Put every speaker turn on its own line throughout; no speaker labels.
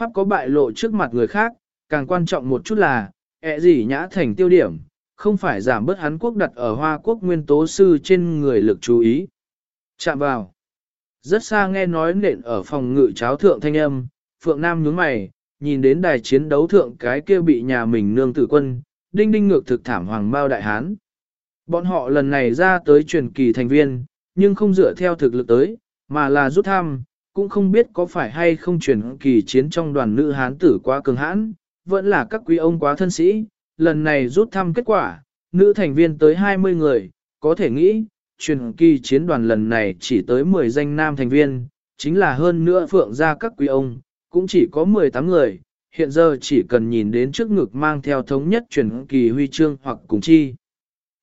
Pháp có bại lộ trước mặt người khác, càng quan trọng một chút là, ẹ gì nhã thành tiêu điểm, không phải giảm bớt hắn quốc đặt ở Hoa Quốc nguyên tố sư trên người lực chú ý. Chạm vào. Rất xa nghe nói nện ở phòng ngự cháo thượng thanh âm, Phượng Nam nhướng mày, nhìn đến đài chiến đấu thượng cái kia bị nhà mình nương tử quân, đinh đinh ngược thực thảm hoàng bao đại hán. Bọn họ lần này ra tới truyền kỳ thành viên, nhưng không dựa theo thực lực tới, mà là rút thăm, cũng không biết có phải hay không truyền kỳ chiến trong đoàn nữ hán tử quá cường hãn, vẫn là các quý ông quá thân sĩ, lần này rút thăm kết quả, nữ thành viên tới 20 người, có thể nghĩ, truyền kỳ chiến đoàn lần này chỉ tới 10 danh nam thành viên, chính là hơn nữa phượng ra các quý ông, cũng chỉ có 18 người, hiện giờ chỉ cần nhìn đến trước ngực mang theo thống nhất truyền kỳ huy chương hoặc cùng chi.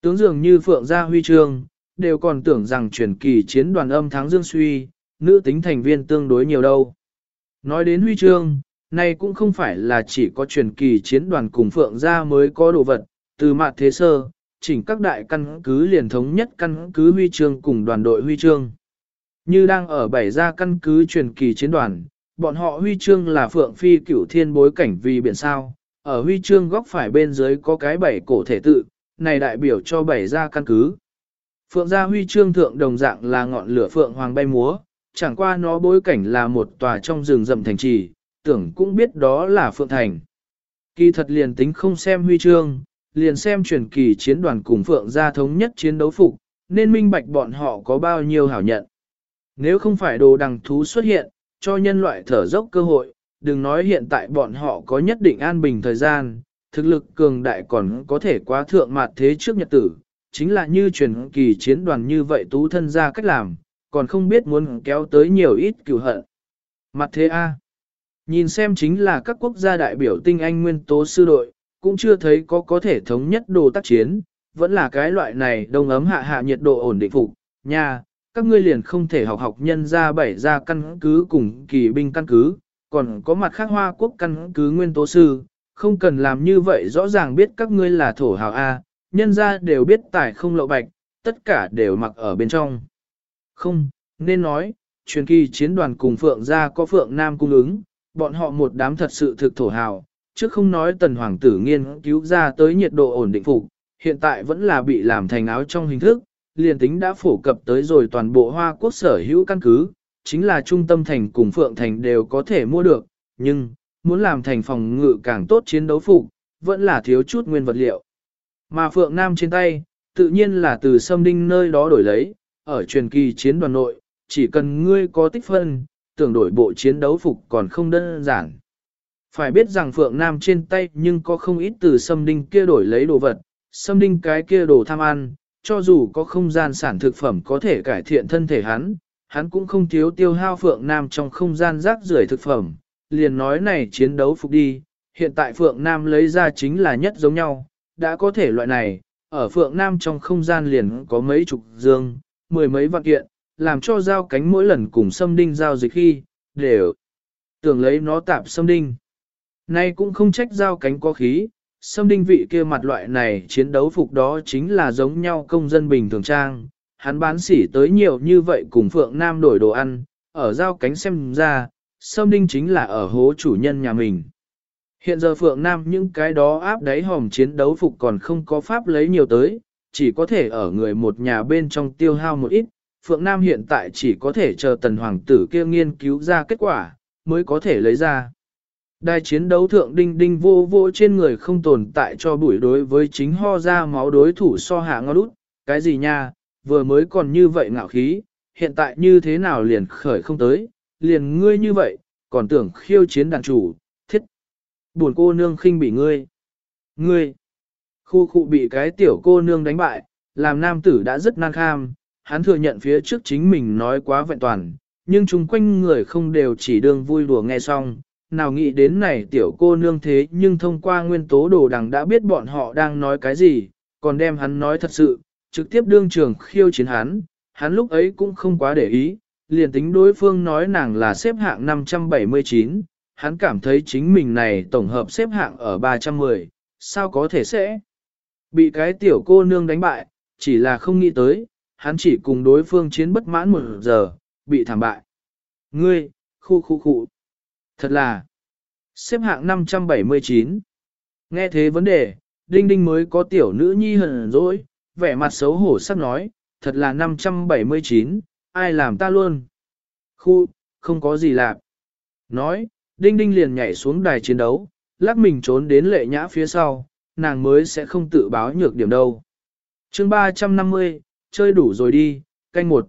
Tướng dường như phượng ra huy chương, đều còn tưởng rằng truyền kỳ chiến đoàn âm thắng dương suy, nữ tính thành viên tương đối nhiều đâu. Nói đến huy chương, này cũng không phải là chỉ có truyền kỳ chiến đoàn cùng phượng gia mới có đồ vật, từ mặt thế sơ, chỉnh các đại căn cứ liền thống nhất căn cứ huy chương cùng đoàn đội huy chương. Như đang ở bảy gia căn cứ truyền kỳ chiến đoàn, bọn họ huy chương là phượng phi cửu thiên bối cảnh vì biển sao, ở huy chương góc phải bên dưới có cái bảy cổ thể tự, này đại biểu cho bảy gia căn cứ. Phượng gia huy chương thượng đồng dạng là ngọn lửa phượng hoàng bay múa, chẳng qua nó bối cảnh là một tòa trong rừng rậm thành trì, tưởng cũng biết đó là Phượng Thành. Kỳ thật liền tính không xem huy chương, liền xem truyền kỳ chiến đoàn cùng Phượng gia thống nhất chiến đấu phục, nên minh bạch bọn họ có bao nhiêu hảo nhận. Nếu không phải đồ đằng thú xuất hiện, cho nhân loại thở dốc cơ hội, đừng nói hiện tại bọn họ có nhất định an bình thời gian, thực lực cường đại còn có thể quá thượng mặt thế trước nhật tử, chính là như truyền kỳ chiến đoàn như vậy tú thân ra cách làm, còn không biết muốn kéo tới nhiều ít cửu hận. Mặt thế A. Nhìn xem chính là các quốc gia đại biểu tinh anh nguyên tố sư đội, cũng chưa thấy có có thể thống nhất đồ tác chiến, vẫn là cái loại này đông ấm hạ hạ nhiệt độ ổn định phục, nha, các ngươi liền không thể học học nhân ra bảy ra căn cứ cùng kỳ binh căn cứ, còn có mặt khác hoa quốc căn cứ nguyên tố sư, không cần làm như vậy rõ ràng biết các ngươi là thổ hào A, nhân ra đều biết tài không lộ bạch, tất cả đều mặc ở bên trong. Không, nên nói, truyền kỳ chiến đoàn cùng Phượng gia có Phượng Nam cung ứng, bọn họ một đám thật sự thực thổ hào, chứ không nói tần hoàng tử nghiên cứu ra tới nhiệt độ ổn định phục, hiện tại vẫn là bị làm thành áo trong hình thức, liền tính đã phổ cập tới rồi toàn bộ hoa quốc sở hữu căn cứ, chính là trung tâm thành cùng Phượng thành đều có thể mua được, nhưng, muốn làm thành phòng ngự càng tốt chiến đấu phục, vẫn là thiếu chút nguyên vật liệu. Mà Phượng Nam trên tay, tự nhiên là từ sâm đinh nơi đó đổi lấy, ở truyền kỳ chiến đoàn nội, chỉ cần ngươi có tích phân, tưởng đổi bộ chiến đấu phục còn không đơn giản. Phải biết rằng Phượng Nam trên tay nhưng có không ít từ xâm đinh kia đổi lấy đồ vật, xâm đinh cái kia đồ tham ăn, cho dù có không gian sản thực phẩm có thể cải thiện thân thể hắn, hắn cũng không thiếu tiêu hao Phượng Nam trong không gian rác rưởi thực phẩm, liền nói này chiến đấu phục đi, hiện tại Phượng Nam lấy ra chính là nhất giống nhau, đã có thể loại này, ở Phượng Nam trong không gian liền có mấy chục dương, mười mấy vạn kiện, làm cho giao cánh mỗi lần cùng xâm đinh giao dịch khi, đều tưởng lấy nó tạp xâm đinh. Nay cũng không trách giao cánh có khí, xâm đinh vị kia mặt loại này chiến đấu phục đó chính là giống nhau công dân bình thường trang. Hắn bán sỉ tới nhiều như vậy cùng Phượng Nam đổi đồ ăn, ở giao cánh xem ra, xâm đinh chính là ở hố chủ nhân nhà mình. Hiện giờ Phượng Nam những cái đó áp đáy hòm chiến đấu phục còn không có pháp lấy nhiều tới, chỉ có thể ở người một nhà bên trong tiêu hao một ít. Phượng Nam hiện tại chỉ có thể chờ tần hoàng tử kia nghiên cứu ra kết quả, mới có thể lấy ra. Đài chiến đấu thượng đinh đinh vô vô trên người không tồn tại cho bụi đối với chính ho ra máu đối thủ so hạ ngon út, cái gì nha, vừa mới còn như vậy ngạo khí, hiện tại như thế nào liền khởi không tới, liền ngươi như vậy, còn tưởng khiêu chiến đàn chủ, thiết. Buồn cô nương khinh bị ngươi. Ngươi, khu khu bị cái tiểu cô nương đánh bại, làm nam tử đã rất nan kham, hắn thừa nhận phía trước chính mình nói quá vẹn toàn, nhưng chung quanh người không đều chỉ đương vui đùa nghe xong, nào nghĩ đến này tiểu cô nương thế nhưng thông qua nguyên tố đồ đằng đã biết bọn họ đang nói cái gì, còn đem hắn nói thật sự, trực tiếp đương trường khiêu chiến hắn, hắn lúc ấy cũng không quá để ý, liền tính đối phương nói nàng là xếp hạng 579, hắn cảm thấy chính mình này tổng hợp xếp hạng ở 310, sao có thể sẽ? Bị cái tiểu cô nương đánh bại, chỉ là không nghĩ tới, hắn chỉ cùng đối phương chiến bất mãn một giờ, bị thảm bại. Ngươi, khu khu khu. Thật là, Xếp hạng 579. Nghe thế vấn đề, Đinh Đinh mới có tiểu nữ nhi hờn dỗi, vẻ mặt xấu hổ sắp nói, thật là 579, ai làm ta luôn. Khu, không có gì làm. Nói, Đinh Đinh liền nhảy xuống đài chiến đấu, lắc mình trốn đến lệ nhã phía sau, nàng mới sẽ không tự báo nhược điểm đâu. chương 350, chơi đủ rồi đi, canh một.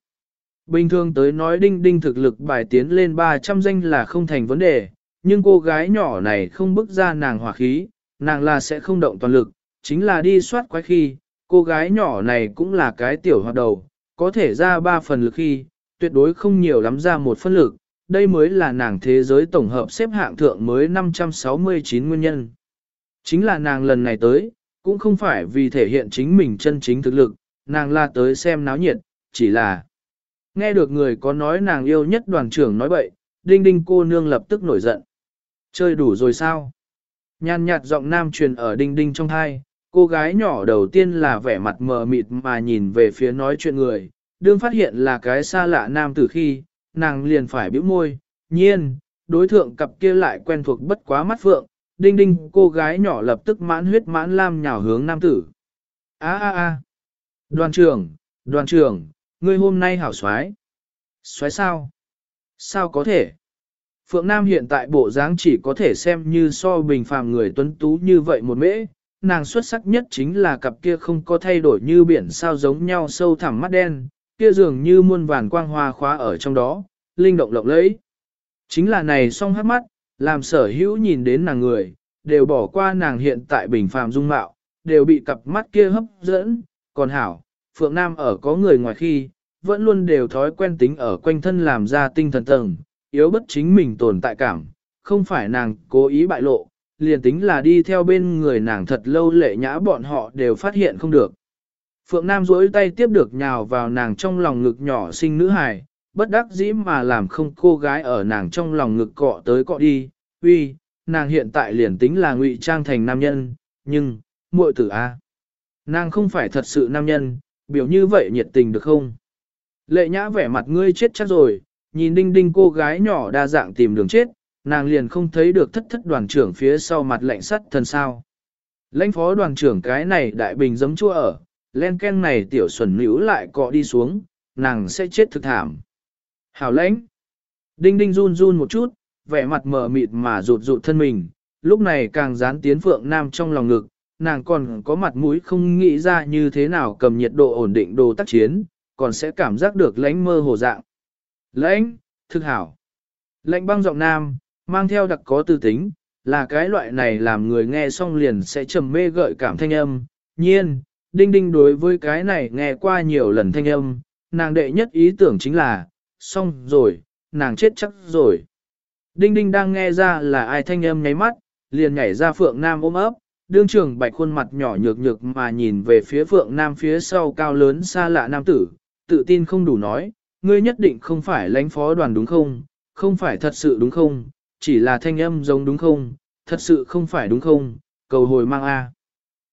Bình thường tới nói Đinh Đinh thực lực bài tiến lên 300 danh là không thành vấn đề, nhưng cô gái nhỏ này không bức ra nàng hỏa khí, nàng là sẽ không động toàn lực, chính là đi soát quái khi, cô gái nhỏ này cũng là cái tiểu hoạt đầu, có thể ra ba phần lực khi, tuyệt đối không nhiều lắm ra một phân lực, đây mới là nàng thế giới tổng hợp xếp hạng thượng mới 569 nguyên nhân. Chính là nàng lần này tới, cũng không phải vì thể hiện chính mình chân chính thực lực, nàng là tới xem náo nhiệt, chỉ là nghe được người có nói nàng yêu nhất đoàn trưởng nói bậy, đinh đinh cô nương lập tức nổi giận. Chơi đủ rồi sao? Nhàn nhạt giọng nam truyền ở đinh đinh trong thai, cô gái nhỏ đầu tiên là vẻ mặt mờ mịt mà nhìn về phía nói chuyện người, đương phát hiện là cái xa lạ nam từ khi, nàng liền phải bĩu môi, nhiên, đối thượng cặp kia lại quen thuộc bất quá mắt phượng, đinh đinh cô gái nhỏ lập tức mãn huyết mãn lam nhào hướng nam tử. a a a đoàn trưởng, đoàn trưởng, ngươi hôm nay hảo xoái. Xoái sao? Sao có thể? Phượng Nam hiện tại bộ dáng chỉ có thể xem như so bình phàm người tuấn tú như vậy một mễ, nàng xuất sắc nhất chính là cặp kia không có thay đổi như biển sao giống nhau sâu thẳm mắt đen, kia dường như muôn vàn quang hoa khóa ở trong đó, linh động lộng lẫy. Chính là này song hát mắt, làm sở hữu nhìn đến nàng người, đều bỏ qua nàng hiện tại bình phàm dung mạo, đều bị cặp mắt kia hấp dẫn, còn hảo, Phượng Nam ở có người ngoài khi, vẫn luôn đều thói quen tính ở quanh thân làm ra tinh thần tầng, yếu bất chính mình tồn tại cảm, không phải nàng cố ý bại lộ, liền tính là đi theo bên người nàng thật lâu lệ nhã bọn họ đều phát hiện không được. Phượng Nam duỗi tay tiếp được nhào vào nàng trong lòng ngực nhỏ sinh nữ hài, bất đắc dĩ mà làm không cô gái ở nàng trong lòng ngực cọ tới cọ đi, uy, nàng hiện tại liền tính là ngụy trang thành nam nhân, nhưng, muội tử a, Nàng không phải thật sự nam nhân, biểu như vậy nhiệt tình được không? Lệ nhã vẻ mặt ngươi chết chắc rồi, nhìn đinh đinh cô gái nhỏ đa dạng tìm đường chết, nàng liền không thấy được thất thất đoàn trưởng phía sau mặt lạnh sắt thần sao. Lãnh phó đoàn trưởng cái này đại bình giấm chua ở, len ken này tiểu xuẩn nữ lại cọ đi xuống, nàng sẽ chết thực thảm. Hảo lãnh. Đinh đinh run run một chút, vẻ mặt mờ mịt mà rụt rụt thân mình, lúc này càng dán tiến phượng nam trong lòng ngực, nàng còn có mặt mũi không nghĩ ra như thế nào cầm nhiệt độ ổn định đồ tác chiến, còn sẽ cảm giác được lãnh mơ hồ dạng. Lãnh, thực hảo. Lãnh băng giọng nam, mang theo đặc có tư tính, là cái loại này làm người nghe xong liền sẽ trầm mê gợi cảm thanh âm. Nhiên, đinh đinh đối với cái này nghe qua nhiều lần thanh âm, nàng đệ nhất ý tưởng chính là, xong rồi, nàng chết chắc rồi. Đinh đinh đang nghe ra là ai thanh âm nháy mắt, liền nhảy ra phượng nam ôm ấp, đương trường bạch khuôn mặt nhỏ nhược nhược mà nhìn về phía phượng nam phía sau cao lớn xa lạ nam tử, tự tin không đủ nói, ngươi nhất định không phải lãnh phó đoàn đúng không, không phải thật sự đúng không, chỉ là thanh âm giống đúng không, thật sự không phải đúng không, cầu hồi mang A.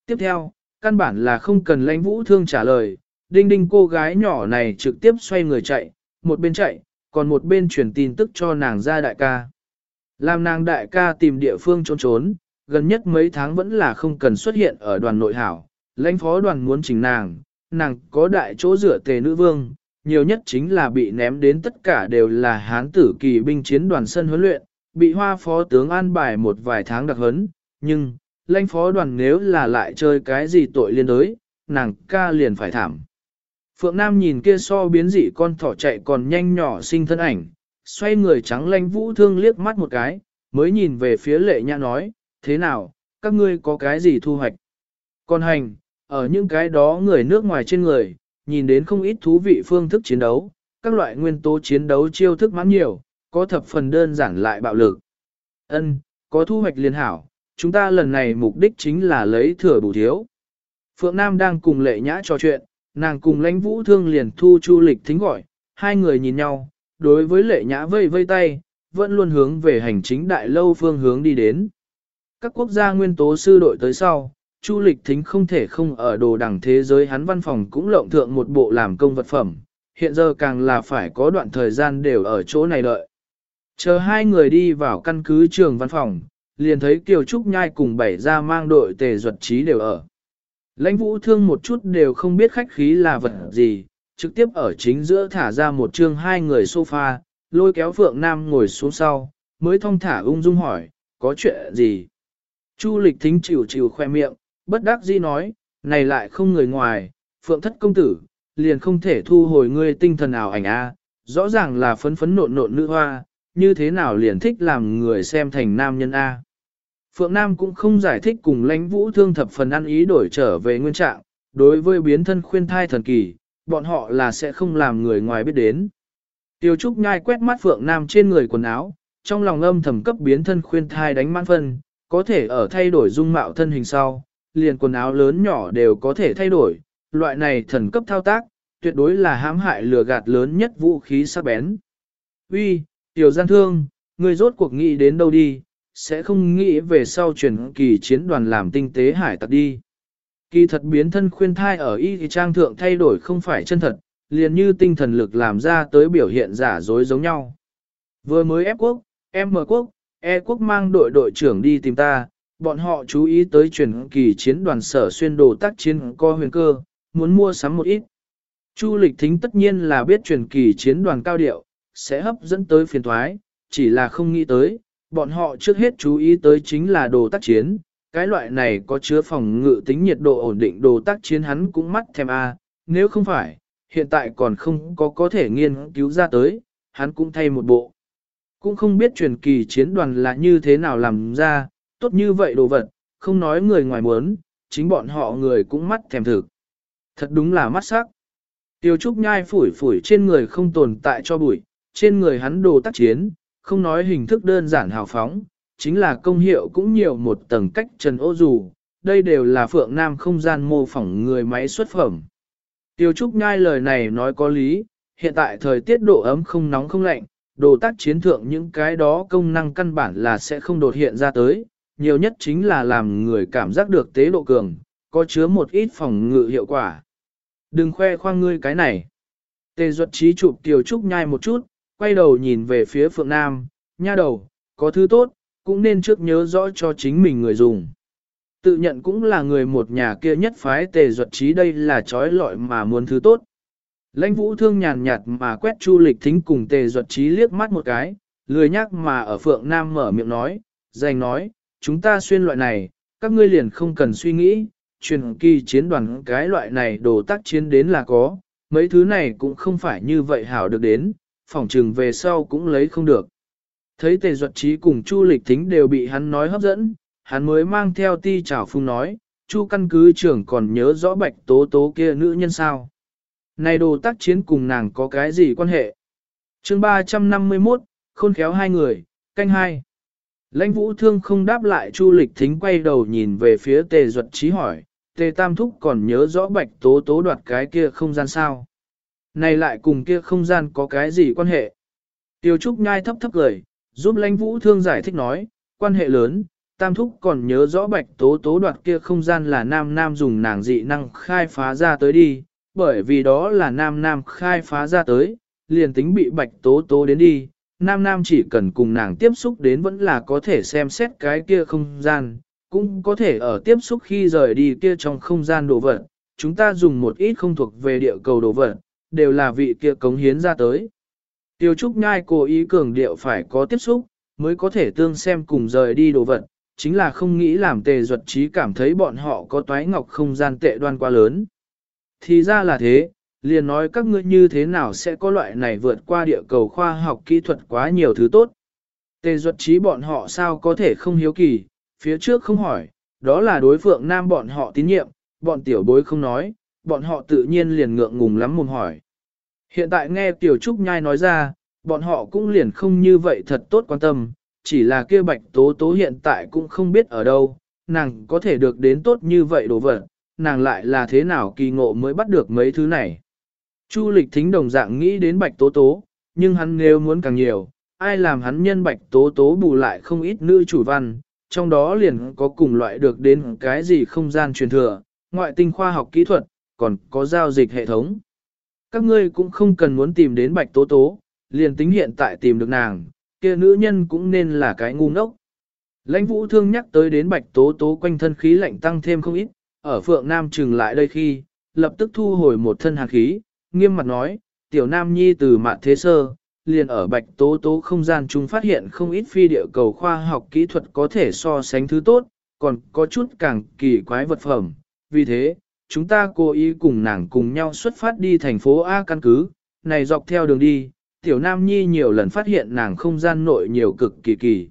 Tiếp theo, căn bản là không cần lãnh vũ thương trả lời, đinh đinh cô gái nhỏ này trực tiếp xoay người chạy, một bên chạy, còn một bên truyền tin tức cho nàng ra đại ca. Làm nàng đại ca tìm địa phương trốn trốn, gần nhất mấy tháng vẫn là không cần xuất hiện ở đoàn nội hảo, lãnh phó đoàn muốn chỉnh nàng, nàng có đại chỗ rửa tề nữ vương, nhiều nhất chính là bị ném đến tất cả đều là hán tử kỳ binh chiến đoàn sân huấn luyện, bị hoa phó tướng an bài một vài tháng đặc hấn, nhưng, lãnh phó đoàn nếu là lại chơi cái gì tội liên đối, nàng ca liền phải thảm. Phượng Nam nhìn kia so biến dị con thỏ chạy còn nhanh nhỏ sinh thân ảnh, xoay người trắng lanh vũ thương liếc mắt một cái, mới nhìn về phía lệ nhã nói, thế nào, các ngươi có cái gì thu hoạch? Còn hành, ở những cái đó người nước ngoài trên người, nhìn đến không ít thú vị phương thức chiến đấu, các loại nguyên tố chiến đấu chiêu thức mãn nhiều, có thập phần đơn giản lại bạo lực. Ân, có thu hoạch liên hảo, chúng ta lần này mục đích chính là lấy thừa bù thiếu. Phượng Nam đang cùng lệ nhã trò chuyện, nàng cùng lãnh vũ thương liền thu chu lịch thính gọi, hai người nhìn nhau, đối với lệ nhã vây vây tay, vẫn luôn hướng về hành chính đại lâu phương hướng đi đến. Các quốc gia nguyên tố sư đội tới sau, Chu lịch thính không thể không ở đồ đẳng thế giới hắn văn phòng cũng lộng thượng một bộ làm công vật phẩm, hiện giờ càng là phải có đoạn thời gian đều ở chỗ này đợi. Chờ hai người đi vào căn cứ trường văn phòng, liền thấy Kiều Trúc Nhai cùng bảy ra mang đội tề duật trí đều ở. Lãnh vũ thương một chút đều không biết khách khí là vật gì, trực tiếp ở chính giữa thả ra một chương hai người sofa, lôi kéo Phượng Nam ngồi xuống sau, mới thong thả ung dung hỏi, có chuyện gì? Chu lịch thính chịu chịu khoe miệng, bất đắc dĩ nói, này lại không người ngoài, Phượng thất công tử, liền không thể thu hồi ngươi tinh thần ảo ảnh a, rõ ràng là phấn phấn nộn nộn nữ hoa, như thế nào liền thích làm người xem thành nam nhân a. Phượng Nam cũng không giải thích cùng lãnh vũ thương thập phần ăn ý đổi trở về nguyên trạng, đối với biến thân khuyên thai thần kỳ, bọn họ là sẽ không làm người ngoài biết đến. Tiêu Trúc nhai quét mắt Phượng Nam trên người quần áo, trong lòng âm thầm cấp biến thân khuyên thai đánh mãn phân, có thể ở thay đổi dung mạo thân hình sau, liền quần áo lớn nhỏ đều có thể thay đổi, loại này thần cấp thao tác, tuyệt đối là hãm hại lừa gạt lớn nhất vũ khí sắc bén. Uy, tiểu gian thương, người rốt cuộc nghĩ đến đâu đi, sẽ không nghĩ về sau chuyển kỳ chiến đoàn làm tinh tế hải tặc đi. Kỳ thật biến thân khuyên thai ở y thì trang thượng thay đổi không phải chân thật, liền như tinh thần lực làm ra tới biểu hiện giả dối giống nhau. Vừa mới ép quốc, em mở quốc, E quốc mang đội đội trưởng đi tìm ta, bọn họ chú ý tới truyền kỳ chiến đoàn sở xuyên đồ tác chiến co huyền cơ, muốn mua sắm một ít. Chu lịch thính tất nhiên là biết truyền kỳ chiến đoàn cao điệu, sẽ hấp dẫn tới phiền thoái, chỉ là không nghĩ tới, bọn họ trước hết chú ý tới chính là đồ tác chiến, cái loại này có chứa phòng ngự tính nhiệt độ ổn định đồ tác chiến hắn cũng mắt thèm a nếu không phải, hiện tại còn không có có thể nghiên cứu ra tới, hắn cũng thay một bộ. Cũng không biết truyền kỳ chiến đoàn là như thế nào làm ra, tốt như vậy đồ vật, không nói người ngoài muốn, chính bọn họ người cũng mắt thèm thực. Thật đúng là mắt sắc. Tiêu Trúc nhai phủi phủi trên người không tồn tại cho bụi, trên người hắn đồ tác chiến, không nói hình thức đơn giản hào phóng, chính là công hiệu cũng nhiều một tầng cách trần ô dù, đây đều là phượng nam không gian mô phỏng người máy xuất phẩm. Tiêu Trúc nhai lời này nói có lý, hiện tại thời tiết độ ấm không nóng không lạnh, đồ tác chiến thượng những cái đó công năng căn bản là sẽ không đột hiện ra tới, nhiều nhất chính là làm người cảm giác được tế độ cường, có chứa một ít phòng ngự hiệu quả. Đừng khoe khoang ngươi cái này. Tề duật trí chụp Tiêu Trúc nhai một chút, quay đầu nhìn về phía Phượng Nam, nha đầu, có thứ tốt, cũng nên trước nhớ rõ cho chính mình người dùng. Tự nhận cũng là người một nhà kia nhất phái tề duật trí đây là trói lọi mà muốn thứ tốt. Lãnh vũ thương nhàn nhạt mà quét chu lịch thính cùng tề duật trí liếc mắt một cái, lười nhắc mà ở Phượng Nam mở miệng nói, dành nói, chúng ta xuyên loại này, các ngươi liền không cần suy nghĩ, truyền kỳ chiến đoàn cái loại này đồ tác chiến đến là có, mấy thứ này cũng không phải như vậy hảo được đến, phỏng trừng về sau cũng lấy không được. Thấy tề duật trí cùng chu lịch thính đều bị hắn nói hấp dẫn, hắn mới mang theo ti trào phung nói, chu căn cứ trưởng còn nhớ rõ bạch tố tố kia nữ nhân sao. Này đồ tác chiến cùng nàng có cái gì quan hệ? chương 351, khôn khéo hai người, canh hai. Lãnh vũ thương không đáp lại chu lịch thính quay đầu nhìn về phía tề duật trí hỏi, tề tam thúc còn nhớ rõ bạch tố tố đoạt cái kia không gian sao? Này lại cùng kia không gian có cái gì quan hệ? Tiêu Trúc nhai thấp thấp cười, giúp lãnh vũ thương giải thích nói, quan hệ lớn, Tam Thúc còn nhớ rõ bạch tố tố đoạt kia không gian là nam nam dùng nàng dị năng khai phá ra tới đi, bởi vì đó là nam nam khai phá ra tới, liền tính bị bạch tố tố đến đi, nam nam chỉ cần cùng nàng tiếp xúc đến vẫn là có thể xem xét cái kia không gian, cũng có thể ở tiếp xúc khi rời đi kia trong không gian đồ vật, chúng ta dùng một ít không thuộc về địa cầu đồ vật, đều là vị kia cống hiến ra tới. Tiêu Trúc Nhai cố ý cường điệu phải có tiếp xúc, mới có thể tương xem cùng rời đi đồ vật, chính là không nghĩ làm tề duật trí cảm thấy bọn họ có toái ngọc không gian tệ đoan quá lớn. Thì ra là thế, liền nói các ngươi như thế nào sẽ có loại này vượt qua địa cầu khoa học kỹ thuật quá nhiều thứ tốt. Tề duật trí bọn họ sao có thể không hiếu kỳ, phía trước không hỏi, đó là đối phượng nam bọn họ tín nhiệm, bọn tiểu bối không nói, bọn họ tự nhiên liền ngượng ngùng lắm mồm hỏi. Hiện tại nghe Tiểu Trúc Nhai nói ra, bọn họ cũng liền không như vậy thật tốt quan tâm, chỉ là kia bạch tố tố hiện tại cũng không biết ở đâu, nàng có thể được đến tốt như vậy đồ vật, nàng lại là thế nào kỳ ngộ mới bắt được mấy thứ này. Chu lịch thính đồng dạng nghĩ đến bạch tố tố, nhưng hắn nếu muốn càng nhiều, ai làm hắn nhân bạch tố tố bù lại không ít nữ chủ văn, trong đó liền có cùng loại được đến cái gì không gian truyền thừa, ngoại tinh khoa học kỹ thuật, còn có giao dịch hệ thống. Các ngươi cũng không cần muốn tìm đến bạch tố tố, liền tính hiện tại tìm được nàng, kia nữ nhân cũng nên là cái ngu ngốc. Lãnh vũ thương nhắc tới đến bạch tố tố quanh thân khí lạnh tăng thêm không ít, ở phượng nam trừng lại đây khi, lập tức thu hồi một thân hàn khí, nghiêm mặt nói, tiểu nam nhi từ mạn thế sơ, liền ở bạch tố tố không gian chúng phát hiện không ít phi địa cầu khoa học kỹ thuật có thể so sánh thứ tốt, còn có chút càng kỳ quái vật phẩm. Vì thế, chúng ta cố ý cùng nàng cùng nhau xuất phát đi thành phố A căn cứ, này dọc theo đường đi, tiểu nam nhi nhiều lần phát hiện nàng không gian nội nhiều cực kỳ kỳ.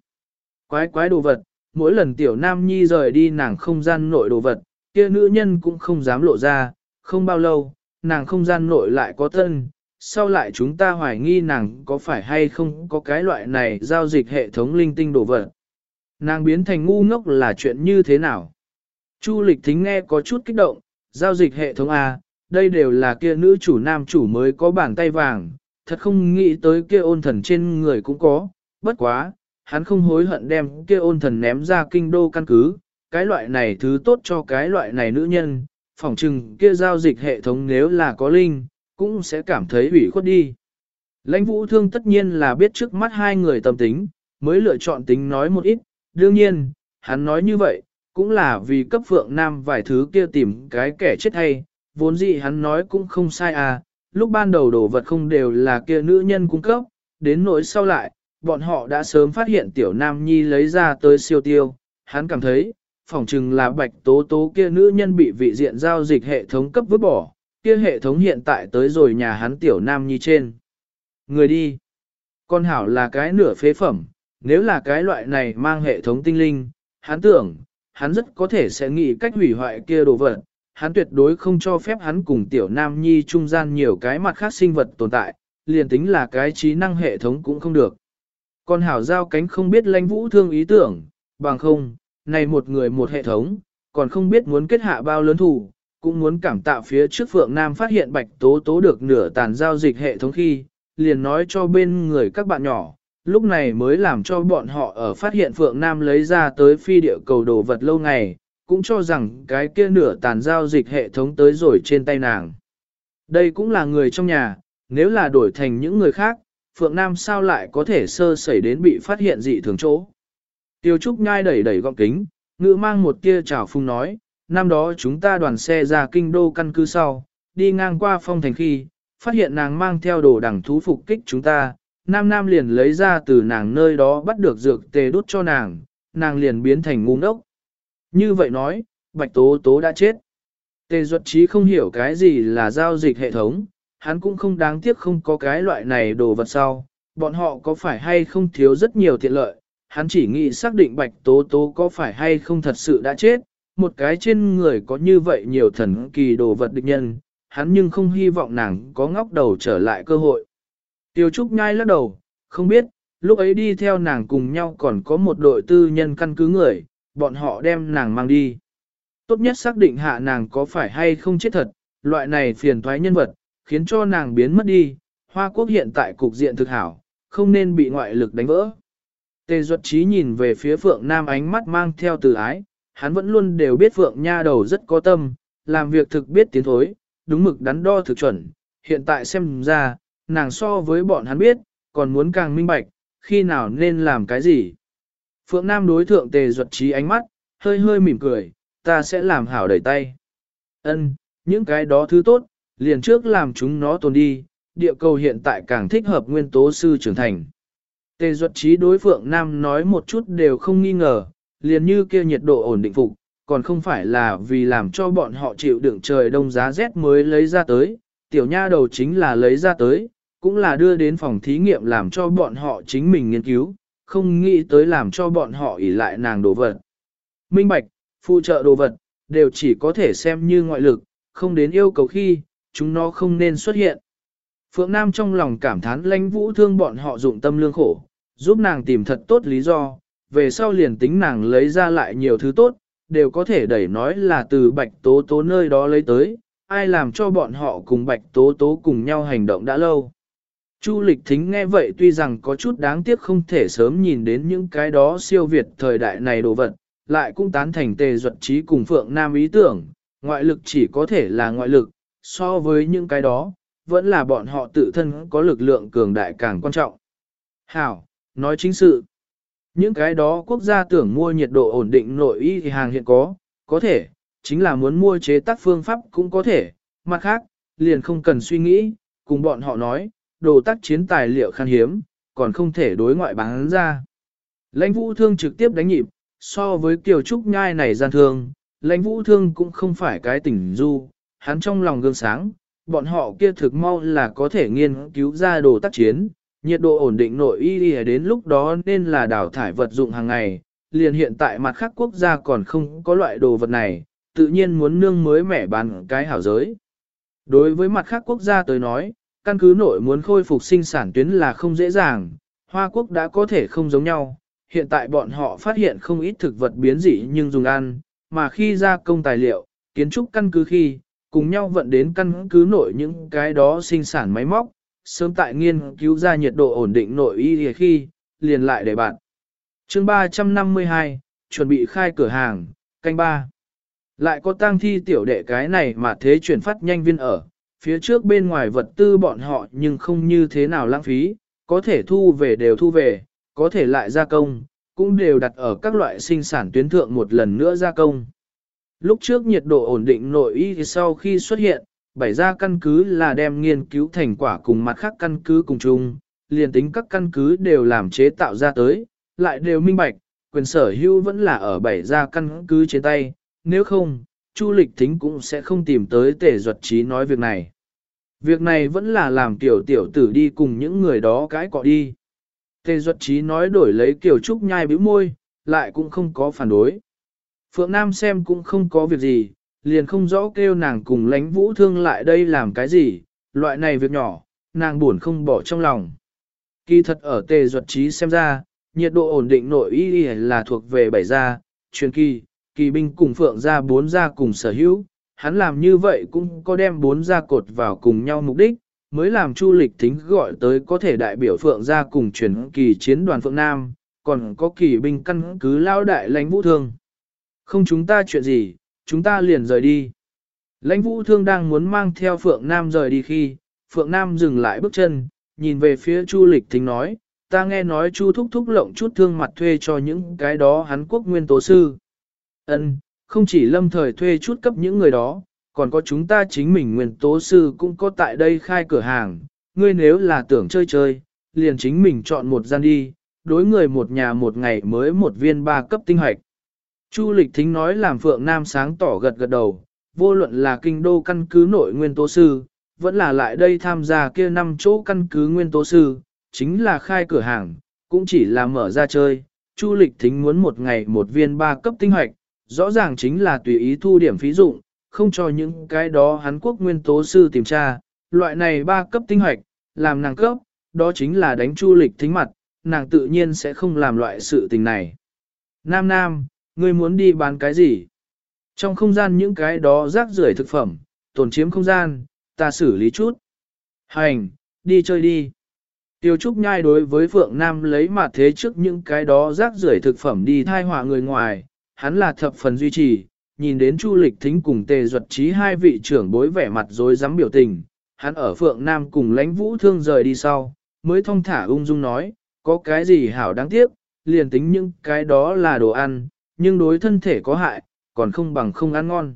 Quái quái đồ vật, mỗi lần tiểu nam nhi rời đi nàng không gian nội đồ vật, kia nữ nhân cũng không dám lộ ra, không bao lâu, nàng không gian nội lại có thân sau lại chúng ta hoài nghi nàng có phải hay không có cái loại này giao dịch hệ thống linh tinh đồ vật. Nàng biến thành ngu ngốc là chuyện như thế nào? Chu lịch thính nghe có chút kích động, giao dịch hệ thống A, đây đều là kia nữ chủ nam chủ mới có bàn tay vàng, thật không nghĩ tới kia ôn thần trên người cũng có, bất quá, hắn không hối hận đem kia ôn thần ném ra kinh đô căn cứ, cái loại này thứ tốt cho cái loại này nữ nhân, phỏng chừng kia giao dịch hệ thống nếu là có linh, cũng sẽ cảm thấy ủy khuất đi. Lãnh vũ thương tất nhiên là biết trước mắt hai người tâm tính, mới lựa chọn tính nói một ít, đương nhiên, hắn nói như vậy, cũng là vì cấp phượng nam vài thứ kia tìm cái kẻ chết hay, vốn dĩ hắn nói cũng không sai à, lúc ban đầu đồ vật không đều là kia nữ nhân cung cấp, đến nỗi sau lại, bọn họ đã sớm phát hiện tiểu nam nhi lấy ra tới siêu tiêu, hắn cảm thấy, phỏng chừng là bạch tố tố kia nữ nhân bị vị diện giao dịch hệ thống cấp vứt bỏ, kia hệ thống hiện tại tới rồi nhà hắn tiểu nam nhi trên. Người đi. Con hảo là cái nửa phế phẩm, nếu là cái loại này mang hệ thống tinh linh, hắn tưởng, hắn rất có thể sẽ nghĩ cách hủy hoại kia đồ vật. Hắn tuyệt đối không cho phép hắn cùng tiểu nam nhi trung gian nhiều cái mặt khác sinh vật tồn tại, liền tính là cái trí năng hệ thống cũng không được. Còn hảo giao cánh không biết lãnh vũ thương ý tưởng, bằng không, này một người một hệ thống, còn không biết muốn kết hạ bao lớn thủ, cũng muốn cảm tạ phía trước Phượng Nam phát hiện bạch tố tố được nửa tàn giao dịch hệ thống khi, liền nói cho bên người các bạn nhỏ, lúc này mới làm cho bọn họ ở phát hiện Phượng Nam lấy ra tới phi địa cầu đồ vật lâu ngày, cũng cho rằng cái kia nửa tàn giao dịch hệ thống tới rồi trên tay nàng. Đây cũng là người trong nhà, nếu là đổi thành những người khác, Phượng Nam sao lại có thể sơ sẩy đến bị phát hiện dị thường chỗ. Tiêu Trúc nhai đẩy đẩy gọng kính, ngự mang một tia trào phung nói, năm đó chúng ta đoàn xe ra kinh đô căn cứ sau, đi ngang qua phong thành khi, phát hiện nàng mang theo đồ đẳng thú phục kích chúng ta, nam nam liền lấy ra từ nàng nơi đó bắt được dược tê đốt cho nàng, nàng liền biến thành ngu ngốc. Như vậy nói, bạch tố tố đã chết. Tề duật trí không hiểu cái gì là giao dịch hệ thống, hắn cũng không đáng tiếc không có cái loại này đồ vật sau, bọn họ có phải hay không thiếu rất nhiều tiện lợi, hắn chỉ nghĩ xác định bạch tố tố có phải hay không thật sự đã chết, một cái trên người có như vậy nhiều thần kỳ đồ vật địch nhân, hắn nhưng không hy vọng nàng có ngóc đầu trở lại cơ hội. Tiêu Trúc nhai lắc đầu, không biết, lúc ấy đi theo nàng cùng nhau còn có một đội tư nhân căn cứ người, bọn họ đem nàng mang đi. Tốt nhất xác định hạ nàng có phải hay không chết thật, loại này phiền thoái nhân vật, khiến cho nàng biến mất đi, Hoa Quốc hiện tại cục diện thực hảo, không nên bị ngoại lực đánh vỡ. Tề Duật Trí nhìn về phía Phượng Nam ánh mắt mang theo từ ái, hắn vẫn luôn đều biết Phượng Nha đầu rất có tâm, làm việc thực biết tiến thối, đúng mực đắn đo thực chuẩn, hiện tại xem ra, nàng so với bọn hắn biết, còn muốn càng minh bạch, khi nào nên làm cái gì. Phượng Nam đối thượng tề duật trí ánh mắt, hơi hơi mỉm cười, ta sẽ làm hảo đẩy tay. Ân, những cái đó thứ tốt, liền trước làm chúng nó tồn đi, địa cầu hiện tại càng thích hợp nguyên tố sư trưởng thành. Tề duật trí đối Phượng Nam nói một chút đều không nghi ngờ, liền như kia nhiệt độ ổn định phục, còn không phải là vì làm cho bọn họ chịu đựng trời đông giá rét mới lấy ra tới, tiểu nha đầu chính là lấy ra tới, cũng là đưa đến phòng thí nghiệm làm cho bọn họ chính mình nghiên cứu, không nghĩ tới làm cho bọn họ ỉ lại nàng đồ vật. Minh bạch, phụ trợ đồ vật, đều chỉ có thể xem như ngoại lực, không đến yêu cầu khi, chúng nó không nên xuất hiện. Phượng Nam trong lòng cảm thán lãnh vũ thương bọn họ dụng tâm lương khổ, giúp nàng tìm thật tốt lý do, về sau liền tính nàng lấy ra lại nhiều thứ tốt, đều có thể đẩy nói là từ bạch tố tố nơi đó lấy tới, ai làm cho bọn họ cùng bạch tố tố cùng nhau hành động đã lâu. Chu lịch thính nghe vậy tuy rằng có chút đáng tiếc không thể sớm nhìn đến những cái đó siêu việt thời đại này đồ vật, lại cũng tán thành tề duật trí cùng Phượng Nam ý tưởng, ngoại lực chỉ có thể là ngoại lực, so với những cái đó, vẫn là bọn họ tự thân có lực lượng cường đại càng quan trọng. Hảo, nói chính sự. Những cái đó quốc gia tưởng mua nhiệt độ ổn định nội y thì hàng hiện có, có thể, chính là muốn mua chế tác phương pháp cũng có thể, mặt khác, liền không cần suy nghĩ, cùng bọn họ nói, đồ tác chiến tài liệu khan hiếm, còn không thể đối ngoại bán ra. Lãnh vũ thương trực tiếp đánh nhịp, so với kiều trúc nhai này gian thương, lãnh vũ thương cũng không phải cái tỉnh du, hắn trong lòng gương sáng, bọn họ kia thực mau là có thể nghiên cứu ra đồ tác chiến, nhiệt độ ổn định nội y đi đến lúc đó nên là đào thải vật dụng hàng ngày, liền hiện tại mặt khác quốc gia còn không có loại đồ vật này, tự nhiên muốn nương mới mẻ bán cái hảo giới. Đối với mặt khác quốc gia tới nói, căn cứ nội muốn khôi phục sinh sản tuyến là không dễ dàng, Hoa quốc đã có thể không giống nhau, hiện tại bọn họ phát hiện không ít thực vật biến dị nhưng dùng ăn, mà khi ra công tài liệu, kiến trúc căn cứ khi, cùng nhau vận đến căn cứ nội những cái đó sinh sản máy móc, sớm tại nghiên cứu ra nhiệt độ ổn định nội y khi, liền lại để bạn. chương 352, chuẩn bị khai cửa hàng, canh ba Lại có tang thi tiểu đệ cái này mà thế chuyển phát nhanh viên ở, phía trước bên ngoài vật tư bọn họ nhưng không như thế nào lãng phí, có thể thu về đều thu về, có thể lại gia công, cũng đều đặt ở các loại sinh sản tuyến thượng một lần nữa gia công. Lúc trước nhiệt độ ổn định nội y thì sau khi xuất hiện, bảy ra căn cứ là đem nghiên cứu thành quả cùng mặt khác căn cứ cùng chung, liền tính các căn cứ đều làm chế tạo ra tới, lại đều minh bạch, quyền sở hữu vẫn là ở bảy ra căn cứ trên tay, nếu không, Chu Lịch Thính cũng sẽ không tìm tới tể duật trí nói việc này. Việc này vẫn là làm tiểu tiểu tử đi cùng những người đó cái cọ đi. Tề duật trí nói đổi lấy kiểu trúc nhai bĩu môi, lại cũng không có phản đối. Phượng Nam xem cũng không có việc gì, liền không rõ kêu nàng cùng lánh vũ thương lại đây làm cái gì, loại này việc nhỏ, nàng buồn không bỏ trong lòng. Kỳ thật ở tề duật trí xem ra, nhiệt độ ổn định nội y là thuộc về bảy gia, truyền kỳ, kỳ binh cùng phượng gia bốn gia cùng sở hữu, hắn làm như vậy cũng có đem bốn gia cột vào cùng nhau mục đích, mới làm Chu Lịch Thính gọi tới có thể đại biểu Phượng gia cùng chuyển kỳ chiến đoàn Phượng Nam, còn có kỳ binh căn cứ lao đại lãnh vũ thương. Không chúng ta chuyện gì, chúng ta liền rời đi. Lãnh vũ thương đang muốn mang theo Phượng Nam rời đi khi, Phượng Nam dừng lại bước chân, nhìn về phía Chu Lịch Thính nói, ta nghe nói Chu thúc thúc lộng chút thương mặt thuê cho những cái đó hắn quốc nguyên tố sư. Ân, không chỉ lâm thời thuê chút cấp những người đó, còn có chúng ta chính mình nguyên tố sư cũng có tại đây khai cửa hàng, ngươi nếu là tưởng chơi chơi, liền chính mình chọn một gian đi, đối người một nhà một ngày mới một viên ba cấp tinh hoạch. Chu lịch thính nói làm Phượng Nam sáng tỏ gật gật đầu, vô luận là kinh đô căn cứ nội nguyên tố sư, vẫn là lại đây tham gia kia năm chỗ căn cứ nguyên tố sư, chính là khai cửa hàng, cũng chỉ là mở ra chơi. Chu lịch thính muốn một ngày một viên ba cấp tinh hoạch, rõ ràng chính là tùy ý thu điểm phí dụng, không cho những cái đó hắn quốc nguyên tố sư tìm tra, loại này ba cấp tinh hoạch, làm nàng cấp, đó chính là đánh chu lịch thính mặt, nàng tự nhiên sẽ không làm loại sự tình này. Nam Nam, ngươi muốn đi bán cái gì? Trong không gian những cái đó rác rưởi thực phẩm, tồn chiếm không gian, ta xử lý chút. Hành, đi chơi đi. Tiêu Trúc Nhai đối với Phượng Nam lấy mặt thế trước những cái đó rác rưởi thực phẩm đi thai họa người ngoài, hắn là thập phần duy trì, nhìn đến Chu Lịch Thính cùng Tề Duật Trí hai vị trưởng bối vẻ mặt rối rắm biểu tình, hắn ở Phượng Nam cùng lãnh vũ thương rời đi sau, mới thông thả ung dung nói, có cái gì hảo đáng tiếc, liền tính những cái đó là đồ ăn, nhưng đối thân thể có hại, còn không bằng không ăn ngon.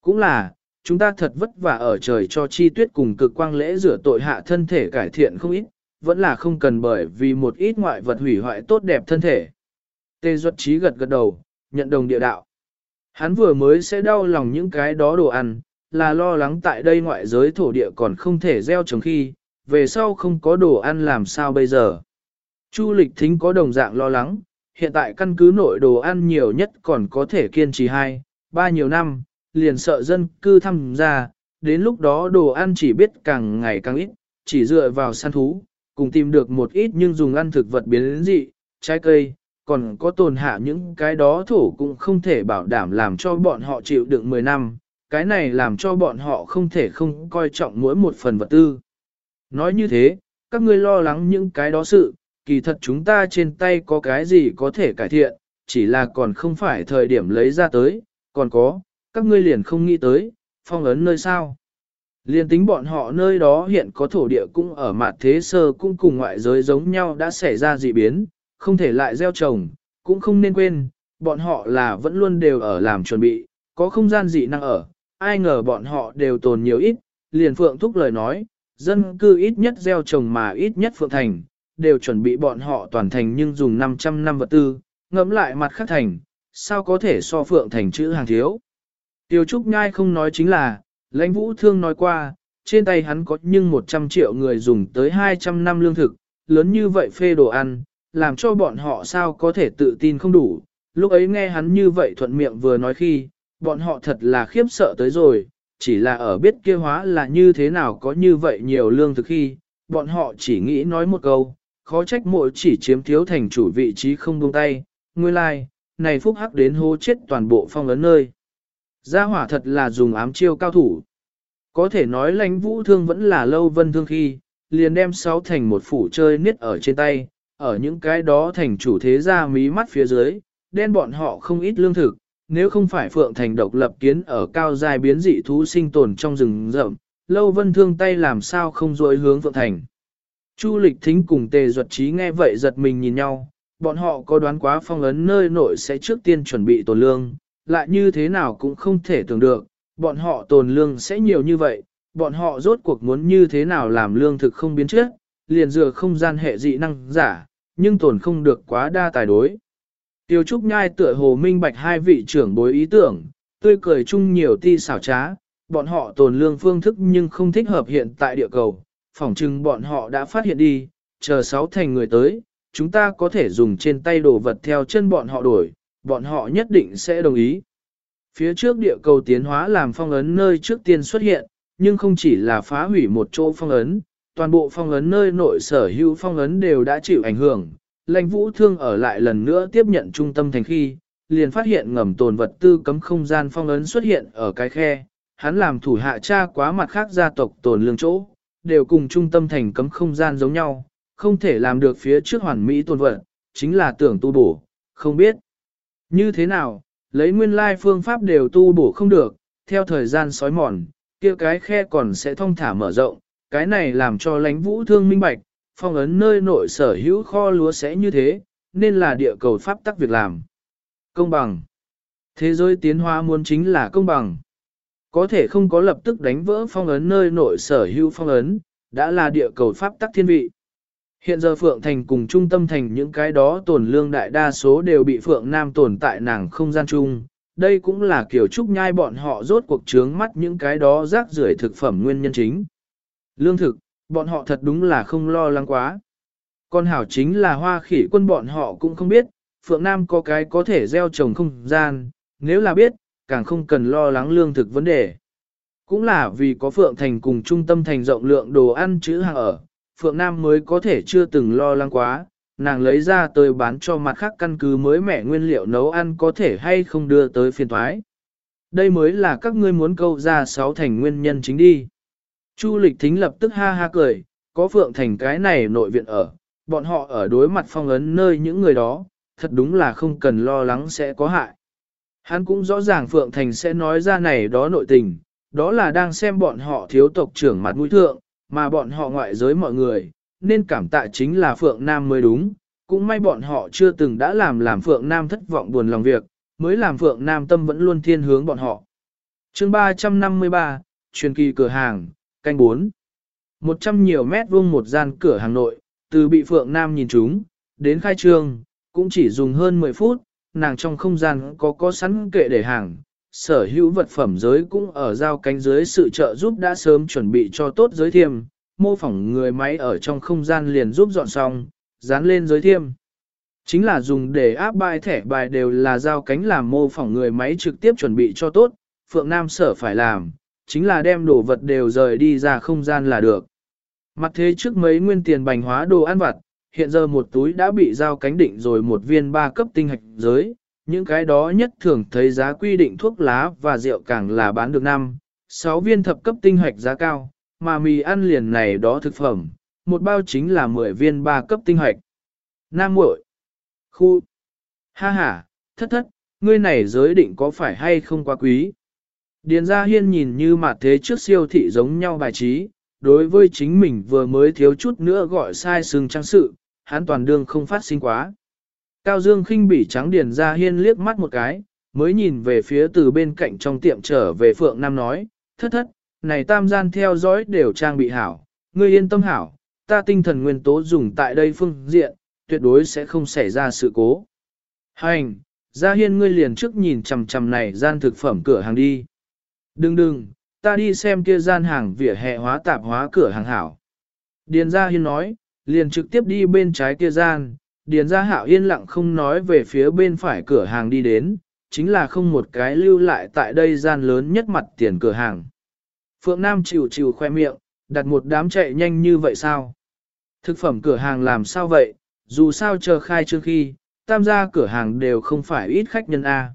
Cũng là, chúng ta thật vất vả ở trời cho chi tuyết cùng cực quang lễ rửa tội hạ thân thể cải thiện không ít, vẫn là không cần bởi vì một ít ngoại vật hủy hoại tốt đẹp thân thể. Tê Duật Trí gật gật đầu, nhận đồng địa đạo. Hắn vừa mới sẽ đau lòng những cái đó đồ ăn, là lo lắng tại đây ngoại giới thổ địa còn không thể gieo trồng khi, về sau không có đồ ăn làm sao bây giờ. Chu lịch thính có đồng dạng lo lắng, hiện tại căn cứ nội đồ ăn nhiều nhất còn có thể kiên trì hai, ba nhiều năm, liền sợ dân cư tham gia, đến lúc đó đồ ăn chỉ biết càng ngày càng ít, chỉ dựa vào săn thú, cùng tìm được một ít nhưng dùng ăn thực vật biến dị, trái cây, còn có tồn hạ những cái đó thổ cũng không thể bảo đảm làm cho bọn họ chịu đựng 10 năm, cái này làm cho bọn họ không thể không coi trọng mỗi một phần vật tư. Nói như thế, các ngươi lo lắng những cái đó sự, kỳ thật chúng ta trên tay có cái gì có thể cải thiện, chỉ là còn không phải thời điểm lấy ra tới, còn có, các ngươi liền không nghĩ tới, phong ấn nơi sao. Liên tính bọn họ nơi đó hiện có thổ địa cũng ở mặt thế sơ cũng cùng ngoại giới giống nhau đã xảy ra dị biến, không thể lại gieo trồng, cũng không nên quên, bọn họ là vẫn luôn đều ở làm chuẩn bị, có không gian dị năng ở, ai ngờ bọn họ đều tồn nhiều ít, liền Phượng Thúc lời nói, dân cư ít nhất gieo trồng mà ít nhất Phượng Thành, đều chuẩn bị bọn họ toàn thành nhưng dùng 500 năm vật tư, ngẫm lại mặt khác thành, sao có thể so Phượng Thành chữ hàng thiếu. Tiêu Trúc Nhai không nói chính là, lãnh vũ thương nói qua, trên tay hắn có nhưng 100 triệu người dùng tới 200 năm lương thực, lớn như vậy phê đồ ăn, làm cho bọn họ sao có thể tự tin không đủ. Lúc ấy nghe hắn như vậy thuận miệng vừa nói khi, bọn họ thật là khiếp sợ tới rồi, chỉ là ở biết kia hóa là như thế nào có như vậy nhiều lương thực khi, bọn họ chỉ nghĩ nói một câu, khó trách mỗi chỉ chiếm thiếu thành chủ vị trí không buông tay, nguyên lai, like, này phúc hắc đến hô chết toàn bộ phong ấn nơi. Gia hỏa thật là dùng ám chiêu cao thủ. Có thể nói lãnh vũ thương vẫn là lâu vân thương khi, liền đem sáu thành một phủ chơi niết ở trên tay, ở những cái đó thành chủ thế gia mí mắt phía dưới, đen bọn họ không ít lương thực, nếu không phải Phượng Thành độc lập kiến ở cao dài biến dị thú sinh tồn trong rừng rậm, lâu vân thương tay làm sao không dối hướng Phượng Thành. Chu lịch thính cùng tề duật trí nghe vậy giật mình nhìn nhau, bọn họ có đoán quá phong ấn nơi nội sẽ trước tiên chuẩn bị tồn lương, lại như thế nào cũng không thể tưởng được, bọn họ tồn lương sẽ nhiều như vậy, bọn họ rốt cuộc muốn như thế nào làm lương thực không biến trước, liền dựa không gian hệ dị năng giả, nhưng tổn không được quá đa tài đối. Tiêu Trúc Nhai tựa hồ minh bạch hai vị trưởng bối ý tưởng, tươi cười chung nhiều ti xảo trá, bọn họ tồn lương phương thức nhưng không thích hợp hiện tại địa cầu, phỏng chừng bọn họ đã phát hiện đi, chờ sáu thành người tới, chúng ta có thể dùng trên tay đồ vật theo chân bọn họ đổi, bọn họ nhất định sẽ đồng ý. Phía trước địa cầu tiến hóa làm phong ấn nơi trước tiên xuất hiện, nhưng không chỉ là phá hủy một chỗ phong ấn, toàn bộ phong ấn nơi nội sở hữu phong ấn đều đã chịu ảnh hưởng. Lãnh vũ thương ở lại lần nữa tiếp nhận trung tâm thành khi, liền phát hiện ngầm tồn vật tư cấm không gian phong ấn xuất hiện ở cái khe. Hắn làm thủ hạ cha quá mặt khác gia tộc tồn lương chỗ, đều cùng trung tâm thành cấm không gian giống nhau, không thể làm được phía trước hoàn mỹ tồn vật, chính là tưởng tu bổ, không biết. Như thế nào, lấy nguyên lai phương pháp đều tu bổ không được, theo thời gian sói mòn, kia cái khe còn sẽ thông thả mở rộng, cái này làm cho lãnh vũ thương minh bạch, phong ấn nơi nội sở hữu kho lúa sẽ như thế, nên là địa cầu pháp tắc việc làm. Công bằng. Thế giới tiến hóa muốn chính là công bằng. Có thể không có lập tức đánh vỡ phong ấn nơi nội sở hữu phong ấn, đã là địa cầu pháp tắc thiên vị. Hiện giờ Phượng Thành cùng trung tâm thành những cái đó tổn lương đại đa số đều bị Phượng Nam tồn tại nàng không gian chung. Đây cũng là kiểu trúc nhai bọn họ rốt cuộc trướng mắt những cái đó rác rưởi thực phẩm nguyên nhân chính. Lương thực, bọn họ thật đúng là không lo lắng quá. Con hảo chính là hoa khỉ quân bọn họ cũng không biết, Phượng Nam có cái có thể gieo trồng không gian, nếu là biết, càng không cần lo lắng lương thực vấn đề. Cũng là vì có Phượng Thành cùng trung tâm thành rộng lượng đồ ăn chữ hàng ở, Phượng Nam mới có thể chưa từng lo lắng quá, nàng lấy ra tới bán cho mặt khác căn cứ mới mẻ nguyên liệu nấu ăn có thể hay không đưa tới phiên thoái. Đây mới là các ngươi muốn câu ra sáu thành nguyên nhân chính đi. Chu lịch thính lập tức ha ha cười, có Phượng Thành cái này nội viện ở, bọn họ ở đối mặt phong ấn nơi những người đó, thật đúng là không cần lo lắng sẽ có hại. Hắn cũng rõ ràng Phượng Thành sẽ nói ra này đó nội tình, đó là đang xem bọn họ thiếu tộc trưởng mặt mũi thượng, mà bọn họ ngoại giới mọi người, nên cảm tạ chính là Phượng Nam mới đúng, cũng may bọn họ chưa từng đã làm làm Phượng Nam thất vọng buồn lòng việc, mới làm Phượng Nam tâm vẫn luôn thiên hướng bọn họ. chương 353, truyền kỳ cửa hàng, canh 4. Một trăm nhiều mét vuông một gian cửa hàng nội, từ bị Phượng Nam nhìn chúng, đến khai trương, cũng chỉ dùng hơn 10 phút, nàng trong không gian có có sẵn kệ để hàng, sở hữu vật phẩm giới cũng ở giao cánh dưới sự trợ giúp đã sớm chuẩn bị cho tốt giới thiêm, mô phỏng người máy ở trong không gian liền giúp dọn xong, dán lên giới thiêm. Chính là dùng để áp bài thẻ bài đều là giao cánh làm mô phỏng người máy trực tiếp chuẩn bị cho tốt, Phượng Nam sở phải làm, chính là đem đồ vật đều rời đi ra không gian là được. Mặt thế trước mấy nguyên tiền bành hóa đồ ăn vặt, hiện giờ một túi đã bị giao cánh định rồi một viên ba cấp tinh hạch giới, những cái đó nhất thường thấy giá quy định thuốc lá và rượu càng là bán được năm, 6 viên thập cấp tinh hạch giá cao, mà mì ăn liền này đó thực phẩm, một bao chính là 10 viên ba cấp tinh hạch Nam muội Khu. Ha ha, thất thất, ngươi này giới định có phải hay không quá quý? Điền gia hiên nhìn như mặt thế trước siêu thị giống nhau bài trí, đối với chính mình vừa mới thiếu chút nữa gọi sai sừng trang sự, hắn toàn đương không phát sinh quá. Cao Dương khinh bỉ trắng Điền Gia Hiên liếc mắt một cái, mới nhìn về phía từ bên cạnh trong tiệm trở về Phượng Nam nói, thất thất, này tam gian theo dõi đều trang bị hảo, ngươi yên tâm hảo, ta tinh thần nguyên tố dùng tại đây phương diện, tuyệt đối sẽ không xảy ra sự cố. Hành, Gia Hiên ngươi liền trước nhìn chằm chằm này gian thực phẩm cửa hàng đi. Đừng đừng, ta đi xem kia gian hàng vỉa hè hóa tạp hóa cửa hàng hảo. Điền Gia Hiên nói, liền trực tiếp đi bên trái kia gian, Điền Gia Hạo yên lặng không nói về phía bên phải cửa hàng đi đến, chính là không một cái lưu lại tại đây gian lớn nhất mặt tiền cửa hàng. Phượng Nam chịu chịu khoe miệng, đặt một đám chạy nhanh như vậy sao? Thực phẩm cửa hàng làm sao vậy, dù sao chờ khai trước khi, tam gia cửa hàng đều không phải ít khách nhân A.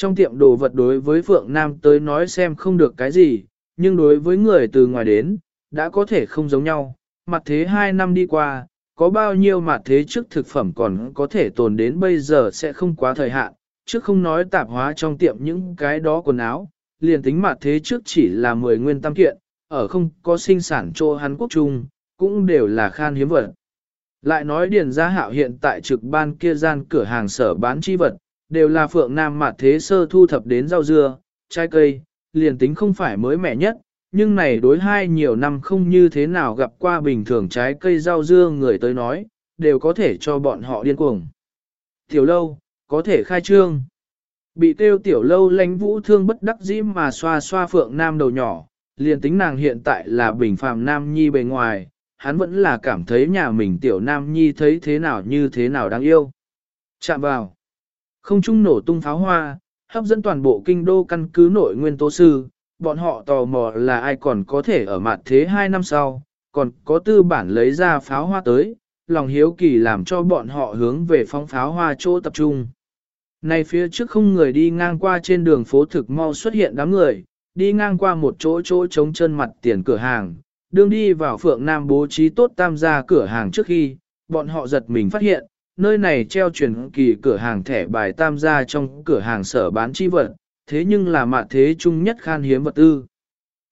Trong tiệm đồ vật đối với Phượng Nam tới nói xem không được cái gì, nhưng đối với người từ ngoài đến, đã có thể không giống nhau. Mặt thế 2 năm đi qua, có bao nhiêu mặt thế trước thực phẩm còn có thể tồn đến bây giờ sẽ không quá thời hạn, trước không nói tạp hóa trong tiệm những cái đó quần áo, liền tính mặt thế trước chỉ là 10 nguyên tam kiện, ở không có sinh sản cho Hàn Quốc Trung, cũng đều là khan hiếm vật. Lại nói điền gia hạo hiện tại trực ban kia gian cửa hàng sở bán chi vật, đều là phượng nam mặt thế sơ thu thập đến rau dưa, trái cây, liền tính không phải mới mẻ nhất, nhưng này đối hai nhiều năm không như thế nào gặp qua bình thường trái cây rau dưa người tới nói, đều có thể cho bọn họ điên cuồng. Tiểu lâu, có thể khai trương. Bị tiêu tiểu lâu lánh vũ thương bất đắc dĩ mà xoa xoa phượng nam đầu nhỏ, liền tính nàng hiện tại là bình phàm nam nhi bề ngoài, hắn vẫn là cảm thấy nhà mình tiểu nam nhi thấy thế nào như thế nào đáng yêu. Chạm vào. Không trung nổ tung pháo hoa, hấp dẫn toàn bộ kinh đô căn cứ nội nguyên tố sư, bọn họ tò mò là ai còn có thể ở mặt thế hai năm sau, còn có tư bản lấy ra pháo hoa tới, lòng hiếu kỳ làm cho bọn họ hướng về phóng pháo hoa chỗ tập trung. Này phía trước không người đi ngang qua trên đường phố thực mau xuất hiện đám người, đi ngang qua một chỗ chỗ trống chân mặt tiền cửa hàng, đương đi vào phượng nam bố trí tốt tam gia cửa hàng trước khi, bọn họ giật mình phát hiện, nơi này treo truyền kỳ cửa hàng thẻ bài tam gia trong cửa hàng sở bán chi vật, thế nhưng là mạ thế chung nhất khan hiếm vật tư.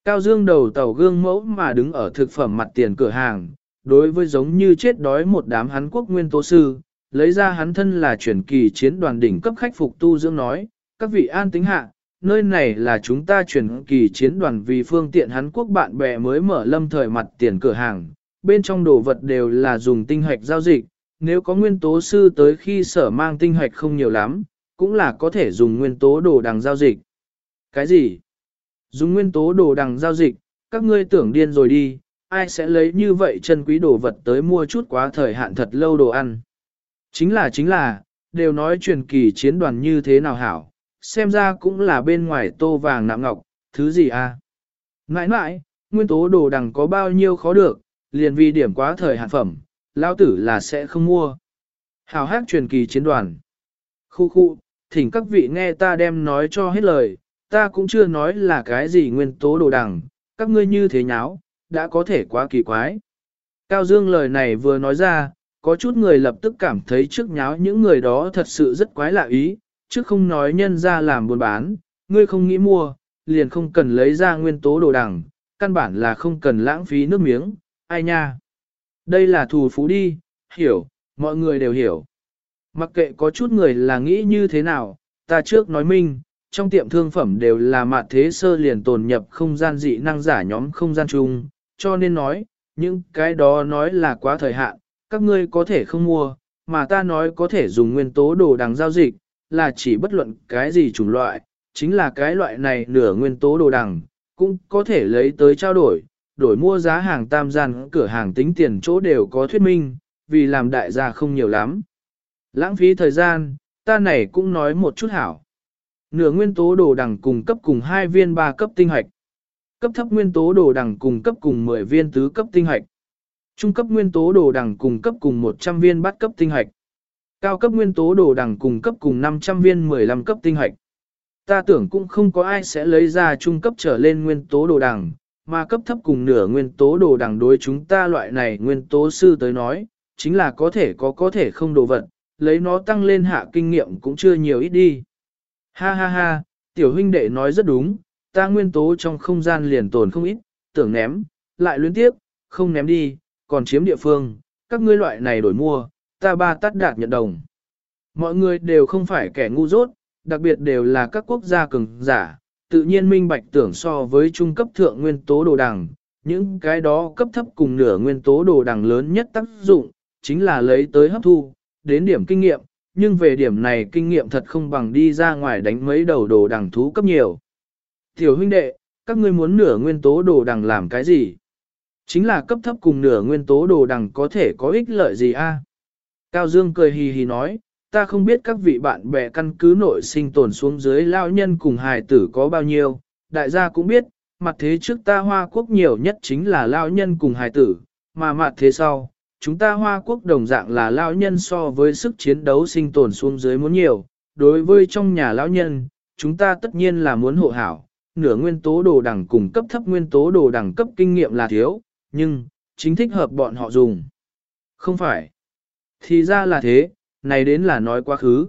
Cao Dương đầu tàu gương mẫu mà đứng ở thực phẩm mặt tiền cửa hàng, đối với giống như chết đói một đám hắn quốc nguyên tố sư, lấy ra hắn thân là truyền kỳ chiến đoàn đỉnh cấp khách phục tu dưỡng nói, các vị an tính hạ, nơi này là chúng ta truyền kỳ chiến đoàn vì phương tiện hắn quốc bạn bè mới mở lâm thời mặt tiền cửa hàng, bên trong đồ vật đều là dùng tinh hoạch giao dịch, nếu có nguyên tố sư tới khi sở mang tinh hoạch không nhiều lắm, cũng là có thể dùng nguyên tố đồ đằng giao dịch. Cái gì? Dùng nguyên tố đồ đằng giao dịch, các ngươi tưởng điên rồi đi, ai sẽ lấy như vậy chân quý đồ vật tới mua chút quá thời hạn thật lâu đồ ăn. Chính là chính là, đều nói truyền kỳ chiến đoàn như thế nào hảo, xem ra cũng là bên ngoài tô vàng nạm ngọc, thứ gì à? Ngãi ngãi, nguyên tố đồ đằng có bao nhiêu khó được, liền vì điểm quá thời hạn phẩm, lao tử là sẽ không mua. Hào hát truyền kỳ chiến đoàn. Khu khu, thỉnh các vị nghe ta đem nói cho hết lời, ta cũng chưa nói là cái gì nguyên tố đồ đằng, các ngươi như thế nháo, đã có thể quá kỳ quái. Cao Dương lời này vừa nói ra, có chút người lập tức cảm thấy trước nháo những người đó thật sự rất quái lạ ý, chứ không nói nhân ra làm buôn bán, ngươi không nghĩ mua, liền không cần lấy ra nguyên tố đồ đằng, căn bản là không cần lãng phí nước miếng, ai nha. Đây là thù phú đi, hiểu, mọi người đều hiểu. Mặc kệ có chút người là nghĩ như thế nào, ta trước nói minh, trong tiệm thương phẩm đều là mạt thế sơ liền tồn nhập không gian dị năng giả nhóm không gian chung, cho nên nói, những cái đó nói là quá thời hạn, các ngươi có thể không mua, mà ta nói có thể dùng nguyên tố đồ đằng giao dịch, là chỉ bất luận cái gì chủng loại, chính là cái loại này nửa nguyên tố đồ đằng, cũng có thể lấy tới trao đổi, đổi mua giá hàng tam gian cửa hàng tính tiền chỗ đều có thuyết minh, vì làm đại gia không nhiều lắm. Lãng phí thời gian, ta này cũng nói một chút hảo. Nửa nguyên tố đồ đằng cùng cấp cùng 2 viên 3 cấp tinh hoạch. Cấp thấp nguyên tố đồ đằng cùng cấp cùng 10 viên tứ cấp tinh hoạch. Trung cấp nguyên tố đồ đằng cùng cấp cùng 100 viên bát cấp tinh hoạch. Cao cấp nguyên tố đồ đằng cùng cấp cùng 500 viên 15 cấp tinh hoạch. Ta tưởng cũng không có ai sẽ lấy ra trung cấp trở lên nguyên tố đồ đằng, mà cấp thấp cùng nửa nguyên tố đồ đằng đối chúng ta loại này nguyên tố sư tới nói, chính là có thể có có thể không đồ vật, lấy nó tăng lên hạ kinh nghiệm cũng chưa nhiều ít đi. Ha ha ha, tiểu huynh đệ nói rất đúng, ta nguyên tố trong không gian liền tồn không ít, tưởng ném, lại luyến tiếp, không ném đi, còn chiếm địa phương, các ngươi loại này đổi mua, ta ba tắt đạt nhận đồng. Mọi người đều không phải kẻ ngu dốt, đặc biệt đều là các quốc gia cường giả, tự nhiên minh bạch tưởng so với trung cấp thượng nguyên tố đồ đằng, những cái đó cấp thấp cùng nửa nguyên tố đồ đằng lớn nhất tác dụng, chính là lấy tới hấp thu, đến điểm kinh nghiệm, nhưng về điểm này kinh nghiệm thật không bằng đi ra ngoài đánh mấy đầu đồ đằng thú cấp nhiều. Tiểu huynh đệ, các ngươi muốn nửa nguyên tố đồ đằng làm cái gì? Chính là cấp thấp cùng nửa nguyên tố đồ đằng có thể có ích lợi gì a? Cao Dương cười hì hì nói, ta không biết các vị bạn bè căn cứ nội sinh tồn xuống dưới lao nhân cùng hài tử có bao nhiêu, đại gia cũng biết, mặt thế trước ta Hoa Quốc nhiều nhất chính là lao nhân cùng hài tử, mà mặt thế sau, chúng ta Hoa Quốc đồng dạng là lao nhân so với sức chiến đấu sinh tồn xuống dưới muốn nhiều, đối với trong nhà lao nhân, chúng ta tất nhiên là muốn hộ hảo, nửa nguyên tố đồ đẳng cùng cấp thấp nguyên tố đồ đẳng cấp kinh nghiệm là thiếu, nhưng, chính thích hợp bọn họ dùng. Không phải. Thì ra là thế, này đến là nói quá khứ.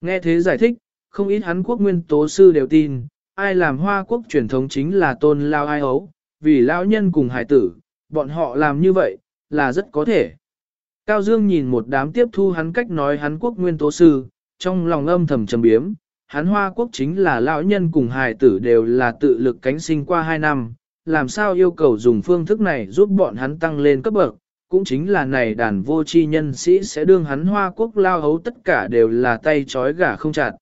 Nghe thế giải thích, không ít hắn quốc nguyên tố sư đều tin, ai làm hoa quốc truyền thống chính là tôn lao ai ấu, vì lão nhân cùng hải tử, bọn họ làm như vậy, là rất có thể. Cao Dương nhìn một đám tiếp thu hắn cách nói hắn quốc nguyên tố sư, trong lòng âm thầm trầm biếm, hắn hoa quốc chính là lão nhân cùng hài tử đều là tự lực cánh sinh qua hai năm, làm sao yêu cầu dùng phương thức này giúp bọn hắn tăng lên cấp bậc, cũng chính là này đàn vô tri nhân sĩ sẽ đương hắn hoa quốc lao hấu tất cả đều là tay trói gà không chặt.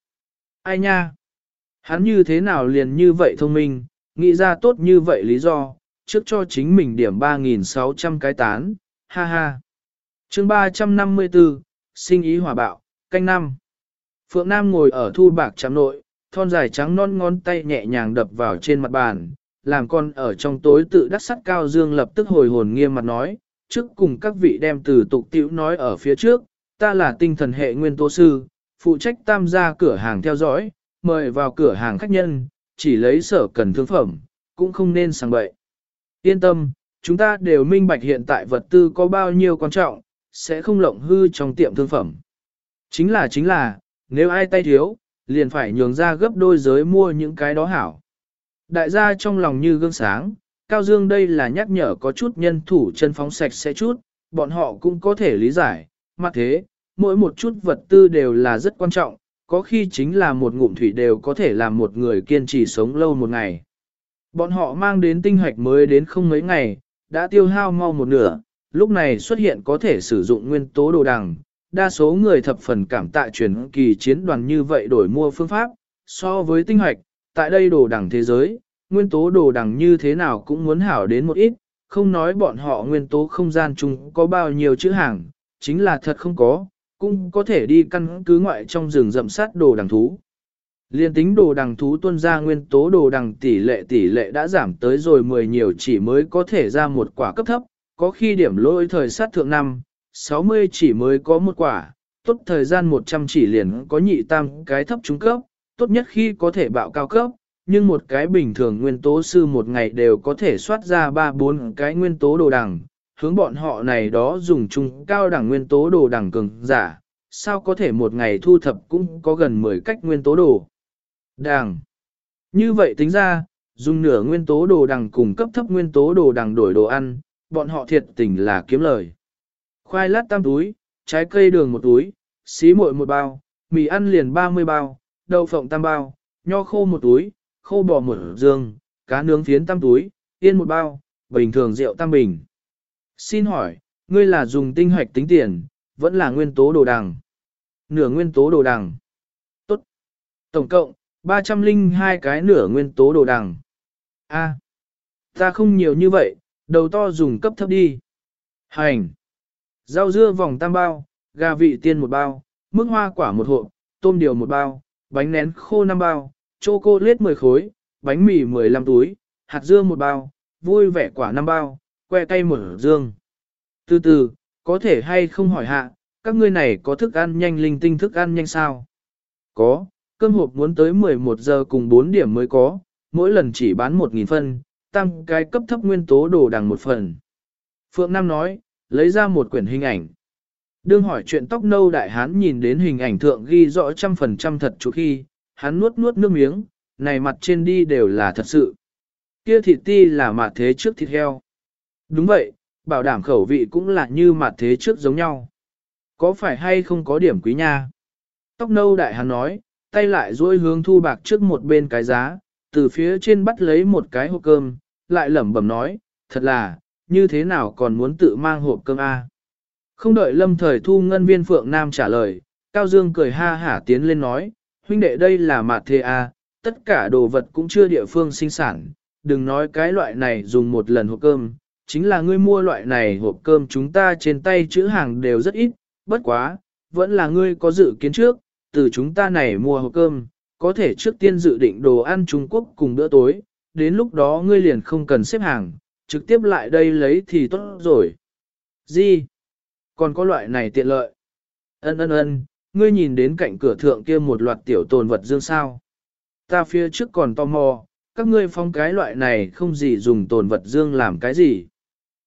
Ai nha? Hắn như thế nào liền như vậy thông minh, nghĩ ra tốt như vậy lý do, trước cho chính mình điểm 3.600 cái tán, ha ha. chương 354, sinh ý hỏa bạo, canh năm. Phượng Nam ngồi ở thu bạc trắng nội, thon dài trắng non ngón tay nhẹ nhàng đập vào trên mặt bàn, làm con ở trong tối tự đắc sắt cao dương lập tức hồi hồn nghiêm mặt nói, trước cùng các vị đem từ tục tiểu nói ở phía trước, ta là tinh thần hệ nguyên tố sư, phụ trách tam gia cửa hàng theo dõi, mời vào cửa hàng khách nhân, chỉ lấy sở cần thương phẩm, cũng không nên sang bậy. Yên tâm, chúng ta đều minh bạch hiện tại vật tư có bao nhiêu quan trọng, sẽ không lộng hư trong tiệm thương phẩm. Chính là chính là, nếu ai tay thiếu, liền phải nhường ra gấp đôi giới mua những cái đó hảo. Đại gia trong lòng như gương sáng, Cao Dương đây là nhắc nhở có chút nhân thủ chân phóng sạch sẽ chút, bọn họ cũng có thể lý giải, mặt thế, mỗi một chút vật tư đều là rất quan trọng, có khi chính là một ngụm thủy đều có thể làm một người kiên trì sống lâu một ngày. Bọn họ mang đến tinh hoạch mới đến không mấy ngày, đã tiêu hao mau một nửa, lúc này xuất hiện có thể sử dụng nguyên tố đồ đằng. Đa số người thập phần cảm tạ truyền kỳ chiến đoàn như vậy đổi mua phương pháp, so với tinh hoạch, tại đây đồ đằng thế giới, nguyên tố đồ đằng như thế nào cũng muốn hảo đến một ít, không nói bọn họ nguyên tố không gian chung có bao nhiêu chữ hàng, chính là thật không có, cũng có thể đi căn cứ ngoại trong rừng rậm sát đồ đằng thú. Liên tính đồ đằng thú tuân ra nguyên tố đồ đằng tỷ lệ tỷ lệ đã giảm tới rồi 10 nhiều chỉ mới có thể ra một quả cấp thấp, có khi điểm lỗi thời sát thượng năm, 60 chỉ mới có một quả, tốt thời gian 100 chỉ liền có nhị tam cái thấp trung cấp, tốt nhất khi có thể bạo cao cấp, nhưng một cái bình thường nguyên tố sư một ngày đều có thể soát ra 3-4 cái nguyên tố đồ đẳng hướng bọn họ này đó dùng chung cao đẳng nguyên tố đồ đẳng cường giả, sao có thể một ngày thu thập cũng có gần 10 cách nguyên tố đồ đẳng Như vậy tính ra, dùng nửa nguyên tố đồ đẳng cùng cấp thấp nguyên tố đồ đẳng đổi đồ ăn, bọn họ thiệt tình là kiếm lời. Khoai lát tam túi, trái cây đường một túi, xí muội một bao, mì ăn liền 30 bao, đậu phộng tam bao, nho khô một túi, khô bò một dương, cá nướng phiến tam túi, yên một bao, bình thường rượu tam bình. Xin hỏi, ngươi là dùng tinh hoạch tính tiền, vẫn là nguyên tố đồ đằng. Nửa nguyên tố đồ đằng. Tốt. Tổng cộng, 302 cái nửa nguyên tố đồ đằng. A, ta không nhiều như vậy, đầu to dùng cấp thấp đi. Hành. Rau dưa vòng tam bao, gà vị tiên một bao, mức hoa quả một hộp, tôm điều một bao, bánh nén khô năm bao, Chuối cô lết 10 khối, bánh mì 15 túi, hạt dưa một bao, vui vẻ quả năm bao, que cây một dương. Từ từ, có thể hay không hỏi hạ, các ngươi này có thức ăn nhanh linh tinh thức ăn nhanh sao? Có, cơm hộp muốn tới 11 giờ cùng 4 điểm mới có, mỗi lần chỉ bán 1.000 phân, tăng cái cấp thấp nguyên tố đồ đằng một phần. Phượng Nam nói, lấy ra một quyển hình ảnh. Đương hỏi chuyện tóc nâu đại hán nhìn đến hình ảnh thượng ghi rõ trăm phần trăm thật chủ khi, hắn nuốt nuốt nước miếng, này mặt trên đi đều là thật sự. Kia thịt ti là mặt thế trước thịt heo. Đúng vậy, bảo đảm khẩu vị cũng là như mặt thế trước giống nhau. Có phải hay không có điểm quý nha? Tóc nâu đại hắn nói, tay lại duỗi hướng thu bạc trước một bên cái giá, từ phía trên bắt lấy một cái hộp cơm, lại lẩm bẩm nói, thật là, như thế nào còn muốn tự mang hộp cơm a? Không đợi lâm thời thu ngân viên Phượng Nam trả lời, Cao Dương cười ha hả tiến lên nói, huynh đệ đây là mạt thế a, tất cả đồ vật cũng chưa địa phương sinh sản, đừng nói cái loại này dùng một lần hộp cơm, chính là ngươi mua loại này hộp cơm chúng ta trên tay chữ hàng đều rất ít, bất quá, vẫn là ngươi có dự kiến trước, từ chúng ta này mua hộp cơm, có thể trước tiên dự định đồ ăn Trung Quốc cùng bữa tối, đến lúc đó ngươi liền không cần xếp hàng, trực tiếp lại đây lấy thì tốt rồi. Gì? Còn có loại này tiện lợi? Ân ân ân, ngươi nhìn đến cạnh cửa thượng kia một loạt tiểu tồn vật dương sao. Ta phía trước còn tò mò, các ngươi phong cái loại này không gì dùng tồn vật dương làm cái gì.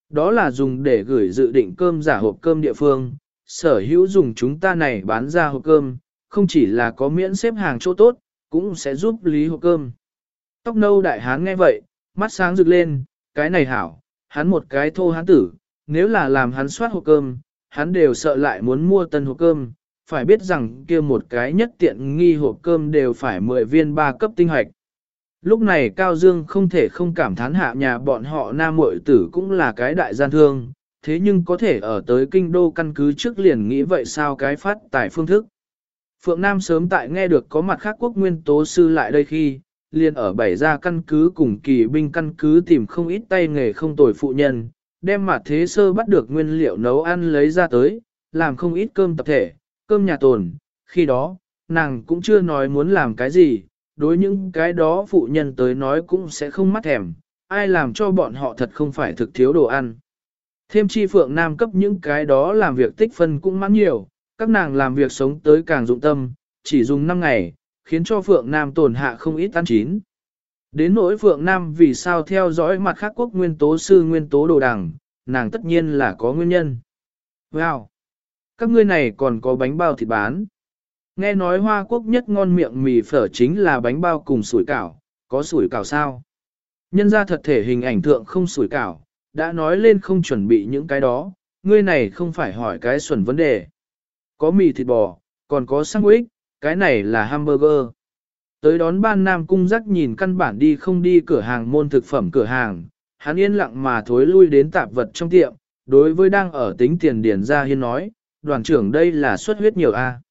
Đó là dùng để gửi dự định cơm giả hộp cơm địa phương, sở hữu dùng chúng ta này bán ra hộp cơm, không chỉ là có miễn xếp hàng chỗ tốt, cũng sẽ giúp lý hộp cơm. Tóc nâu đại hán nghe vậy, mắt sáng rực lên, cái này hảo, hắn một cái thô hán tử, nếu là làm hắn soát hộp cơm, hắn đều sợ lại muốn mua tân hộp cơm, phải biết rằng kia một cái nhất tiện nghi hộp cơm đều phải 10 viên ba cấp tinh hoạch. Lúc này Cao Dương không thể không cảm thán hạ nhà bọn họ nam muội tử cũng là cái đại gian thương, thế nhưng có thể ở tới kinh đô căn cứ trước liền nghĩ vậy sao cái phát tài phương thức. Phượng Nam sớm tại nghe được có mặt khác quốc nguyên tố sư lại đây khi, liền ở bảy ra căn cứ cùng kỳ binh căn cứ tìm không ít tay nghề không tồi phụ nhân, đem mặt thế sơ bắt được nguyên liệu nấu ăn lấy ra tới, làm không ít cơm tập thể, cơm nhà tồn, khi đó, nàng cũng chưa nói muốn làm cái gì, đối những cái đó phụ nhân tới nói cũng sẽ không mắt thèm, ai làm cho bọn họ thật không phải thực thiếu đồ ăn. Thêm chi phượng nam cấp những cái đó làm việc tích phân cũng mãn nhiều, các nàng làm việc sống tới càng dụng tâm, chỉ dùng 5 ngày, khiến cho phượng nam tổn hạ không ít ăn chín. Đến nỗi phượng nam vì sao theo dõi mặt khác quốc nguyên tố sư nguyên tố đồ đằng, nàng tất nhiên là có nguyên nhân. Wow! Các ngươi này còn có bánh bao thịt bán. Nghe nói Hoa Quốc nhất ngon miệng mì phở chính là bánh bao cùng sủi cảo, có sủi cảo sao? Nhân ra thật thể hình ảnh thượng không sủi cảo, đã nói lên không chuẩn bị những cái đó, ngươi này không phải hỏi cái xuẩn vấn đề. Có mì thịt bò, còn có sandwich, cái này là hamburger. Tới đón ban nam cung rắc nhìn căn bản đi không đi cửa hàng môn thực phẩm cửa hàng, hắn yên lặng mà thối lui đến tạp vật trong tiệm, đối với đang ở tính tiền điển ra hiên nói, đoàn trưởng đây là xuất huyết nhiều a.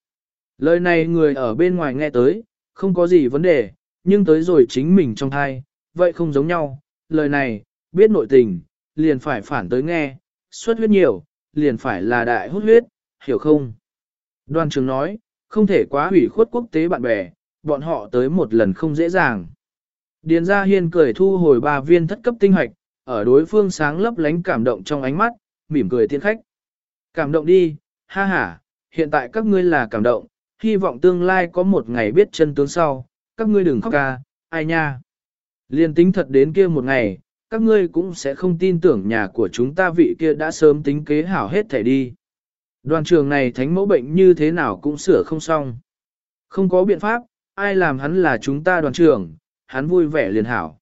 Lời này người ở bên ngoài nghe tới, không có gì vấn đề, nhưng tới rồi chính mình trong thai, vậy không giống nhau. Lời này, biết nội tình, liền phải phản tới nghe, xuất huyết nhiều, liền phải là đại hút huyết, hiểu không? Đoàn trưởng nói, không thể quá hủy khuất quốc tế bạn bè, bọn họ tới một lần không dễ dàng. Điền Gia Hiên cười thu hồi ba viên thất cấp tinh hoạch, ở đối phương sáng lấp lánh cảm động trong ánh mắt, mỉm cười tiên khách. Cảm động đi, ha ha, hiện tại các ngươi là cảm động, hy vọng tương lai có một ngày biết chân tướng sau, các ngươi đừng khóc ca, ai nha. Liên tính thật đến kia một ngày, các ngươi cũng sẽ không tin tưởng nhà của chúng ta vị kia đã sớm tính kế hảo hết thể đi. Đoàn trường này thánh mẫu bệnh như thế nào cũng sửa không xong. Không có biện pháp, ai làm hắn là chúng ta đoàn trưởng, hắn vui vẻ liền hảo.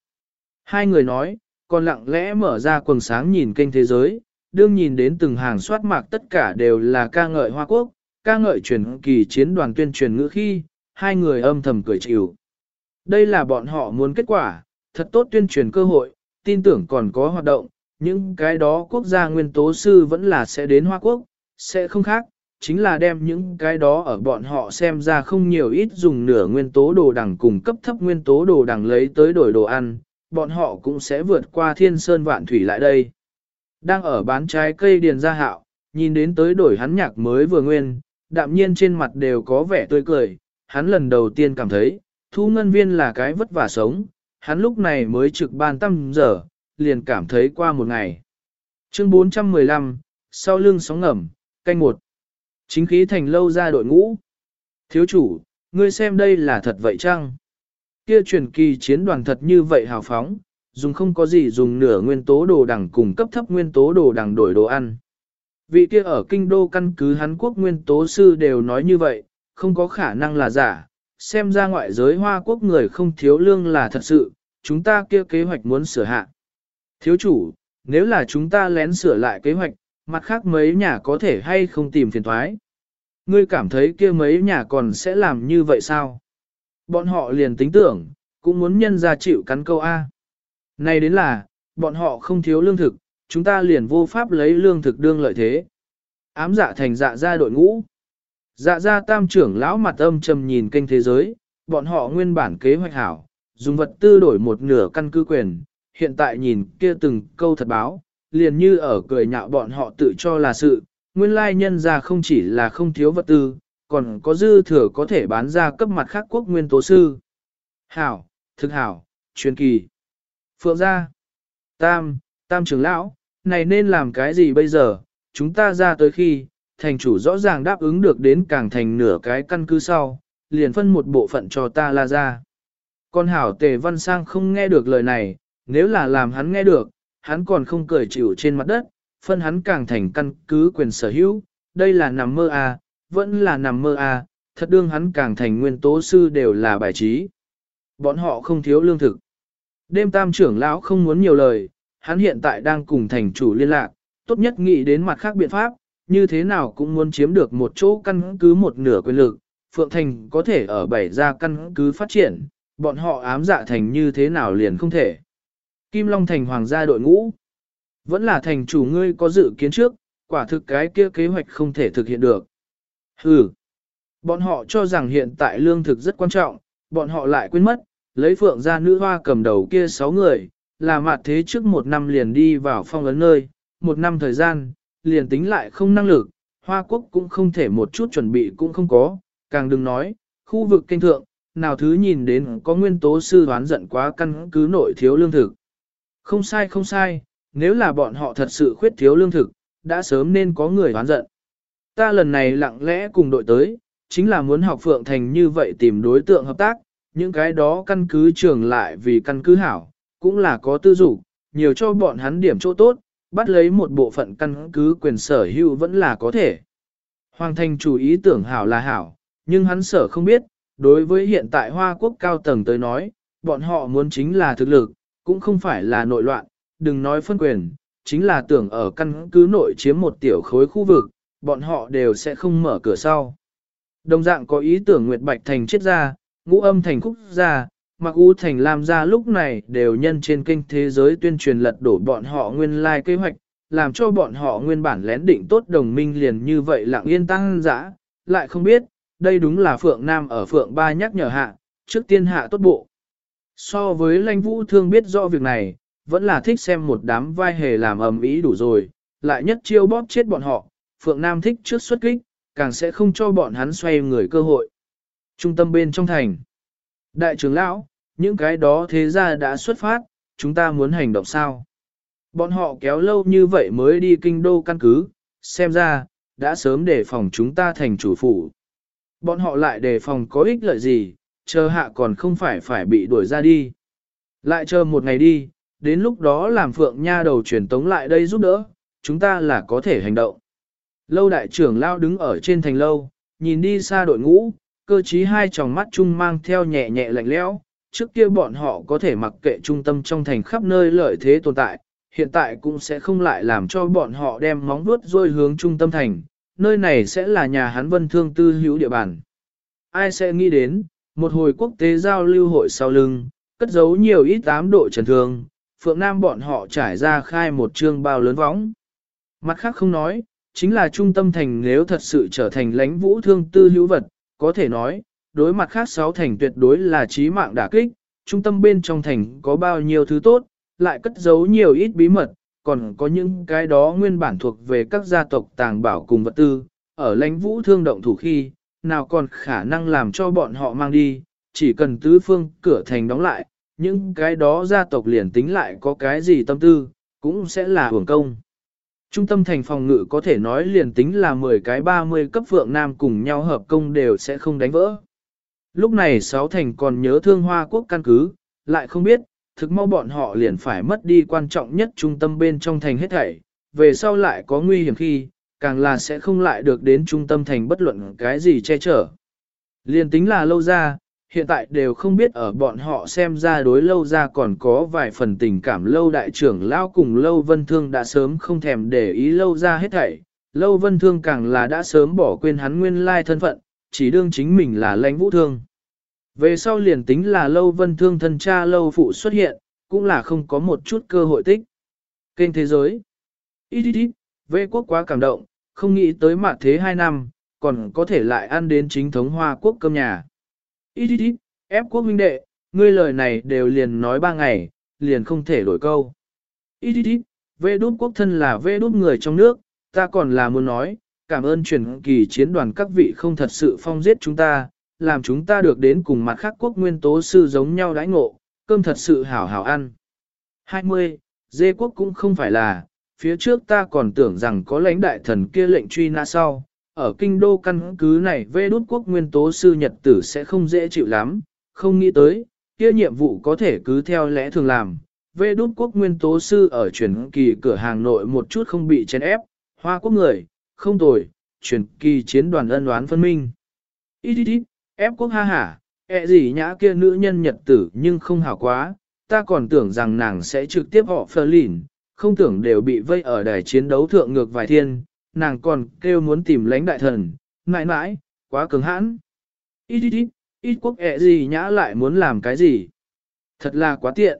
Hai người nói, còn lặng lẽ mở ra quần sáng nhìn kênh thế giới, đương nhìn đến từng hàng soát mạc tất cả đều là ca ngợi Hoa Quốc, ca ngợi truyền kỳ chiến đoàn tuyên truyền ngữ khi, hai người âm thầm cười chịu. Đây là bọn họ muốn kết quả, thật tốt tuyên truyền cơ hội, tin tưởng còn có hoạt động, những cái đó quốc gia nguyên tố sư vẫn là sẽ đến Hoa Quốc, sẽ không khác, chính là đem những cái đó ở bọn họ xem ra không nhiều ít dùng nửa nguyên tố đồ đằng cùng cấp thấp nguyên tố đồ đằng lấy tới đổi đồ ăn, bọn họ cũng sẽ vượt qua thiên sơn vạn thủy lại đây. Đang ở bán trái cây điền gia hạo, nhìn đến tới đổi hắn nhạc mới vừa nguyên, đạm nhiên trên mặt đều có vẻ tươi cười, hắn lần đầu tiên cảm thấy, thu ngân viên là cái vất vả sống, hắn lúc này mới trực ban tâm giờ, liền cảm thấy qua một ngày. Chương 415, sau lưng sóng ngầm, canh một. Chính khí thành lâu ra đội ngũ. Thiếu chủ, ngươi xem đây là thật vậy chăng? Kia truyền kỳ chiến đoàn thật như vậy hào phóng, dùng không có gì dùng nửa nguyên tố đồ đằng cùng cấp thấp nguyên tố đồ đằng đổi đồ ăn. Vị kia ở kinh đô căn cứ Hán Quốc nguyên tố sư đều nói như vậy, không có khả năng là giả, xem ra ngoại giới Hoa Quốc người không thiếu lương là thật sự, chúng ta kia kế hoạch muốn sửa hạ. Thiếu chủ, nếu là chúng ta lén sửa lại kế hoạch, mặt khác mấy nhà có thể hay không tìm phiền thoái. Ngươi cảm thấy kia mấy nhà còn sẽ làm như vậy sao? Bọn họ liền tính tưởng, cũng muốn nhân ra chịu cắn câu A. Này đến là, bọn họ không thiếu lương thực, chúng ta liền vô pháp lấy lương thực đương lợi thế. Ám dạ thành dạ ra đội ngũ. Dạ ra tam trưởng lão mặt âm trầm nhìn kênh thế giới, bọn họ nguyên bản kế hoạch hảo, dùng vật tư đổi một nửa căn cứ quyền, hiện tại nhìn kia từng câu thật báo, liền như ở cười nhạo bọn họ tự cho là sự, nguyên lai nhân ra không chỉ là không thiếu vật tư, còn có dư thừa có thể bán ra cấp mặt khác quốc nguyên tố sư. Hảo, thực hảo, truyền kỳ. Phượng gia, Tam, Tam trưởng lão, này nên làm cái gì bây giờ, chúng ta ra tới khi, thành chủ rõ ràng đáp ứng được đến càng thành nửa cái căn cứ sau, liền phân một bộ phận cho ta la ra. Con hảo tề văn sang không nghe được lời này, nếu là làm hắn nghe được, hắn còn không cười chịu trên mặt đất, phân hắn càng thành căn cứ quyền sở hữu, đây là nằm mơ à, vẫn là nằm mơ à, thật đương hắn càng thành nguyên tố sư đều là bài trí. Bọn họ không thiếu lương thực. Đêm tam trưởng lão không muốn nhiều lời, hắn hiện tại đang cùng thành chủ liên lạc, tốt nhất nghĩ đến mặt khác biện pháp, như thế nào cũng muốn chiếm được một chỗ căn cứ một nửa quyền lực, Phượng Thành có thể ở bảy ra căn cứ phát triển, bọn họ ám dạ thành như thế nào liền không thể. Kim Long Thành hoàng gia đội ngũ. Vẫn là thành chủ ngươi có dự kiến trước, quả thực cái kia kế hoạch không thể thực hiện được. Hừ. Bọn họ cho rằng hiện tại lương thực rất quan trọng, bọn họ lại quên mất, lấy phượng ra nữ hoa cầm đầu kia sáu người, là mặt thế trước một năm liền đi vào phong ấn nơi, một năm thời gian, liền tính lại không năng lực, hoa quốc cũng không thể một chút chuẩn bị cũng không có, càng đừng nói, khu vực kinh thượng, nào thứ nhìn đến có nguyên tố sư đoán giận quá căn cứ nội thiếu lương thực. Không sai không sai, nếu là bọn họ thật sự khuyết thiếu lương thực, đã sớm nên có người đoán giận. Ta lần này lặng lẽ cùng đội tới, chính là muốn học Phượng Thành như vậy tìm đối tượng hợp tác, những cái đó căn cứ trường lại vì căn cứ hảo, cũng là có tư dục, nhiều cho bọn hắn điểm chỗ tốt, bắt lấy một bộ phận căn cứ quyền sở hữu vẫn là có thể. Hoàng Thành chủ ý tưởng hảo là hảo, nhưng hắn sở không biết, đối với hiện tại Hoa Quốc cao tầng tới nói, bọn họ muốn chính là thực lực, cũng không phải là nội loạn, đừng nói phân quyền, chính là tưởng ở căn cứ nội chiếm một tiểu khối khu vực, bọn họ đều sẽ không mở cửa sau. Đồng dạng có ý tưởng Nguyệt Bạch Thành chết ra, ngũ âm thành khúc ra, mặc u thành làm ra lúc này đều nhân trên kênh thế giới tuyên truyền lật đổ bọn họ nguyên lai like kế hoạch, làm cho bọn họ nguyên bản lén định tốt đồng minh liền như vậy lặng yên tăng dã, lại không biết, đây đúng là Phượng Nam ở Phượng Ba nhắc nhở hạ, trước tiên hạ tốt bộ. So với lãnh vũ thương biết rõ việc này, vẫn là thích xem một đám vai hề làm ầm ý đủ rồi, lại nhất chiêu bóp chết bọn họ, Phượng Nam thích trước xuất kích, càng sẽ không cho bọn hắn xoay người cơ hội. Trung tâm bên trong thành. Đại trưởng lão, những cái đó thế ra đã xuất phát, chúng ta muốn hành động sao? Bọn họ kéo lâu như vậy mới đi kinh đô căn cứ, xem ra, đã sớm đề phòng chúng ta thành chủ phủ. Bọn họ lại đề phòng có ích lợi gì, chờ hạ còn không phải phải bị đuổi ra đi. Lại chờ một ngày đi, đến lúc đó làm phượng nha đầu truyền tống lại đây giúp đỡ, chúng ta là có thể hành động. Lâu đại trưởng lao đứng ở trên thành lâu, nhìn đi xa đội ngũ, cơ trí hai tròng mắt chung mang theo nhẹ nhẹ lạnh lẽo. Trước kia bọn họ có thể mặc kệ trung tâm trong thành khắp nơi lợi thế tồn tại, hiện tại cũng sẽ không lại làm cho bọn họ đem móng vuốt rôi hướng trung tâm thành, nơi này sẽ là nhà hắn vân thương tư hữu địa bàn. Ai sẽ nghĩ đến, một hồi quốc tế giao lưu hội sau lưng, cất giấu nhiều ít tám độ trần thương, Phượng Nam bọn họ trải ra khai một chương bao lớn võng. Mặt khác không nói, chính là trung tâm thành nếu thật sự trở thành lãnh vũ thương tư hữu vật, có thể nói, đối mặt khác sáu thành tuyệt đối là trí mạng đả kích, trung tâm bên trong thành có bao nhiêu thứ tốt, lại cất giấu nhiều ít bí mật, còn có những cái đó nguyên bản thuộc về các gia tộc tàng bảo cùng vật tư, ở lãnh vũ thương động thủ khi, nào còn khả năng làm cho bọn họ mang đi, chỉ cần tứ phương cửa thành đóng lại, những cái đó gia tộc liền tính lại có cái gì tâm tư, cũng sẽ là hưởng công. Trung tâm thành phòng ngự có thể nói liền tính là 10 cái 30 cấp phượng nam cùng nhau hợp công đều sẽ không đánh vỡ. Lúc này sáu thành còn nhớ thương hoa quốc căn cứ, lại không biết, thực mau bọn họ liền phải mất đi quan trọng nhất trung tâm bên trong thành hết thảy, về sau lại có nguy hiểm khi, càng là sẽ không lại được đến trung tâm thành bất luận cái gì che chở. Liền tính là lâu ra, hiện tại đều không biết ở bọn họ xem ra đối lâu ra còn có vài phần tình cảm lâu đại trưởng lao cùng lâu vân thương đã sớm không thèm để ý lâu ra hết thảy, Lâu vân thương càng là đã sớm bỏ quên hắn nguyên lai thân phận, chỉ đương chính mình là lãnh vũ thương. Về sau liền tính là lâu vân thương thân cha lâu phụ xuất hiện, cũng là không có một chút cơ hội tích. Kênh thế giới. Ít ít ít, vệ quốc quá cảm động, không nghĩ tới mặt thế hai năm, còn có thể lại ăn đến chính thống hoa quốc cơm nhà. Ít ít ít, ép quốc huynh đệ, ngươi lời này đều liền nói ba ngày, liền không thể đổi câu. Ít ít ít, vệ đút quốc thân là vệ đút người trong nước, ta còn là muốn nói, cảm ơn truyền kỳ chiến đoàn các vị không thật sự phong giết chúng ta, làm chúng ta được đến cùng mặt khác quốc nguyên tố sư giống nhau đãi ngộ, cơm thật sự hảo hảo ăn. 20. Dê quốc cũng không phải là, phía trước ta còn tưởng rằng có lãnh đại thần kia lệnh truy nã sau, ở kinh đô căn cứ này vê đốt quốc nguyên tố sư nhật tử sẽ không dễ chịu lắm, không nghĩ tới, kia nhiệm vụ có thể cứ theo lẽ thường làm. Vê đốt quốc nguyên tố sư ở truyền kỳ cửa hàng nội một chút không bị chèn ép, hoa quốc người, không tồi, truyền kỳ chiến đoàn ân oán phân minh. Ít ít ít, ép quốc ha hả, ẹ gì nhã kia nữ nhân nhật tử nhưng không hảo quá, ta còn tưởng rằng nàng sẽ trực tiếp họ phơ lìn, không tưởng đều bị vây ở đài chiến đấu thượng ngược vài thiên, nàng còn kêu muốn tìm lãnh đại thần, mãi mãi, quá cứng hãn. Ít ít ít, ít quốc ẹ gì nhã lại muốn làm cái gì? Thật là quá tiện.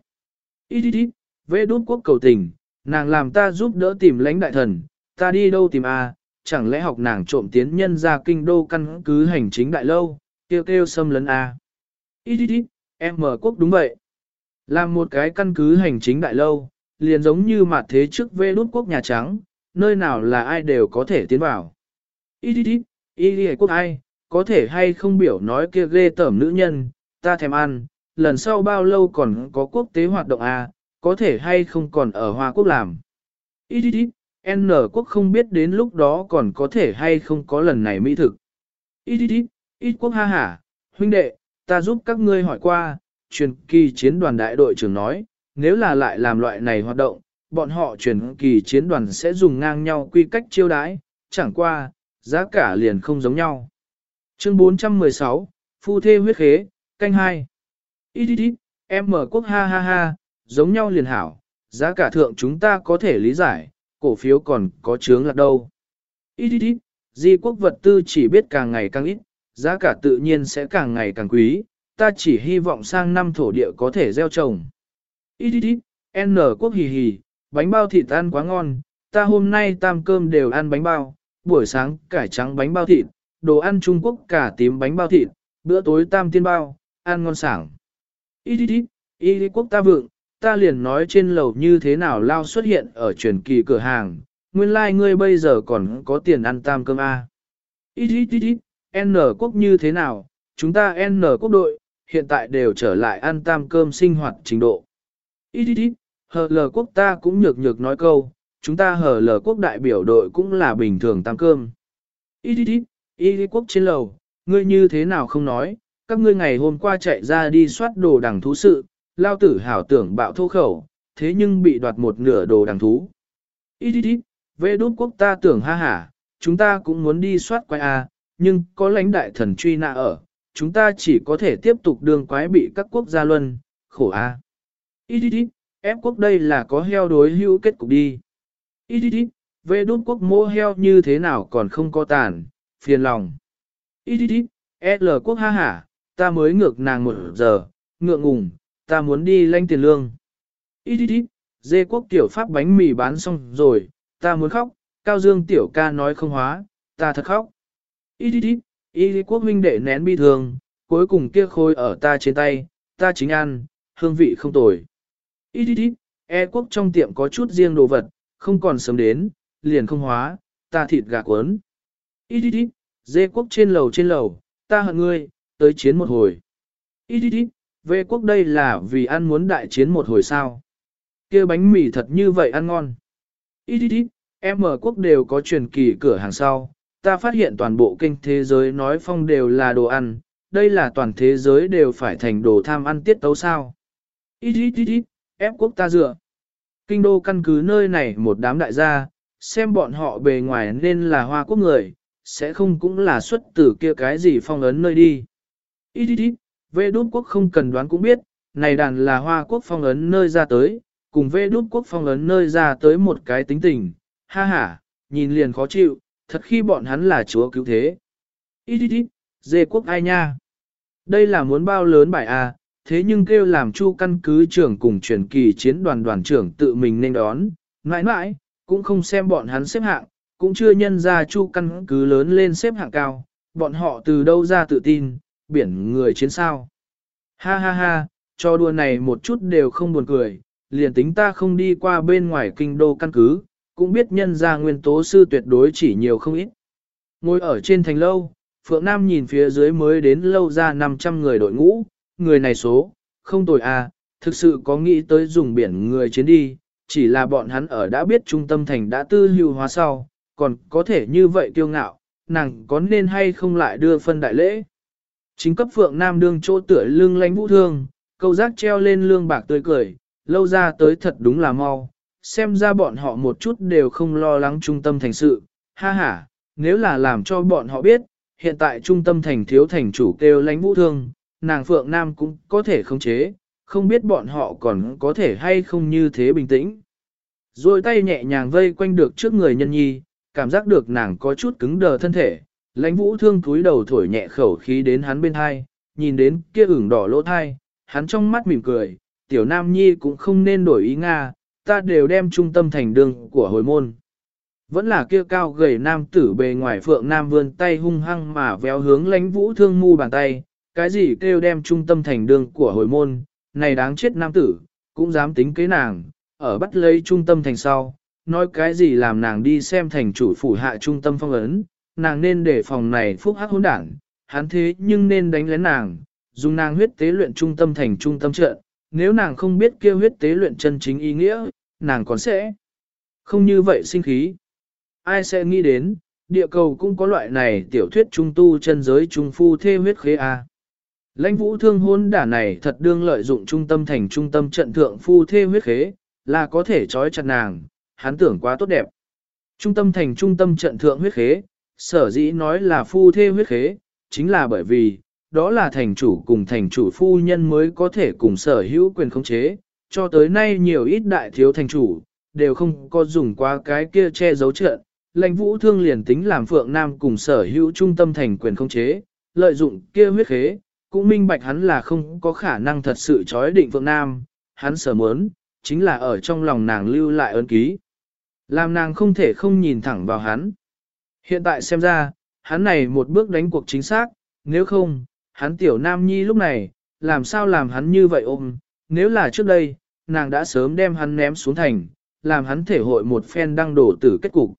Ít ít ít, vê đút quốc cầu tình, nàng làm ta giúp đỡ tìm lãnh đại thần, ta đi đâu tìm a? chẳng lẽ học nàng trộm tiến nhân ra kinh đô căn cứ hành chính đại lâu, kêu kêu xâm lấn a? Ít ít ít, em mở quốc đúng vậy. Làm một cái căn cứ hành chính đại lâu, liền giống như mặt thế trước vê đút quốc Nhà Trắng, nơi nào là ai đều có thể tiến vào. Ý đi đi, ý đi quốc ai, có thể hay không biểu nói kia ghê tởm nữ nhân, ta thèm ăn, lần sau bao lâu còn có quốc tế hoạt động à, có thể hay không còn ở Hoa Quốc làm. Ý đi đi, N quốc không biết đến lúc đó còn có thể hay không có lần này mỹ thực. Ý ít đi, ít quốc ha hả, huynh đệ, ta giúp các ngươi hỏi qua, truyền kỳ chiến đoàn đại đội trưởng nói, nếu là lại làm loại này hoạt động, bọn họ truyền kỳ chiến đoàn sẽ dùng ngang nhau quy cách chiêu đãi, chẳng qua, giá cả liền không giống nhau. Chương 416, Phu Thê Huyết Khế, canh 2. Ít ít ít, em mở quốc ha ha ha, giống nhau liền hảo, giá cả thượng chúng ta có thể lý giải, cổ phiếu còn có chướng lạc đâu. Ít ít ít, di quốc vật tư chỉ biết càng ngày càng ít, giá cả tự nhiên sẽ càng ngày càng quý, ta chỉ hy vọng sang năm thổ địa có thể gieo trồng. Ít ít ít, N quốc hì hì, bánh bao thịt ăn quá ngon, ta hôm nay tam cơm đều ăn bánh bao, buổi sáng cải trắng bánh bao thịt, đồ ăn Trung Quốc cả tím bánh bao thịt, bữa tối tam tiên bao, ăn ngon sảng. Ý đi đi, ý đi quốc ta vượng, ta liền nói trên lầu như thế nào lao xuất hiện ở truyền kỳ cửa hàng, nguyên lai like ngươi bây giờ còn có tiền ăn tam cơm A. Ý đi đi đi, N quốc như thế nào, chúng ta N quốc đội, hiện tại đều trở lại ăn tam cơm sinh hoạt trình độ. Ý đi đi, hờ lờ quốc ta cũng nhược nhược nói câu, chúng ta hờ lờ quốc đại biểu đội cũng là bình thường tam cơm. Ý đi đi, ý đi quốc trên lầu, ngươi như thế nào không nói, các ngươi ngày hôm qua chạy ra đi soát đồ đằng thú sự, lao tử hảo tưởng bạo thô khẩu, thế nhưng bị đoạt một nửa đồ đằng thú. Ý đi đi, về đốt quốc ta tưởng ha hả, chúng ta cũng muốn đi soát quái a, nhưng có lãnh đại thần truy nã ở, chúng ta chỉ có thể tiếp tục đường quái bị các quốc gia luân, khổ a. Ý đi đi ép quốc đây là có heo đối hữu kết cục đi. Ít ít ít, về đốt quốc mô heo như thế nào còn không có tàn, phiền lòng. Ít ít ít, L quốc ha hả, ta mới ngược nàng một giờ, ngượng ngùng, ta muốn đi lanh tiền lương. Ít ít ít, dê quốc tiểu pháp bánh mì bán xong rồi, ta muốn khóc, Cao Dương tiểu ca nói không hóa, ta thật khóc. Ít ít ít, y quốc huynh đệ nén bi thường, cuối cùng kia khôi ở ta trên tay, ta chính ăn, hương vị không tồi. Ít ít ít, e quốc trong tiệm có chút riêng đồ vật, không còn sớm đến, liền không hóa, ta thịt gà cuốn. Ít ít ít, dê quốc trên lầu trên lầu, ta hận ngươi, tới chiến một hồi. Ít ít ít, về quốc đây là vì ăn muốn đại chiến một hồi sao. kia bánh mì thật như vậy ăn ngon. Ít ít ít, em ở quốc đều có truyền kỳ cửa hàng sau, ta phát hiện toàn bộ kênh thế giới nói phong đều là đồ ăn, đây là toàn thế giới đều phải thành đồ tham ăn tiết tấu sao. Ít ít ít ít, ép quốc ta dựa. Kinh đô căn cứ nơi này một đám đại gia, xem bọn họ bề ngoài nên là hoa quốc người, sẽ không cũng là xuất từ kia cái gì phong ấn nơi đi. Ít ít ít, vệ đốt quốc không cần đoán cũng biết, này đàn là hoa quốc phong ấn nơi ra tới, cùng vệ đốt quốc phong ấn nơi ra tới một cái tính tình, ha ha, nhìn liền khó chịu, thật khi bọn hắn là chúa cứu thế. Ít ít ít, dê quốc ai nha? Đây là muốn bao lớn bài à? Thế nhưng kêu làm chu căn cứ trưởng cùng truyền kỳ chiến đoàn đoàn trưởng tự mình nên đón, mãi mãi, cũng không xem bọn hắn xếp hạng, cũng chưa nhân ra chu căn cứ lớn lên xếp hạng cao, bọn họ từ đâu ra tự tin, biển người chiến sao. Ha ha ha, cho đùa này một chút đều không buồn cười, liền tính ta không đi qua bên ngoài kinh đô căn cứ, cũng biết nhân ra nguyên tố sư tuyệt đối chỉ nhiều không ít. Ngồi ở trên thành lâu, Phượng Nam nhìn phía dưới mới đến lâu ra 500 người đội ngũ, người này số, không tồi à, thực sự có nghĩ tới dùng biển người chiến đi, chỉ là bọn hắn ở đã biết trung tâm thành đã tư lưu hóa sau, còn có thể như vậy kiêu ngạo, nàng có nên hay không lại đưa phân đại lễ. Chính cấp Phượng Nam đương chỗ tựa lưng lánh vũ thương, câu giác treo lên lương bạc tươi cười, lâu ra tới thật đúng là mau, xem ra bọn họ một chút đều không lo lắng trung tâm thành sự, ha ha, nếu là làm cho bọn họ biết, hiện tại trung tâm thành thiếu thành chủ kêu lánh vũ thương, nàng Phượng Nam cũng có thể khống chế, không biết bọn họ còn có thể hay không như thế bình tĩnh. Rồi tay nhẹ nhàng vây quanh được trước người nhân nhi, cảm giác được nàng có chút cứng đờ thân thể, lãnh vũ thương túi đầu thổi nhẹ khẩu khí đến hắn bên hai, nhìn đến kia ửng đỏ lỗ thai, hắn trong mắt mỉm cười, tiểu nam nhi cũng không nên đổi ý Nga, ta đều đem trung tâm thành đường của hồi môn. Vẫn là kia cao gầy nam tử bề ngoài phượng nam vươn tay hung hăng mà véo hướng lãnh vũ thương mu bàn tay, cái gì kêu đem trung tâm thành đường của hồi môn, này đáng chết nam tử, cũng dám tính kế nàng, ở bắt lấy trung tâm thành sau, nói cái gì làm nàng đi xem thành chủ phủ hạ trung tâm phong ấn, nàng nên để phòng này phúc hắc hỗn đảng, hắn thế nhưng nên đánh lén nàng, dùng nàng huyết tế luyện trung tâm thành trung tâm trận, nếu nàng không biết kêu huyết tế luyện chân chính ý nghĩa, nàng còn sẽ không như vậy sinh khí. Ai sẽ nghĩ đến, địa cầu cũng có loại này tiểu thuyết trung tu chân giới trung phu thê huyết khế a. Lãnh vũ thương hôn đả này thật đương lợi dụng trung tâm thành trung tâm trận thượng phu thê huyết khế, là có thể trói chặt nàng, hắn tưởng quá tốt đẹp. Trung tâm thành trung tâm trận thượng huyết khế, sở dĩ nói là phu thê huyết khế, chính là bởi vì, đó là thành chủ cùng thành chủ phu nhân mới có thể cùng sở hữu quyền khống chế, cho tới nay nhiều ít đại thiếu thành chủ, đều không có dùng qua cái kia che giấu trận. Lãnh vũ thương liền tính làm phượng nam cùng sở hữu trung tâm thành quyền khống chế, lợi dụng kia huyết khế, cũng minh bạch hắn là không có khả năng thật sự chói định phượng nam, hắn sở muốn, chính là ở trong lòng nàng lưu lại ơn ký. Làm nàng không thể không nhìn thẳng vào hắn. Hiện tại xem ra, hắn này một bước đánh cuộc chính xác, nếu không, hắn tiểu nam nhi lúc này, làm sao làm hắn như vậy ôm, nếu là trước đây, nàng đã sớm đem hắn ném xuống thành, làm hắn thể hội một phen đăng đổ tử kết cục.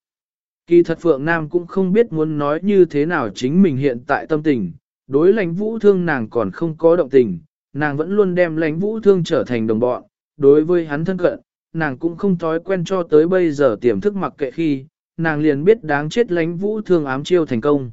Kỳ thật Phượng Nam cũng không biết muốn nói như thế nào chính mình hiện tại tâm tình, đối lãnh vũ thương nàng còn không có động tình, nàng vẫn luôn đem lãnh vũ thương trở thành đồng bọn, đối với hắn thân cận, nàng cũng không thói quen cho tới bây giờ tiềm thức mặc kệ khi, nàng liền biết đáng chết lãnh vũ thương ám chiêu thành công.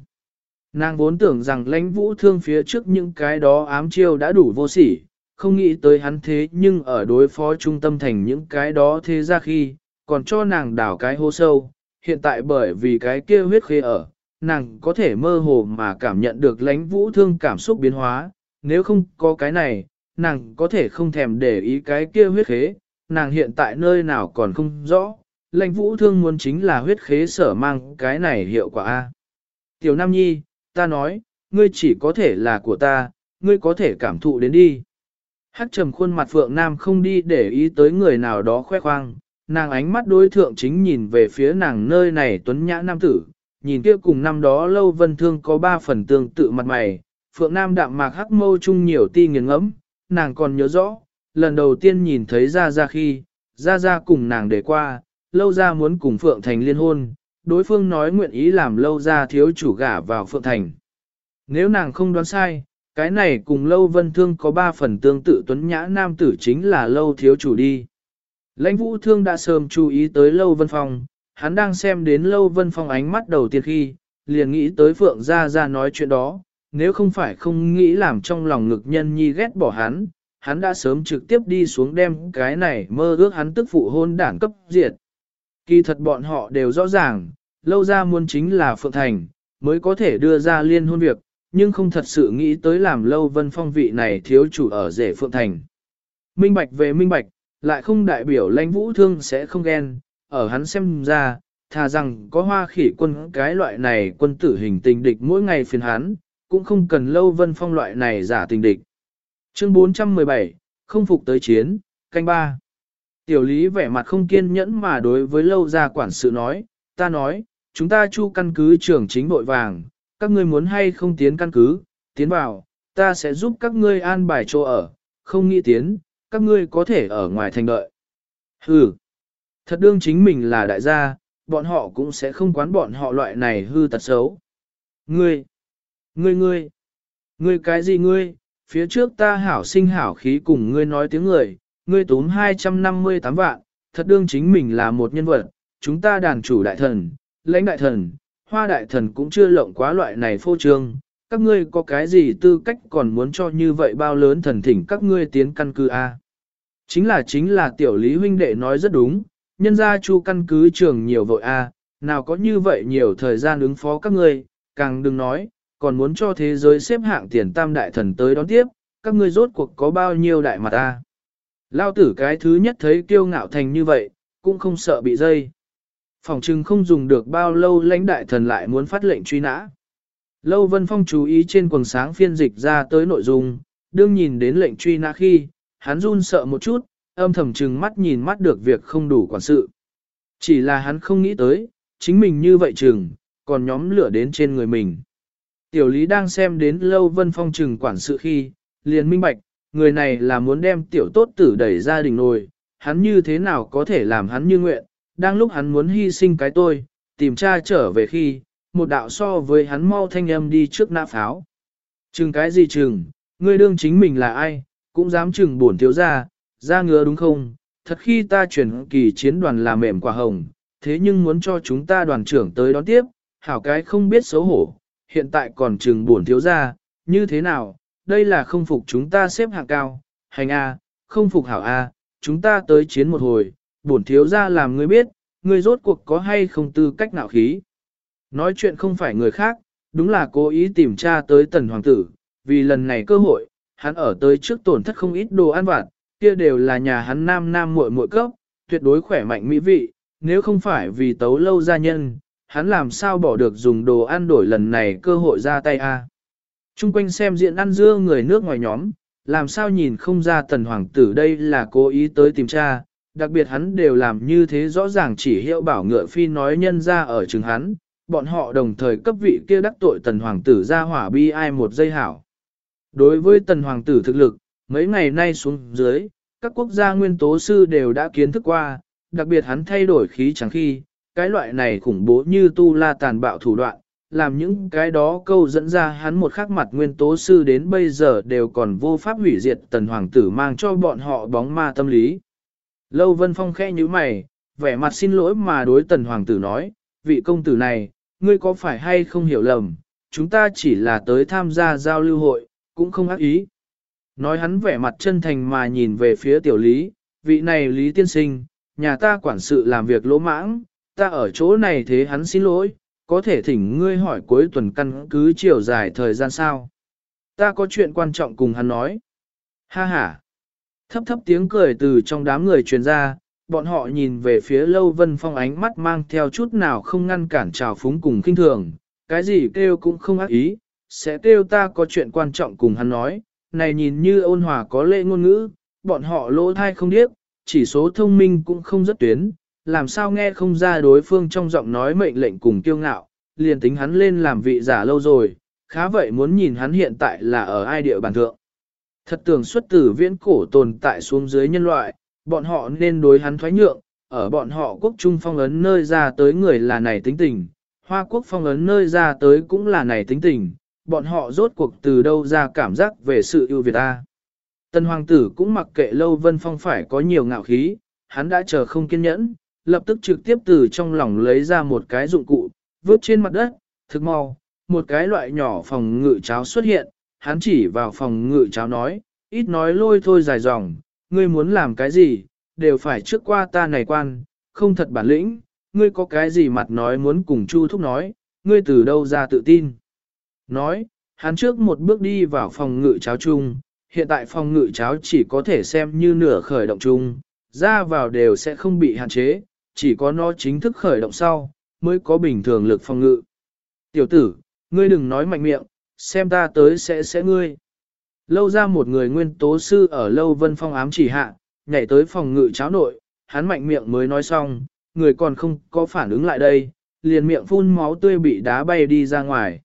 Nàng vốn tưởng rằng lãnh vũ thương phía trước những cái đó ám chiêu đã đủ vô sỉ, không nghĩ tới hắn thế nhưng ở đối phó trung tâm thành những cái đó thế ra khi, còn cho nàng đảo cái hô sâu, hiện tại bởi vì cái kia huyết khê ở, nàng có thể mơ hồ mà cảm nhận được lãnh vũ thương cảm xúc biến hóa, nếu không có cái này, nàng có thể không thèm để ý cái kia huyết khế, nàng hiện tại nơi nào còn không rõ, lãnh vũ thương muốn chính là huyết khế sở mang cái này hiệu quả A. Tiểu Nam Nhi, ta nói, ngươi chỉ có thể là của ta, ngươi có thể cảm thụ đến đi. Hắc trầm khuôn mặt Phượng Nam không đi để ý tới người nào đó khoe khoang, nàng ánh mắt đối thượng chính nhìn về phía nàng nơi này tuấn nhã nam tử, nhìn kia cùng năm đó lâu vân thương có ba phần tương tự mặt mày, Phượng Nam đạm mạc hắc mâu chung nhiều ti nghiền ngẫm, nàng còn nhớ rõ, lần đầu tiên nhìn thấy Gia Gia khi, Gia Gia cùng nàng để qua, lâu ra muốn cùng Phượng Thành liên hôn, đối phương nói nguyện ý làm lâu ra thiếu chủ gả vào Phượng Thành. Nếu nàng không đoán sai, cái này cùng lâu vân thương có ba phần tương tự tuấn nhã nam tử chính là lâu thiếu chủ đi. Lãnh vũ thương đã sớm chú ý tới lâu vân phong, hắn đang xem đến lâu vân phong ánh mắt đầu tiên khi, liền nghĩ tới Phượng Gia Gia nói chuyện đó, nếu không phải không nghĩ làm trong lòng ngực nhân nhi ghét bỏ hắn, hắn đã sớm trực tiếp đi xuống đem cái này mơ ước hắn tức phụ hôn đảng cấp diệt. Kỳ thật bọn họ đều rõ ràng, lâu ra muốn chính là Phượng Thành, mới có thể đưa ra liên hôn việc, nhưng không thật sự nghĩ tới làm lâu vân phong vị này thiếu chủ ở rể Phượng Thành. Minh bạch về minh bạch, lại không đại biểu lãnh vũ thương sẽ không ghen, ở hắn xem ra, thà rằng có hoa khỉ quân cái loại này quân tử hình tình địch mỗi ngày phiền hắn, cũng không cần lâu vân phong loại này giả tình địch. Chương 417, không phục tới chiến, canh ba. Tiểu lý vẻ mặt không kiên nhẫn mà đối với lâu gia quản sự nói, ta nói, chúng ta chu căn cứ trưởng chính bội vàng, các ngươi muốn hay không tiến căn cứ, tiến vào, ta sẽ giúp các ngươi an bài chỗ ở, không nghĩ tiến, các ngươi có thể ở ngoài thành đợi. Hừ, thật đương chính mình là đại gia, bọn họ cũng sẽ không quán bọn họ loại này hư tật xấu. Ngươi, ngươi ngươi, ngươi cái gì ngươi, phía trước ta hảo sinh hảo khí cùng ngươi nói tiếng người, ngươi tốn 258 vạn, thật đương chính mình là một nhân vật, chúng ta đàn chủ đại thần, lãnh đại thần, hoa đại thần cũng chưa lộng quá loại này phô trương, các ngươi có cái gì tư cách còn muốn cho như vậy bao lớn thần thỉnh các ngươi tiến căn cứ A. Chính là chính là tiểu lý huynh đệ nói rất đúng, nhân gia chu căn cứ trường nhiều vội A, nào có như vậy nhiều thời gian ứng phó các ngươi, càng đừng nói, còn muốn cho thế giới xếp hạng tiền tam đại thần tới đón tiếp, các ngươi rốt cuộc có bao nhiêu đại mặt A. Lao tử cái thứ nhất thấy kiêu ngạo thành như vậy, cũng không sợ bị dây. Phòng trừng không dùng được bao lâu lãnh đại thần lại muốn phát lệnh truy nã. Lâu Vân Phong chú ý trên quần sáng phiên dịch ra tới nội dung, đương nhìn đến lệnh truy nã khi, hắn run sợ một chút, âm thầm trừng mắt nhìn mắt được việc không đủ quản sự. Chỉ là hắn không nghĩ tới, chính mình như vậy chừng, còn nhóm lửa đến trên người mình. Tiểu lý đang xem đến Lâu Vân Phong trừng quản sự khi, liền minh bạch, người này là muốn đem tiểu tốt tử đẩy ra đình nồi, hắn như thế nào có thể làm hắn như nguyện, đang lúc hắn muốn hy sinh cái tôi, tìm cha trở về khi, một đạo so với hắn mau thanh âm đi trước nã pháo. Chừng cái gì chừng, ngươi đương chính mình là ai, cũng dám chừng bổn thiếu ra, ra ngứa đúng không? Thật khi ta chuyển kỳ chiến đoàn là mềm quả hồng, thế nhưng muốn cho chúng ta đoàn trưởng tới đón tiếp, hảo cái không biết xấu hổ, hiện tại còn trừng bổn thiếu ra, như thế nào, đây là không phục chúng ta xếp hạng cao, hành A, không phục hảo A, chúng ta tới chiến một hồi, bổn thiếu ra làm ngươi biết, ngươi rốt cuộc có hay không tư cách nào khí. Nói chuyện không phải người khác, đúng là cố ý tìm tra tới tần hoàng tử, vì lần này cơ hội, hắn ở tới trước tổn thất không ít đồ ăn vặt, kia đều là nhà hắn nam nam muội muội cấp, tuyệt đối khỏe mạnh mỹ vị, nếu không phải vì tấu lâu gia nhân, hắn làm sao bỏ được dùng đồ ăn đổi lần này cơ hội ra tay a. Trung quanh xem diện ăn dưa người nước ngoài nhóm, làm sao nhìn không ra tần hoàng tử đây là cố ý tới tìm cha? đặc biệt hắn đều làm như thế rõ ràng chỉ hiệu bảo ngựa phi nói nhân ra ở trường hắn, bọn họ đồng thời cấp vị kia đắc tội tần hoàng tử ra hỏa bi ai một giây hảo. Đối với tần hoàng tử thực lực, mấy ngày nay xuống dưới, các quốc gia nguyên tố sư đều đã kiến thức qua, đặc biệt hắn thay đổi khí chẳng khi, cái loại này khủng bố như tu la tàn bạo thủ đoạn, làm những cái đó câu dẫn ra hắn một khắc mặt nguyên tố sư đến bây giờ đều còn vô pháp hủy diệt tần hoàng tử mang cho bọn họ bóng ma tâm lý. Lâu Vân Phong khẽ như mày, vẻ mặt xin lỗi mà đối tần hoàng tử nói, vị công tử này, ngươi có phải hay không hiểu lầm, chúng ta chỉ là tới tham gia giao lưu hội, cũng không ác ý. Nói hắn vẻ mặt chân thành mà nhìn về phía tiểu lý, vị này lý tiên sinh, nhà ta quản sự làm việc lỗ mãng, ta ở chỗ này thế hắn xin lỗi, có thể thỉnh ngươi hỏi cuối tuần căn cứ chiều dài thời gian sao. Ta có chuyện quan trọng cùng hắn nói. Ha ha. Thấp thấp tiếng cười từ trong đám người truyền ra, bọn họ nhìn về phía lâu vân phong ánh mắt mang theo chút nào không ngăn cản trào phúng cùng kinh thường, cái gì kêu cũng không ác ý, sẽ kêu ta có chuyện quan trọng cùng hắn nói, này nhìn như ôn hòa có lệ ngôn ngữ, bọn họ lỗ thai không điếc, chỉ số thông minh cũng không rất tuyến, làm sao nghe không ra đối phương trong giọng nói mệnh lệnh cùng kiêu ngạo, liền tính hắn lên làm vị giả lâu rồi, khá vậy muốn nhìn hắn hiện tại là ở ai địa bàn thượng. Thật tưởng xuất tử viễn cổ tồn tại xuống dưới nhân loại, bọn họ nên đối hắn thoái nhượng, ở bọn họ quốc trung phong ấn nơi ra tới người là này tính tình, hoa quốc phong ấn nơi ra tới cũng là này tính tình, bọn họ rốt cuộc từ đâu ra cảm giác về sự ưu việt ta. Tân hoàng tử cũng mặc kệ lâu vân phong phải có nhiều ngạo khí, hắn đã chờ không kiên nhẫn, lập tức trực tiếp từ trong lòng lấy ra một cái dụng cụ, vớt trên mặt đất, thực mau, một cái loại nhỏ phòng ngự cháo xuất hiện, hắn chỉ vào phòng ngự cháo nói, ít nói lôi thôi dài dòng, ngươi muốn làm cái gì, đều phải trước qua ta này quan, không thật bản lĩnh, ngươi có cái gì mặt nói muốn cùng Chu Thúc nói, ngươi từ đâu ra tự tin. Nói, hắn trước một bước đi vào phòng ngự cháo chung, hiện tại phòng ngự cháo chỉ có thể xem như nửa khởi động chung, ra vào đều sẽ không bị hạn chế, chỉ có nó chính thức khởi động sau, mới có bình thường lực phòng ngự. Tiểu tử, ngươi đừng nói mạnh miệng, xem ta tới sẽ sẽ ngươi. Lâu ra một người nguyên tố sư ở lâu vân phong ám chỉ hạ, nhảy tới phòng ngự cháo nội, hắn mạnh miệng mới nói xong, người còn không có phản ứng lại đây, liền miệng phun máu tươi bị đá bay đi ra ngoài.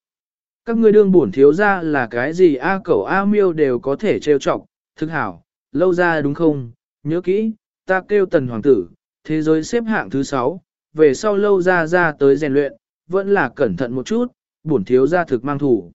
Các ngươi đương bổn thiếu ra là cái gì A cẩu A miêu đều có thể trêu chọc, thực hảo, lâu ra đúng không, nhớ kỹ, ta kêu tần hoàng tử, thế giới xếp hạng thứ 6, về sau lâu ra ra tới rèn luyện, vẫn là cẩn thận một chút, bổn thiếu ra thực mang thủ.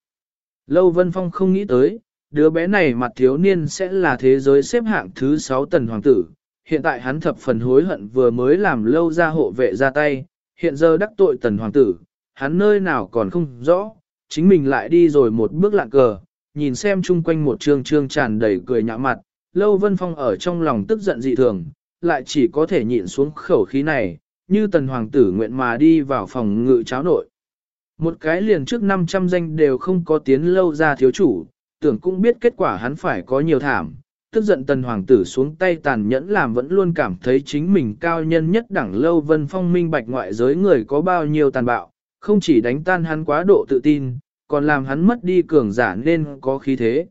Lâu Vân Phong không nghĩ tới, đứa bé này mặt thiếu niên sẽ là thế giới xếp hạng thứ 6 tần hoàng tử. Hiện tại hắn thập phần hối hận vừa mới làm lâu ra hộ vệ ra tay, hiện giờ đắc tội tần hoàng tử, hắn nơi nào còn không rõ, chính mình lại đi rồi một bước lạng cờ, nhìn xem chung quanh một trương trương tràn đầy cười nhã mặt, lâu vân phong ở trong lòng tức giận dị thường, lại chỉ có thể nhịn xuống khẩu khí này, như tần hoàng tử nguyện mà đi vào phòng ngự cháo nội. Một cái liền trước 500 danh đều không có tiến lâu ra thiếu chủ, tưởng cũng biết kết quả hắn phải có nhiều thảm. Tức giận tần hoàng tử xuống tay tàn nhẫn làm vẫn luôn cảm thấy chính mình cao nhân nhất đẳng lâu vân phong minh bạch ngoại giới người có bao nhiêu tàn bạo, không chỉ đánh tan hắn quá độ tự tin, còn làm hắn mất đi cường giả nên có khí thế.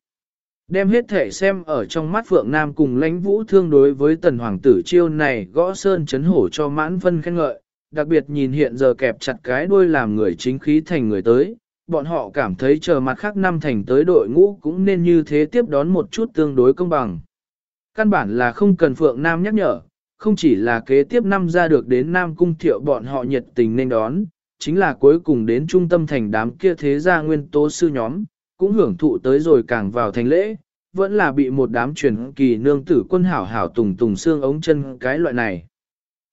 Đem hết thể xem ở trong mắt Phượng Nam cùng lãnh vũ thương đối với tần hoàng tử chiêu này gõ sơn chấn hổ cho mãn phân khen ngợi, đặc biệt nhìn hiện giờ kẹp chặt cái đuôi làm người chính khí thành người tới, bọn họ cảm thấy chờ mặt khác năm thành tới đội ngũ cũng nên như thế tiếp đón một chút tương đối công bằng. Căn bản là không cần Phượng Nam nhắc nhở, không chỉ là kế tiếp năm ra được đến Nam Cung Thiệu bọn họ nhiệt tình nên đón, chính là cuối cùng đến trung tâm thành đám kia thế gia nguyên tố sư nhóm, cũng hưởng thụ tới rồi càng vào thành lễ, vẫn là bị một đám truyền kỳ nương tử quân hảo hảo tùng tùng xương ống chân cái loại này.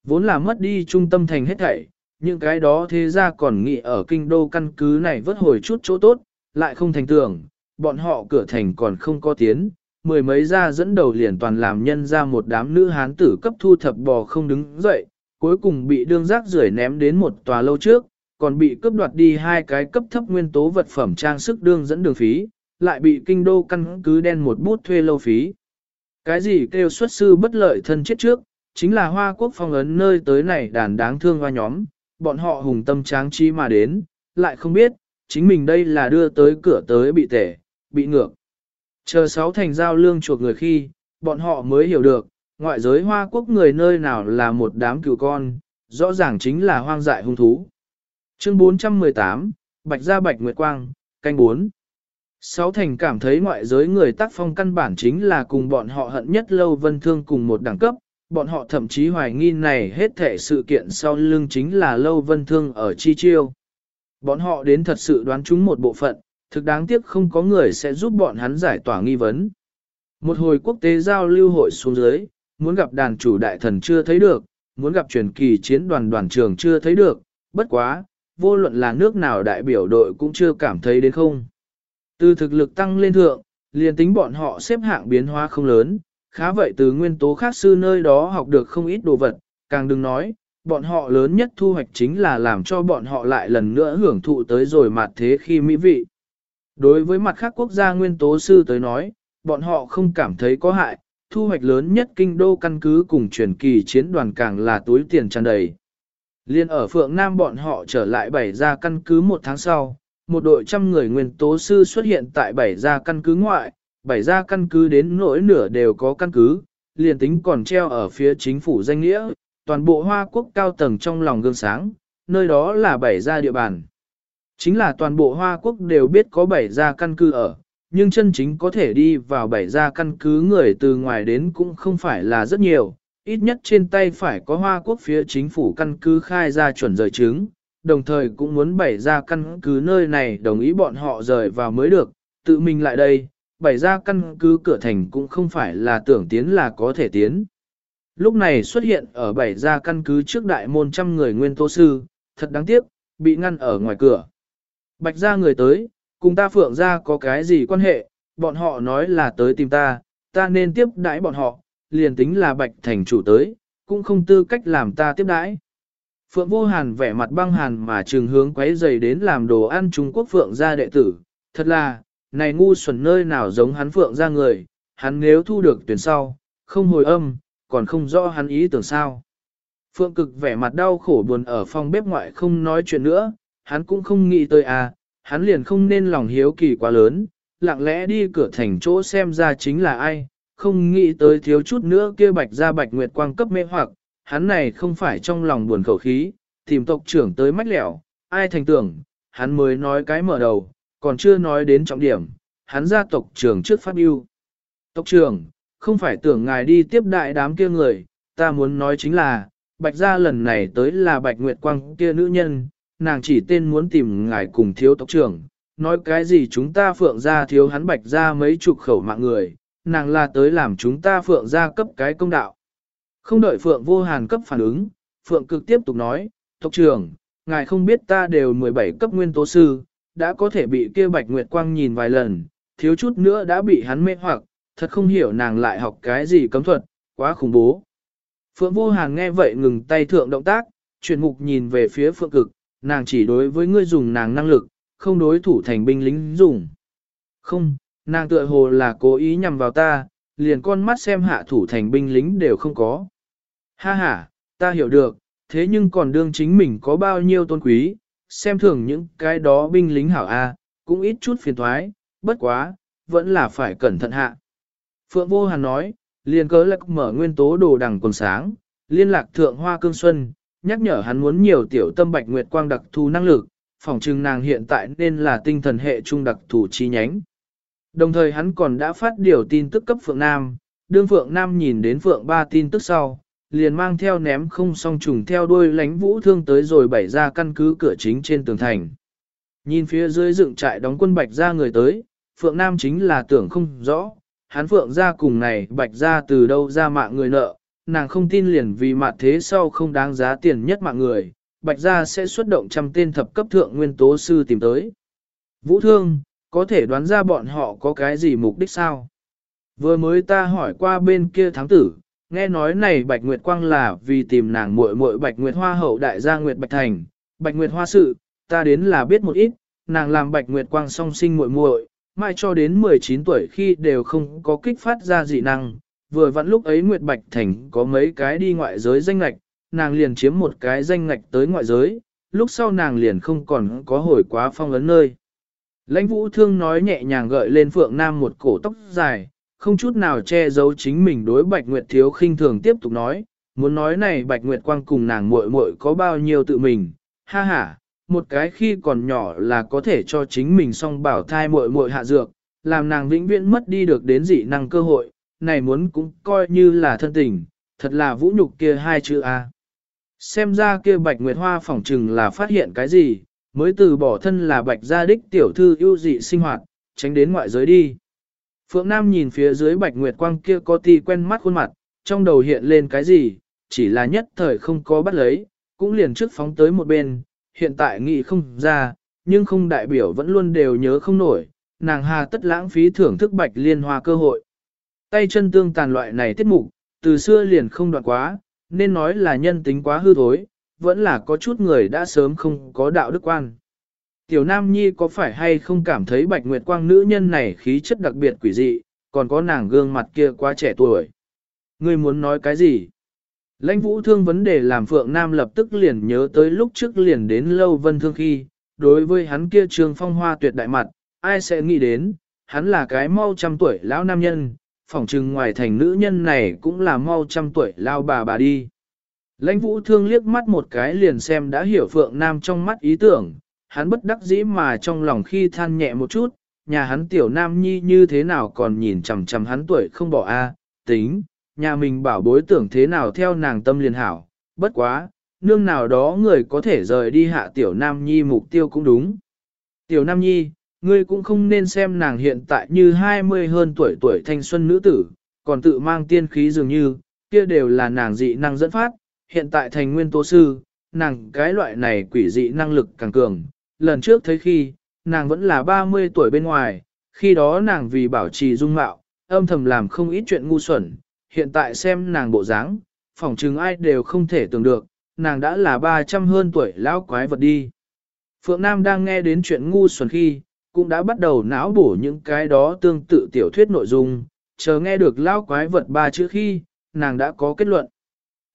Vốn là mất đi trung tâm thành hết thảy, những cái đó thế ra còn nghĩ ở kinh đô căn cứ này vớt hồi chút chỗ tốt, lại không thành tưởng, bọn họ cửa thành còn không có tiến, mười mấy gia dẫn đầu liền toàn làm nhân ra một đám nữ hán tử cấp thu thập bò không đứng dậy, cuối cùng bị đương rác rưởi ném đến một tòa lâu trước, còn bị cướp đoạt đi hai cái cấp thấp nguyên tố vật phẩm trang sức đương dẫn đường phí, lại bị kinh đô căn cứ đen một bút thuê lâu phí. Cái gì kêu xuất sư bất lợi thân chết trước, chính là hoa quốc phong ấn nơi tới này đàn đáng thương hoa nhóm, bọn họ hùng tâm tráng trí mà đến, lại không biết, chính mình đây là đưa tới cửa tới bị tể, bị ngược. Chờ sáu thành giao lương chuộc người khi, bọn họ mới hiểu được, ngoại giới hoa quốc người nơi nào là một đám cừu con, rõ ràng chính là hoang dại hung thú. Chương 418, Bạch Gia Bạch Nguyệt Quang, canh 4. Sáu thành cảm thấy ngoại giới người tác phong căn bản chính là cùng bọn họ hận nhất lâu vân thương cùng một đẳng cấp, bọn họ thậm chí hoài nghi này hết thể sự kiện sau lưng chính là lâu vân thương ở chi chiêu. Bọn họ đến thật sự đoán chúng một bộ phận, thực đáng tiếc không có người sẽ giúp bọn hắn giải tỏa nghi vấn. Một hồi quốc tế giao lưu hội xuống dưới, muốn gặp đàn chủ đại thần chưa thấy được, muốn gặp truyền kỳ chiến đoàn đoàn trưởng chưa thấy được, bất quá, vô luận là nước nào đại biểu đội cũng chưa cảm thấy đến không. Từ thực lực tăng lên thượng, liền tính bọn họ xếp hạng biến hóa không lớn, khá vậy từ nguyên tố khác sư nơi đó học được không ít đồ vật, càng đừng nói, bọn họ lớn nhất thu hoạch chính là làm cho bọn họ lại lần nữa hưởng thụ tới rồi mặt thế khi mỹ vị. Đối với mặt khác quốc gia nguyên tố sư tới nói, bọn họ không cảm thấy có hại, thu hoạch lớn nhất kinh đô căn cứ cùng truyền kỳ chiến đoàn càng là túi tiền tràn đầy. Liên ở Phượng Nam bọn họ trở lại bảy gia căn cứ một tháng sau, một đội trăm người nguyên tố sư xuất hiện tại bảy gia căn cứ ngoại, bảy gia căn cứ đến nỗi nửa đều có căn cứ, liền tính còn treo ở phía chính phủ danh nghĩa, toàn bộ Hoa Quốc cao tầng trong lòng gương sáng, nơi đó là bảy gia địa bàn. Chính là toàn bộ Hoa Quốc đều biết có bảy gia căn cứ ở, nhưng chân chính có thể đi vào bảy gia căn cứ người từ ngoài đến cũng không phải là rất nhiều, ít nhất trên tay phải có Hoa Quốc phía chính phủ căn cứ khai ra chuẩn rời chứng, đồng thời cũng muốn bày ra căn cứ nơi này đồng ý bọn họ rời vào mới được, tự mình lại đây, bày ra căn cứ cửa thành cũng không phải là tưởng tiến là có thể tiến. Lúc này xuất hiện ở bảy ra căn cứ trước đại môn trăm người nguyên tô sư, thật đáng tiếc, bị ngăn ở ngoài cửa. Bạch gia người tới, cùng ta phượng gia có cái gì quan hệ, bọn họ nói là tới tìm ta, ta nên tiếp đãi bọn họ, liền tính là bạch thành chủ tới, cũng không tư cách làm ta tiếp đãi. Phượng vô hàn vẻ mặt băng hàn mà trường hướng quấy dày đến làm đồ ăn Trung Quốc Phượng ra đệ tử, thật là, này ngu xuẩn nơi nào giống hắn phượng ra người, hắn nếu thu được tuyển sau, không hồi âm, còn không rõ hắn ý tưởng sao. Phượng cực vẻ mặt đau khổ buồn ở phòng bếp ngoại không nói chuyện nữa, hắn cũng không nghĩ tới à, hắn liền không nên lòng hiếu kỳ quá lớn, lặng lẽ đi cửa thành chỗ xem ra chính là ai, không nghĩ tới thiếu chút nữa kia bạch ra bạch nguyệt quang cấp mê hoặc, hắn này không phải trong lòng buồn khẩu khí, tìm tộc trưởng tới mách lẻo, ai thành tưởng, hắn mới nói cái mở đầu, còn chưa nói đến trọng điểm, hắn ra tộc trưởng trước phát yêu. Tộc trưởng, không phải tưởng ngài đi tiếp đại đám kia người, ta muốn nói chính là, bạch gia lần này tới là bạch nguyệt quang kia nữ nhân, nàng chỉ tên muốn tìm ngài cùng thiếu tộc trưởng, nói cái gì chúng ta phượng gia thiếu hắn bạch gia mấy chục khẩu mạng người, nàng là tới làm chúng ta phượng gia cấp cái công đạo. Không đợi phượng vô hàn cấp phản ứng, phượng cực tiếp tục nói, tộc trưởng, ngài không biết ta đều 17 cấp nguyên tố sư, đã có thể bị kia bạch nguyệt quang nhìn vài lần, thiếu chút nữa đã bị hắn mê hoặc, thật không hiểu nàng lại học cái gì cấm thuật, quá khủng bố. Phượng vô hàn nghe vậy ngừng tay thượng động tác, chuyển mục nhìn về phía phượng cực, nàng chỉ đối với ngươi dùng nàng năng lực, không đối thủ thành binh lính dùng. Không, nàng tựa hồ là cố ý nhằm vào ta, liền con mắt xem hạ thủ thành binh lính đều không có. Ha ha, ta hiểu được, thế nhưng còn đương chính mình có bao nhiêu tôn quý, xem thường những cái đó binh lính hảo A, cũng ít chút phiền thoái, bất quá, vẫn là phải cẩn thận hạ. Phượng Vô Hàn nói, liền cớ lạc mở nguyên tố đồ đằng còn sáng, liên lạc thượng hoa cương xuân, nhắc nhở hắn muốn nhiều tiểu tâm bạch nguyệt quang đặc thù năng lực, phòng trừng nàng hiện tại nên là tinh thần hệ trung đặc thù chi nhánh. Đồng thời hắn còn đã phát điều tin tức cấp Phượng Nam, đương Phượng Nam nhìn đến Phượng ba tin tức sau, liền mang theo ném không song trùng theo đuôi lánh vũ thương tới rồi bảy ra căn cứ cửa chính trên tường thành. Nhìn phía dưới dựng trại đóng quân bạch ra người tới, Phượng Nam chính là tưởng không rõ, hắn Phượng ra cùng này bạch ra từ đâu ra mạng người nợ, nàng không tin liền vì mặt thế sau không đáng giá tiền nhất mạng người, bạch ra sẽ xuất động trăm tên thập cấp thượng nguyên tố sư tìm tới. Vũ thương, có thể đoán ra bọn họ có cái gì mục đích sao? Vừa mới ta hỏi qua bên kia thắng tử, nghe nói này Bạch Nguyệt Quang là vì tìm nàng muội muội Bạch Nguyệt Hoa hậu đại gia Nguyệt Bạch Thành, Bạch Nguyệt Hoa sự, ta đến là biết một ít, nàng làm Bạch Nguyệt Quang song sinh muội muội, mai cho đến 19 tuổi khi đều không có kích phát ra dị năng, vừa vặn lúc ấy Nguyệt Bạch Thành có mấy cái đi ngoại giới danh ngạch, nàng liền chiếm một cái danh ngạch tới ngoại giới, lúc sau nàng liền không còn có hồi quá phong ấn nơi. Lãnh vũ thương nói nhẹ nhàng gợi lên phượng nam một cổ tóc dài, không chút nào che giấu chính mình đối Bạch Nguyệt thiếu khinh thường tiếp tục nói, muốn nói này Bạch Nguyệt quang cùng nàng muội muội có bao nhiêu tự mình, ha ha, một cái khi còn nhỏ là có thể cho chính mình song bảo thai muội muội hạ dược, làm nàng vĩnh viễn mất đi được đến dị năng cơ hội, này muốn cũng coi như là thân tình, thật là vũ nhục kia hai chữ A. Xem ra kia Bạch Nguyệt Hoa phỏng trừng là phát hiện cái gì, mới từ bỏ thân là Bạch gia đích tiểu thư ưu dị sinh hoạt, tránh đến ngoại giới đi. Phượng Nam nhìn phía dưới Bạch Nguyệt Quang kia có ti quen mắt khuôn mặt, trong đầu hiện lên cái gì, chỉ là nhất thời không có bắt lấy, cũng liền trước phóng tới một bên, hiện tại nghĩ không ra, nhưng không đại biểu vẫn luôn đều nhớ không nổi, nàng hà tất lãng phí thưởng thức Bạch Liên Hoa cơ hội. Tay chân tương tàn loại này tiết mục, từ xưa liền không đoạn quá, nên nói là nhân tính quá hư thối, vẫn là có chút người đã sớm không có đạo đức quan. Tiểu Nam Nhi có phải hay không cảm thấy Bạch Nguyệt Quang nữ nhân này khí chất đặc biệt quỷ dị, còn có nàng gương mặt kia quá trẻ tuổi. Ngươi muốn nói cái gì? Lãnh vũ thương vấn đề làm Phượng Nam lập tức liền nhớ tới lúc trước liền đến lâu vân thương khi, đối với hắn kia trường phong hoa tuyệt đại mặt, ai sẽ nghĩ đến, hắn là cái mau trăm tuổi lão nam nhân, phỏng chừng ngoài thành nữ nhân này cũng là mau trăm tuổi lao bà bà đi. Lãnh vũ thương liếc mắt một cái liền xem đã hiểu Phượng Nam trong mắt ý tưởng, hắn bất đắc dĩ mà trong lòng khi than nhẹ một chút, nhà hắn tiểu nam nhi như thế nào còn nhìn chằm chằm hắn tuổi không bỏ a tính, nhà mình bảo bối tưởng thế nào theo nàng tâm liền hảo, bất quá, nương nào đó người có thể rời đi hạ tiểu nam nhi mục tiêu cũng đúng. Tiểu nam nhi, ngươi cũng không nên xem nàng hiện tại như 20 hơn tuổi tuổi thanh xuân nữ tử, còn tự mang tiên khí dường như, kia đều là nàng dị năng dẫn phát, hiện tại thành nguyên tố sư, nàng cái loại này quỷ dị năng lực càng cường, lần trước thấy khi, nàng vẫn là 30 tuổi bên ngoài, khi đó nàng vì bảo trì dung mạo, âm thầm làm không ít chuyện ngu xuẩn, hiện tại xem nàng bộ dáng, phỏng chừng ai đều không thể tưởng được, nàng đã là 300 hơn tuổi lão quái vật đi. Phượng Nam đang nghe đến chuyện ngu xuẩn khi, cũng đã bắt đầu não bổ những cái đó tương tự tiểu thuyết nội dung, chờ nghe được lão quái vật ba chữ khi, nàng đã có kết luận.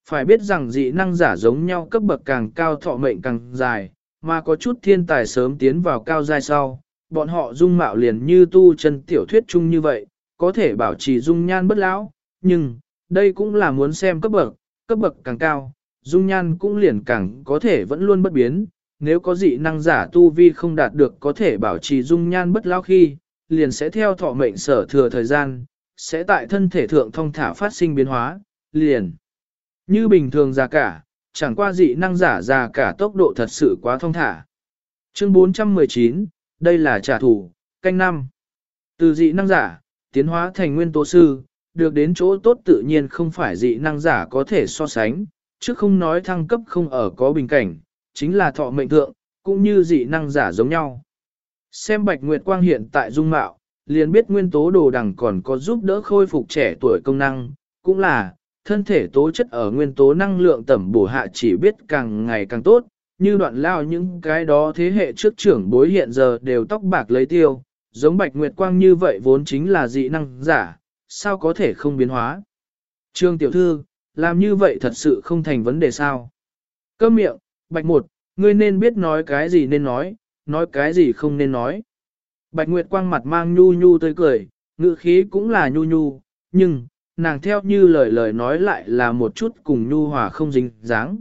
Phải biết rằng dị năng giả giống nhau cấp bậc càng cao thọ mệnh càng dài, mà có chút thiên tài sớm tiến vào cao giai sau, bọn họ dung mạo liền như tu chân tiểu thuyết chung như vậy, có thể bảo trì dung nhan bất lão, nhưng, đây cũng là muốn xem cấp bậc, cấp bậc càng cao, dung nhan cũng liền càng có thể vẫn luôn bất biến, nếu có dị năng giả tu vi không đạt được có thể bảo trì dung nhan bất lão khi, liền sẽ theo thọ mệnh sở thừa thời gian, sẽ tại thân thể thượng thông thả phát sinh biến hóa, liền. Như bình thường già cả, chẳng qua dị năng giả già cả tốc độ thật sự quá thông thả. Chương 419, đây là trả thù, canh năm. Từ dị năng giả, tiến hóa thành nguyên tố sư, được đến chỗ tốt tự nhiên không phải dị năng giả có thể so sánh, chứ không nói thăng cấp không ở có bình cảnh, chính là thọ mệnh thượng, cũng như dị năng giả giống nhau. Xem Bạch Nguyệt Quang hiện tại dung mạo, liền biết nguyên tố đồ đằng còn có giúp đỡ khôi phục trẻ tuổi công năng, cũng là, thân thể tố chất ở nguyên tố năng lượng tẩm bổ hạ chỉ biết càng ngày càng tốt, như đoạn lao những cái đó thế hệ trước trưởng bối hiện giờ đều tóc bạc lấy tiêu, giống Bạch Nguyệt Quang như vậy vốn chính là dị năng giả, sao có thể không biến hóa. Trương Tiểu Thư, làm như vậy thật sự không thành vấn đề sao. cơ miệng, Bạch Một, ngươi nên biết nói cái gì nên nói, nói cái gì không nên nói. Bạch Nguyệt Quang mặt mang nhu nhu tươi cười, ngữ khí cũng là nhu nhu, nhưng, nàng theo như lời lời nói lại là một chút cùng nhu hòa không dính dáng.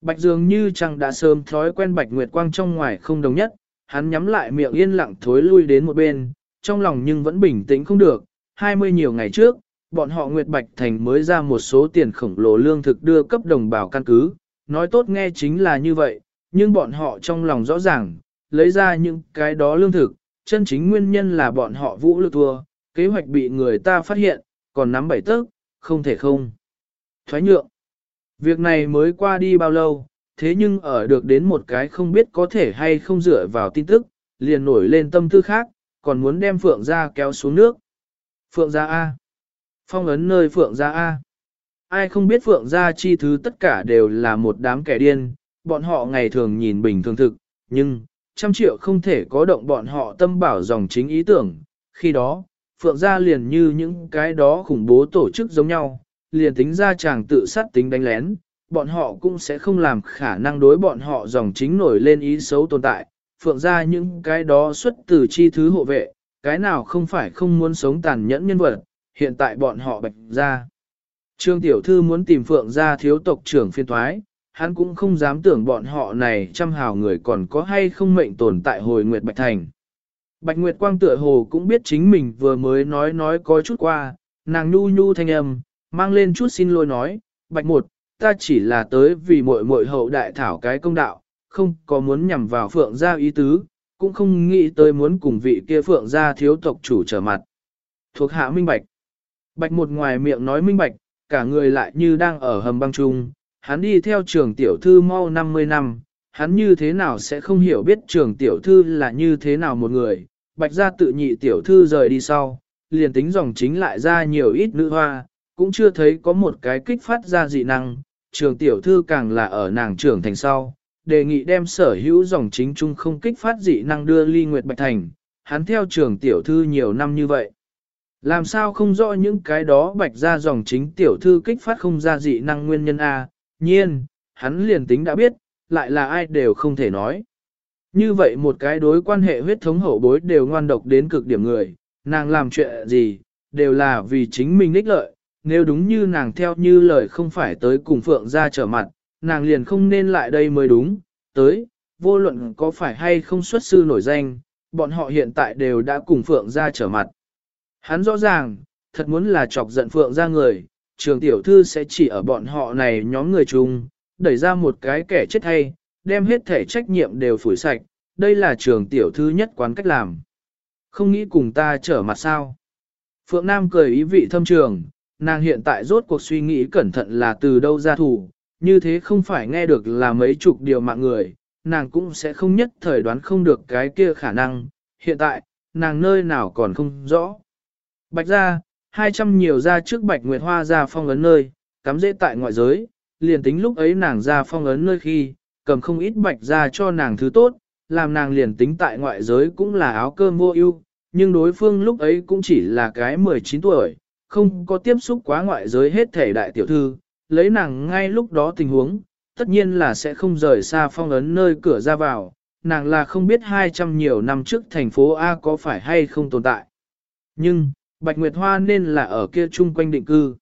Bạch dường như chẳng đã sớm thói quen Bạch Nguyệt Quang trong ngoài không đồng nhất, hắn nhắm lại miệng yên lặng thối lui đến một bên, trong lòng nhưng vẫn bình tĩnh không được. 20 nhiều ngày trước, bọn họ Nguyệt Bạch Thành mới ra một số tiền khổng lồ lương thực đưa cấp đồng bào căn cứ, nói tốt nghe chính là như vậy, nhưng bọn họ trong lòng rõ ràng, lấy ra những cái đó lương thực, chân chính nguyên nhân là bọn họ vũ lực thua, kế hoạch bị người ta phát hiện, còn nắm bảy tấc, không thể không. Thoái nhượng. Việc này mới qua đi bao lâu, thế nhưng ở được đến một cái không biết có thể hay không dựa vào tin tức, liền nổi lên tâm tư khác, còn muốn đem Phượng ra kéo xuống nước. Phượng ra A. Phong ấn nơi Phượng ra A. Ai không biết Phượng ra chi thứ tất cả đều là một đám kẻ điên, bọn họ ngày thường nhìn bình thường thực, nhưng, trăm triệu không thể có động bọn họ tâm bảo dòng chính ý tưởng. Khi đó, Phượng gia liền như những cái đó khủng bố tổ chức giống nhau, liền tính ra chàng tự sát tính đánh lén, bọn họ cũng sẽ không làm khả năng đối bọn họ dòng chính nổi lên ý xấu tồn tại. Phượng gia những cái đó xuất từ chi thứ hộ vệ, cái nào không phải không muốn sống tàn nhẫn nhân vật, hiện tại bọn họ bạch ra. Trương Tiểu Thư muốn tìm Phượng gia thiếu tộc trưởng phiên thoái, hắn cũng không dám tưởng bọn họ này trăm hào người còn có hay không mệnh tồn tại hồi Nguyệt Bạch Thành. Bạch Nguyệt Quang tựa hồ cũng biết chính mình vừa mới nói nói có chút qua, nàng nhu nhu thanh âm, mang lên chút xin lỗi nói, Bạch Một, ta chỉ là tới vì muội muội hậu đại thảo cái công đạo, không có muốn nhằm vào Phượng gia ý tứ, cũng không nghĩ tới muốn cùng vị kia Phượng gia thiếu tộc chủ trở mặt. Thuộc hạ minh bạch. Bạch Một ngoài miệng nói minh bạch, cả người lại như đang ở hầm băng trung, hắn đi theo trường tiểu thư mau 50 năm, hắn như thế nào sẽ không hiểu biết trường tiểu thư là như thế nào một người, bạch gia tự nhị tiểu thư rời đi sau, liền tính dòng chính lại ra nhiều ít nữ hoa, cũng chưa thấy có một cái kích phát ra dị năng, trường tiểu thư càng là ở nàng trưởng thành sau, đề nghị đem sở hữu dòng chính chung không kích phát dị năng đưa ly nguyệt bạch thành, hắn theo trường tiểu thư nhiều năm như vậy. Làm sao không rõ những cái đó bạch ra dòng chính tiểu thư kích phát không ra dị năng nguyên nhân A, nhiên, hắn liền tính đã biết, lại là ai đều không thể nói. Như vậy một cái đối quan hệ huyết thống hậu bối đều ngoan độc đến cực điểm người, nàng làm chuyện gì, đều là vì chính mình ích lợi, nếu đúng như nàng theo như lời không phải tới cùng Phượng ra trở mặt, nàng liền không nên lại đây mới đúng, tới, vô luận có phải hay không xuất sư nổi danh, bọn họ hiện tại đều đã cùng Phượng ra trở mặt. Hắn rõ ràng, thật muốn là chọc giận Phượng ra người, trường tiểu thư sẽ chỉ ở bọn họ này nhóm người chung, đẩy ra một cái kẻ chết hay, đem hết thể trách nhiệm đều phủi sạch, đây là trường tiểu thư nhất quán cách làm. Không nghĩ cùng ta trở mặt sao. Phượng Nam cười ý vị thâm trường, nàng hiện tại rốt cuộc suy nghĩ cẩn thận là từ đâu ra thủ, như thế không phải nghe được là mấy chục điều mạng người, nàng cũng sẽ không nhất thời đoán không được cái kia khả năng, hiện tại, nàng nơi nào còn không rõ. Bạch ra, 200 nhiều ra trước Bạch Nguyệt Hoa ra phong ấn nơi, cắm dễ tại ngoại giới, liền tính lúc ấy nàng ra phong ấn nơi khi, cầm không ít bạch ra cho nàng thứ tốt, làm nàng liền tính tại ngoại giới cũng là áo cơm vô ưu, nhưng đối phương lúc ấy cũng chỉ là cái 19 tuổi, không có tiếp xúc quá ngoại giới hết thể đại tiểu thư, lấy nàng ngay lúc đó tình huống, tất nhiên là sẽ không rời xa phong ấn nơi cửa ra vào, nàng là không biết 200 nhiều năm trước thành phố A có phải hay không tồn tại. Nhưng, Bạch Nguyệt Hoa nên là ở kia chung quanh định cư.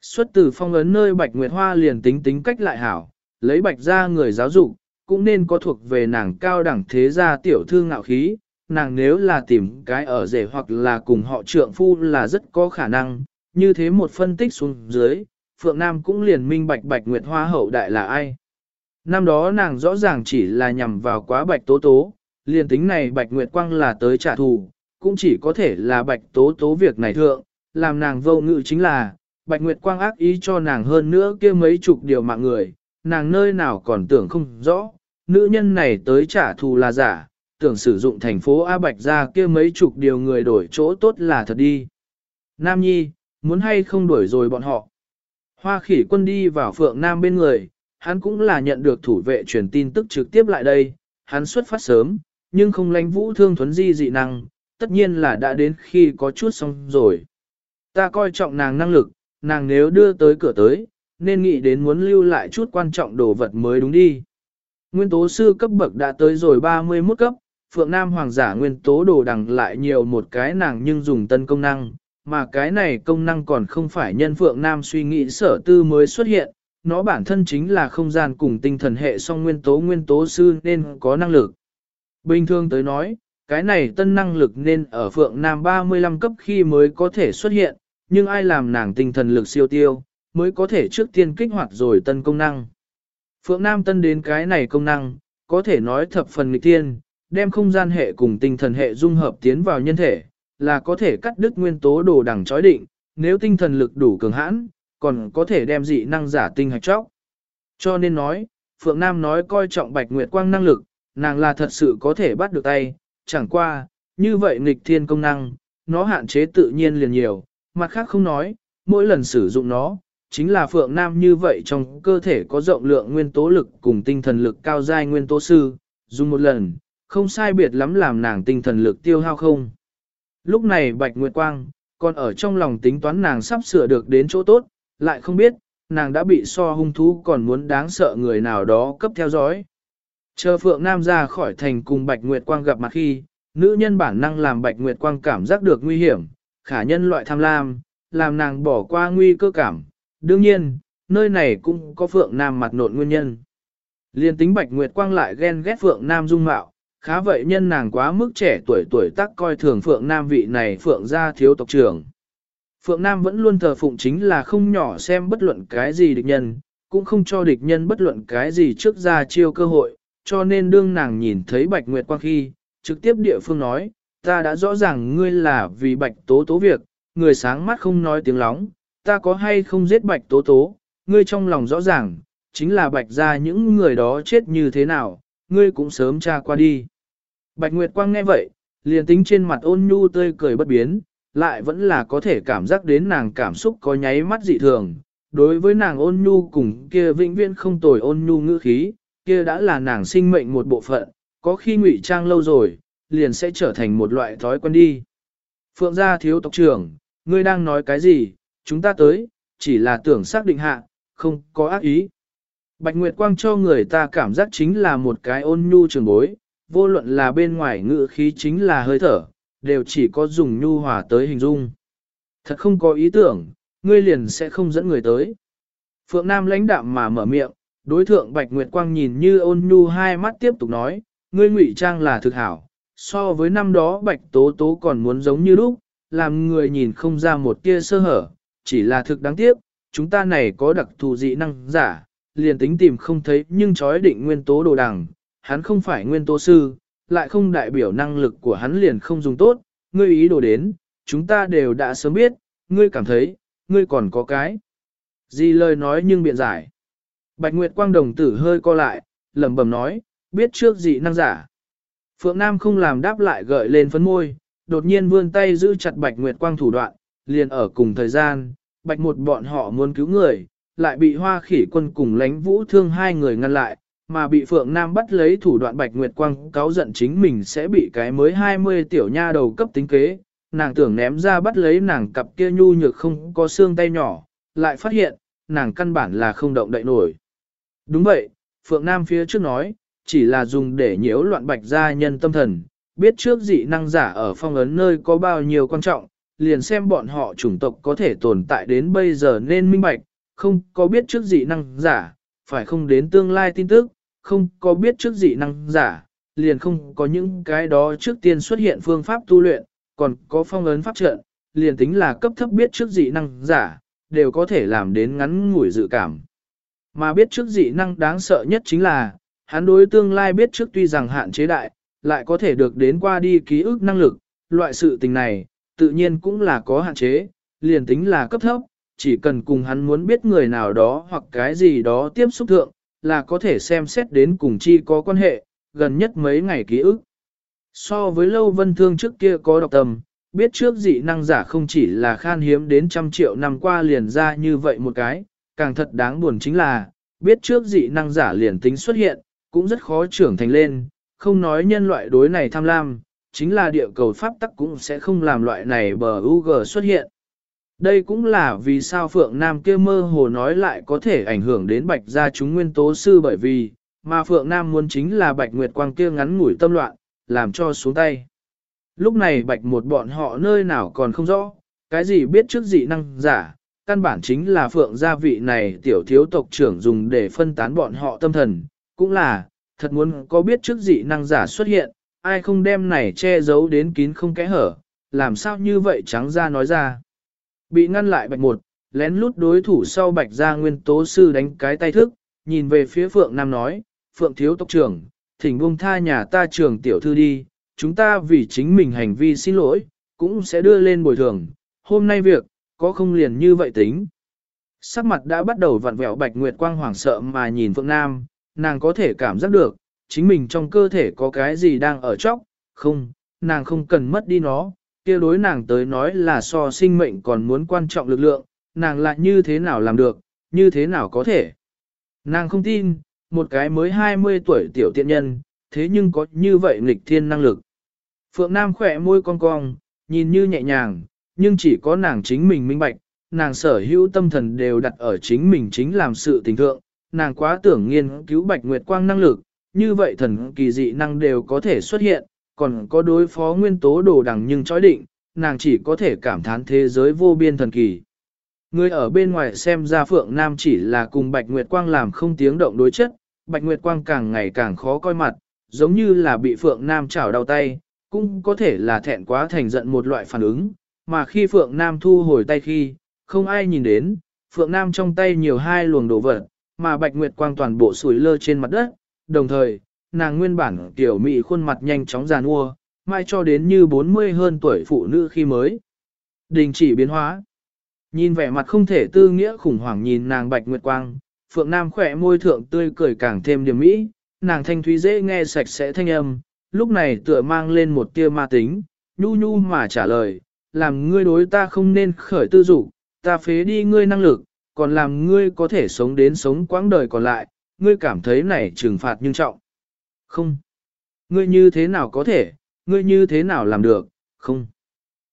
Xuất từ phong ấn nơi Bạch Nguyệt Hoa liền tính tính cách lại hảo, lấy Bạch ra người giáo dục, cũng nên có thuộc về nàng cao đẳng thế gia tiểu thư ngạo khí, nàng nếu là tìm cái ở rể hoặc là cùng họ trượng phu là rất có khả năng, như thế một phân tích xuống dưới, Phượng Nam cũng liền minh bạch Bạch Nguyệt Hoa hậu đại là ai. Năm đó nàng rõ ràng chỉ là nhằm vào quá Bạch Tố Tố, liền tính này Bạch Nguyệt Quang là tới trả thù, cũng chỉ có thể là Bạch Tố Tố việc này thượng, làm nàng vô ngự chính là, Bạch Nguyệt Quang ác ý cho nàng hơn nữa kia mấy chục điều mạng người, nàng nơi nào còn tưởng không rõ, nữ nhân này tới trả thù là giả, tưởng sử dụng thành phố A Bạch ra kia mấy chục điều người đổi chỗ tốt là thật đi. Nam Nhi, muốn hay không đuổi rồi bọn họ. Hoa khỉ quân đi vào phượng Nam bên người, hắn cũng là nhận được thủ vệ truyền tin tức trực tiếp lại đây, hắn xuất phát sớm, nhưng không lánh vũ thương thuấn di dị năng, tất nhiên là đã đến khi có chút xong rồi. Ta coi trọng nàng năng lực, nàng nếu đưa tới cửa tới, nên nghĩ đến muốn lưu lại chút quan trọng đồ vật mới đúng đi. Nguyên tố sư cấp bậc đã tới rồi 31 cấp, Phượng Nam Hoàng giả nguyên tố đồ đằng lại nhiều một cái nàng nhưng dùng tân công năng, mà cái này công năng còn không phải nhân Phượng Nam suy nghĩ sở tư mới xuất hiện, nó bản thân chính là không gian cùng tinh thần hệ song nguyên tố nguyên tố sư nên có năng lực. Bình thường tới nói, cái này tân năng lực nên ở Phượng Nam 35 cấp khi mới có thể xuất hiện, nhưng ai làm nàng tinh thần lực siêu tiêu, mới có thể trước tiên kích hoạt rồi tân công năng. Phượng Nam tân đến cái này công năng, có thể nói thập phần nghịch tiên, đem không gian hệ cùng tinh thần hệ dung hợp tiến vào nhân thể, là có thể cắt đứt nguyên tố đồ đẳng chói định, nếu tinh thần lực đủ cường hãn, còn có thể đem dị năng giả tinh hạch chóc. Cho nên nói, Phượng Nam nói coi trọng Bạch Nguyệt Quang năng lực, nàng là thật sự có thể bắt được tay, chẳng qua, như vậy nghịch thiên công năng, nó hạn chế tự nhiên liền nhiều, mặt khác không nói, mỗi lần sử dụng nó, chính là Phượng Nam như vậy trong cơ thể có rộng lượng nguyên tố lực cùng tinh thần lực cao giai nguyên tố sư, dùng một lần, không sai biệt lắm làm nàng tinh thần lực tiêu hao không. Lúc này Bạch Nguyệt Quang, còn ở trong lòng tính toán nàng sắp sửa được đến chỗ tốt, lại không biết, nàng đã bị so hung thú còn muốn đáng sợ người nào đó cấp theo dõi. Chờ Phượng Nam ra khỏi thành cùng Bạch Nguyệt Quang gặp mặt khi, nữ nhân bản năng làm Bạch Nguyệt Quang cảm giác được nguy hiểm, khả nhân loại tham lam, làm nàng bỏ qua nguy cơ cảm. Đương nhiên, nơi này cũng có Phượng Nam mặt nộn nguyên nhân. Liên tính Bạch Nguyệt Quang lại ghen ghét Phượng Nam dung mạo, khá vậy nhân nàng quá mức trẻ tuổi tuổi tác coi thường Phượng Nam vị này Phượng gia thiếu tộc trưởng. Phượng Nam vẫn luôn thờ phụng chính là không nhỏ xem bất luận cái gì địch nhân, cũng không cho địch nhân bất luận cái gì trước ra chiêu cơ hội, cho nên đương nàng nhìn thấy Bạch Nguyệt Quang khi, trực tiếp địa phương nói, ta đã rõ ràng ngươi là vì Bạch Tố Tố việc, người sáng mắt không nói tiếng lóng, ta có hay không giết Bạch Tố Tố, ngươi trong lòng rõ ràng, chính là Bạch ra những người đó chết như thế nào, ngươi cũng sớm tra qua đi. Bạch Nguyệt Quang nghe vậy, liền tính trên mặt ôn nhu tươi cười bất biến, lại vẫn là có thể cảm giác đến nàng cảm xúc có nháy mắt dị thường. Đối với nàng ôn nhu cùng kia vĩnh viễn không tồi ôn nhu ngữ khí, kia đã là nàng sinh mệnh một bộ phận, có khi ngụy trang lâu rồi, liền sẽ trở thành một loại thói quen đi. Phượng gia thiếu tộc trưởng, ngươi đang nói cái gì, chúng ta tới, chỉ là tưởng xác định hạ, không có ác ý. Bạch Nguyệt Quang cho người ta cảm giác chính là một cái ôn nhu trường bối, vô luận là bên ngoài ngự khí chính là hơi thở, đều chỉ có dùng nhu hòa tới hình dung. Thật không có ý tưởng, ngươi liền sẽ không dẫn người tới. Phượng Nam lãnh đạm mà mở miệng, đối thượng Bạch Nguyệt Quang nhìn như ôn nhu hai mắt tiếp tục nói, ngươi ngụy trang là thực hảo, so với năm đó Bạch Tố Tố còn muốn giống như lúc, làm người nhìn không ra một tia sơ hở, chỉ là thực đáng tiếc, chúng ta này có đặc thù dị năng giả, liền tính tìm không thấy nhưng chói định nguyên tố đồ đằng, hắn không phải nguyên tố sư, lại không đại biểu năng lực của hắn liền không dùng tốt, ngươi ý đồ đến, chúng ta đều đã sớm biết, ngươi cảm thấy, ngươi còn có cái. Gì lời nói nhưng biện giải. Bạch Nguyệt Quang đồng tử hơi co lại, lẩm bẩm nói, biết trước dị năng giả. Phượng Nam không làm đáp lại gợi lên phấn môi, đột nhiên vươn tay giữ chặt Bạch Nguyệt Quang thủ đoạn, liền ở cùng thời gian, Bạch một bọn họ muốn cứu người, lại bị hoa khỉ quân cùng lánh vũ thương hai người ngăn lại, mà bị Phượng Nam bắt lấy thủ đoạn Bạch Nguyệt Quang cáo giận chính mình sẽ bị cái mới 20 tiểu nha đầu cấp tính kế, nàng tưởng ném ra bắt lấy nàng cặp kia nhu nhược không có xương tay nhỏ, lại phát hiện, nàng căn bản là không động đậy nổi. Đúng vậy, Phượng Nam phía trước nói, chỉ là dùng để nhiễu loạn bạch gia nhân tâm thần, biết trước dị năng giả ở phong ấn nơi có bao nhiêu quan trọng, liền xem bọn họ chủng tộc có thể tồn tại đến bây giờ nên minh bạch, không có biết trước dị năng giả, phải không đến tương lai tin tức, không có biết trước dị năng giả, liền không có những cái đó trước tiên xuất hiện phương pháp tu luyện, còn có phong ấn pháp trận, liền tính là cấp thấp biết trước dị năng giả, đều có thể làm đến ngắn ngủi dự cảm. Mà biết trước dị năng đáng sợ nhất chính là, hắn đối tương lai biết trước tuy rằng hạn chế đại, lại có thể được đến qua đi ký ức năng lực, loại sự tình này, tự nhiên cũng là có hạn chế, liền tính là cấp thấp, chỉ cần cùng hắn muốn biết người nào đó hoặc cái gì đó tiếp xúc thượng, là có thể xem xét đến cùng chi có quan hệ, gần nhất mấy ngày ký ức. So với lâu vân thương trước kia có độc tầm, biết trước dị năng giả không chỉ là khan hiếm đến trăm triệu năm qua liền ra như vậy một cái, càng thật đáng buồn chính là, biết trước dị năng giả liền tính xuất hiện, cũng rất khó trưởng thành lên, không nói nhân loại đối này tham lam, chính là địa cầu pháp tắc cũng sẽ không làm loại này bờ UG xuất hiện. Đây cũng là vì sao Phượng Nam kia mơ hồ nói lại có thể ảnh hưởng đến bạch gia chúng nguyên tố sư bởi vì, mà Phượng Nam muốn chính là bạch nguyệt quang kia ngắn ngủi tâm loạn, làm cho xuống tay. Lúc này bạch một bọn họ nơi nào còn không rõ, cái gì biết trước dị năng giả, căn bản chính là Phượng gia vị này tiểu thiếu tộc trưởng dùng để phân tán bọn họ tâm thần, cũng là, thật muốn có biết trước dị năng giả xuất hiện, ai không đem này che giấu đến kín không kẽ hở, làm sao như vậy trắng ra nói ra. Bị ngăn lại bạch một, lén lút đối thủ sau bạch ra nguyên tố sư đánh cái tay thức, nhìn về phía Phượng Nam nói, Phượng thiếu tộc trưởng, thỉnh buông tha nhà ta trưởng tiểu thư đi, chúng ta vì chính mình hành vi xin lỗi, cũng sẽ đưa lên bồi thường, hôm nay việc, có không liền như vậy tính. Sắc mặt đã bắt đầu vặn vẹo bạch nguyệt quang hoảng sợ mà nhìn Phượng Nam, nàng có thể cảm giác được, chính mình trong cơ thể có cái gì đang ở chóc, không, nàng không cần mất đi nó, kia đối nàng tới nói là so sinh mệnh còn muốn quan trọng lực lượng, nàng lại như thế nào làm được, như thế nào có thể. Nàng không tin, một cái mới 20 tuổi tiểu tiện nhân, thế nhưng có như vậy nghịch thiên năng lực. Phượng Nam khỏe môi cong cong, nhìn như nhẹ nhàng, nhưng chỉ có nàng chính mình minh bạch, nàng sở hữu tâm thần đều đặt ở chính mình chính làm sự tình thượng, nàng quá tưởng nghiên cứu bạch nguyệt quang năng lực, như vậy thần kỳ dị năng đều có thể xuất hiện, còn có đối phó nguyên tố đồ đằng nhưng chói định, nàng chỉ có thể cảm thán thế giới vô biên thần kỳ. Người ở bên ngoài xem ra Phượng Nam chỉ là cùng Bạch Nguyệt Quang làm không tiếng động đối chất, Bạch Nguyệt Quang càng ngày càng khó coi mặt, giống như là bị Phượng Nam chảo đau tay, cũng có thể là thẹn quá thành giận một loại phản ứng, mà khi Phượng Nam thu hồi tay khi, không ai nhìn đến, Phượng Nam trong tay nhiều hai luồng đồ vật, mà Bạch Nguyệt Quang toàn bộ sủi lơ trên mặt đất, đồng thời, nàng nguyên bản tiểu mị khuôn mặt nhanh chóng giàn ua, mai cho đến như 40 hơn tuổi phụ nữ khi mới. Đình chỉ biến hóa. Nhìn vẻ mặt không thể tư nghĩa khủng hoảng nhìn nàng Bạch Nguyệt Quang, Phượng Nam khỏe môi thượng tươi cười càng thêm điểm mỹ, nàng thanh thúy dễ nghe sạch sẽ thanh âm, lúc này tựa mang lên một tia ma tính, nhu nhu mà trả lời, làm ngươi đối ta không nên khởi tư dục, ta phế đi ngươi năng lực, còn làm ngươi có thể sống đến sống quãng đời còn lại, ngươi cảm thấy này trừng phạt nghiêm trọng. Không. Ngươi như thế nào có thể, ngươi như thế nào làm được, không.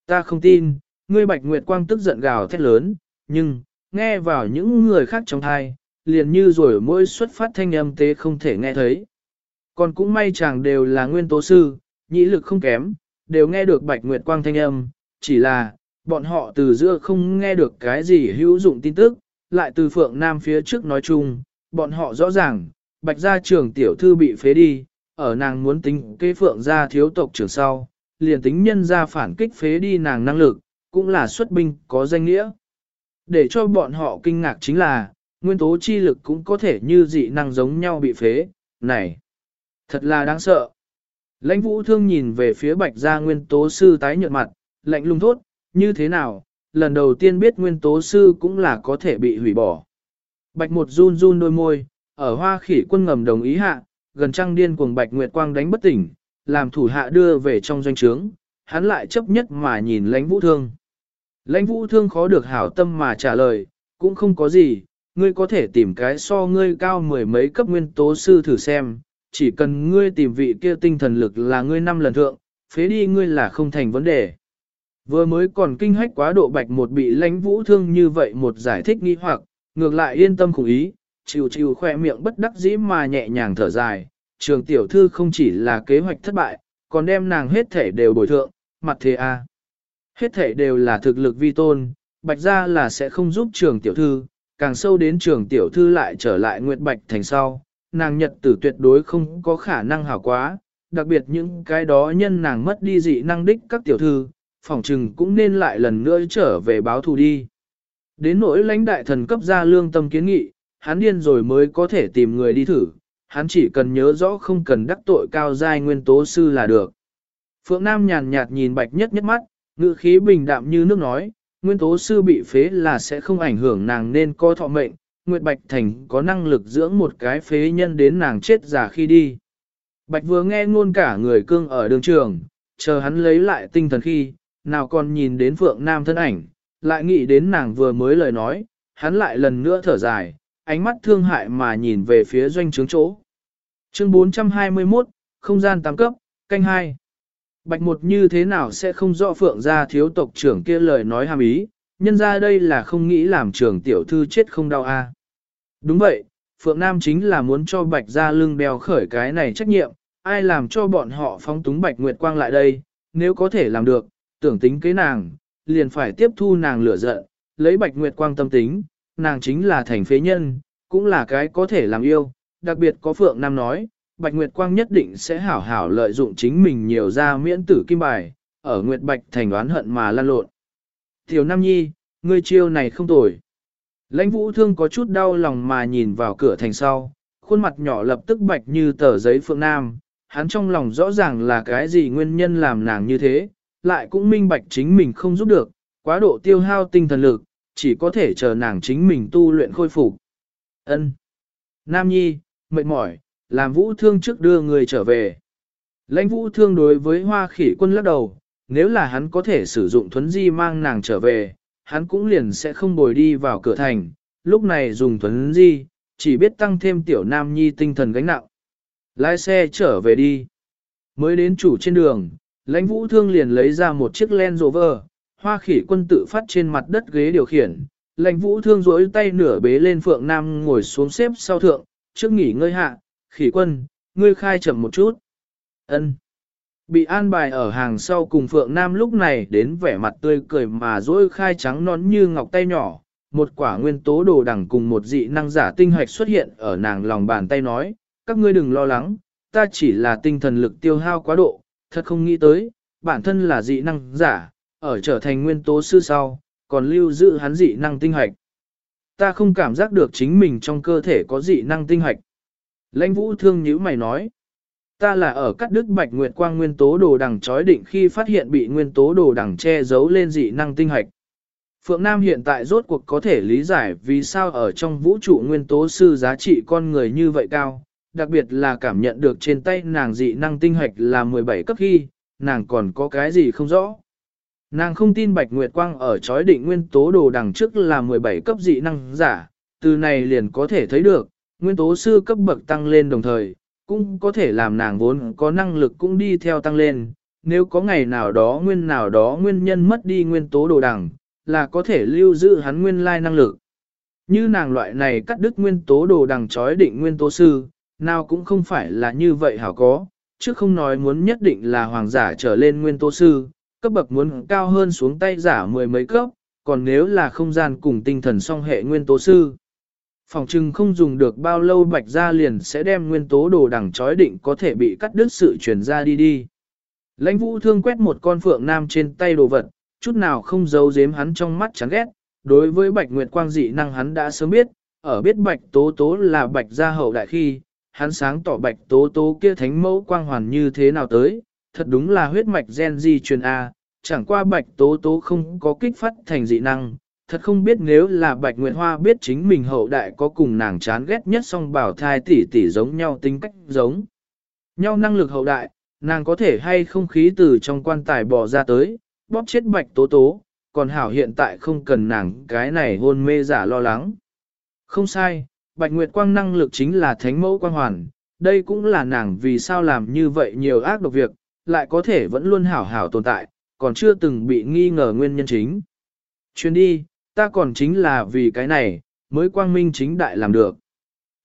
Ta không tin, ngươi bạch nguyệt quang tức giận gào thét lớn, nhưng, nghe vào những người khác trong thai, liền như rồi mỗi xuất phát thanh âm tế không thể nghe thấy. Còn cũng may chàng đều là nguyên tố sư, nhĩ lực không kém, đều nghe được bạch nguyệt quang thanh âm, chỉ là, bọn họ từ giữa không nghe được cái gì hữu dụng tin tức, lại từ phượng nam phía trước nói chung, bọn họ rõ ràng, bạch gia trưởng tiểu thư bị phế đi, ở nàng muốn tính kế phượng gia thiếu tộc trưởng sau, liền tính nhân gia phản kích phế đi nàng năng lực, cũng là xuất binh có danh nghĩa. Để cho bọn họ kinh ngạc chính là, nguyên tố chi lực cũng có thể như dị năng giống nhau bị phế, này, thật là đáng sợ. Lãnh vũ thương nhìn về phía bạch gia nguyên tố sư tái nhợt mặt, lạnh lùng thốt, như thế nào, lần đầu tiên biết nguyên tố sư cũng là có thể bị hủy bỏ. Bạch một run run đôi môi, ở hoa khỉ quân ngầm đồng ý hạ, gần trăng điên cuồng bạch nguyệt quang đánh bất tỉnh, làm thủ hạ đưa về trong doanh trướng, hắn lại chấp nhất mà nhìn lãnh vũ thương. Lãnh vũ thương khó được hảo tâm mà trả lời, cũng không có gì, ngươi có thể tìm cái so ngươi cao mười mấy cấp nguyên tố sư thử xem, chỉ cần ngươi tìm vị kia tinh thần lực là ngươi năm lần thượng, phế đi ngươi là không thành vấn đề. Vừa mới còn kinh hách quá độ bạch một bị lãnh vũ thương như vậy một giải thích nghi hoặc, Ngược lại yên tâm khủng ý, chịu chịu khoe miệng bất đắc dĩ mà nhẹ nhàng thở dài, trường tiểu thư không chỉ là kế hoạch thất bại, còn đem nàng hết thể đều bồi thượng, mặt thế a. Hết thể đều là thực lực vi tôn, bạch ra là sẽ không giúp trường tiểu thư, càng sâu đến trường tiểu thư lại trở lại Nguyệt Bạch thành sau, nàng nhật tử tuyệt đối không có khả năng hảo quá, đặc biệt những cái đó nhân nàng mất đi dị năng đích các tiểu thư, phỏng trừng cũng nên lại lần nữa trở về báo thù đi. Đến nỗi lãnh đại thần cấp ra lương tâm kiến nghị, hắn điên rồi mới có thể tìm người đi thử, hắn chỉ cần nhớ rõ không cần đắc tội cao giai nguyên tố sư là được. Phượng Nam nhàn nhạt nhìn bạch nhất nhất mắt, ngữ khí bình đạm như nước nói, nguyên tố sư bị phế là sẽ không ảnh hưởng nàng nên co thọ mệnh, Nguyệt Bạch Thành có năng lực dưỡng một cái phế nhân đến nàng chết già khi đi. Bạch vừa nghe ngôn cả người cương ở đường trường, chờ hắn lấy lại tinh thần khi, nào còn nhìn đến Phượng Nam thân ảnh, lại nghĩ đến nàng vừa mới lời nói, hắn lại lần nữa thở dài, ánh mắt thương hại mà nhìn về phía doanh trướng chỗ. Chương 421, không gian tám cấp, canh hai. Bạch một như thế nào sẽ không rõ Phượng gia thiếu tộc trưởng kia lời nói hàm ý, nhân ra đây là không nghĩ làm trưởng tiểu thư chết không đau a. Đúng vậy, Phượng Nam chính là muốn cho Bạch gia lưng bèo khởi cái này trách nhiệm, ai làm cho bọn họ phóng túng Bạch Nguyệt Quang lại đây, nếu có thể làm được, tưởng tính kế nàng, liền phải tiếp thu nàng lửa giận, lấy Bạch Nguyệt Quang tâm tính, nàng chính là thành phế nhân, cũng là cái có thể làm yêu, đặc biệt có Phượng Nam nói, Bạch Nguyệt Quang nhất định sẽ hảo hảo lợi dụng chính mình nhiều ra miễn tử kim bài, ở Nguyệt Bạch thành đoán hận mà lan lộn. Tiểu Nam Nhi, ngươi chiêu này không tồi. Lãnh vũ thương có chút đau lòng mà nhìn vào cửa thành sau, khuôn mặt nhỏ lập tức bạch như tờ giấy Phượng Nam, hắn trong lòng rõ ràng là cái gì nguyên nhân làm nàng như thế, lại cũng minh bạch chính mình không giúp được, quá độ tiêu hao tinh thần lực, chỉ có thể chờ nàng chính mình tu luyện khôi phục. Ân, Nam Nhi, mệt mỏi, làm vũ thương trước đưa người trở về. Lãnh vũ thương đối với hoa khỉ quân lắc đầu, nếu là hắn có thể sử dụng thuấn di mang nàng trở về, hắn cũng liền sẽ không bồi đi vào cửa thành, lúc này dùng thuấn di, chỉ biết tăng thêm tiểu nam nhi tinh thần gánh nặng. Lái xe trở về đi. Mới đến chủ trên đường, lãnh vũ thương liền lấy ra một chiếc Land Rover, hoa khỉ quân tự phát trên mặt đất ghế điều khiển. Lãnh vũ thương rối tay nửa bế lên phượng nam ngồi xuống xếp sau thượng, trước nghỉ ngơi hạ, khỉ quân, ngươi khai chậm một chút. ân Bị an bài ở hàng sau cùng Phượng Nam lúc này đến vẻ mặt tươi cười mà rối khai trắng nón như ngọc tay nhỏ, một quả nguyên tố đồ đằng cùng một dị năng giả tinh hạch xuất hiện ở nàng lòng bàn tay nói, các ngươi đừng lo lắng, ta chỉ là tinh thần lực tiêu hao quá độ, thật không nghĩ tới, bản thân là dị năng giả, ở trở thành nguyên tố sư sau, còn lưu giữ hắn dị năng tinh hoạch. Ta không cảm giác được chính mình trong cơ thể có dị năng tinh hoạch. Lãnh vũ thương nhữ mày nói, ta là ở cắt đứt bạch nguyệt quang nguyên tố đồ đằng chói định khi phát hiện bị nguyên tố đồ đằng che giấu lên dị năng tinh hoạch. Phượng Nam hiện tại rốt cuộc có thể lý giải vì sao ở trong vũ trụ nguyên tố sư giá trị con người như vậy cao, đặc biệt là cảm nhận được trên tay nàng dị năng tinh hoạch là 17 cấp khi, nàng còn có cái gì không rõ. Nàng không tin Bạch Nguyệt Quang ở chói định nguyên tố đồ đằng trước là 17 cấp dị năng giả, từ này liền có thể thấy được, nguyên tố sư cấp bậc tăng lên đồng thời, cũng có thể làm nàng vốn có năng lực cũng đi theo tăng lên, nếu có ngày nào đó nguyên nào đó nguyên nhân mất đi nguyên tố đồ đằng, là có thể lưu giữ hắn nguyên lai năng lực. Như nàng loại này cắt đứt nguyên tố đồ đằng chói định nguyên tố sư, nào cũng không phải là như vậy hảo có, chứ không nói muốn nhất định là hoàng giả trở lên nguyên tố sư, cấp bậc muốn cao hơn xuống tay giả mười mấy cấp, còn nếu là không gian cùng tinh thần song hệ nguyên tố sư. Phòng trừng không dùng được bao lâu bạch ra liền sẽ đem nguyên tố đồ đằng chói định có thể bị cắt đứt sự truyền ra đi đi. Lãnh vũ thương quét một con phượng nam trên tay đồ vật, chút nào không giấu giếm hắn trong mắt chán ghét. Đối với bạch nguyệt quang dị năng hắn đã sớm biết, ở biết bạch tố tố là bạch gia hậu đại khi, hắn sáng tỏ bạch tố tố kia thánh mẫu quang hoàn như thế nào tới, thật đúng là huyết mạch gen di truyền A, chẳng qua bạch tố tố không có kích phát thành dị năng, thật không biết nếu là bạch nguyệt hoa biết chính mình hậu đại có cùng nàng chán ghét nhất song bảo thai tỷ tỷ giống nhau tính cách giống. Nhau năng lực hậu đại, nàng có thể hay không khí từ trong quan tài bỏ ra tới, bóp chết bạch tố tố, còn hảo hiện tại không cần nàng cái này hôn mê giả lo lắng. Không sai, Bạch Nguyệt Quang năng lực chính là thánh mẫu quang hoàn, đây cũng là nàng vì sao làm như vậy nhiều ác độc việc, lại có thể vẫn luôn hảo hảo tồn tại, còn chưa từng bị nghi ngờ nguyên nhân chính. Chuyến đi, ta còn chính là vì cái này, mới quang minh chính đại làm được.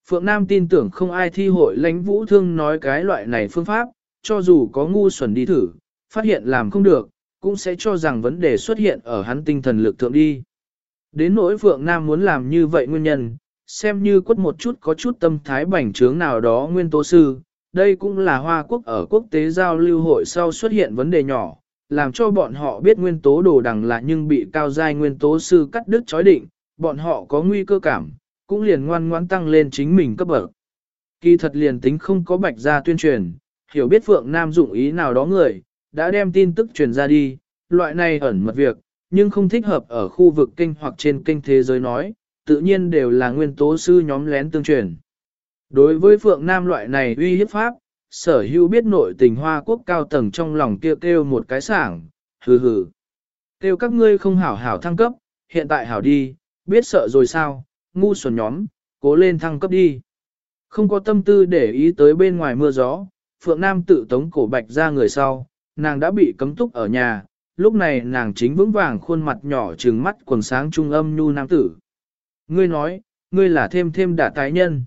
Phượng Nam tin tưởng không ai thi hội lãnh vũ thương nói cái loại này phương pháp, cho dù có ngu xuẩn đi thử, phát hiện làm không được, cũng sẽ cho rằng vấn đề xuất hiện ở hắn tinh thần lực thượng đi. Đến nỗi Phượng Nam muốn làm như vậy nguyên nhân, xem như quất một chút có chút tâm thái bảnh trướng nào đó nguyên tố sư, đây cũng là Hoa Quốc ở quốc tế giao lưu hội sau xuất hiện vấn đề nhỏ, làm cho bọn họ biết nguyên tố đồ đằng là nhưng bị cao giai nguyên tố sư cắt đứt chói định, bọn họ có nguy cơ cảm, cũng liền ngoan ngoãn tăng lên chính mình cấp bậc. Kỳ thật liền tính không có bạch gia tuyên truyền, hiểu biết Phượng Nam dụng ý nào đó người, đã đem tin tức truyền ra đi, loại này ẩn mật việc, nhưng không thích hợp ở khu vực kênh hoặc trên kênh thế giới nói, tự nhiên đều là nguyên tố sư nhóm lén tương truyền. Đối với Phượng Nam loại này uy hiếp pháp, sở hữu biết nội tình hoa quốc cao tầng trong lòng kêu kêu một cái sảng, hừ hừ. Kêu các ngươi không hảo hảo thăng cấp, hiện tại hảo đi, biết sợ rồi sao, ngu xuẩn nhóm, cố lên thăng cấp đi. Không có tâm tư để ý tới bên ngoài mưa gió, Phượng Nam tự tống cổ bạch ra người sau, nàng đã bị cấm túc ở nhà, lúc này nàng chính vững vàng khuôn mặt nhỏ trừng mắt quần sáng trung âm nhu nam tử. Ngươi nói, ngươi là thêm thêm đạt tái nhân.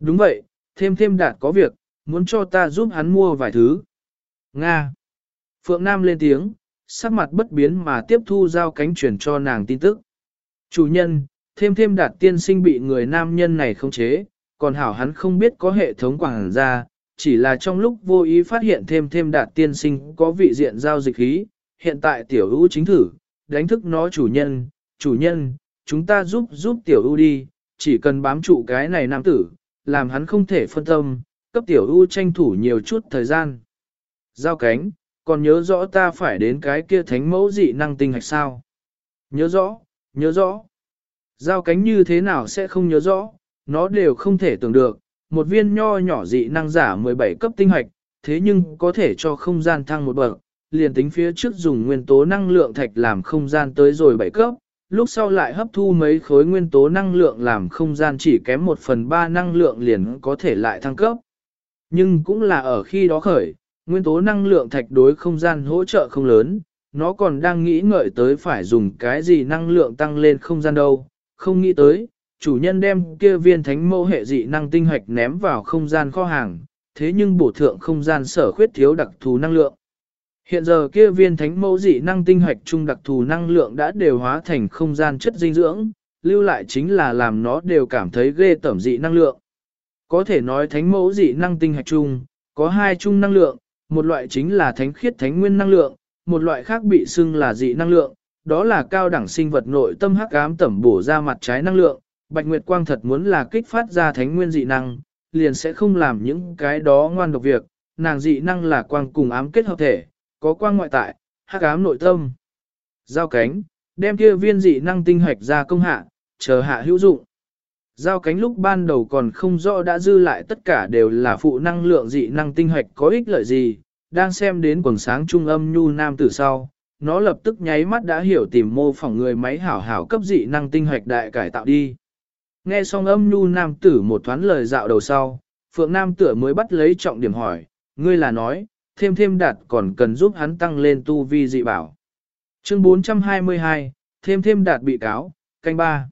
Đúng vậy, thêm thêm đạt có việc, muốn cho ta giúp hắn mua vài thứ. Nga. Phượng Nam lên tiếng, sắc mặt bất biến mà tiếp thu giao cánh chuyển cho nàng tin tức. Chủ nhân, thêm thêm đạt tiên sinh bị người nam nhân này không chế, còn hảo hắn không biết có hệ thống quảng ra, chỉ là trong lúc vô ý phát hiện thêm thêm đạt tiên sinh có vị diện giao dịch khí, hiện tại tiểu ưu chính thử, đánh thức nó chủ nhân, chủ nhân, chúng ta giúp giúp tiểu ưu đi, chỉ cần bám trụ cái này nam tử, làm hắn không thể phân tâm, cấp tiểu ưu tranh thủ nhiều chút thời gian. Giao cánh, còn nhớ rõ ta phải đến cái kia thánh mẫu dị năng tinh hạch sao? Nhớ rõ, nhớ rõ. Giao cánh như thế nào sẽ không nhớ rõ, nó đều không thể tưởng được, một viên nho nhỏ dị năng giả 17 cấp tinh hạch, thế nhưng có thể cho không gian thăng một bậc, liền tính phía trước dùng nguyên tố năng lượng thạch làm không gian tới rồi 7 cấp, lúc sau lại hấp thu mấy khối nguyên tố năng lượng làm không gian chỉ kém 1 phần 3 năng lượng liền có thể lại thăng cấp. Nhưng cũng là ở khi đó khởi, nguyên tố năng lượng thạch đối không gian hỗ trợ không lớn, nó còn đang nghĩ ngợi tới phải dùng cái gì năng lượng tăng lên không gian đâu, không nghĩ tới, chủ nhân đem kia viên thánh mẫu hệ dị năng tinh hoạch ném vào không gian kho hàng, thế nhưng bổ thượng không gian sở khuyết thiếu đặc thù năng lượng. Hiện giờ kia viên thánh mẫu dị năng tinh hoạch trung đặc thù năng lượng đã đều hóa thành không gian chất dinh dưỡng, lưu lại chính là làm nó đều cảm thấy ghê tẩm dị năng lượng. Có thể nói thánh mẫu dị năng tinh hạch trung có hai chung năng lượng, một loại chính là thánh khiết thánh nguyên năng lượng, một loại khác bị xưng là dị năng lượng, đó là cao đẳng sinh vật nội tâm hắc ám tẩm bổ ra mặt trái năng lượng. Bạch Nguyệt Quang thật muốn là kích phát ra thánh nguyên dị năng, liền sẽ không làm những cái đó ngoan độc việc, nàng dị năng là quang cùng ám kết hợp thể, có quang ngoại tại, hắc ám nội tâm. Giao cánh, đem kia viên dị năng tinh hạch ra công hạ, chờ hạ hữu dụng. Giao cánh lúc ban đầu còn không rõ đã dư lại tất cả đều là phụ năng lượng dị năng tinh hoạch có ích lợi gì, đang xem đến quần sáng trung âm nhu nam từ sau, nó lập tức nháy mắt đã hiểu tìm mô phỏng người máy hảo hảo cấp dị năng tinh hoạch đại cải tạo đi. Nghe xong âm nhu nam tử một thoáng lời dạo đầu sau, phượng nam tử mới bắt lấy trọng điểm hỏi, ngươi là nói, thêm thêm đạt còn cần giúp hắn tăng lên tu vi dị bảo. Chương 422, thêm thêm đạt bị cáo, canh ba.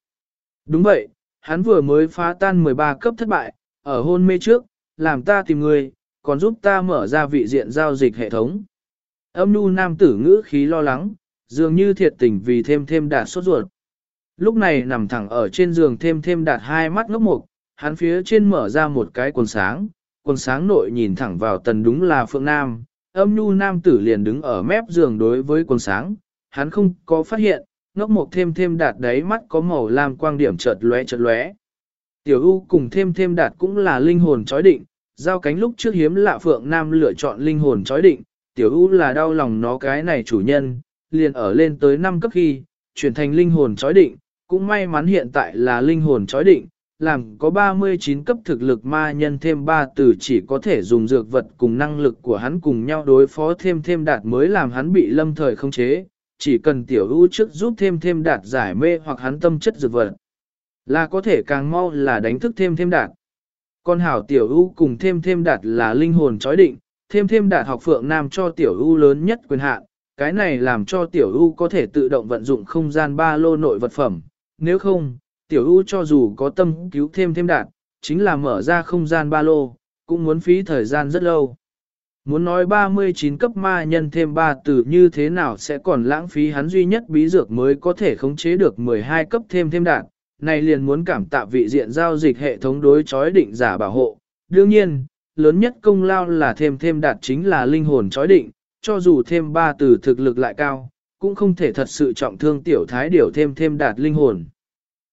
Đúng vậy, hắn vừa mới phá tan 13 cấp thất bại, ở hôn mê trước, làm ta tìm người, còn giúp ta mở ra vị diện giao dịch hệ thống. Âm nu nam tử ngữ khí lo lắng, dường như thiệt tình vì thêm thêm đạt sốt ruột. Lúc này nằm thẳng ở trên giường thêm thêm đạt hai mắt ngốc mục, hắn phía trên mở ra một cái quần sáng, quần sáng nội nhìn thẳng vào tần đúng là Phượng Nam, âm nhu nam tử liền đứng ở mép giường đối với quần sáng, hắn không có phát hiện, ngốc một thêm thêm đạt đáy mắt có màu lam quang điểm chợt lóe chợt lóe. Tiểu U cùng thêm thêm đạt cũng là linh hồn chói định, giao cánh lúc trước hiếm lạ Phượng Nam lựa chọn linh hồn chói định, Tiểu U là đau lòng nó cái này chủ nhân, liền ở lên tới 5 cấp khi, chuyển thành linh hồn chói định, cũng may mắn hiện tại là linh hồn chói định, làm có 39 cấp thực lực ma nhân thêm 3 từ chỉ có thể dùng dược vật cùng năng lực của hắn cùng nhau đối phó thêm thêm đạt mới làm hắn bị lâm thời không chế, chỉ cần tiểu ưu trước giúp thêm thêm đạt giải mê hoặc hắn tâm chất dược vật, là có thể càng mau là đánh thức thêm thêm đạt. Con hảo tiểu ưu cùng thêm thêm đạt là linh hồn chói định, thêm thêm đạt học phượng nam cho tiểu ưu lớn nhất quyền hạn, cái này làm cho tiểu ưu có thể tự động vận dụng không gian ba lô nội vật phẩm, nếu không, tiểu ưu cho dù có tâm cứu thêm thêm đạt, chính là mở ra không gian ba lô, cũng muốn phí thời gian rất lâu. Muốn nói 39 cấp ma nhân thêm 3 từ như thế nào sẽ còn lãng phí hắn duy nhất bí dược mới có thể khống chế được 12 cấp thêm thêm đạn. này liền muốn cảm tạ vị diện giao dịch hệ thống đối chói định giả bảo hộ. Đương nhiên, lớn nhất công lao là thêm thêm đạt chính là linh hồn chói định, cho dù thêm 3 từ thực lực lại cao, cũng không thể thật sự trọng thương tiểu thái điều thêm thêm đạt linh hồn.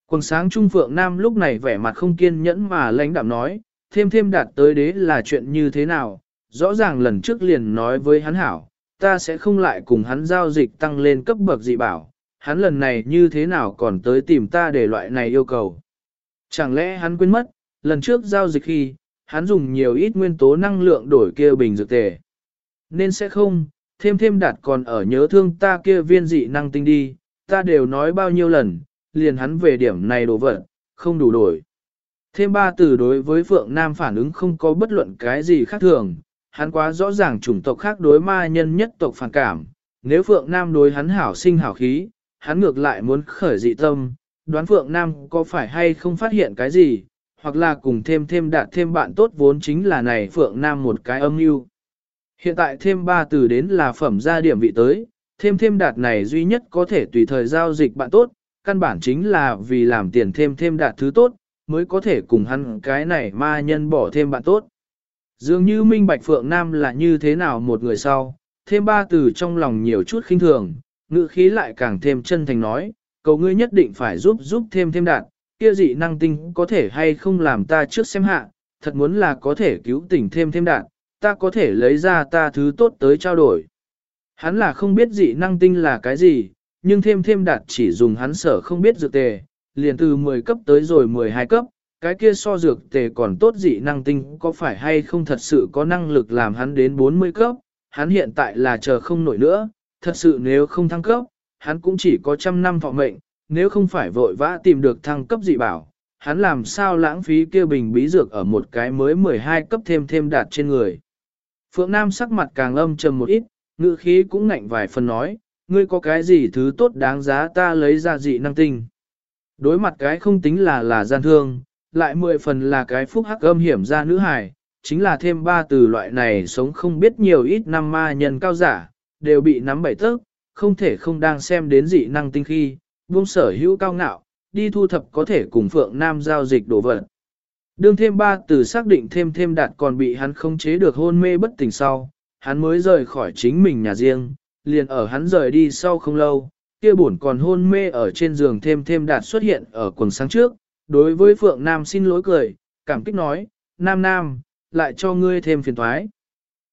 Quần sáng Trung Phượng Nam lúc này vẻ mặt không kiên nhẫn mà lãnh đạm nói, thêm thêm đạt tới đế là chuyện như thế nào, rõ ràng lần trước liền nói với hắn hảo, ta sẽ không lại cùng hắn giao dịch tăng lên cấp bậc dị bảo, hắn lần này như thế nào còn tới tìm ta để loại này yêu cầu. Chẳng lẽ hắn quên mất, lần trước giao dịch khi, hắn dùng nhiều ít nguyên tố năng lượng đổi kia bình dược tề. Nên sẽ không, thêm thêm đạt còn ở nhớ thương ta kia viên dị năng tinh đi, ta đều nói bao nhiêu lần, liền hắn về điểm này đồ vật, không đủ đổi. Thêm ba từ đối với Phượng Nam phản ứng không có bất luận cái gì khác thường, hắn quá rõ ràng chủng tộc khác đối ma nhân nhất tộc phản cảm, nếu Phượng Nam đối hắn hảo sinh hảo khí, hắn ngược lại muốn khởi dị tâm, đoán Phượng Nam có phải hay không phát hiện cái gì, hoặc là cùng thêm thêm đạt thêm bạn tốt vốn chính là này Phượng Nam một cái âm mưu. Hiện tại thêm ba từ đến là phẩm gia điểm vị tới, thêm thêm đạt này duy nhất có thể tùy thời giao dịch bạn tốt, căn bản chính là vì làm tiền thêm thêm đạt thứ tốt, mới có thể cùng hắn cái này ma nhân bỏ thêm bạn tốt. Dường như Minh Bạch Phượng Nam là như thế nào một người sau, thêm ba từ trong lòng nhiều chút khinh thường, ngữ khí lại càng thêm chân thành nói, cầu ngươi nhất định phải giúp giúp thêm thêm đạt, kia dị năng tinh có thể hay không làm ta trước xem hạ, thật muốn là có thể cứu tỉnh thêm thêm đạt, ta có thể lấy ra ta thứ tốt tới trao đổi. Hắn là không biết dị năng tinh là cái gì, nhưng thêm thêm đạt chỉ dùng hắn sở không biết dược tề, liền từ 10 cấp tới rồi 12 cấp, cái kia so dược tề còn tốt dị năng tinh có phải hay không thật sự có năng lực làm hắn đến 40 cấp, hắn hiện tại là chờ không nổi nữa, thật sự nếu không thăng cấp, hắn cũng chỉ có trăm năm thọ mệnh, nếu không phải vội vã tìm được thăng cấp dị bảo, hắn làm sao lãng phí kia bình bí dược ở một cái mới 12 cấp thêm thêm đạt trên người. Phượng Nam sắc mặt càng âm trầm một ít, ngữ khí cũng ngạnh vài phần nói, ngươi có cái gì thứ tốt đáng giá ta lấy ra dị năng tinh. Đối mặt cái không tính là là gian thương, lại mười phần là cái phúc hắc âm hiểm ra nữ hài, chính là thêm ba từ loại này sống không biết nhiều ít năm ma nhân cao giả, đều bị nắm bảy tấc, không thể không đang xem đến dị năng tinh khi, buông sở hữu cao ngạo, đi thu thập có thể cùng Phượng Nam giao dịch đổ vật. Đương thêm ba từ xác định thêm thêm đạt còn bị hắn không chế được hôn mê bất tỉnh sau, hắn mới rời khỏi chính mình nhà riêng, liền ở hắn rời đi sau không lâu, kia buồn còn hôn mê ở trên giường thêm thêm đạt xuất hiện ở quần sáng trước, đối với Phượng Nam xin lỗi cười, cảm kích nói, Nam Nam, lại cho ngươi thêm phiền thoái.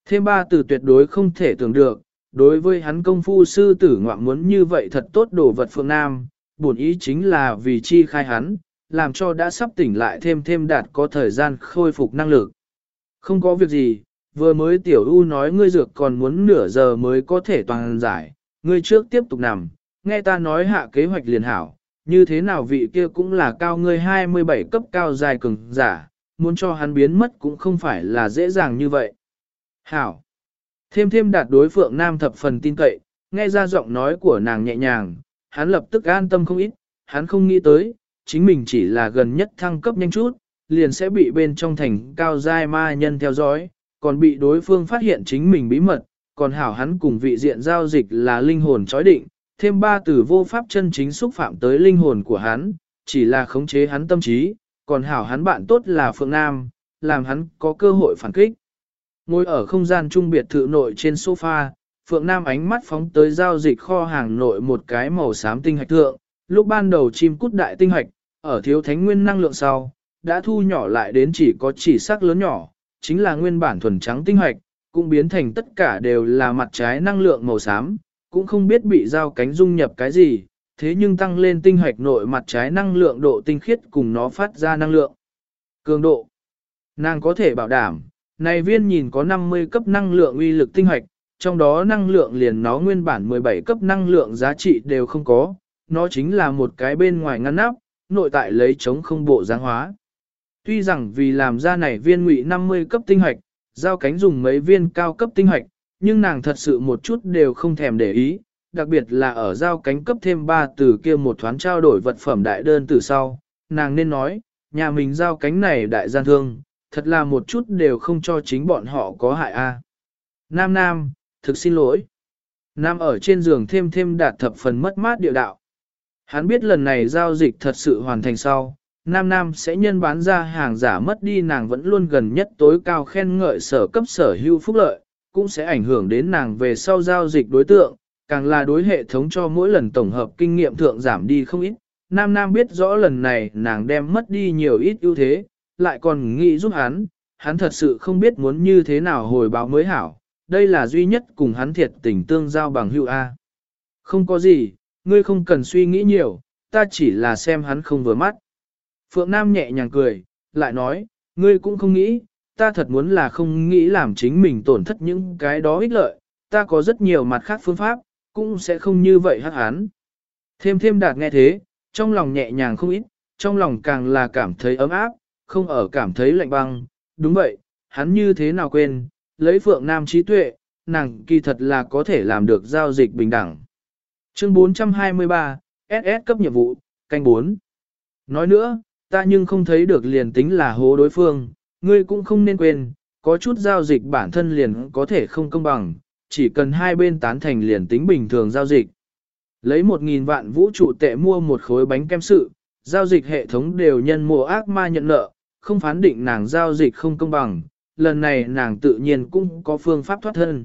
Thêm ba từ tuyệt đối không thể tưởng được, đối với hắn công phu sư tử ngoạm muốn như vậy thật tốt đồ vật Phượng Nam, bổn ý chính là vì chi khai hắn, làm cho đã sắp tỉnh lại thêm thêm đạt có thời gian khôi phục năng lực. Không có việc gì, vừa mới tiểu U nói ngươi dược còn muốn nửa giờ mới có thể toàn giải, ngươi trước tiếp tục nằm, nghe ta nói hạ kế hoạch liền hảo, như thế nào vị kia cũng là cao ngươi 27 cấp cao dài cường giả, muốn cho hắn biến mất cũng không phải là dễ dàng như vậy. Hảo. Thêm thêm đạt đối phượng nam thập phần tin cậy, nghe ra giọng nói của nàng nhẹ nhàng, hắn lập tức an tâm không ít, hắn không nghĩ tới, chính mình chỉ là gần nhất thăng cấp nhanh chút, liền sẽ bị bên trong thành cao giai ma nhân theo dõi, còn bị đối phương phát hiện chính mình bí mật, còn hảo hắn cùng vị diện giao dịch là linh hồn chói định, thêm ba từ vô pháp chân chính xúc phạm tới linh hồn của hắn, chỉ là khống chế hắn tâm trí, còn hảo hắn bạn tốt là Phượng Nam, làm hắn có cơ hội phản kích. Ngồi ở không gian trung biệt thự nội trên sofa, Phượng Nam ánh mắt phóng tới giao dịch kho hàng nội một cái màu xám tinh hạch thượng, lúc ban đầu chim cút đại tinh hạch, ở thiếu thánh nguyên năng lượng sau, đã thu nhỏ lại đến chỉ có chỉ sắc lớn nhỏ, chính là nguyên bản thuần trắng tinh hạch, cũng biến thành tất cả đều là mặt trái năng lượng màu xám, cũng không biết bị giao cánh dung nhập cái gì, thế nhưng tăng lên tinh hoạch nội mặt trái năng lượng độ tinh khiết cùng nó phát ra năng lượng. Cường độ. Nàng có thể bảo đảm, này viên nhìn có 50 cấp năng lượng uy lực tinh hoạch, trong đó năng lượng liền nó nguyên bản 17 cấp năng lượng giá trị đều không có, nó chính là một cái bên ngoài ngăn nắp, nội tại lấy chống không bộ giáng hóa. Tuy rằng vì làm ra này viên ngụy 50 cấp tinh hoạch, giao cánh dùng mấy viên cao cấp tinh hoạch, nhưng nàng thật sự một chút đều không thèm để ý, đặc biệt là ở giao cánh cấp thêm 3 từ kia một thoáng trao đổi vật phẩm đại đơn từ sau, nàng nên nói, nhà mình giao cánh này đại gian thương, thật là một chút đều không cho chính bọn họ có hại a. Nam Nam, thực xin lỗi. Nam ở trên giường thêm thêm đạt thập phần mất mát địa đạo. Hắn biết lần này giao dịch thật sự hoàn thành sau, Nam Nam sẽ nhân bán ra hàng giả mất đi nàng vẫn luôn gần nhất tối cao khen ngợi sở cấp sở hữu phúc lợi, cũng sẽ ảnh hưởng đến nàng về sau giao dịch đối tượng, càng là đối hệ thống cho mỗi lần tổng hợp kinh nghiệm thượng giảm đi không ít. Nam Nam biết rõ lần này nàng đem mất đi nhiều ít ưu thế, lại còn nghĩ giúp hắn, hắn thật sự không biết muốn như thế nào hồi báo mới hảo, đây là duy nhất cùng hắn thiệt tình tương giao bằng hữu A. Không có gì, ngươi không cần suy nghĩ nhiều, ta chỉ là xem hắn không vừa mắt. Phượng Nam nhẹ nhàng cười, lại nói, ngươi cũng không nghĩ, ta thật muốn là không nghĩ làm chính mình tổn thất những cái đó ích lợi, ta có rất nhiều mặt khác phương pháp, cũng sẽ không như vậy hắc hắn. Thêm thêm đạt nghe thế, trong lòng nhẹ nhàng không ít, trong lòng càng là cảm thấy ấm áp, không ở cảm thấy lạnh băng, đúng vậy, hắn như thế nào quên, lấy Phượng Nam trí tuệ, nàng kỳ thật là có thể làm được giao dịch bình đẳng. Chương 423, SS cấp nhiệm vụ, canh 4. Nói nữa, ta nhưng không thấy được liền tính là hố đối phương, ngươi cũng không nên quên, có chút giao dịch bản thân liền có thể không công bằng, chỉ cần hai bên tán thành liền tính bình thường giao dịch. Lấy 1.000 vạn vũ trụ tệ mua một khối bánh kem sự, giao dịch hệ thống đều nhân mùa ác ma nhận nợ, không phán định nàng giao dịch không công bằng, lần này nàng tự nhiên cũng có phương pháp thoát thân.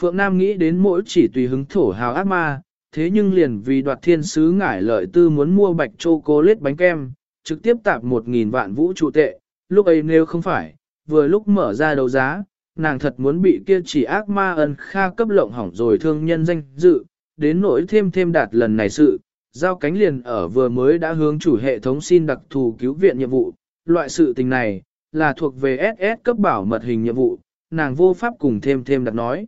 Phượng Nam nghĩ đến mỗi chỉ tùy hứng thổ hào ác ma, thế nhưng liền vì đoạt thiên sứ ngải lợi tư muốn mua bạch chocolate bánh kem, trực tiếp tạp 1.000 vạn vũ trụ tệ, lúc ấy nếu không phải, vừa lúc mở ra đấu giá, nàng thật muốn bị kia chỉ ác ma ân kha cấp lộng hỏng rồi thương nhân danh dự, đến nỗi thêm thêm đạt lần này sự, giao cánh liền ở vừa mới đã hướng chủ hệ thống xin đặc thù cứu viện nhiệm vụ, loại sự tình này, là thuộc về SS cấp bảo mật hình nhiệm vụ, nàng vô pháp cùng thêm thêm đặt nói.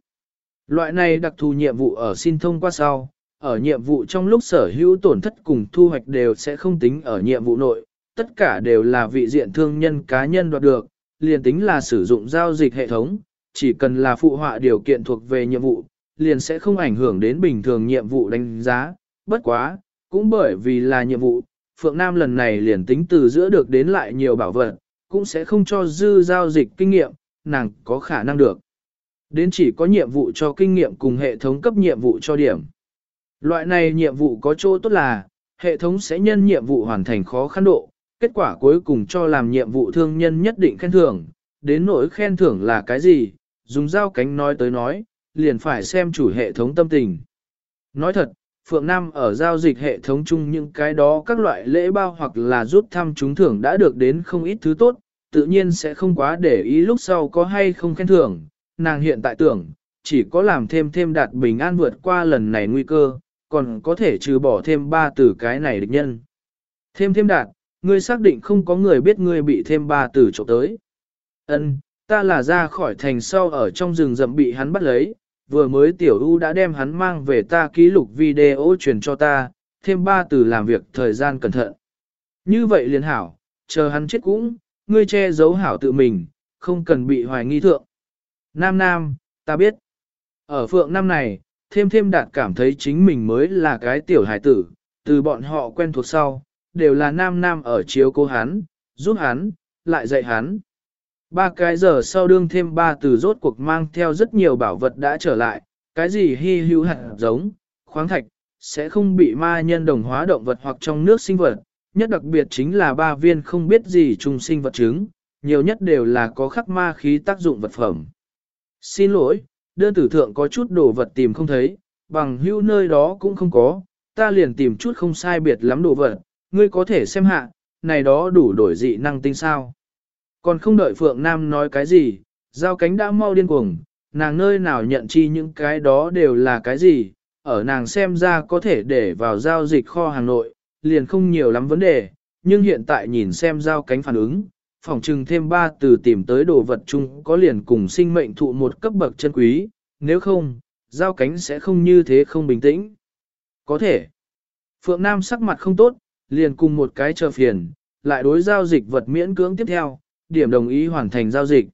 Loại này đặc thù nhiệm vụ ở xin thông qua sau, ở nhiệm vụ trong lúc sở hữu tổn thất cùng thu hoạch đều sẽ không tính ở nhiệm vụ nội, tất cả đều là vị diện thương nhân cá nhân đoạt được, liền tính là sử dụng giao dịch hệ thống, chỉ cần là phụ họa điều kiện thuộc về nhiệm vụ, liền sẽ không ảnh hưởng đến bình thường nhiệm vụ đánh giá, bất quá, cũng bởi vì là nhiệm vụ, Phượng Nam lần này liền tính từ giữa được đến lại nhiều bảo vật, cũng sẽ không cho dư giao dịch kinh nghiệm, nàng có khả năng được. Đến chỉ có nhiệm vụ cho kinh nghiệm cùng hệ thống cấp nhiệm vụ cho điểm. Loại này nhiệm vụ có chỗ tốt là, hệ thống sẽ nhân nhiệm vụ hoàn thành khó khăn độ, kết quả cuối cùng cho làm nhiệm vụ thương nhân nhất định khen thưởng, đến nỗi khen thưởng là cái gì, dùng dao cánh nói tới nói, liền phải xem chủ hệ thống tâm tình. Nói thật, Phượng Nam ở giao dịch hệ thống chung những cái đó các loại lễ bao hoặc là rút thăm trúng thưởng đã được đến không ít thứ tốt, tự nhiên sẽ không quá để ý lúc sau có hay không khen thưởng, nàng hiện tại tưởng, chỉ có làm thêm thêm đạt bình an vượt qua lần này nguy cơ, còn có thể trừ bỏ thêm ba từ cái này địch nhân. Thêm thêm đạt, ngươi xác định không có người biết ngươi bị thêm ba từ trộm tới. Ân, ta là ra khỏi thành sau ở trong rừng rậm bị hắn bắt lấy, vừa mới tiểu U đã đem hắn mang về ta ký lục video truyền cho ta, thêm ba từ làm việc thời gian cẩn thận. Như vậy liền hảo, chờ hắn chết cũng, ngươi che giấu hảo tự mình, không cần bị hoài nghi thượng. Nam Nam, ta biết. Ở phượng năm này, thêm thêm đạt cảm thấy chính mình mới là cái tiểu hải tử, từ bọn họ quen thuộc sau, đều là Nam Nam ở chiếu cố hắn, giúp hắn, lại dạy hắn. Ba cái giờ sau đương thêm ba từ rốt cuộc mang theo rất nhiều bảo vật đã trở lại, cái gì hy hữu hạt giống, khoáng thạch, sẽ không bị ma nhân đồng hóa động vật hoặc trong nước sinh vật, nhất đặc biệt chính là ba viên không biết gì trùng sinh vật chứng, nhiều nhất đều là có khắc ma khí tác dụng vật phẩm. Xin lỗi, đơn tử thượng có chút đồ vật tìm không thấy, bằng hữu nơi đó cũng không có, ta liền tìm chút không sai biệt lắm đồ vật, ngươi có thể xem hạ, này đó đủ đổi dị năng tinh sao. Còn không đợi Phượng Nam nói cái gì, giao cánh đã mau điên cuồng, nàng nơi nào nhận chi những cái đó đều là cái gì, ở nàng xem ra có thể để vào giao dịch kho hàng nội, liền không nhiều lắm vấn đề, nhưng hiện tại nhìn xem giao cánh phản ứng, phỏng chừng thêm ba từ tìm tới đồ vật chung có liền cùng sinh mệnh thụ một cấp bậc chân quý, nếu không, giao cánh sẽ không như thế không bình tĩnh. Có thể, Phượng Nam sắc mặt không tốt, liền cùng một cái chờ phiền, lại đối giao dịch vật miễn cưỡng tiếp theo, điểm đồng ý hoàn thành giao dịch.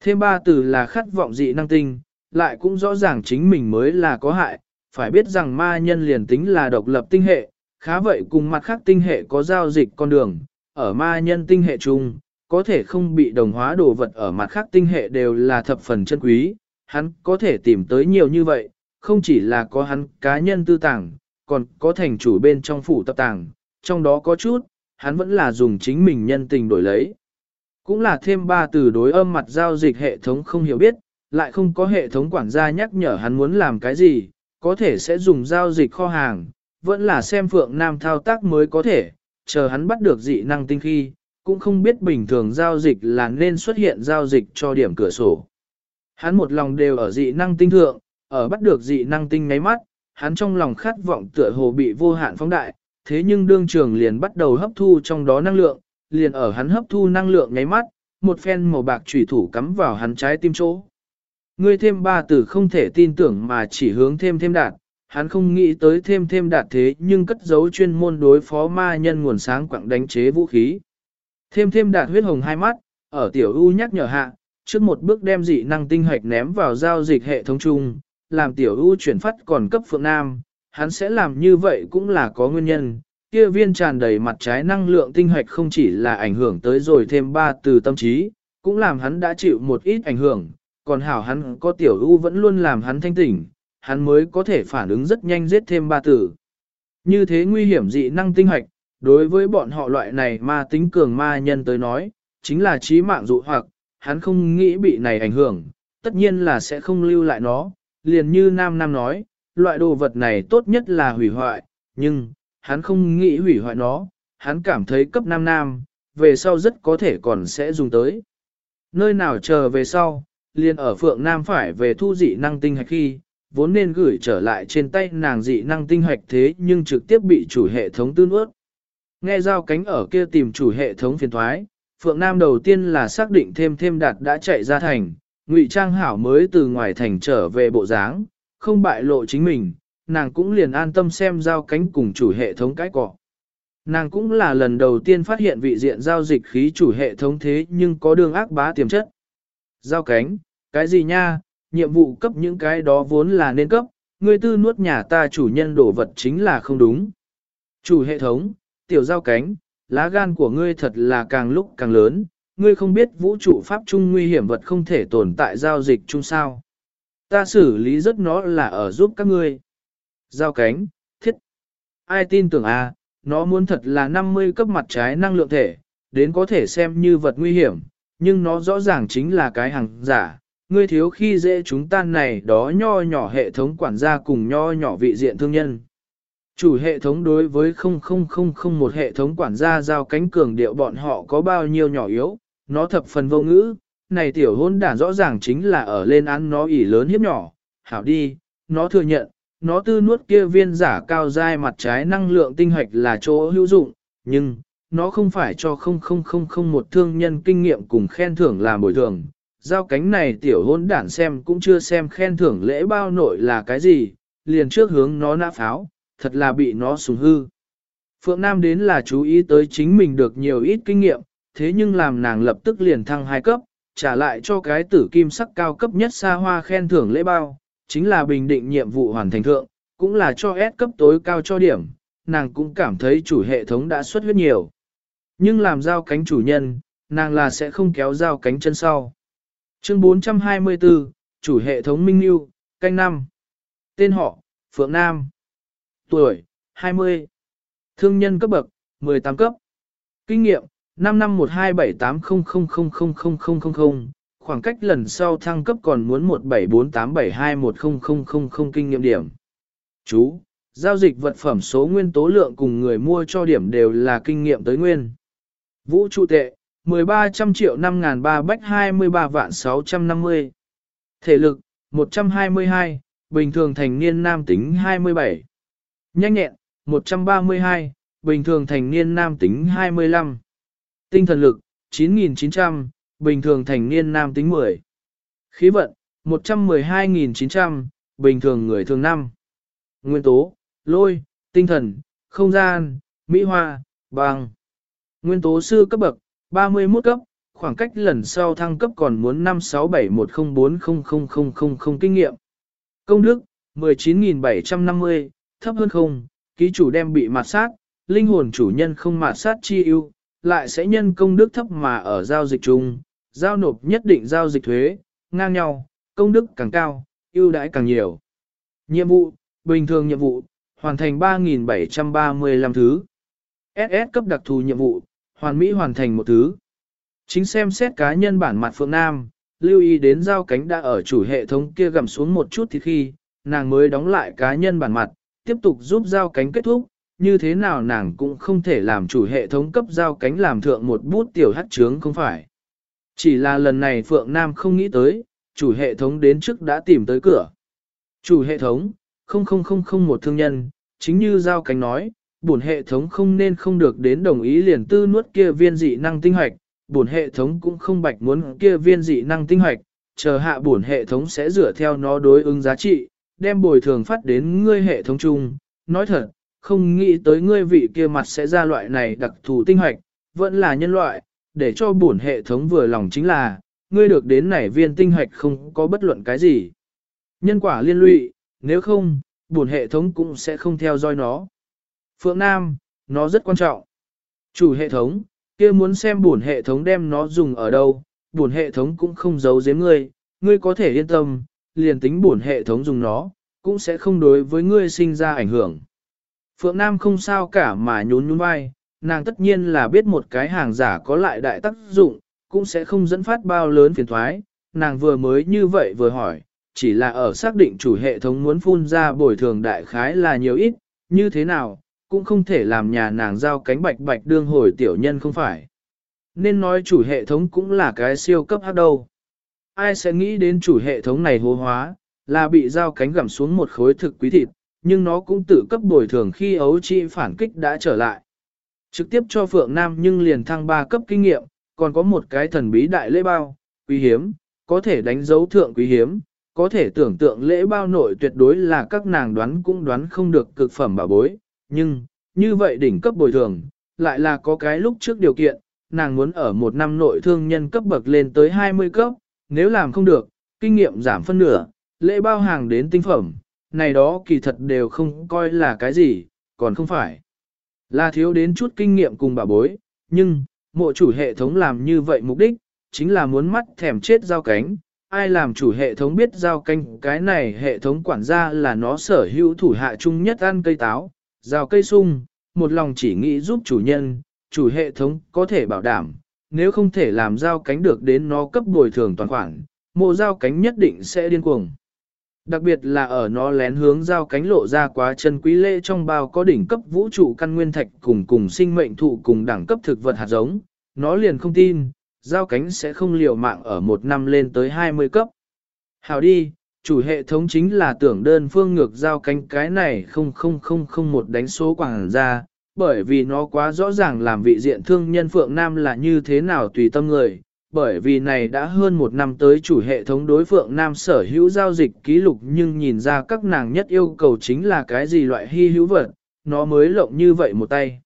Thêm ba từ là khát vọng dị năng tinh, lại cũng rõ ràng chính mình mới là có hại, phải biết rằng ma nhân liền tính là độc lập tinh hệ, khá vậy cùng mặt khác tinh hệ có giao dịch con đường, ở ma nhân tinh hệ chung, có thể không bị đồng hóa đồ vật ở mặt khác tinh hệ đều là thập phần chân quý, hắn có thể tìm tới nhiều như vậy, không chỉ là có hắn cá nhân tư tàng, còn có thành chủ bên trong phủ tập tàng, trong đó có chút, hắn vẫn là dùng chính mình nhân tình đổi lấy. Cũng là thêm ba từ đối âm mặt giao dịch hệ thống không hiểu biết, lại không có hệ thống quản gia nhắc nhở hắn muốn làm cái gì, có thể sẽ dùng giao dịch kho hàng, vẫn là xem Phượng Nam thao tác mới có thể, chờ hắn bắt được dị năng tinh khi, cũng không biết bình thường giao dịch là nên xuất hiện giao dịch cho điểm cửa sổ. Hắn một lòng đều ở dị năng tinh thượng, ở bắt được dị năng tinh ngáy mắt, hắn trong lòng khát vọng tựa hồ bị vô hạn phóng đại, thế nhưng đương trường liền bắt đầu hấp thu trong đó năng lượng, liền ở hắn hấp thu năng lượng nháy mắt, một phen màu bạc chủy thủ cắm vào hắn trái tim chỗ. Ngươi thêm ba từ không thể tin tưởng mà chỉ hướng thêm thêm đạt, hắn không nghĩ tới thêm thêm đạt thế nhưng cất giấu chuyên môn đối phó ma nhân nguồn sáng quặng đánh chế vũ khí. Thêm thêm đạt huyết hồng hai mắt, ở tiểu u nhắc nhở hạ, trước một bước đem dị năng tinh hoạch ném vào giao dịch hệ thống chung, làm tiểu u chuyển phát còn cấp phượng nam, hắn sẽ làm như vậy cũng là có nguyên nhân. Kia viên tràn đầy mặt trái năng lượng tinh hoạch không chỉ là ảnh hưởng tới rồi thêm ba từ tâm trí, cũng làm hắn đã chịu một ít ảnh hưởng, còn hảo hắn có tiểu u vẫn luôn làm hắn thanh tỉnh, hắn mới có thể phản ứng rất nhanh giết thêm ba tử. Như thế nguy hiểm dị năng tinh hoạch, đối với bọn họ loại này ma tính cường ma nhân tới nói, chính là trí mạng dụ hoặc, hắn không nghĩ bị này ảnh hưởng, tất nhiên là sẽ không lưu lại nó, liền như Nam Nam nói, loại đồ vật này tốt nhất là hủy hoại, nhưng, hắn không nghĩ hủy hoại nó, hắn cảm thấy cấp Nam Nam, về sau rất có thể còn sẽ dùng tới. Nơi nào chờ về sau, liền ở Phượng Nam phải về thu dị năng tinh hạch khi, vốn nên gửi trở lại trên tay nàng dị năng tinh hạch thế nhưng trực tiếp bị chủ hệ thống tư nuốt. Nghe giao cánh ở kia tìm chủ hệ thống phiền thoái, Phượng Nam đầu tiên là xác định thêm thêm đạt đã chạy ra thành, ngụy trang hảo mới từ ngoài thành trở về bộ dáng, không bại lộ chính mình, nàng cũng liền an tâm xem giao cánh cùng chủ hệ thống cái cọ. Nàng cũng là lần đầu tiên phát hiện vị diện giao dịch khí chủ hệ thống thế nhưng có đường ác bá tiềm chất. Giao cánh, cái gì nha, nhiệm vụ cấp những cái đó vốn là nên cấp, người tư nuốt nhà ta chủ nhân đổ vật chính là không đúng. Chủ hệ thống, tiểu giao cánh, lá gan của ngươi thật là càng lúc càng lớn, ngươi không biết vũ trụ pháp chung nguy hiểm vật không thể tồn tại giao dịch chung sao. Ta xử lý rất nó là ở giúp các ngươi. Giao cánh, thiết. Ai tin tưởng à, nó muốn thật là 50 cấp mặt trái năng lượng thể, đến có thể xem như vật nguy hiểm, nhưng nó rõ ràng chính là cái hàng giả. Ngươi thiếu khi dễ chúng ta này đó nho nhỏ hệ thống quản gia cùng nho nhỏ vị diện thương nhân. Chủ hệ thống đối với 0000 một hệ thống quản gia giao cánh cường điệu bọn họ có bao nhiêu nhỏ yếu, nó thập phần vô ngữ, này tiểu hôn đản rõ ràng chính là ở lên án nó ỉ lớn hiếp nhỏ, hảo đi, nó thừa nhận, nó tư nuốt kia viên giả cao dai mặt trái năng lượng tinh hoạch là chỗ hữu dụng, nhưng, nó không phải cho 0000 một thương nhân kinh nghiệm cùng khen thưởng làm bồi thường. Giao cánh này tiểu hôn đản xem cũng chưa xem khen thưởng lễ bao nội là cái gì, liền trước hướng nó nã pháo, thật là bị nó sùng hư. Phượng Nam đến là chú ý tới chính mình được nhiều ít kinh nghiệm, thế nhưng làm nàng lập tức liền thăng hai cấp, trả lại cho cái tử kim sắc cao cấp nhất xa hoa khen thưởng lễ bao, chính là bình định nhiệm vụ hoàn thành thượng, cũng là cho S cấp tối cao cho điểm, nàng cũng cảm thấy chủ hệ thống đã xuất huyết nhiều. Nhưng làm giao cánh chủ nhân, nàng là sẽ không kéo giao cánh chân sau. Chương 424, chủ hệ thống Minh Yêu, canh năm Tên họ, Phượng Nam Tuổi, 20 Thương nhân cấp bậc, 18 cấp Kinh nghiệm, 5 năm 12780000000, khoảng cách lần sau thăng cấp còn muốn 174872100000 kinh nghiệm điểm. Chú, giao dịch vật phẩm số nguyên tố lượng cùng người mua cho điểm đều là kinh nghiệm tới nguyên. Vũ trụ tệ, 1300 triệu 5 3 bách 23 vạn 650. Thể lực, 122, bình thường thành niên nam tính 27. Nhanh nhẹn, 132, bình thường thành niên nam tính 25. Tinh thần lực, 9.900, bình thường thành niên nam tính 10. Khí vận, 112.900, bình thường người thường 5. Nguyên tố, lôi, tinh thần, không gian, mỹ hoa, bằng. Nguyên tố sư cấp bậc, 31 cấp, khoảng cách lần sau thăng cấp còn muốn 56710400000 kinh nghiệm. Công đức, 19.750, thấp hơn không, ký chủ đem bị mạt sát, linh hồn chủ nhân không mạt sát chi ưu, lại sẽ nhân công đức thấp mà ở giao dịch chung, giao nộp nhất định giao dịch thuế, ngang nhau, công đức càng cao, ưu đãi càng nhiều. Nhiệm vụ, bình thường nhiệm vụ, hoàn thành 3.735 thứ. SS cấp đặc thù nhiệm vụ, hoàn mỹ hoàn thành một thứ. Chính xem xét cá nhân bản mặt Phượng Nam, lưu ý đến giao cánh đã ở chủ hệ thống kia gầm xuống một chút thì khi, nàng mới đóng lại cá nhân bản mặt, tiếp tục giúp giao cánh kết thúc, như thế nào nàng cũng không thể làm chủ hệ thống cấp giao cánh làm thượng một bút tiểu hắt trướng không phải. Chỉ là lần này Phượng Nam không nghĩ tới, chủ hệ thống đến trước đã tìm tới cửa. Chủ hệ thống, không không không không một thương nhân, chính như giao cánh nói, bổn hệ thống không nên không được đến đồng ý liền tư nuốt kia viên dị năng tinh hoạch, bổn hệ thống cũng không bạch muốn kia viên dị năng tinh hoạch, chờ hạ bổn hệ thống sẽ dựa theo nó đối ứng giá trị, đem bồi thường phát đến ngươi hệ thống chung. Nói thật, không nghĩ tới ngươi vị kia mặt sẽ ra loại này đặc thù tinh hoạch, vẫn là nhân loại, để cho bổn hệ thống vừa lòng chính là, ngươi được đến nảy viên tinh hoạch không có bất luận cái gì. Nhân quả liên lụy, nếu không, bổn hệ thống cũng sẽ không theo dõi nó. Phượng Nam, nó rất quan trọng. Chủ hệ thống, kia muốn xem bổn hệ thống đem nó dùng ở đâu, bổn hệ thống cũng không giấu giếm ngươi, ngươi có thể yên tâm, liền tính bổn hệ thống dùng nó, cũng sẽ không đối với ngươi sinh ra ảnh hưởng. Phượng Nam không sao cả mà nhún nhún vai, nàng tất nhiên là biết một cái hàng giả có lại đại tác dụng, cũng sẽ không dẫn phát bao lớn phiền thoái, nàng vừa mới như vậy vừa hỏi, chỉ là ở xác định chủ hệ thống muốn phun ra bồi thường đại khái là nhiều ít, như thế nào, cũng không thể làm nhà nàng giao cánh bạch bạch đương hồi tiểu nhân không phải. Nên nói chủ hệ thống cũng là cái siêu cấp hát đâu. Ai sẽ nghĩ đến chủ hệ thống này hô hóa, là bị dao cánh gặm xuống một khối thực quý thịt, nhưng nó cũng tự cấp bồi thường khi ấu chi phản kích đã trở lại. Trực tiếp cho Phượng Nam nhưng liền thăng 3 cấp kinh nghiệm, còn có một cái thần bí đại lễ bao, quý hiếm, có thể đánh dấu thượng quý hiếm, có thể tưởng tượng lễ bao nội tuyệt đối là các nàng đoán cũng đoán không được cực phẩm bảo bối, nhưng, như vậy đỉnh cấp bồi thường, lại là có cái lúc trước điều kiện, nàng muốn ở một năm nội thương nhân cấp bậc lên tới 20 cấp, nếu làm không được, kinh nghiệm giảm phân nửa, lễ bao hàng đến tinh phẩm, này đó kỳ thật đều không coi là cái gì, còn không phải. Là thiếu đến chút kinh nghiệm cùng bà bối, nhưng, mộ chủ hệ thống làm như vậy mục đích, chính là muốn mắt thèm chết giao cánh. Ai làm chủ hệ thống biết giao canh cái này hệ thống quản gia là nó sở hữu thủ hạ chung nhất ăn cây táo, giao cây sung, một lòng chỉ nghĩ giúp chủ nhân, chủ hệ thống có thể bảo đảm, nếu không thể làm giao cánh được đến nó cấp bồi thường toàn khoản, mộ giao cánh nhất định sẽ điên cuồng. Đặc biệt là ở nó lén hướng giao cánh lộ ra quá chân quý lễ trong bao có đỉnh cấp vũ trụ căn nguyên thạch cùng cùng sinh mệnh thụ cùng đẳng cấp thực vật hạt giống, nó liền không tin, giao cánh sẽ không liều mạng ở một năm lên tới 20 cấp. Hào đi, chủ hệ thống chính là tưởng đơn phương ngược giao cánh cái này không không không không một đánh số quảng ra, bởi vì nó quá rõ ràng làm vị diện thương nhân Phượng Nam là như thế nào tùy tâm người, bởi vì này đã hơn một năm tới chủ hệ thống đối Phượng Nam sở hữu giao dịch ký lục nhưng nhìn ra các nàng nhất yêu cầu chính là cái gì loại hy hữu vật, nó mới lộng như vậy một tay.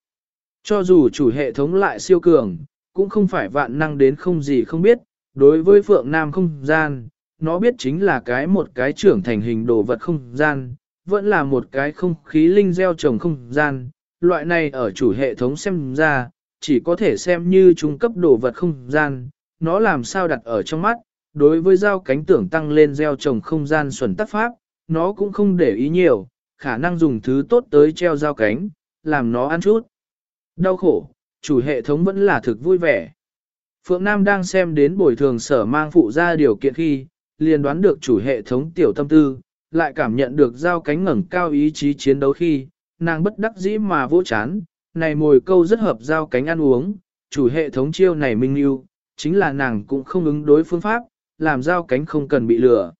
Cho dù chủ hệ thống lại siêu cường, cũng không phải vạn năng đến không gì không biết, đối với Phượng Nam không gian, nó biết chính là cái một cái trưởng thành hình đồ vật không gian, vẫn là một cái không khí linh gieo trồng không gian, loại này ở chủ hệ thống xem ra, chỉ có thể xem như trung cấp đồ vật không gian, nó làm sao đặt ở trong mắt, đối với giao cánh tưởng tăng lên gieo trồng không gian xuẩn tắc pháp, nó cũng không để ý nhiều, khả năng dùng thứ tốt tới treo giao cánh, làm nó ăn chút. Đau khổ, chủ hệ thống vẫn là thực vui vẻ. Phượng Nam đang xem đến bồi thường sở mang phụ ra điều kiện khi, liền đoán được chủ hệ thống tiểu tâm tư, lại cảm nhận được giao cánh ngẩng cao ý chí chiến đấu khi, nàng bất đắc dĩ mà vỗ chán, này mồi câu rất hợp giao cánh ăn uống, chủ hệ thống chiêu này minh yêu, chính là nàng cũng không ứng đối phương pháp, làm giao cánh không cần bị lừa.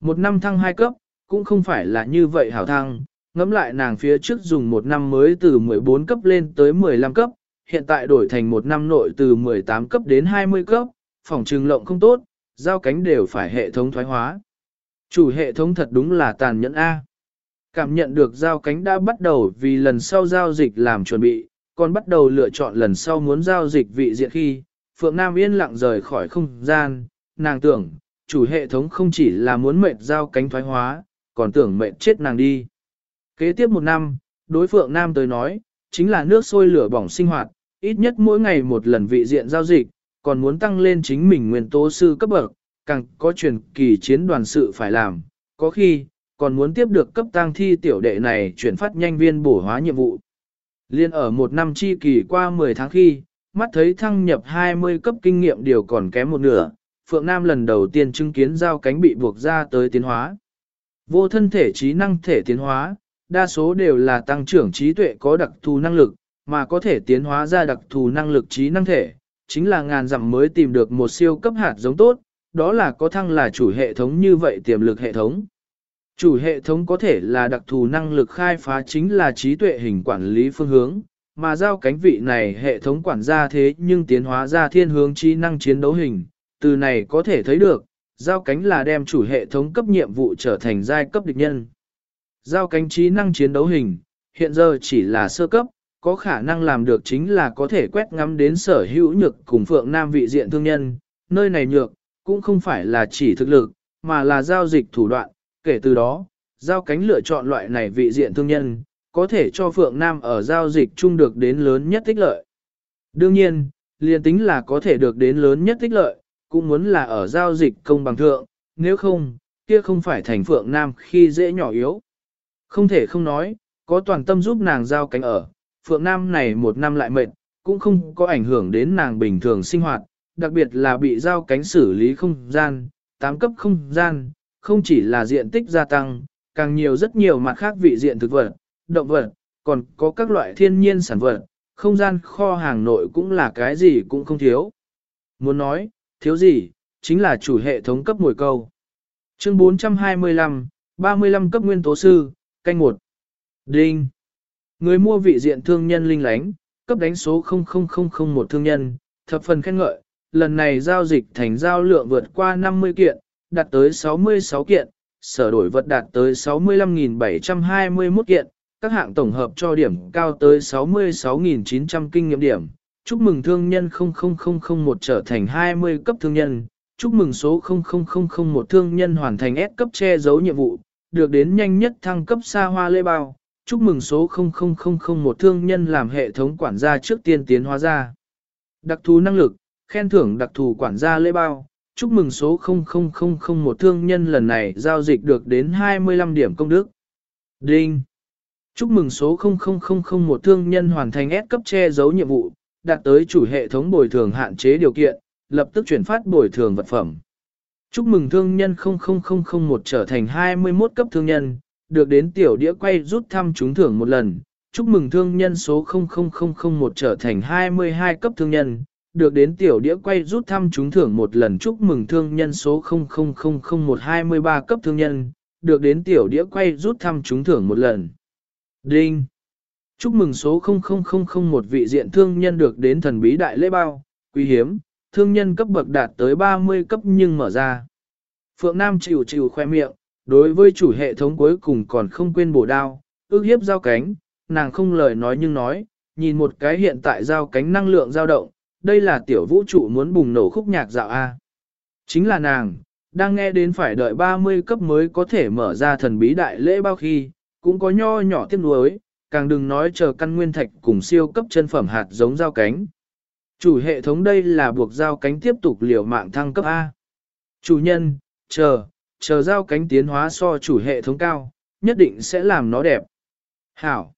Một năm thăng hai cấp, cũng không phải là như vậy hảo thăng, ngẫm lại nàng phía trước dùng một năm mới từ 14 cấp lên tới 15 cấp, hiện tại đổi thành một năm nội từ 18 cấp đến 20 cấp, phòng trừng lộng không tốt, giao cánh đều phải hệ thống thoái hóa. Chủ hệ thống thật đúng là tàn nhẫn A. Cảm nhận được giao cánh đã bắt đầu vì lần sau giao dịch làm chuẩn bị, còn bắt đầu lựa chọn lần sau muốn giao dịch vị diện khi, Phượng Nam yên lặng rời khỏi không gian, nàng tưởng, chủ hệ thống không chỉ là muốn mệt giao cánh thoái hóa, còn tưởng mệt chết nàng đi. Kế tiếp một năm, Đối Phượng Nam tới nói, chính là nước sôi lửa bỏng sinh hoạt, ít nhất mỗi ngày một lần vị diện giao dịch, còn muốn tăng lên chính mình nguyên tố sư cấp bậc, càng có truyền kỳ chiến đoàn sự phải làm, có khi, còn muốn tiếp được cấp tăng thi tiểu đệ này chuyển phát nhanh viên bổ hóa nhiệm vụ. Liên ở một năm chi kỳ qua 10 tháng khi, mắt thấy thăng nhập 20 cấp kinh nghiệm điều còn kém một nửa, Phượng Nam lần đầu tiên chứng kiến giao cánh bị buộc ra tới tiến hóa. Vô thân thể trí năng thể tiến hóa, đa số đều là tăng trưởng trí tuệ có đặc thù năng lực, mà có thể tiến hóa ra đặc thù năng lực trí năng thể, chính là ngàn dặm mới tìm được một siêu cấp hạt giống tốt, đó là có thăng là chủ hệ thống như vậy tiềm lực hệ thống. Chủ hệ thống có thể là đặc thù năng lực khai phá chính là trí tuệ hình quản lý phương hướng, mà giao cánh vị này hệ thống quản gia thế nhưng tiến hóa ra thiên hướng trí năng chiến đấu hình, từ này có thể thấy được, giao cánh là đem chủ hệ thống cấp nhiệm vụ trở thành giai cấp địch nhân. Giao cánh trí năng chiến đấu hình, hiện giờ chỉ là sơ cấp, có khả năng làm được chính là có thể quét ngắm đến sở hữu nhược cùng phượng nam vị diện thương nhân, nơi này nhược, cũng không phải là chỉ thực lực, mà là giao dịch thủ đoạn, kể từ đó, giao cánh lựa chọn loại này vị diện thương nhân, có thể cho Phượng Nam ở giao dịch chung được đến lớn nhất tích lợi. Đương nhiên, liền tính là có thể được đến lớn nhất tích lợi, cũng muốn là ở giao dịch công bằng thượng, nếu không, kia không phải thành Phượng Nam khi dễ nhỏ yếu. Không thể không nói, có toàn tâm giúp nàng giao cánh ở, Phượng Nam này một năm lại mệt, cũng không có ảnh hưởng đến nàng bình thường sinh hoạt, đặc biệt là bị giao cánh xử lý không gian, tám cấp không gian, không chỉ là diện tích gia tăng, càng nhiều rất nhiều mặt khác vị diện thực vật, động vật, còn có các loại thiên nhiên sản vật, không gian kho hàng nội cũng là cái gì cũng không thiếu. Muốn nói, thiếu gì, chính là chủ hệ thống cấp mồi câu. Chương 425, 35 cấp nguyên tố sư, canh 1. Đinh. Người mua vị diện thương nhân linh lánh, cấp đánh số 00001 thương nhân, thập phần khen ngợi, lần này giao dịch thành giao lượng vượt qua 50 kiện, đạt tới 66 kiện, sở đổi vật đạt tới 65.721 kiện, các hạng tổng hợp cho điểm cao tới 66.900 kinh nghiệm điểm. Chúc mừng thương nhân 00001 trở thành 20 cấp thương nhân, chúc mừng số 00001 thương nhân hoàn thành S cấp che giấu nhiệm vụ, được đến nhanh nhất thăng cấp xa hoa lê bao. Chúc mừng số 00001 thương nhân làm hệ thống quản gia trước tiên tiến hóa ra. Đặc thù năng lực, khen thưởng đặc thù quản gia lê bao, chúc mừng số 00001 thương nhân lần này giao dịch được đến 25 điểm công đức. Đinh! Chúc mừng số 00001 thương nhân hoàn thành S cấp che giấu nhiệm vụ, đạt tới chủ hệ thống bồi thường hạn chế điều kiện, lập tức chuyển phát bồi thường vật phẩm. Chúc mừng thương nhân 00001 trở thành 21 cấp thương nhân, được đến tiểu đĩa quay rút thăm trúng thưởng một lần. Chúc mừng thương nhân số 00001 trở thành 22 cấp thương nhân, được đến tiểu đĩa quay rút thăm trúng thưởng một lần chúc mừng thương nhân số 0000123 cấp thương nhân, được đến tiểu đĩa quay rút thăm trúng thưởng một lần. Đinh! Chúc mừng số 00001 vị diện thương nhân được đến thần bí đại lễ bao, quý hiếm, thương nhân cấp bậc đạt tới 30 cấp nhưng mở ra. Phượng Nam chịu chịu khoe miệng, đối với chủ hệ thống cuối cùng còn không quên bổ đao, ước hiếp giao cánh, nàng không lời nói nhưng nói, nhìn một cái hiện tại giao cánh năng lượng dao động, đây là tiểu vũ trụ muốn bùng nổ khúc nhạc dạo A. Chính là nàng, đang nghe đến phải đợi 30 cấp mới có thể mở ra thần bí đại lễ bao khi, cũng có nho nhỏ tiếc nuối, càng đừng nói chờ căn nguyên thạch cùng siêu cấp chân phẩm hạt giống giao cánh. Chủ hệ thống đây là buộc giao cánh tiếp tục liều mạng thăng cấp A. Chủ nhân, chờ, chờ giao cánh tiến hóa so chủ hệ thống cao, nhất định sẽ làm nó đẹp. Hảo.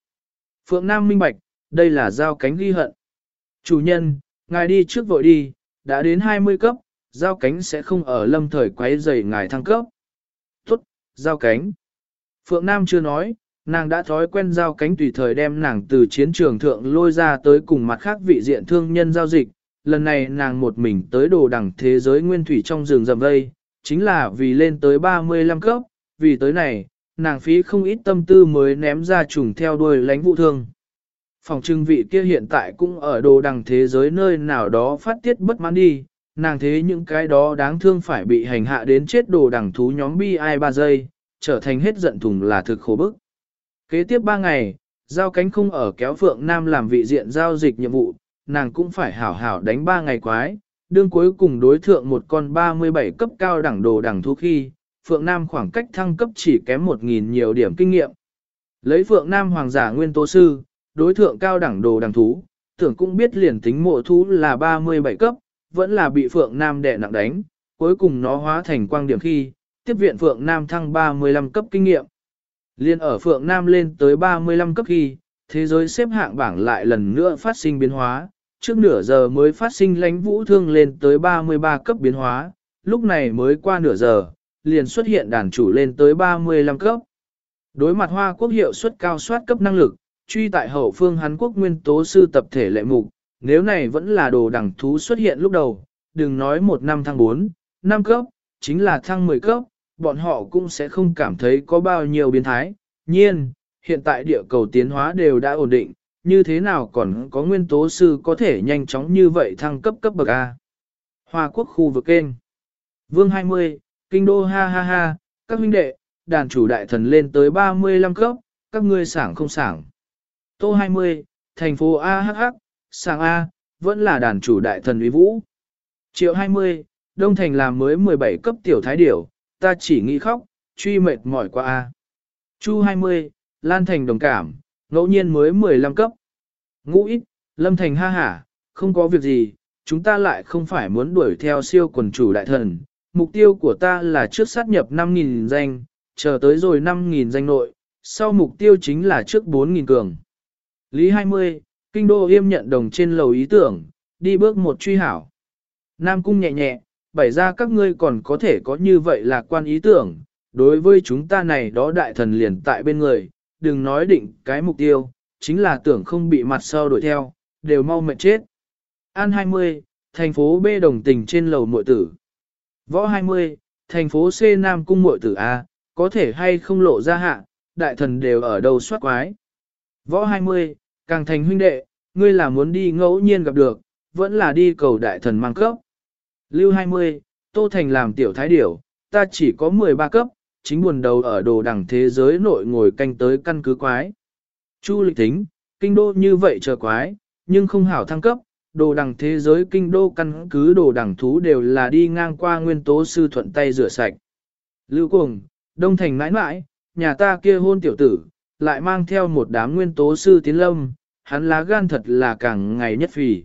Phượng Nam minh bạch, đây là giao cánh ghi hận. Chủ nhân, ngài đi trước vội đi, đã đến 20 cấp, giao cánh sẽ không ở lâm thời quấy rầy ngài thăng cấp. Tốt, giao cánh. Phượng Nam chưa nói, nàng đã thói quen giao cánh tùy thời đem nàng từ chiến trường thượng lôi ra tới cùng mặt khác vị diện thương nhân giao dịch. Lần này nàng một mình tới đồ đẳng thế giới nguyên thủy trong rừng rầm vây, chính là vì lên tới 35 cấp, vì tới này, nàng phí không ít tâm tư mới ném ra trùng theo đuôi lánh vụ thương. Phòng trưng vị kia hiện tại cũng ở đồ đằng thế giới nơi nào đó phát tiết bất mãn đi, nàng thế những cái đó đáng thương phải bị hành hạ đến chết đồ đằng thú nhóm bi ai ba giây, trở thành hết giận thùng là thực khổ bức. Kế tiếp ba ngày, giao cánh không ở kéo Phượng Nam làm vị diện giao dịch nhiệm vụ, nàng cũng phải hảo hảo đánh ba ngày quái, đương cuối cùng đối thượng một con 37 cấp cao đẳng đồ đẳng thú khi, Phượng Nam khoảng cách thăng cấp chỉ kém 1.000 nhiều điểm kinh nghiệm. Lấy Phượng Nam Hoàng giả nguyên tố sư, đối thượng cao đẳng đồ đằng thú, tưởng cũng biết liền tính mộ thú là 37 cấp, vẫn là bị Phượng Nam đè nặng đánh, cuối cùng nó hóa thành quang điểm khi, tiếp viện Phượng Nam thăng 35 cấp kinh nghiệm. Liên ở Phượng Nam lên tới 35 cấp khi, thế giới xếp hạng bảng lại lần nữa phát sinh biến hóa, trước nửa giờ mới phát sinh lãnh vũ thương lên tới 33 cấp biến hóa, lúc này mới qua nửa giờ, liền xuất hiện đàn chủ lên tới 35 cấp. Đối mặt Hoa Quốc hiệu suất cao soát cấp năng lực, truy tại hậu phương Hàn Quốc nguyên tố sư tập thể lệ mục, nếu này vẫn là đồ đẳng thú xuất hiện lúc đầu, đừng nói một năm thăng 4, năm cấp, chính là thăng 10 cấp, bọn họ cũng sẽ không cảm thấy có bao nhiêu biến thái. Nhiên, hiện tại địa cầu tiến hóa đều đã ổn định, như thế nào còn có nguyên tố sư có thể nhanh chóng như vậy thăng cấp cấp bậc A. Hoa quốc khu vực kênh. Vương 20, Kinh đô ha ha ha, các huynh đệ, đàn chủ đại thần lên tới 35 cấp, các ngươi sảng không sảng. Tô 20, thành phố A H, hắc, A, vẫn là đàn chủ đại thần uy vũ. Triệu 20, Đông Thành làm mới 17 cấp tiểu thái điểu, ta chỉ nghĩ khóc, truy mệt mỏi qua A. Chu 20, Lan Thành đồng cảm, ngẫu nhiên mới 15 cấp. Ngũ ít, Lâm Thành ha hả, không có việc gì, chúng ta lại không phải muốn đuổi theo siêu quần chủ đại thần. Mục tiêu của ta là trước sát nhập 5.000 danh, chờ tới rồi 5.000 danh nội, sau mục tiêu chính là trước 4.000 cường. Lý 20, Kinh đô yêm nhận đồng trên lầu ý tưởng, đi bước một truy hảo. Nam cung nhẹ nhẹ, bày ra các ngươi còn có thể có như vậy là quan ý tưởng, đối với chúng ta này đó đại thần liền tại bên người, đừng nói định cái mục tiêu, chính là tưởng không bị mặt sau đuổi theo, đều mau mệt chết. An 20, thành phố B đồng tình trên lầu muội tử. Võ 20, thành phố C Nam cung muội tử A, có thể hay không lộ ra hạ, đại thần đều ở đâu soát quái. Võ 20, càng thành huynh đệ, ngươi là muốn đi ngẫu nhiên gặp được, vẫn là đi cầu đại thần mang cấp. Lưu 20, Tô Thành làm tiểu thái điểu, ta chỉ có 13 cấp, chính buồn đầu ở đồ đẳng thế giới nội ngồi canh tới căn cứ quái. Chu lịch tính, kinh đô như vậy chờ quái, nhưng không hảo thăng cấp, đồ đẳng thế giới kinh đô căn cứ đồ đẳng thú đều là đi ngang qua nguyên tố sư thuận tay rửa sạch. Lưu cuồng, đông thành mãi mãi, nhà ta kia hôn tiểu tử, lại mang theo một đám nguyên tố sư tiến lâm, hắn lá gan thật là càng ngày nhất phì.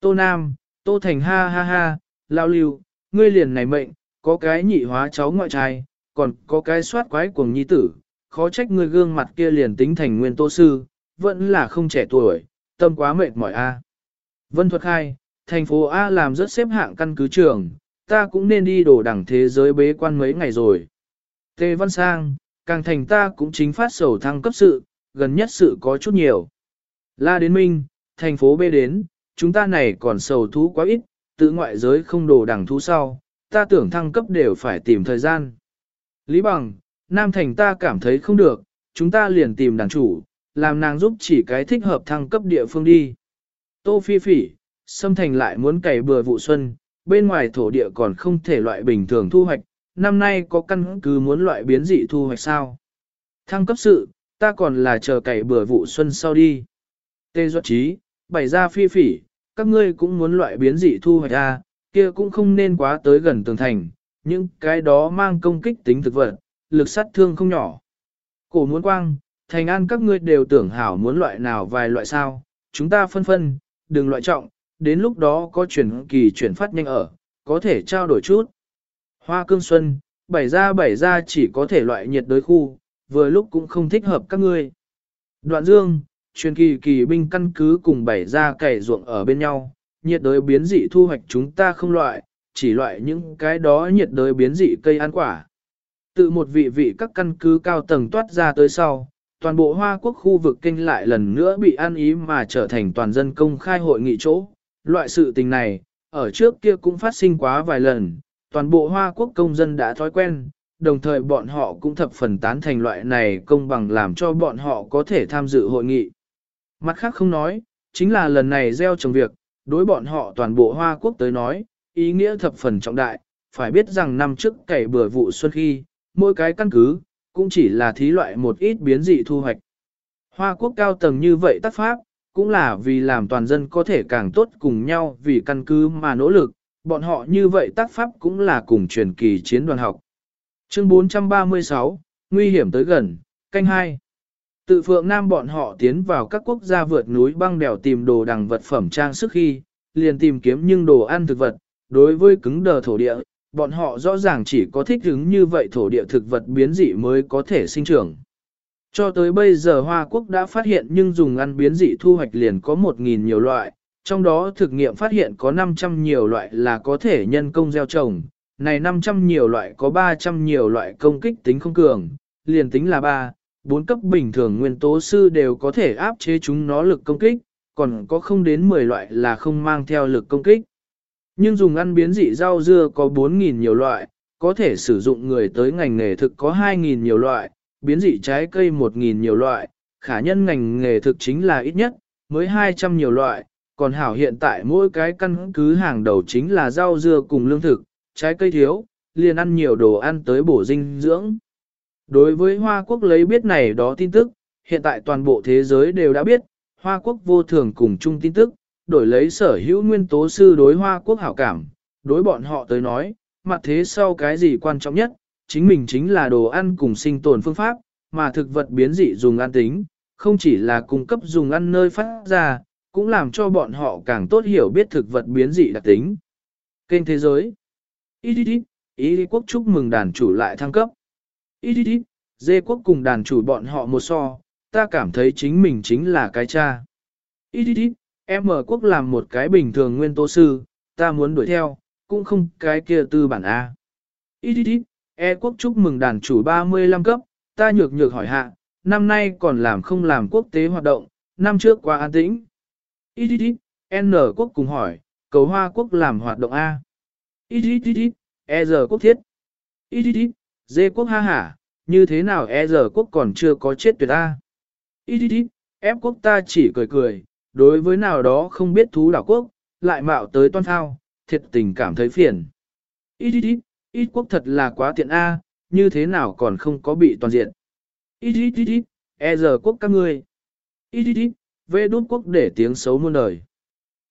Tô Nam, Tô Thành ha ha ha, lao lưu, ngươi liền này mệnh, có cái nhị hóa cháu ngoại trai, còn có cái soát quái cuồng nhi tử, khó trách ngươi gương mặt kia liền tính thành nguyên tố sư, vẫn là không trẻ tuổi, tâm quá mệt mỏi a. Vân thuật khai, thành phố A làm rất xếp hạng căn cứ trường, ta cũng nên đi đổ đẳng thế giới bế quan mấy ngày rồi. Tề Văn Sang, càng thành ta cũng chính phát sầu thăng cấp sự, gần nhất sự có chút nhiều. La đến Minh, thành phố B đến, chúng ta này còn sầu thú quá ít, tự ngoại giới không đồ đẳng thú sau, ta tưởng thăng cấp đều phải tìm thời gian. Lý Bằng, Nam Thành ta cảm thấy không được, chúng ta liền tìm đảng chủ, làm nàng giúp chỉ cái thích hợp thăng cấp địa phương đi. Tô Phi Phỉ, Sâm Thành lại muốn cày bừa vụ xuân, bên ngoài thổ địa còn không thể loại bình thường thu hoạch, năm nay có căn cứ muốn loại biến dị thu hoạch sao. Thăng cấp sự, ta còn là chờ cày bừa vụ xuân sau đi. Tê Duật Trí, bày ra phi phỉ, các ngươi cũng muốn loại biến dị thu hoạch ra, kia cũng không nên quá tới gần tường thành, những cái đó mang công kích tính thực vật, lực sát thương không nhỏ. Cổ muốn quang, thành an các ngươi đều tưởng hảo muốn loại nào vài loại sao, chúng ta phân phân, đừng loại trọng, đến lúc đó có chuyển kỳ chuyển phát nhanh ở, có thể trao đổi chút. Hoa cương xuân, bảy ra bảy ra chỉ có thể loại nhiệt đới khu, vừa lúc cũng không thích hợp các ngươi. Đoạn dương, truyền kỳ kỳ binh căn cứ cùng bảy ra cày ruộng ở bên nhau, nhiệt đới biến dị thu hoạch chúng ta không loại, chỉ loại những cái đó nhiệt đới biến dị cây ăn quả. Tự một vị vị các căn cứ cao tầng toát ra tới sau, toàn bộ Hoa Quốc khu vực kinh lại lần nữa bị an ý mà trở thành toàn dân công khai hội nghị chỗ. Loại sự tình này, ở trước kia cũng phát sinh quá vài lần, toàn bộ Hoa Quốc công dân đã thói quen, đồng thời bọn họ cũng thập phần tán thành loại này công bằng làm cho bọn họ có thể tham dự hội nghị. Mặt khác không nói, chính là lần này gieo trồng việc, đối bọn họ toàn bộ Hoa Quốc tới nói, ý nghĩa thập phần trọng đại, phải biết rằng năm trước cày bừa vụ xuân khi, mỗi cái căn cứ, cũng chỉ là thí loại một ít biến dị thu hoạch. Hoa Quốc cao tầng như vậy tác pháp, cũng là vì làm toàn dân có thể càng tốt cùng nhau vì căn cứ mà nỗ lực, bọn họ như vậy tác pháp cũng là cùng truyền kỳ chiến đoàn học. Chương 436, nguy hiểm tới gần, canh hai. Tự phượng nam bọn họ tiến vào các quốc gia vượt núi băng đèo tìm đồ đằng vật phẩm trang sức khi, liền tìm kiếm nhưng đồ ăn thực vật, đối với cứng đờ thổ địa, bọn họ rõ ràng chỉ có thích ứng như vậy thổ địa thực vật biến dị mới có thể sinh trưởng. Cho tới bây giờ Hoa Quốc đã phát hiện nhưng dùng ăn biến dị thu hoạch liền có 1.000 nhiều loại, trong đó thực nghiệm phát hiện có 500 nhiều loại là có thể nhân công gieo trồng, này 500 nhiều loại có 300 nhiều loại công kích tính không cường, liền tính là 3, 4 cấp bình thường nguyên tố sư đều có thể áp chế chúng nó lực công kích, còn có không đến 10 loại là không mang theo lực công kích. Nhưng dùng ăn biến dị rau dưa có 4.000 nhiều loại, có thể sử dụng người tới ngành nghề thực có 2.000 nhiều loại, biến dị trái cây 1.000 nhiều loại, khả nhân ngành nghề thực chính là ít nhất, mới 200 nhiều loại, còn hảo hiện tại mỗi cái căn cứ hàng đầu chính là rau dưa cùng lương thực, trái cây thiếu, liền ăn nhiều đồ ăn tới bổ dinh dưỡng. Đối với Hoa Quốc lấy biết này đó tin tức, hiện tại toàn bộ thế giới đều đã biết, Hoa Quốc vô thường cùng chung tin tức, đổi lấy sở hữu nguyên tố sư đối Hoa Quốc hảo cảm, đối bọn họ tới nói, mặt thế sau cái gì quan trọng nhất, chính mình chính là đồ ăn cùng sinh tồn phương pháp, mà thực vật biến dị dùng ăn tính, không chỉ là cung cấp dùng ăn nơi phát ra, cũng làm cho bọn họ càng tốt hiểu biết thực vật biến dị đặc tính. Kênh Thế giới Ý đi đi, ý quốc chúc mừng đàn chủ lại thăng cấp. Ý đi đi, dê quốc cùng đàn chủ bọn họ một so, ta cảm thấy chính mình chính là cái cha. Ý đi đi, em ở quốc làm một cái bình thường nguyên tố sư, ta muốn đuổi theo, cũng không cái kia tư bản A. Ý đi đi, e quốc chúc mừng đàn chủ 35 cấp, ta nhược nhược hỏi hạ, năm nay còn làm không làm quốc tế hoạt động, năm trước qua an tĩnh. Ít ít ít, N quốc cùng hỏi, cầu hoa quốc làm hoạt động A. Ít ít ít ít, E giờ quốc thiết. Ít ít ít, D quốc ha hả, như thế nào E giờ quốc còn chưa có chết tuyệt A. Ít ít ít, F quốc ta chỉ cười cười, đối với nào đó không biết thú đảo quốc, lại mạo tới toan thao, thiệt tình cảm thấy phiền. Ít ít ít, ít quốc thật là quá tiện A, như thế nào còn không có bị toàn diện. Ít ít ít ít, e giờ quốc các ngươi. Ít ít ít, vê đút quốc để tiếng xấu muôn đời.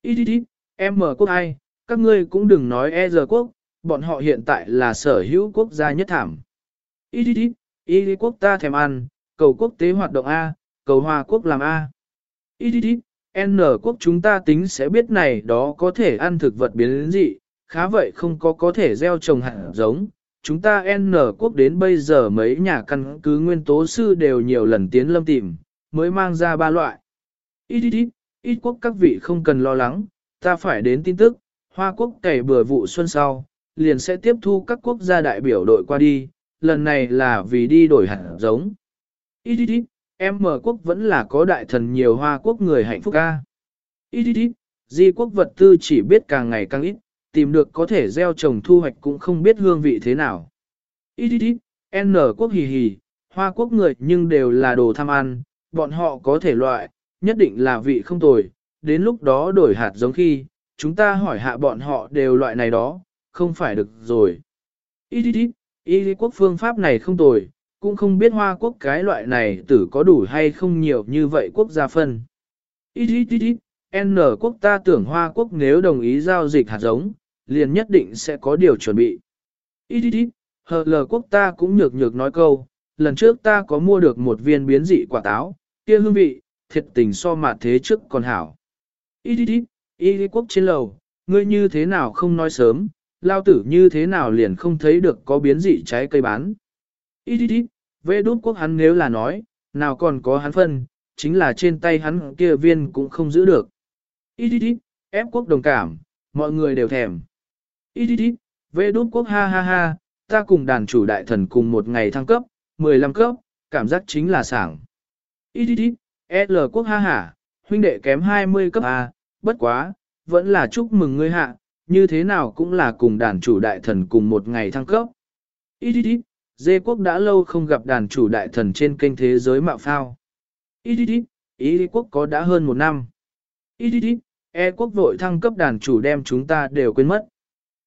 Ít ít ít, em mở quốc ai, các ngươi cũng đừng nói e giờ quốc, bọn họ hiện tại là sở hữu quốc gia nhất thảm. Ít ít ít, y quốc ta thèm ăn, cầu quốc tế hoạt động A, cầu hòa quốc làm A. Ít ít ít, N quốc chúng ta tính sẽ biết này đó có thể ăn thực vật biến dị, khá vậy không có có thể gieo trồng hạt giống. Chúng ta N quốc đến bây giờ mấy nhà căn cứ nguyên tố sư đều nhiều lần tiến lâm tìm, mới mang ra ba loại. Ít ít ít, ít quốc các vị không cần lo lắng, ta phải đến tin tức, Hoa quốc cày bừa vụ xuân sau, liền sẽ tiếp thu các quốc gia đại biểu đội qua đi, lần này là vì đi đổi hạt giống. Ít ít ít, em mở quốc vẫn là có đại thần nhiều hoa quốc người hạnh phúc ca. Ít ít ít, di quốc vật tư chỉ biết càng ngày càng ít, tìm được có thể gieo trồng thu hoạch cũng không biết hương vị thế nào. Ít ít ít, N quốc hì hì, hoa quốc người nhưng đều là đồ tham ăn, bọn họ có thể loại, nhất định là vị không tồi, đến lúc đó đổi hạt giống khi, chúng ta hỏi hạ bọn họ đều loại này đó, không phải được rồi. Ý đi đi, ý y quốc phương pháp này không tồi, cũng không biết hoa quốc cái loại này tử có đủ hay không nhiều như vậy quốc gia phân. Ý đi đi đi, N quốc ta tưởng hoa quốc nếu đồng ý giao dịch hạt giống, liền nhất định sẽ có điều chuẩn bị. Ý đi đi, hờ lờ quốc ta cũng nhược nhược nói câu, lần trước ta có mua được một viên biến dị quả táo, kia hương vị, thiệt tình so mà thế trước còn hảo. Ý đi đi, ý y quốc trên lầu, ngươi như thế nào không nói sớm, lao tử như thế nào liền không thấy được có biến dị trái cây bán. Ý đi đi, vệ đút quốc hắn nếu là nói, nào còn có hắn phân, chính là trên tay hắn kia viên cũng không giữ được. Ý đi đi, ép quốc đồng cảm, mọi người đều thèm. Ý đi đi, vệ đút quốc ha ha ha, ta cùng đàn chủ đại thần cùng một ngày thăng cấp, 15 cấp, cảm giác chính là sảng. Ý đi đi, L quốc ha hả, huynh đệ kém 20 cấp A, bất quá, vẫn là chúc mừng ngươi hạ, như thế nào cũng là cùng đàn chủ đại thần cùng một ngày thăng cấp. Ít ít ít, Dê quốc đã lâu không gặp đàn chủ đại thần trên kênh thế giới mạo phao. Ít ít ít, ý quốc có đã hơn một năm. Ít ít ít, e quốc vội thăng cấp đàn chủ đem chúng ta đều quên mất.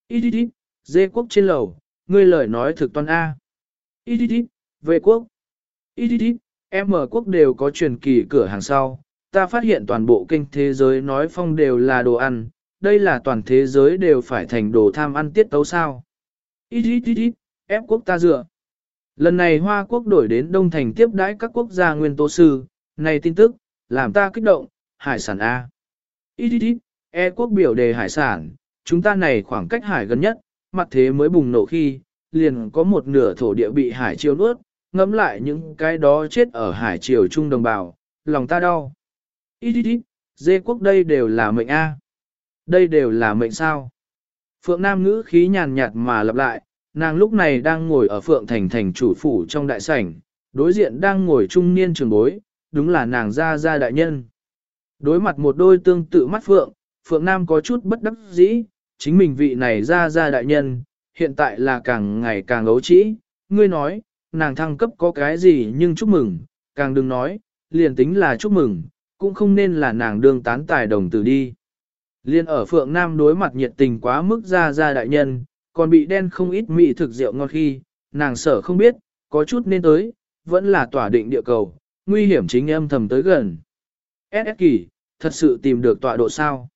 Ít ít ít, dê quốc trên lầu, ngươi lời nói thực toàn A. Ít ít ít, về quốc. Ít ít ít, M quốc đều có truyền kỳ cửa hàng sau. Ta phát hiện toàn bộ kinh thế giới nói phong đều là đồ ăn, đây là toàn thế giới đều phải thành đồ tham ăn tiết tấu sao. Ít ít ít ít, ép quốc ta dựa. Lần này Hoa Quốc đổi đến Đông Thành tiếp đãi các quốc gia nguyên tố sư, này tin tức, làm ta kích động, hải sản A. Ít ít ít, E quốc biểu đề hải sản, chúng ta này khoảng cách hải gần nhất, mặt thế mới bùng nổ khi, liền có một nửa thổ địa bị hải chiều nuốt, ngẫm lại những cái đó chết ở hải triều trung đồng bào, lòng ta đau. Ít ít ít, dê quốc đây đều là mệnh A. Đây đều là mệnh sao. Phượng Nam ngữ khí nhàn nhạt mà lặp lại, nàng lúc này đang ngồi ở Phượng Thành thành chủ phủ trong đại sảnh, đối diện đang ngồi trung niên trường bối, đúng là nàng gia gia đại nhân. Đối mặt một đôi tương tự mắt Phượng, Phượng Nam có chút bất đắc dĩ, chính mình vị này gia gia đại nhân, hiện tại là càng ngày càng ấu trĩ, ngươi nói, nàng thăng cấp có cái gì nhưng chúc mừng, càng đừng nói, liền tính là chúc mừng, cũng không nên là nàng đương tán tài đồng tử đi. Liên ở Phượng Nam đối mặt nhiệt tình quá mức ra ra đại nhân, còn bị đen không ít mị thực rượu ngon khi, nàng sở không biết, có chút nên tới, vẫn là tỏa định địa cầu, nguy hiểm chính em thầm tới gần. SS kỳ, thật sự tìm được tọa độ sao?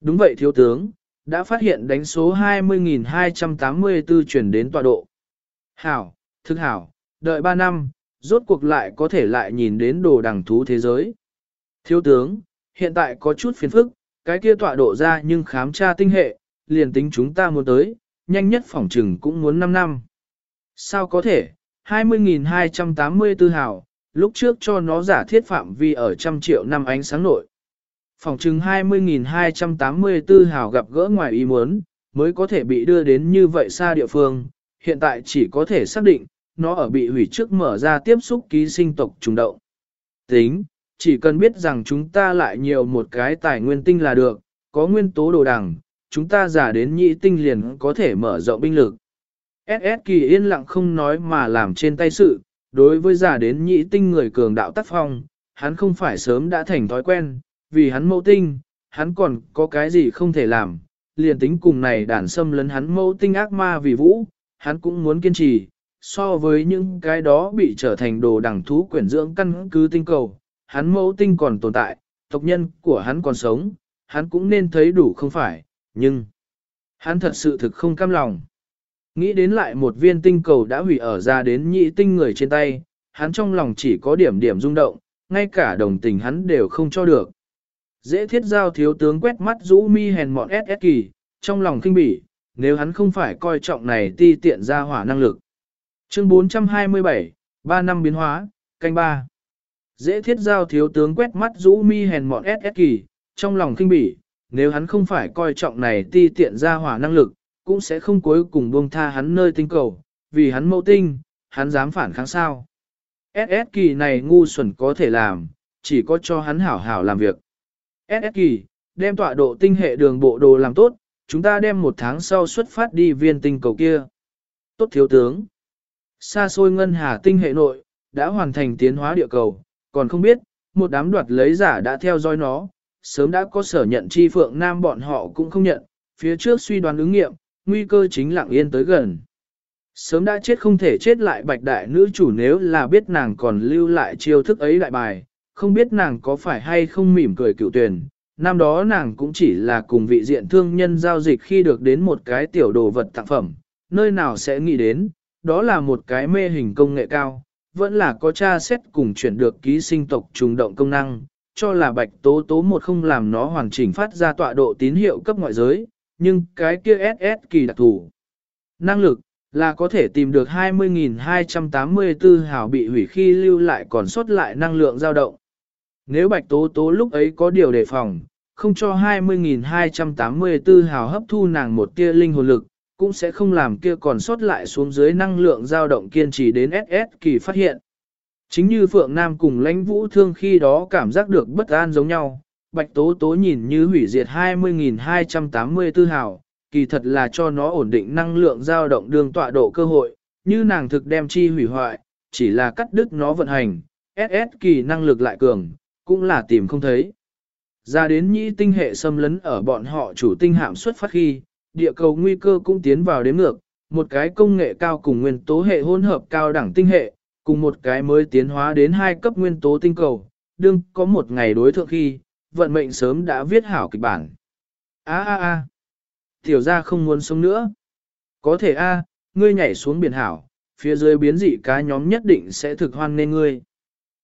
Đúng vậy thiếu tướng, đã phát hiện đánh số 20.284 chuyển đến tọa độ. Hảo, thức hảo, đợi 3 năm, rốt cuộc lại có thể lại nhìn đến đồ đằng thú thế giới. Thiếu tướng, hiện tại có chút phiền phức, cái kia tọa độ ra nhưng khám tra tinh hệ, liền tính chúng ta muốn tới, nhanh nhất phỏng trừng cũng muốn 5 năm. Sao có thể, 20.284 hảo, lúc trước cho nó giả thiết phạm vi ở trăm triệu năm ánh sáng nội. Phòng trừng 20.284 hào gặp gỡ ngoài ý muốn, mới có thể bị đưa đến như vậy xa địa phương, hiện tại chỉ có thể xác định, nó ở bị hủy trước mở ra tiếp xúc ký sinh tộc trùng động. Tính, chỉ cần biết rằng chúng ta lại nhiều một cái tài nguyên tinh là được, có nguyên tố đồ đằng, chúng ta giả đến nhị tinh liền có thể mở rộng binh lực. SS kỳ yên lặng không nói mà làm trên tay sự, đối với giả đến nhị tinh người cường đạo tác phong, hắn không phải sớm đã thành thói quen, vì hắn mẫu tinh, hắn còn có cái gì không thể làm, liền tính cùng này đàn xâm lấn hắn mẫu tinh ác ma vì vũ, hắn cũng muốn kiên trì, so với những cái đó bị trở thành đồ đẳng thú quyển dưỡng căn cứ tinh cầu, hắn mẫu tinh còn tồn tại, tộc nhân của hắn còn sống, hắn cũng nên thấy đủ không phải, nhưng hắn thật sự thực không cam lòng. Nghĩ đến lại một viên tinh cầu đã hủy ở ra đến nhị tinh người trên tay, hắn trong lòng chỉ có điểm điểm rung động, ngay cả đồng tình hắn đều không cho được. Dễ thiết giao thiếu tướng quét mắt rũ mi hèn mọn SS kỳ, trong lòng kinh bỉ, nếu hắn không phải coi trọng này ti tiện ra hỏa năng lực. Chương 427, 3 năm biến hóa, canh 3. Dễ thiết giao thiếu tướng quét mắt rũ mi hèn mọn SS kỳ, trong lòng kinh bỉ, nếu hắn không phải coi trọng này ti tiện ra hỏa năng lực, cũng sẽ không cuối cùng buông tha hắn nơi tinh cầu, vì hắn mẫu tinh, hắn dám phản kháng sao. SS kỳ này ngu xuẩn có thể làm, chỉ có cho hắn hảo hảo làm việc. SS kỳ, đem tọa độ tinh hệ đường bộ đồ làm tốt, chúng ta đem một tháng sau xuất phát đi viên tinh cầu kia. Tốt thiếu tướng. Xa xôi ngân hà tinh hệ nội, đã hoàn thành tiến hóa địa cầu, còn không biết, một đám đoạt lấy giả đã theo dõi nó, sớm đã có sở nhận chi phượng nam bọn họ cũng không nhận, phía trước suy đoán ứng nghiệm, nguy cơ chính lặng yên tới gần. Sớm đã chết không thể chết lại bạch đại nữ chủ nếu là biết nàng còn lưu lại chiêu thức ấy đại bài, không biết nàng có phải hay không mỉm cười cựu tuyển. Năm đó nàng cũng chỉ là cùng vị diện thương nhân giao dịch khi được đến một cái tiểu đồ vật tặng phẩm, nơi nào sẽ nghĩ đến, đó là một cái mê hình công nghệ cao, vẫn là có tra xét cùng chuyển được ký sinh tộc trùng động công năng, cho là bạch tố tố một không làm nó hoàn chỉnh phát ra tọa độ tín hiệu cấp ngoại giới, nhưng cái kia SS kỳ đặc thủ. Năng lực, là có thể tìm được 20.284 hào bị hủy khi lưu lại còn sót lại năng lượng dao động. Nếu bạch tố tố lúc ấy có điều đề phòng, không cho 20.284 hào hấp thu nàng một tia linh hồn lực, cũng sẽ không làm kia còn sót lại xuống dưới năng lượng dao động kiên trì đến SS kỳ phát hiện. Chính như Phượng Nam cùng lãnh vũ thương khi đó cảm giác được bất an giống nhau, Bạch Tố Tố nhìn như hủy diệt 20.284 hào, kỳ thật là cho nó ổn định năng lượng dao động đường tọa độ cơ hội, như nàng thực đem chi hủy hoại, chỉ là cắt đứt nó vận hành, SS kỳ năng lực lại cường, cũng là tìm không thấy. Ra đến nhĩ tinh hệ xâm lấn ở bọn họ chủ tinh hạm xuất phát khi, địa cầu nguy cơ cũng tiến vào đếm ngược, một cái công nghệ cao cùng nguyên tố hệ hỗn hợp cao đẳng tinh hệ, cùng một cái mới tiến hóa đến hai cấp nguyên tố tinh cầu, đương có một ngày đối thượng khi, vận mệnh sớm đã viết hảo kịch bản. A a a, tiểu gia không muốn sống nữa. Có thể a, ngươi nhảy xuống biển hảo, phía dưới biến dị cá nhóm nhất định sẽ thực hoan nên ngươi.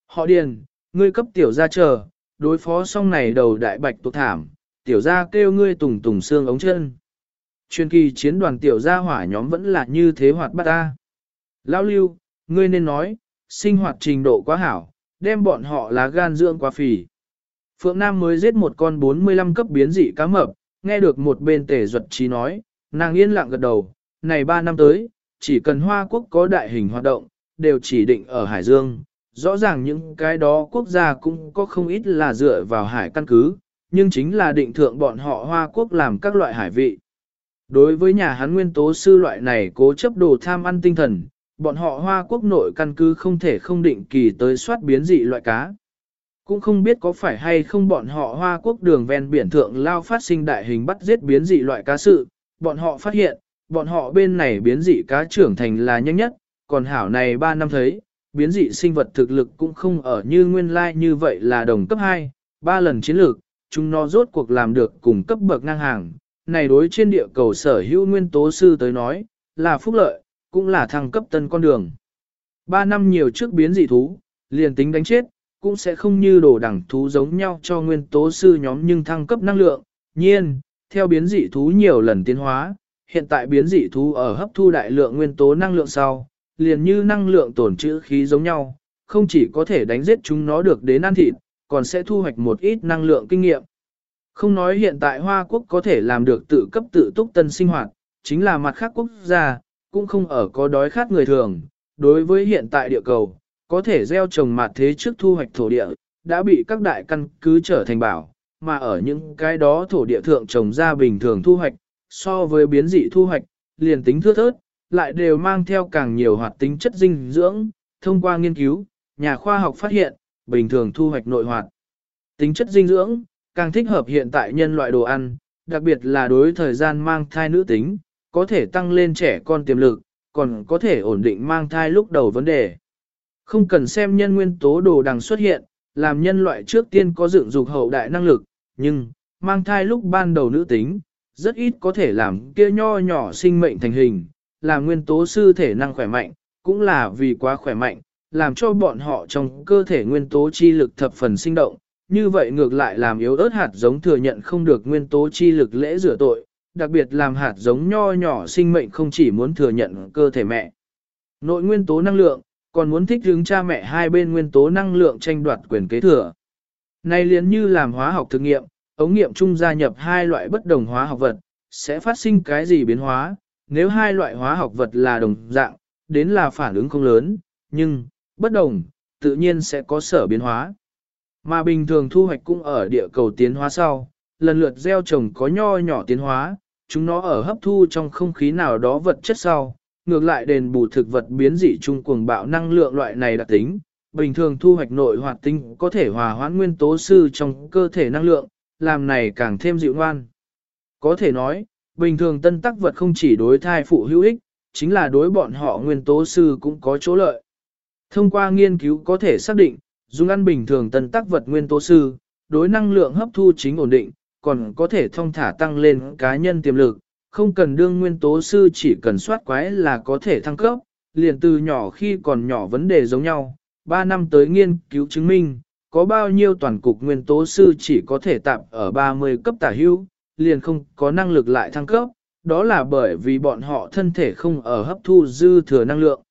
Họ điền, ngươi cấp tiểu gia chờ, đối phó xong này đầu đại bạch tụ thảm, tiểu gia kêu ngươi tùng tùng xương ống chân. Chuyên kỳ chiến đoàn tiểu gia hỏa nhóm vẫn là như thế hoạt bát ta. Lão lưu, ngươi nên nói, sinh hoạt trình độ quá hảo, đem bọn họ lá gan dưỡng quá phì. Phượng Nam mới giết một con 45 cấp biến dị cá mập, nghe được một bên tể duật trí nói, nàng yên lặng gật đầu, này 3 năm tới, chỉ cần Hoa Quốc có đại hình hoạt động, đều chỉ định ở Hải Dương. Rõ ràng những cái đó quốc gia cũng có không ít là dựa vào hải căn cứ, nhưng chính là định thượng bọn họ Hoa Quốc làm các loại hải vị. Đối với nhà hắn nguyên tố sư loại này cố chấp đồ tham ăn tinh thần, bọn họ Hoa Quốc nội căn cứ không thể không định kỳ tới soát biến dị loại cá. Cũng không biết có phải hay không bọn họ Hoa Quốc đường ven biển thượng lao phát sinh đại hình bắt giết biến dị loại cá sự, bọn họ phát hiện, bọn họ bên này biến dị cá trưởng thành là nhanh nhất, còn hảo này 3 năm thấy, biến dị sinh vật thực lực cũng không ở như nguyên lai như vậy là đồng cấp 2, 3 lần chiến lược, chúng nó rốt cuộc làm được cùng cấp bậc ngang hàng. Này đối trên địa cầu sở hữu nguyên tố sư tới nói, là phúc lợi, cũng là thăng cấp tân con đường. ba năm nhiều trước biến dị thú, liền tính đánh chết, cũng sẽ không như đồ đẳng thú giống nhau cho nguyên tố sư nhóm nhưng thăng cấp năng lượng. Nhiên, theo biến dị thú nhiều lần tiến hóa, hiện tại biến dị thú ở hấp thu đại lượng nguyên tố năng lượng sau, liền như năng lượng tổn trữ khí giống nhau, không chỉ có thể đánh giết chúng nó được đến ăn thịt, còn sẽ thu hoạch một ít năng lượng kinh nghiệm. Không nói hiện tại Hoa Quốc có thể làm được tự cấp tự túc tân sinh hoạt, chính là mặt khác quốc gia, cũng không ở có đói khát người thường. Đối với hiện tại địa cầu, có thể gieo trồng mặt thế trước thu hoạch thổ địa, đã bị các đại căn cứ trở thành bảo, mà ở những cái đó thổ địa thượng trồng ra bình thường thu hoạch, so với biến dị thu hoạch, liền tính thưa thớt, lại đều mang theo càng nhiều hoạt tính chất dinh dưỡng, thông qua nghiên cứu, nhà khoa học phát hiện, bình thường thu hoạch nội hoạt. Tính chất dinh dưỡng, càng thích hợp hiện tại nhân loại đồ ăn, đặc biệt là đối thời gian mang thai nữ tính, có thể tăng lên trẻ con tiềm lực, còn có thể ổn định mang thai lúc đầu vấn đề. Không cần xem nhân nguyên tố đồ đằng xuất hiện, làm nhân loại trước tiên có dựng dục hậu đại năng lực, nhưng, mang thai lúc ban đầu nữ tính, rất ít có thể làm kia nho nhỏ sinh mệnh thành hình, là nguyên tố sư thể năng khỏe mạnh, cũng là vì quá khỏe mạnh, làm cho bọn họ trong cơ thể nguyên tố chi lực thập phần sinh động, như vậy ngược lại làm yếu ớt hạt giống thừa nhận không được nguyên tố chi lực lễ rửa tội, đặc biệt làm hạt giống nho nhỏ sinh mệnh không chỉ muốn thừa nhận cơ thể mẹ. Nội nguyên tố năng lượng, còn muốn thích hướng cha mẹ hai bên nguyên tố năng lượng tranh đoạt quyền kế thừa. Này liền như làm hóa học thực nghiệm, ống nghiệm chung gia nhập hai loại bất đồng hóa học vật, sẽ phát sinh cái gì biến hóa, nếu hai loại hóa học vật là đồng dạng, đến là phản ứng không lớn, nhưng, bất đồng, tự nhiên sẽ có sở biến hóa. Mà bình thường thu hoạch cũng ở địa cầu tiến hóa sau, lần lượt gieo trồng có nho nhỏ tiến hóa, chúng nó ở hấp thu trong không khí nào đó vật chất sau, ngược lại đền bù thực vật biến dị trung cuồng bạo năng lượng loại này đặc tính. Bình thường thu hoạch nội hoạt tinh có thể hòa hoãn nguyên tố sư trong cơ thể năng lượng, làm này càng thêm dịu ngoan. Có thể nói, bình thường tân tắc vật không chỉ đối thai phụ hữu ích, chính là đối bọn họ nguyên tố sư cũng có chỗ lợi. Thông qua nghiên cứu có thể xác định, dùng ăn bình thường tân tác vật nguyên tố sư, đối năng lượng hấp thu chính ổn định, còn có thể thông thả tăng lên cá nhân tiềm lực, không cần đương nguyên tố sư chỉ cần soát quái là có thể thăng cấp, liền từ nhỏ khi còn nhỏ vấn đề giống nhau, 3 năm tới nghiên cứu chứng minh, có bao nhiêu toàn cục nguyên tố sư chỉ có thể tạm ở 30 cấp tả hưu, liền không có năng lực lại thăng cấp, đó là bởi vì bọn họ thân thể không ở hấp thu dư thừa năng lượng.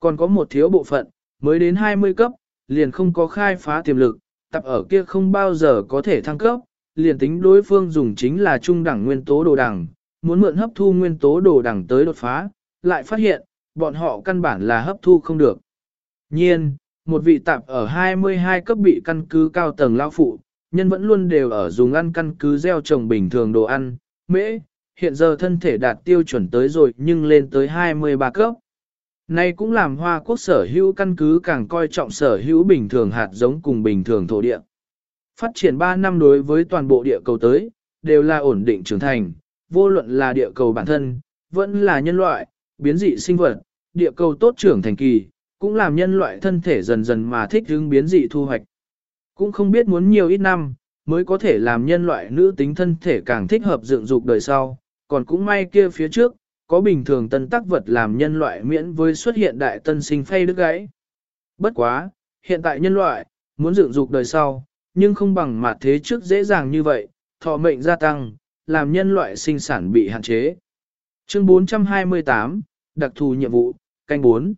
Còn có một thiếu bộ phận, mới đến 20 cấp, liền không có khai phá tiềm lực, tập ở kia không bao giờ có thể thăng cấp, liền tính đối phương dùng chính là trung đẳng nguyên tố đồ đẳng, muốn mượn hấp thu nguyên tố đồ đẳng tới đột phá, lại phát hiện, bọn họ căn bản là hấp thu không được. Nhiên, một vị tạp ở 22 cấp bị căn cứ cao tầng lao phụ, nhân vẫn luôn đều ở dùng ăn căn cứ gieo trồng bình thường đồ ăn, mễ, hiện giờ thân thể đạt tiêu chuẩn tới rồi nhưng lên tới 23 cấp. Này cũng làm Hoa Quốc sở hữu căn cứ càng coi trọng sở hữu bình thường hạt giống cùng bình thường thổ địa. Phát triển 3 năm đối với toàn bộ địa cầu tới, đều là ổn định trưởng thành, vô luận là địa cầu bản thân, vẫn là nhân loại, biến dị sinh vật, địa cầu tốt trưởng thành kỳ, cũng làm nhân loại thân thể dần dần mà thích ứng biến dị thu hoạch. Cũng không biết muốn nhiều ít năm, mới có thể làm nhân loại nữ tính thân thể càng thích hợp dựng dục đời sau, còn cũng may kia phía trước, có bình thường tân tác vật làm nhân loại miễn với xuất hiện đại tân sinh phay đứt gãy. Bất quá, hiện tại nhân loại, muốn dựng dục đời sau, nhưng không bằng mặt thế trước dễ dàng như vậy, thọ mệnh gia tăng, làm nhân loại sinh sản bị hạn chế. Chương 428, đặc thù nhiệm vụ, canh 4.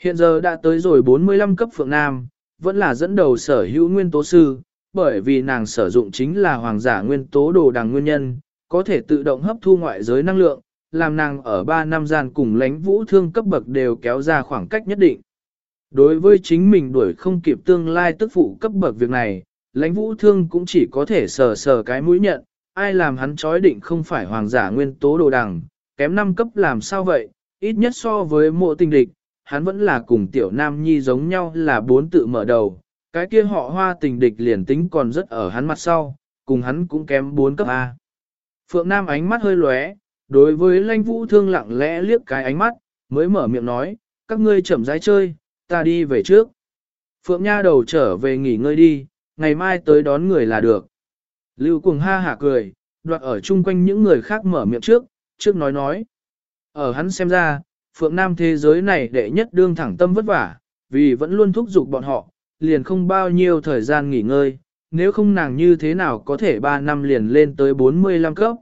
Hiện giờ đã tới rồi 45 cấp Phượng Nam, vẫn là dẫn đầu sở hữu nguyên tố sư, bởi vì nàng sử dụng chính là hoàng giả nguyên tố đồ đằng nguyên nhân, có thể tự động hấp thu ngoại giới năng lượng, làm nàng ở 3 năm gian cùng lãnh vũ thương cấp bậc đều kéo ra khoảng cách nhất định. Đối với chính mình đuổi không kịp tương lai tức phụ cấp bậc việc này, lãnh vũ thương cũng chỉ có thể sờ sờ cái mũi nhận, ai làm hắn chói định không phải hoàng giả nguyên tố đồ đằng, kém 5 cấp làm sao vậy, ít nhất so với mộ tinh địch, hắn vẫn là cùng tiểu nam nhi giống nhau là bốn tự mở đầu, cái kia họ hoa tình địch liền tính còn rất ở hắn mặt sau, cùng hắn cũng kém 4 cấp A. Phượng Nam ánh mắt hơi lóe, đối với lãnh vũ thương lặng lẽ liếc cái ánh mắt, mới mở miệng nói, các ngươi chậm rãi chơi, ta đi về trước. Phượng Nha đầu trở về nghỉ ngơi đi, ngày mai tới đón người là được. Lưu cùng ha hả cười, đoạt ở chung quanh những người khác mở miệng trước, trước nói nói. Ở hắn xem ra, Phượng Nam thế giới này đệ nhất đương thẳng tâm vất vả, vì vẫn luôn thúc giục bọn họ, liền không bao nhiêu thời gian nghỉ ngơi, nếu không nàng như thế nào có thể 3 năm liền lên tới 45 cấp.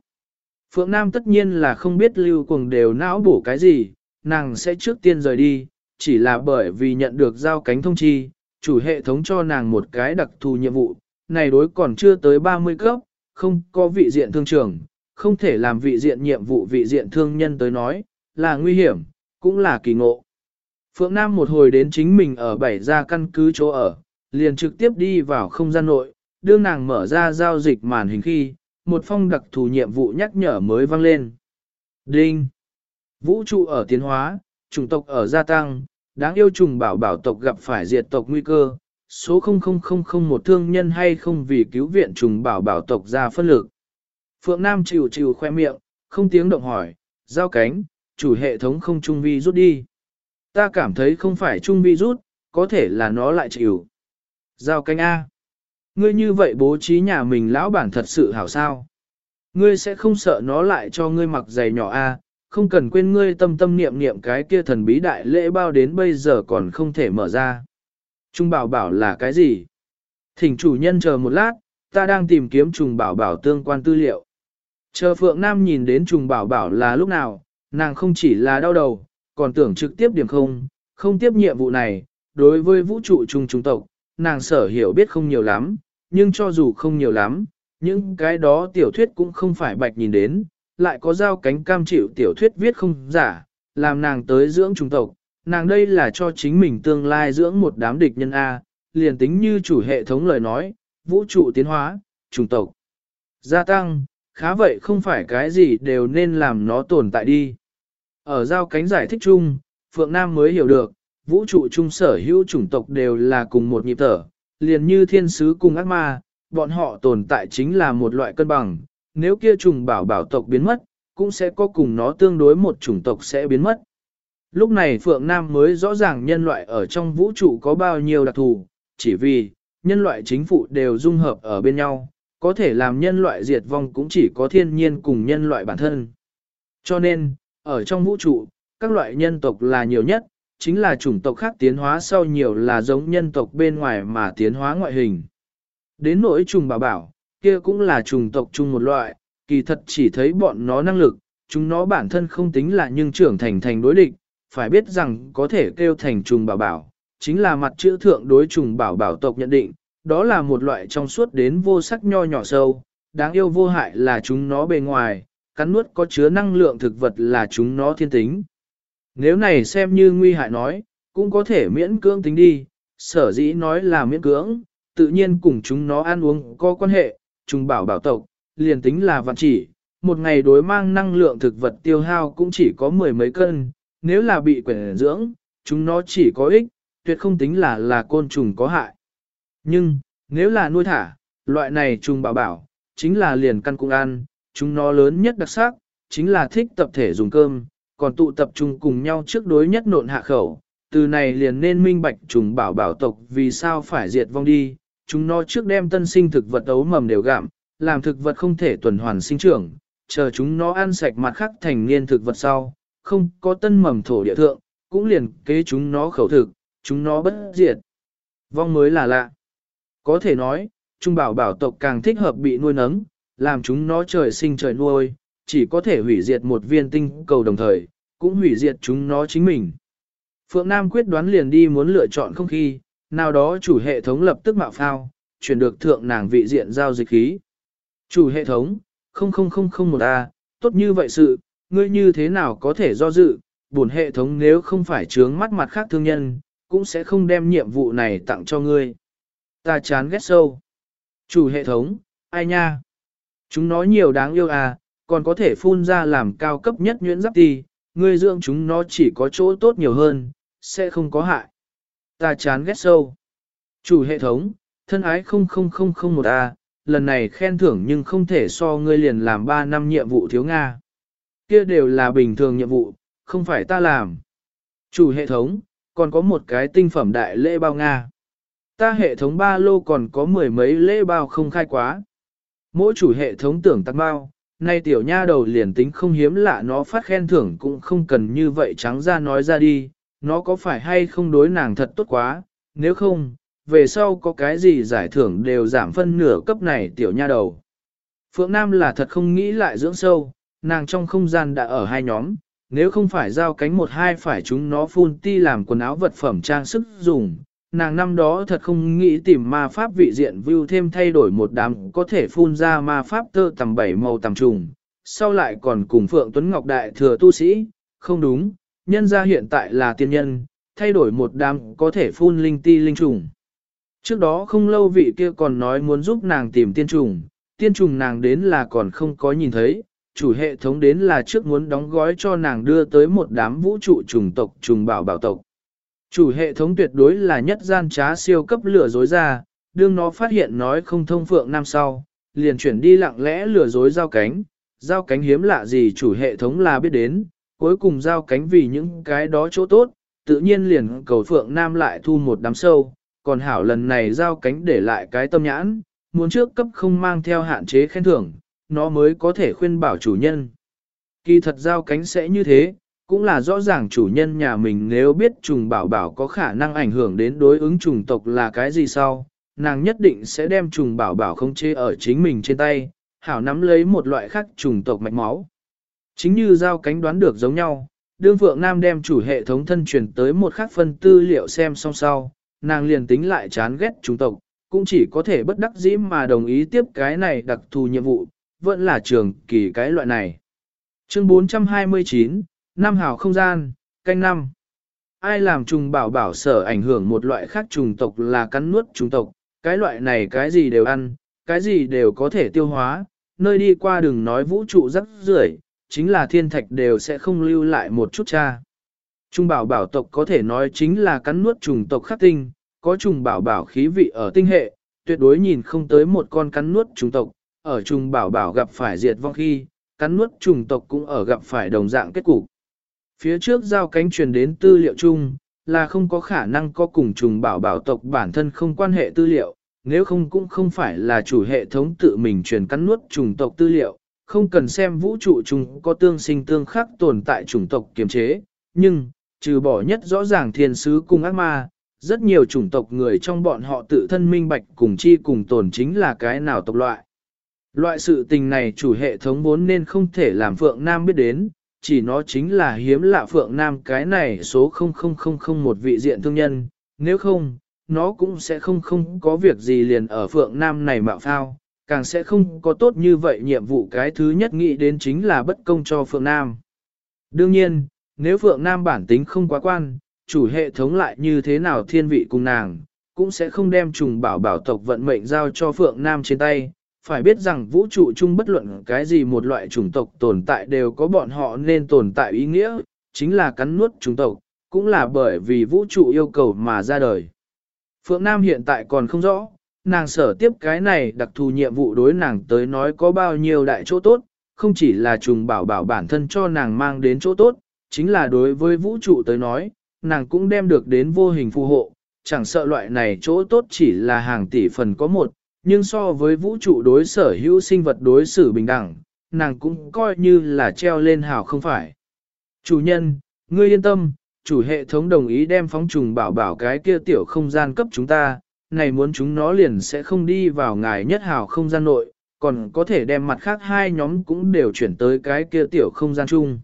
Phượng Nam tất nhiên là không biết lưu cuồng đều não bổ cái gì, nàng sẽ trước tiên rời đi, chỉ là bởi vì nhận được giao cánh thông chi, chủ hệ thống cho nàng một cái đặc thù nhiệm vụ, này đối còn chưa tới 30 cấp, không có vị diện thương trường, không thể làm vị diện nhiệm vụ vị diện thương nhân tới nói, là nguy hiểm, cũng là kỳ ngộ. Phượng Nam một hồi đến chính mình ở bảy gia căn cứ chỗ ở, liền trực tiếp đi vào không gian nội, đưa nàng mở ra giao dịch màn hình khi, một phong đặc thù nhiệm vụ nhắc nhở mới vang lên. Đinh! Vũ trụ ở tiến hóa, chủng tộc ở gia tăng, đáng yêu trùng bảo bảo tộc gặp phải diệt tộc nguy cơ, số 00001 một thương nhân hay không vì cứu viện trùng bảo bảo tộc ra phân lực. Phượng Nam chịu chịu khoe miệng, không tiếng động hỏi, giao cánh, chủ hệ thống không trung vi rút đi. Ta cảm thấy không phải trung vi rút, có thể là nó lại chịu. Giao cánh A. Ngươi như vậy bố trí nhà mình lão bản thật sự hảo sao. Ngươi sẽ không sợ nó lại cho ngươi mặc giày nhỏ A, không cần quên ngươi tâm tâm niệm niệm cái kia thần bí đại lễ bao đến bây giờ còn không thể mở ra. Trung bảo bảo là cái gì? Thỉnh chủ nhân chờ một lát, ta đang tìm kiếm trùng bảo bảo tương quan tư liệu. Chờ Phượng Nam nhìn đến trùng bảo bảo là lúc nào, nàng không chỉ là đau đầu, còn tưởng trực tiếp điểm không, không tiếp nhiệm vụ này, đối với vũ trụ trung trung tộc, nàng sở hiểu biết không nhiều lắm, nhưng cho dù không nhiều lắm, những cái đó tiểu thuyết cũng không phải bạch nhìn đến, lại có giao cánh cam chịu tiểu thuyết viết không giả, làm nàng tới dưỡng trung tộc, nàng đây là cho chính mình tương lai dưỡng một đám địch nhân A, liền tính như chủ hệ thống lời nói, vũ trụ tiến hóa, trung tộc, gia tăng, khá vậy không phải cái gì đều nên làm nó tồn tại đi. Ở giao cánh giải thích chung, Phượng Nam mới hiểu được, vũ trụ chung sở hữu chủng tộc đều là cùng một nhịp thở, liền như thiên sứ cùng ác ma, bọn họ tồn tại chính là một loại cân bằng, nếu kia trùng bảo bảo tộc biến mất, cũng sẽ có cùng nó tương đối một chủng tộc sẽ biến mất. Lúc này Phượng Nam mới rõ ràng nhân loại ở trong vũ trụ có bao nhiêu đặc thù, chỉ vì, nhân loại chính phủ đều dung hợp ở bên nhau, có thể làm nhân loại diệt vong cũng chỉ có thiên nhiên cùng nhân loại bản thân. Cho nên, ở trong vũ trụ, các loại nhân tộc là nhiều nhất, chính là chủng tộc khác tiến hóa sau nhiều là giống nhân tộc bên ngoài mà tiến hóa ngoại hình. Đến nỗi trùng bảo bảo, kia cũng là chủng tộc chung một loại, kỳ thật chỉ thấy bọn nó năng lực, chúng nó bản thân không tính là nhưng trưởng thành thành đối địch, phải biết rằng có thể kêu thành trùng bảo bảo, chính là mặt chữ thượng đối trùng bảo bảo tộc nhận định, đó là một loại trong suốt đến vô sắc nho nhỏ sâu, đáng yêu vô hại là chúng nó bề ngoài, cắn nuốt có chứa năng lượng thực vật là chúng nó thiên tính. Nếu này xem như nguy hại nói, cũng có thể miễn cưỡng tính đi, sở dĩ nói là miễn cưỡng, tự nhiên cùng chúng nó ăn uống có quan hệ, chúng bảo bảo tộc, liền tính là vạn chỉ, một ngày đối mang năng lượng thực vật tiêu hao cũng chỉ có mười mấy cân, nếu là bị quyển dưỡng, chúng nó chỉ có ích, tuyệt không tính là là côn trùng có hại. Nhưng, nếu là nuôi thả, loại này trùng bảo bảo, chính là liền căn cũng ăn, chúng nó lớn nhất đặc sắc, chính là thích tập thể dùng cơm, còn tụ tập trung cùng nhau trước đối nhất nộn hạ khẩu. Từ này liền nên minh bạch trùng bảo bảo tộc vì sao phải diệt vong đi, chúng nó trước đem tân sinh thực vật ấu mầm đều gạm, làm thực vật không thể tuần hoàn sinh trưởng, chờ chúng nó ăn sạch mặt khác thành niên thực vật sau, không có tân mầm thổ địa thượng, cũng liền kế chúng nó khẩu thực, chúng nó bất diệt. Vong mới là lạ. Có thể nói, trung bảo bảo tộc càng thích hợp bị nuôi nấng, làm chúng nó trời sinh trời nuôi, chỉ có thể hủy diệt một viên tinh cầu đồng thời, cũng hủy diệt chúng nó chính mình. Phượng Nam quyết đoán liền đi muốn lựa chọn không khí, nào đó chủ hệ thống lập tức mạo phao, chuyển được thượng nàng vị diện giao dịch khí. Chủ hệ thống, 00001A, tốt như vậy sự, ngươi như thế nào có thể do dự, bổn hệ thống nếu không phải trướng mắt mặt khác thương nhân, cũng sẽ không đem nhiệm vụ này tặng cho ngươi. Ta chán ghét sâu. Chủ hệ thống, ai nha? Chúng nói nhiều đáng yêu à, còn có thể phun ra làm cao cấp nhất nhuyễn giáp ti, ngươi dưỡng chúng nó chỉ có chỗ tốt nhiều hơn, sẽ không có hại. Ta chán ghét sâu. Chủ hệ thống, thân ái 00001A, lần này khen thưởng nhưng không thể so ngươi liền làm 3 năm nhiệm vụ thiếu Nga. Kia đều là bình thường nhiệm vụ, không phải ta làm. Chủ hệ thống, còn có một cái tinh phẩm đại lễ bao Nga. Ta hệ thống ba lô còn có mười mấy lễ bao không khai quá. Mỗi chủ hệ thống tưởng tặng bao, nay tiểu nha đầu liền tính không hiếm lạ nó phát khen thưởng cũng không cần như vậy trắng ra nói ra đi, nó có phải hay không đối nàng thật tốt quá, nếu không, về sau có cái gì giải thưởng đều giảm phân nửa cấp này tiểu nha đầu. Phượng Nam là thật không nghĩ lại dưỡng sâu, nàng trong không gian đã ở hai nhóm, nếu không phải giao cánh một hai phải chúng nó phun ti làm quần áo vật phẩm trang sức dùng, nàng năm đó thật không nghĩ tìm ma pháp vị diện view thêm thay đổi một đám có thể phun ra ma pháp tơ tầm bảy màu tầm trùng, sau lại còn cùng Phượng Tuấn Ngọc Đại thừa tu sĩ, không đúng, nhân ra hiện tại là tiên nhân, thay đổi một đám có thể phun linh ti linh trùng. Trước đó không lâu vị kia còn nói muốn giúp nàng tìm tiên trùng, tiên trùng nàng đến là còn không có nhìn thấy, chủ hệ thống đến là trước muốn đóng gói cho nàng đưa tới một đám vũ trụ trùng tộc trùng bảo bảo tộc. Chủ hệ thống tuyệt đối là nhất gian trá siêu cấp lửa dối ra, đương nó phát hiện nói không thông phượng năm sau, liền chuyển đi lặng lẽ lừa dối giao cánh, giao cánh hiếm lạ gì chủ hệ thống là biết đến, cuối cùng giao cánh vì những cái đó chỗ tốt, tự nhiên liền cầu phượng nam lại thu một đám sâu, còn hảo lần này giao cánh để lại cái tâm nhãn, muốn trước cấp không mang theo hạn chế khen thưởng, nó mới có thể khuyên bảo chủ nhân. Kỳ thật giao cánh sẽ như thế, cũng là rõ ràng chủ nhân nhà mình nếu biết trùng bảo bảo có khả năng ảnh hưởng đến đối ứng trùng tộc là cái gì sau, nàng nhất định sẽ đem trùng bảo bảo không chê ở chính mình trên tay, hảo nắm lấy một loại khác trùng tộc mạch máu. Chính như giao cánh đoán được giống nhau, đương Phượng Nam đem chủ hệ thống thân truyền tới một khác phân tư liệu xem xong sau, nàng liền tính lại chán ghét trùng tộc, cũng chỉ có thể bất đắc dĩ mà đồng ý tiếp cái này đặc thù nhiệm vụ, vẫn là trường kỳ cái loại này. Chương 429, Năm hào không gian, canh năm. Ai làm trùng bảo bảo sở ảnh hưởng một loại khác trùng tộc là cắn nuốt trùng tộc, cái loại này cái gì đều ăn, cái gì đều có thể tiêu hóa, nơi đi qua đừng nói vũ trụ rất rưởi, chính là thiên thạch đều sẽ không lưu lại một chút cha. Trung bảo bảo tộc có thể nói chính là cắn nuốt trùng tộc khắc tinh, có trùng bảo bảo khí vị ở tinh hệ, tuyệt đối nhìn không tới một con cắn nuốt trùng tộc, ở trùng bảo bảo gặp phải diệt vong khi, cắn nuốt trùng tộc cũng ở gặp phải đồng dạng kết cục. Phía trước giao cánh truyền đến tư liệu chung, là không có khả năng có cùng trùng bảo bảo tộc bản thân không quan hệ tư liệu, nếu không cũng không phải là chủ hệ thống tự mình truyền cắn nuốt trùng tộc tư liệu, không cần xem vũ trụ chung có tương sinh tương khắc tồn tại chủng tộc kiềm chế, nhưng, trừ bỏ nhất rõ ràng thiên sứ cùng ác ma, rất nhiều chủng tộc người trong bọn họ tự thân minh bạch cùng chi cùng tồn chính là cái nào tộc loại. Loại sự tình này chủ hệ thống vốn nên không thể làm Phượng Nam biết đến, chỉ nó chính là hiếm lạ Phượng Nam cái này số 00001 vị diện thương nhân, nếu không, nó cũng sẽ không không có việc gì liền ở Phượng Nam này mạo phao, càng sẽ không có tốt như vậy nhiệm vụ cái thứ nhất nghĩ đến chính là bất công cho Phượng Nam. Đương nhiên, nếu Phượng Nam bản tính không quá quan, chủ hệ thống lại như thế nào thiên vị cùng nàng, cũng sẽ không đem trùng bảo bảo tộc vận mệnh giao cho Phượng Nam trên tay. Phải biết rằng vũ trụ chung bất luận cái gì một loại chủng tộc tồn tại đều có bọn họ nên tồn tại ý nghĩa, chính là cắn nuốt chủng tộc, cũng là bởi vì vũ trụ yêu cầu mà ra đời. Phượng Nam hiện tại còn không rõ, nàng sở tiếp cái này đặc thù nhiệm vụ đối nàng tới nói có bao nhiêu đại chỗ tốt, không chỉ là trùng bảo bảo bản thân cho nàng mang đến chỗ tốt, chính là đối với vũ trụ tới nói, nàng cũng đem được đến vô hình phù hộ, chẳng sợ loại này chỗ tốt chỉ là hàng tỷ phần có một, nhưng so với vũ trụ đối sở hữu sinh vật đối xử bình đẳng, nàng cũng coi như là treo lên hào không phải. Chủ nhân, ngươi yên tâm, chủ hệ thống đồng ý đem phóng trùng bảo bảo cái kia tiểu không gian cấp chúng ta, này muốn chúng nó liền sẽ không đi vào ngài nhất hào không gian nội, còn có thể đem mặt khác hai nhóm cũng đều chuyển tới cái kia tiểu không gian chung.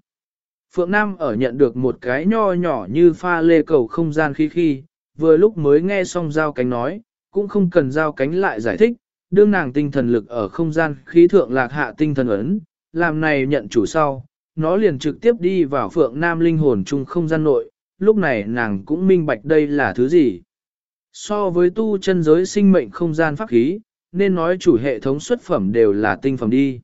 Phượng Nam ở nhận được một cái nho nhỏ như pha lê cầu không gian khi khi, vừa lúc mới nghe xong giao cánh nói, cũng không cần giao cánh lại giải thích, đương nàng tinh thần lực ở không gian khí thượng lạc hạ tinh thần ấn, làm này nhận chủ sau, nó liền trực tiếp đi vào Phượng Nam linh hồn chung không gian nội, lúc này nàng cũng minh bạch đây là thứ gì. So với tu chân giới sinh mệnh không gian pháp khí, nên nói chủ hệ thống xuất phẩm đều là tinh phẩm đi.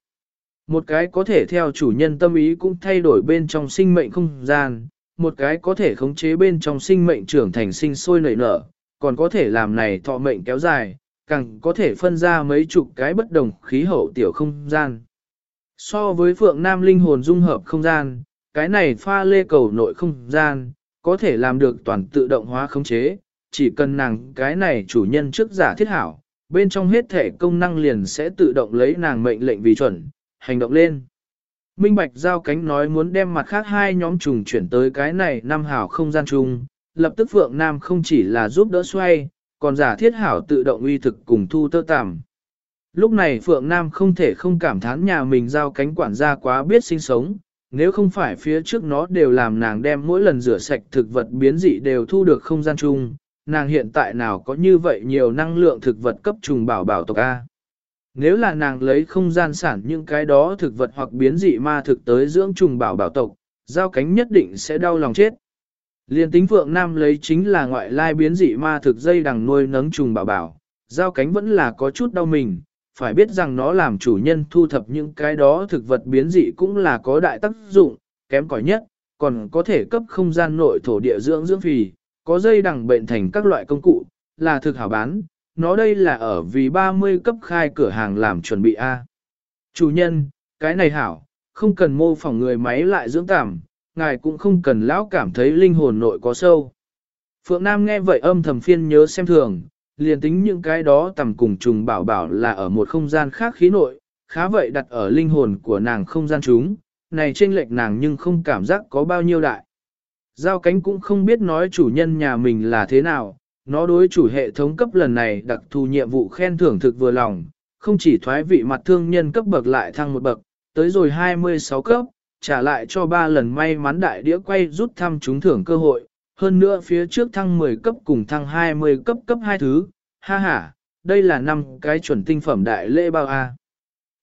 Một cái có thể theo chủ nhân tâm ý cũng thay đổi bên trong sinh mệnh không gian, một cái có thể khống chế bên trong sinh mệnh trưởng thành sinh sôi nảy nở, còn có thể làm này thọ mệnh kéo dài, càng có thể phân ra mấy chục cái bất đồng khí hậu tiểu không gian. So với phượng nam linh hồn dung hợp không gian, cái này pha lê cầu nội không gian, có thể làm được toàn tự động hóa khống chế, chỉ cần nàng cái này chủ nhân trước giả thiết hảo, bên trong hết thể công năng liền sẽ tự động lấy nàng mệnh lệnh vì chuẩn, hành động lên. Minh Bạch giao cánh nói muốn đem mặt khác hai nhóm trùng chuyển tới cái này năm hảo không gian chung, lập tức Phượng Nam không chỉ là giúp đỡ xoay, còn giả thiết hảo tự động uy thực cùng thu tơ tạm. Lúc này Phượng Nam không thể không cảm thán nhà mình giao cánh quản gia quá biết sinh sống, nếu không phải phía trước nó đều làm nàng đem mỗi lần rửa sạch thực vật biến dị đều thu được không gian chung, nàng hiện tại nào có như vậy nhiều năng lượng thực vật cấp trùng bảo bảo tộc A. Nếu là nàng lấy không gian sản những cái đó thực vật hoặc biến dị ma thực tới dưỡng trùng bảo bảo tộc, giao cánh nhất định sẽ đau lòng chết. Liên tính Phượng Nam lấy chính là ngoại lai biến dị ma thực dây đằng nuôi nấng trùng bảo bảo, giao cánh vẫn là có chút đau mình, phải biết rằng nó làm chủ nhân thu thập những cái đó thực vật biến dị cũng là có đại tác dụng, kém cỏi nhất, còn có thể cấp không gian nội thổ địa dưỡng dưỡng phì, có dây đằng bệnh thành các loại công cụ, là thực hảo bán, nó đây là ở vì 30 cấp khai cửa hàng làm chuẩn bị A. Chủ nhân, cái này hảo, không cần mô phỏng người máy lại dưỡng cảm, ngài cũng không cần lão cảm thấy linh hồn nội có sâu. Phượng Nam nghe vậy âm thầm phiên nhớ xem thường, liền tính những cái đó tầm cùng trùng bảo bảo là ở một không gian khác khí nội, khá vậy đặt ở linh hồn của nàng không gian chúng, này trên lệch nàng nhưng không cảm giác có bao nhiêu đại. Giao cánh cũng không biết nói chủ nhân nhà mình là thế nào, nó đối chủ hệ thống cấp lần này đặc thù nhiệm vụ khen thưởng thực vừa lòng, không chỉ thoái vị mặt thương nhân cấp bậc lại thăng một bậc, tới rồi 26 cấp, trả lại cho ba lần may mắn đại đĩa quay rút thăm trúng thưởng cơ hội, hơn nữa phía trước thăng 10 cấp cùng thăng 20 cấp cấp hai thứ, ha ha, đây là năm cái chuẩn tinh phẩm đại lễ bao a.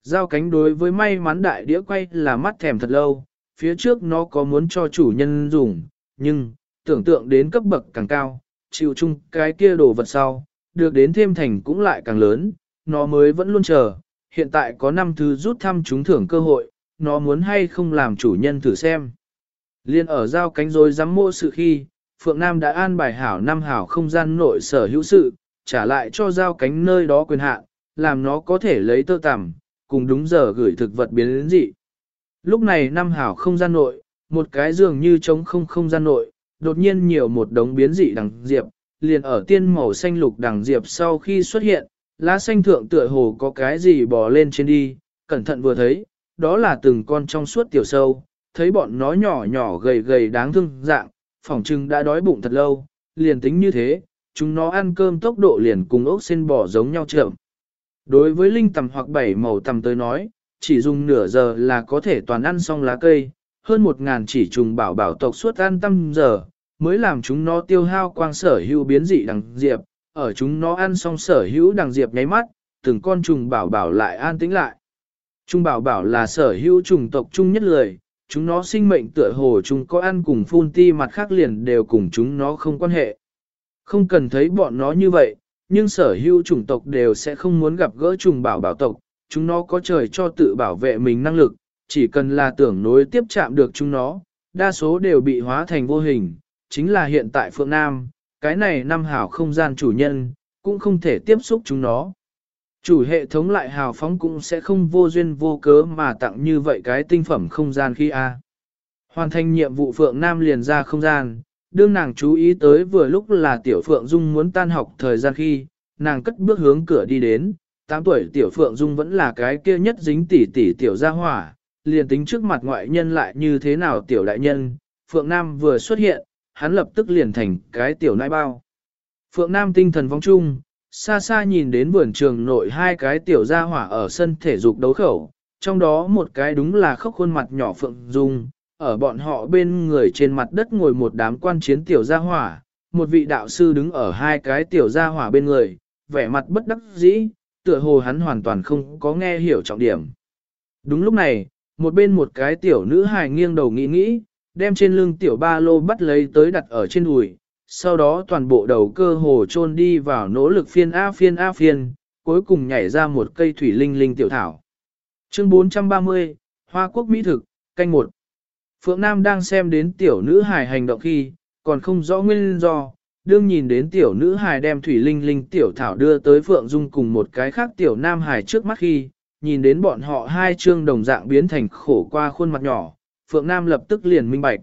Giao cánh đối với may mắn đại đĩa quay là mắt thèm thật lâu, phía trước nó có muốn cho chủ nhân dùng, nhưng, tưởng tượng đến cấp bậc càng cao, chịu chung cái kia đồ vật sau, được đến thêm thành cũng lại càng lớn, nó mới vẫn luôn chờ, hiện tại có năm thứ rút thăm trúng thưởng cơ hội, nó muốn hay không làm chủ nhân thử xem. Liên ở giao cánh rồi dám mô sự khi, Phượng Nam đã an bài hảo năm hảo không gian nội sở hữu sự, trả lại cho giao cánh nơi đó quyền hạn, làm nó có thể lấy tơ tằm, cùng đúng giờ gửi thực vật biến đến dị. Lúc này năm hảo không gian nội, một cái giường như trống không không gian nội, đột nhiên nhiều một đống biến dị đằng diệp, liền ở tiên màu xanh lục đằng diệp sau khi xuất hiện, lá xanh thượng tựa hồ có cái gì bò lên trên đi, cẩn thận vừa thấy, đó là từng con trong suốt tiểu sâu, thấy bọn nó nhỏ nhỏ gầy gầy đáng thương dạng, phỏng chừng đã đói bụng thật lâu, liền tính như thế, chúng nó ăn cơm tốc độ liền cùng ốc sen bò giống nhau chậm. Đối với linh tầm hoặc bảy màu tầm tới nói, chỉ dùng nửa giờ là có thể toàn ăn xong lá cây, hơn một ngàn chỉ trùng bảo bảo tộc suốt ăn tăm giờ, mới làm chúng nó tiêu hao quang sở hữu biến dị đằng diệp, ở chúng nó ăn xong sở hữu đằng diệp nháy mắt, từng con trùng bảo bảo lại an tĩnh lại. Trung bảo bảo là sở hữu chủng tộc chung nhất lời, chúng nó sinh mệnh tựa hồ chúng có ăn cùng phun ti mặt khác liền đều cùng chúng nó không quan hệ. Không cần thấy bọn nó như vậy, nhưng sở hữu chủng tộc đều sẽ không muốn gặp gỡ trùng bảo bảo tộc, chúng nó có trời cho tự bảo vệ mình năng lực, chỉ cần là tưởng nối tiếp chạm được chúng nó, đa số đều bị hóa thành vô hình, chính là hiện tại Phượng Nam, cái này năm hảo không gian chủ nhân, cũng không thể tiếp xúc chúng nó. Chủ hệ thống lại hào phóng cũng sẽ không vô duyên vô cớ mà tặng như vậy cái tinh phẩm không gian khi A. Hoàn thành nhiệm vụ Phượng Nam liền ra không gian, đương nàng chú ý tới vừa lúc là tiểu Phượng Dung muốn tan học thời gian khi, nàng cất bước hướng cửa đi đến, 8 tuổi tiểu Phượng Dung vẫn là cái kia nhất dính tỷ tỷ tiểu gia hỏa, liền tính trước mặt ngoại nhân lại như thế nào tiểu đại nhân, Phượng Nam vừa xuất hiện, hắn lập tức liền thành cái tiểu nai bao. Phượng Nam tinh thần vong chung, xa xa nhìn đến vườn trường nội hai cái tiểu gia hỏa ở sân thể dục đấu khẩu, trong đó một cái đúng là khóc khuôn mặt nhỏ Phượng Dung, ở bọn họ bên người trên mặt đất ngồi một đám quan chiến tiểu gia hỏa, một vị đạo sư đứng ở hai cái tiểu gia hỏa bên người, vẻ mặt bất đắc dĩ, tựa hồ hắn hoàn toàn không có nghe hiểu trọng điểm. Đúng lúc này, một bên một cái tiểu nữ hài nghiêng đầu nghĩ nghĩ, đem trên lưng tiểu ba lô bắt lấy tới đặt ở trên đùi, sau đó toàn bộ đầu cơ hồ chôn đi vào nỗ lực phiên A phiên A phiên, cuối cùng nhảy ra một cây thủy linh linh tiểu thảo. Chương 430, Hoa Quốc Mỹ Thực, canh một Phượng Nam đang xem đến tiểu nữ hài hành động khi, còn không rõ nguyên do, đương nhìn đến tiểu nữ hài đem thủy linh linh tiểu thảo đưa tới Phượng Dung cùng một cái khác tiểu nam hài trước mắt khi, nhìn đến bọn họ hai chương đồng dạng biến thành khổ qua khuôn mặt nhỏ, Phượng Nam lập tức liền minh bạch.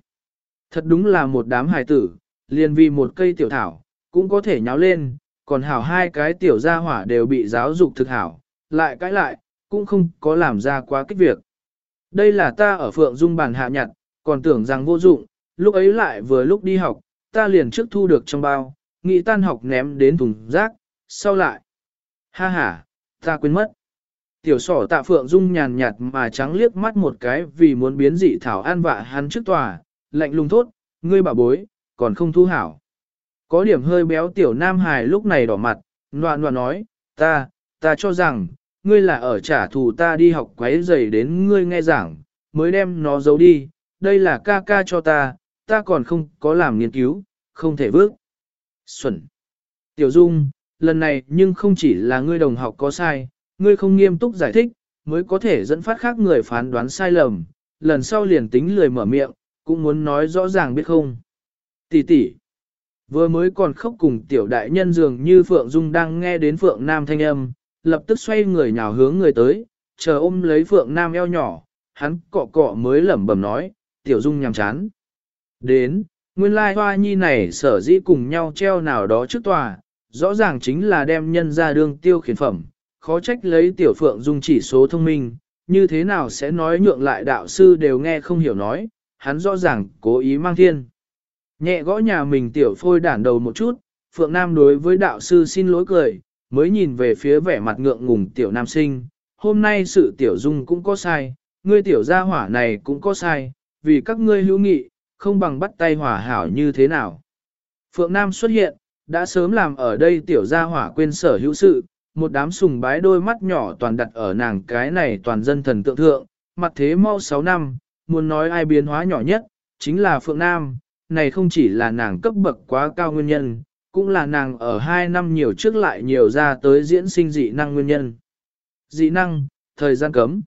Thật đúng là một đám hài tử, liền vì một cây tiểu thảo, cũng có thể nháo lên, còn hảo hai cái tiểu gia hỏa đều bị giáo dục thực hảo, lại cãi lại, cũng không có làm ra quá kích việc. Đây là ta ở Phượng Dung bàn hạ nhặt, còn tưởng rằng vô dụng, lúc ấy lại vừa lúc đi học, ta liền trước thu được trong bao, nghĩ tan học ném đến thùng rác, sau lại. Ha ha, ta quên mất. Tiểu sỏ tạ Phượng Dung nhàn nhạt mà trắng liếc mắt một cái vì muốn biến dị thảo an vạ hắn trước tòa, lạnh lùng thốt, ngươi bảo bối, còn không thu hảo. Có điểm hơi béo tiểu nam hài lúc này đỏ mặt, noa noa nói, ta, ta cho rằng, ngươi là ở trả thù ta đi học quấy giày đến ngươi nghe giảng, mới đem nó giấu đi, đây là ca ca cho ta, ta còn không có làm nghiên cứu, không thể vước. Xuẩn. Tiểu Dung, lần này nhưng không chỉ là ngươi đồng học có sai, ngươi không nghiêm túc giải thích, mới có thể dẫn phát khác người phán đoán sai lầm, lần sau liền tính lười mở miệng, cũng muốn nói rõ ràng biết không. Tỷ tỷ. Vừa mới còn khóc cùng tiểu đại nhân dường như Phượng Dung đang nghe đến Phượng Nam thanh âm, lập tức xoay người nhào hướng người tới, chờ ôm lấy Phượng Nam eo nhỏ, hắn cọ cọ mới lẩm bẩm nói, tiểu Dung nhằm chán. Đến, nguyên lai hoa nhi này sở dĩ cùng nhau treo nào đó trước tòa, rõ ràng chính là đem nhân ra đương tiêu khiển phẩm, khó trách lấy tiểu Phượng Dung chỉ số thông minh, như thế nào sẽ nói nhượng lại đạo sư đều nghe không hiểu nói, hắn rõ ràng cố ý mang thiên. Nhẹ gõ nhà mình tiểu phôi đản đầu một chút, Phượng Nam đối với đạo sư xin lỗi cười, mới nhìn về phía vẻ mặt ngượng ngùng tiểu nam sinh, hôm nay sự tiểu dung cũng có sai, ngươi tiểu gia hỏa này cũng có sai, vì các ngươi hữu nghị, không bằng bắt tay hỏa hảo như thế nào. Phượng Nam xuất hiện, đã sớm làm ở đây tiểu gia hỏa quên sở hữu sự, một đám sùng bái đôi mắt nhỏ toàn đặt ở nàng cái này toàn dân thần tượng thượng, mặt thế mau 6 năm, muốn nói ai biến hóa nhỏ nhất, chính là Phượng Nam, này không chỉ là nàng cấp bậc quá cao nguyên nhân, cũng là nàng ở 2 năm nhiều trước lại nhiều ra tới diễn sinh dị năng nguyên nhân. Dị năng, thời gian cấm.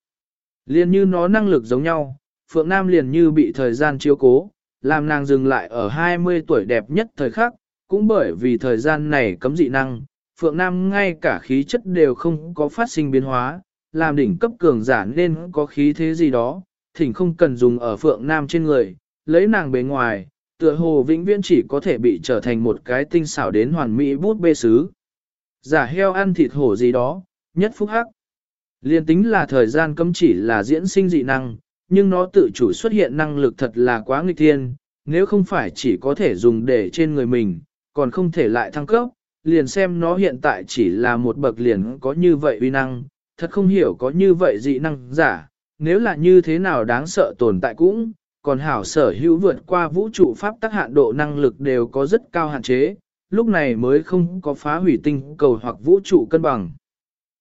Liên như nó năng lực giống nhau, Phượng Nam liền như bị thời gian chiếu cố, làm nàng dừng lại ở 20 tuổi đẹp nhất thời khắc, cũng bởi vì thời gian này cấm dị năng, Phượng Nam ngay cả khí chất đều không có phát sinh biến hóa, làm đỉnh cấp cường giả nên có khí thế gì đó, thỉnh không cần dùng ở Phượng Nam trên người, lấy nàng bề ngoài, tựa hồ vĩnh viễn chỉ có thể bị trở thành một cái tinh xảo đến hoàn mỹ bút bê sứ. Giả heo ăn thịt hổ gì đó, nhất phúc hắc. Liên tính là thời gian cấm chỉ là diễn sinh dị năng, nhưng nó tự chủ xuất hiện năng lực thật là quá nghịch thiên, nếu không phải chỉ có thể dùng để trên người mình, còn không thể lại thăng cấp, liền xem nó hiện tại chỉ là một bậc liền có như vậy uy năng, thật không hiểu có như vậy dị năng giả, nếu là như thế nào đáng sợ tồn tại cũng, còn hảo sở hữu vượt qua vũ trụ pháp tắc hạn độ năng lực đều có rất cao hạn chế, lúc này mới không có phá hủy tinh cầu hoặc vũ trụ cân bằng.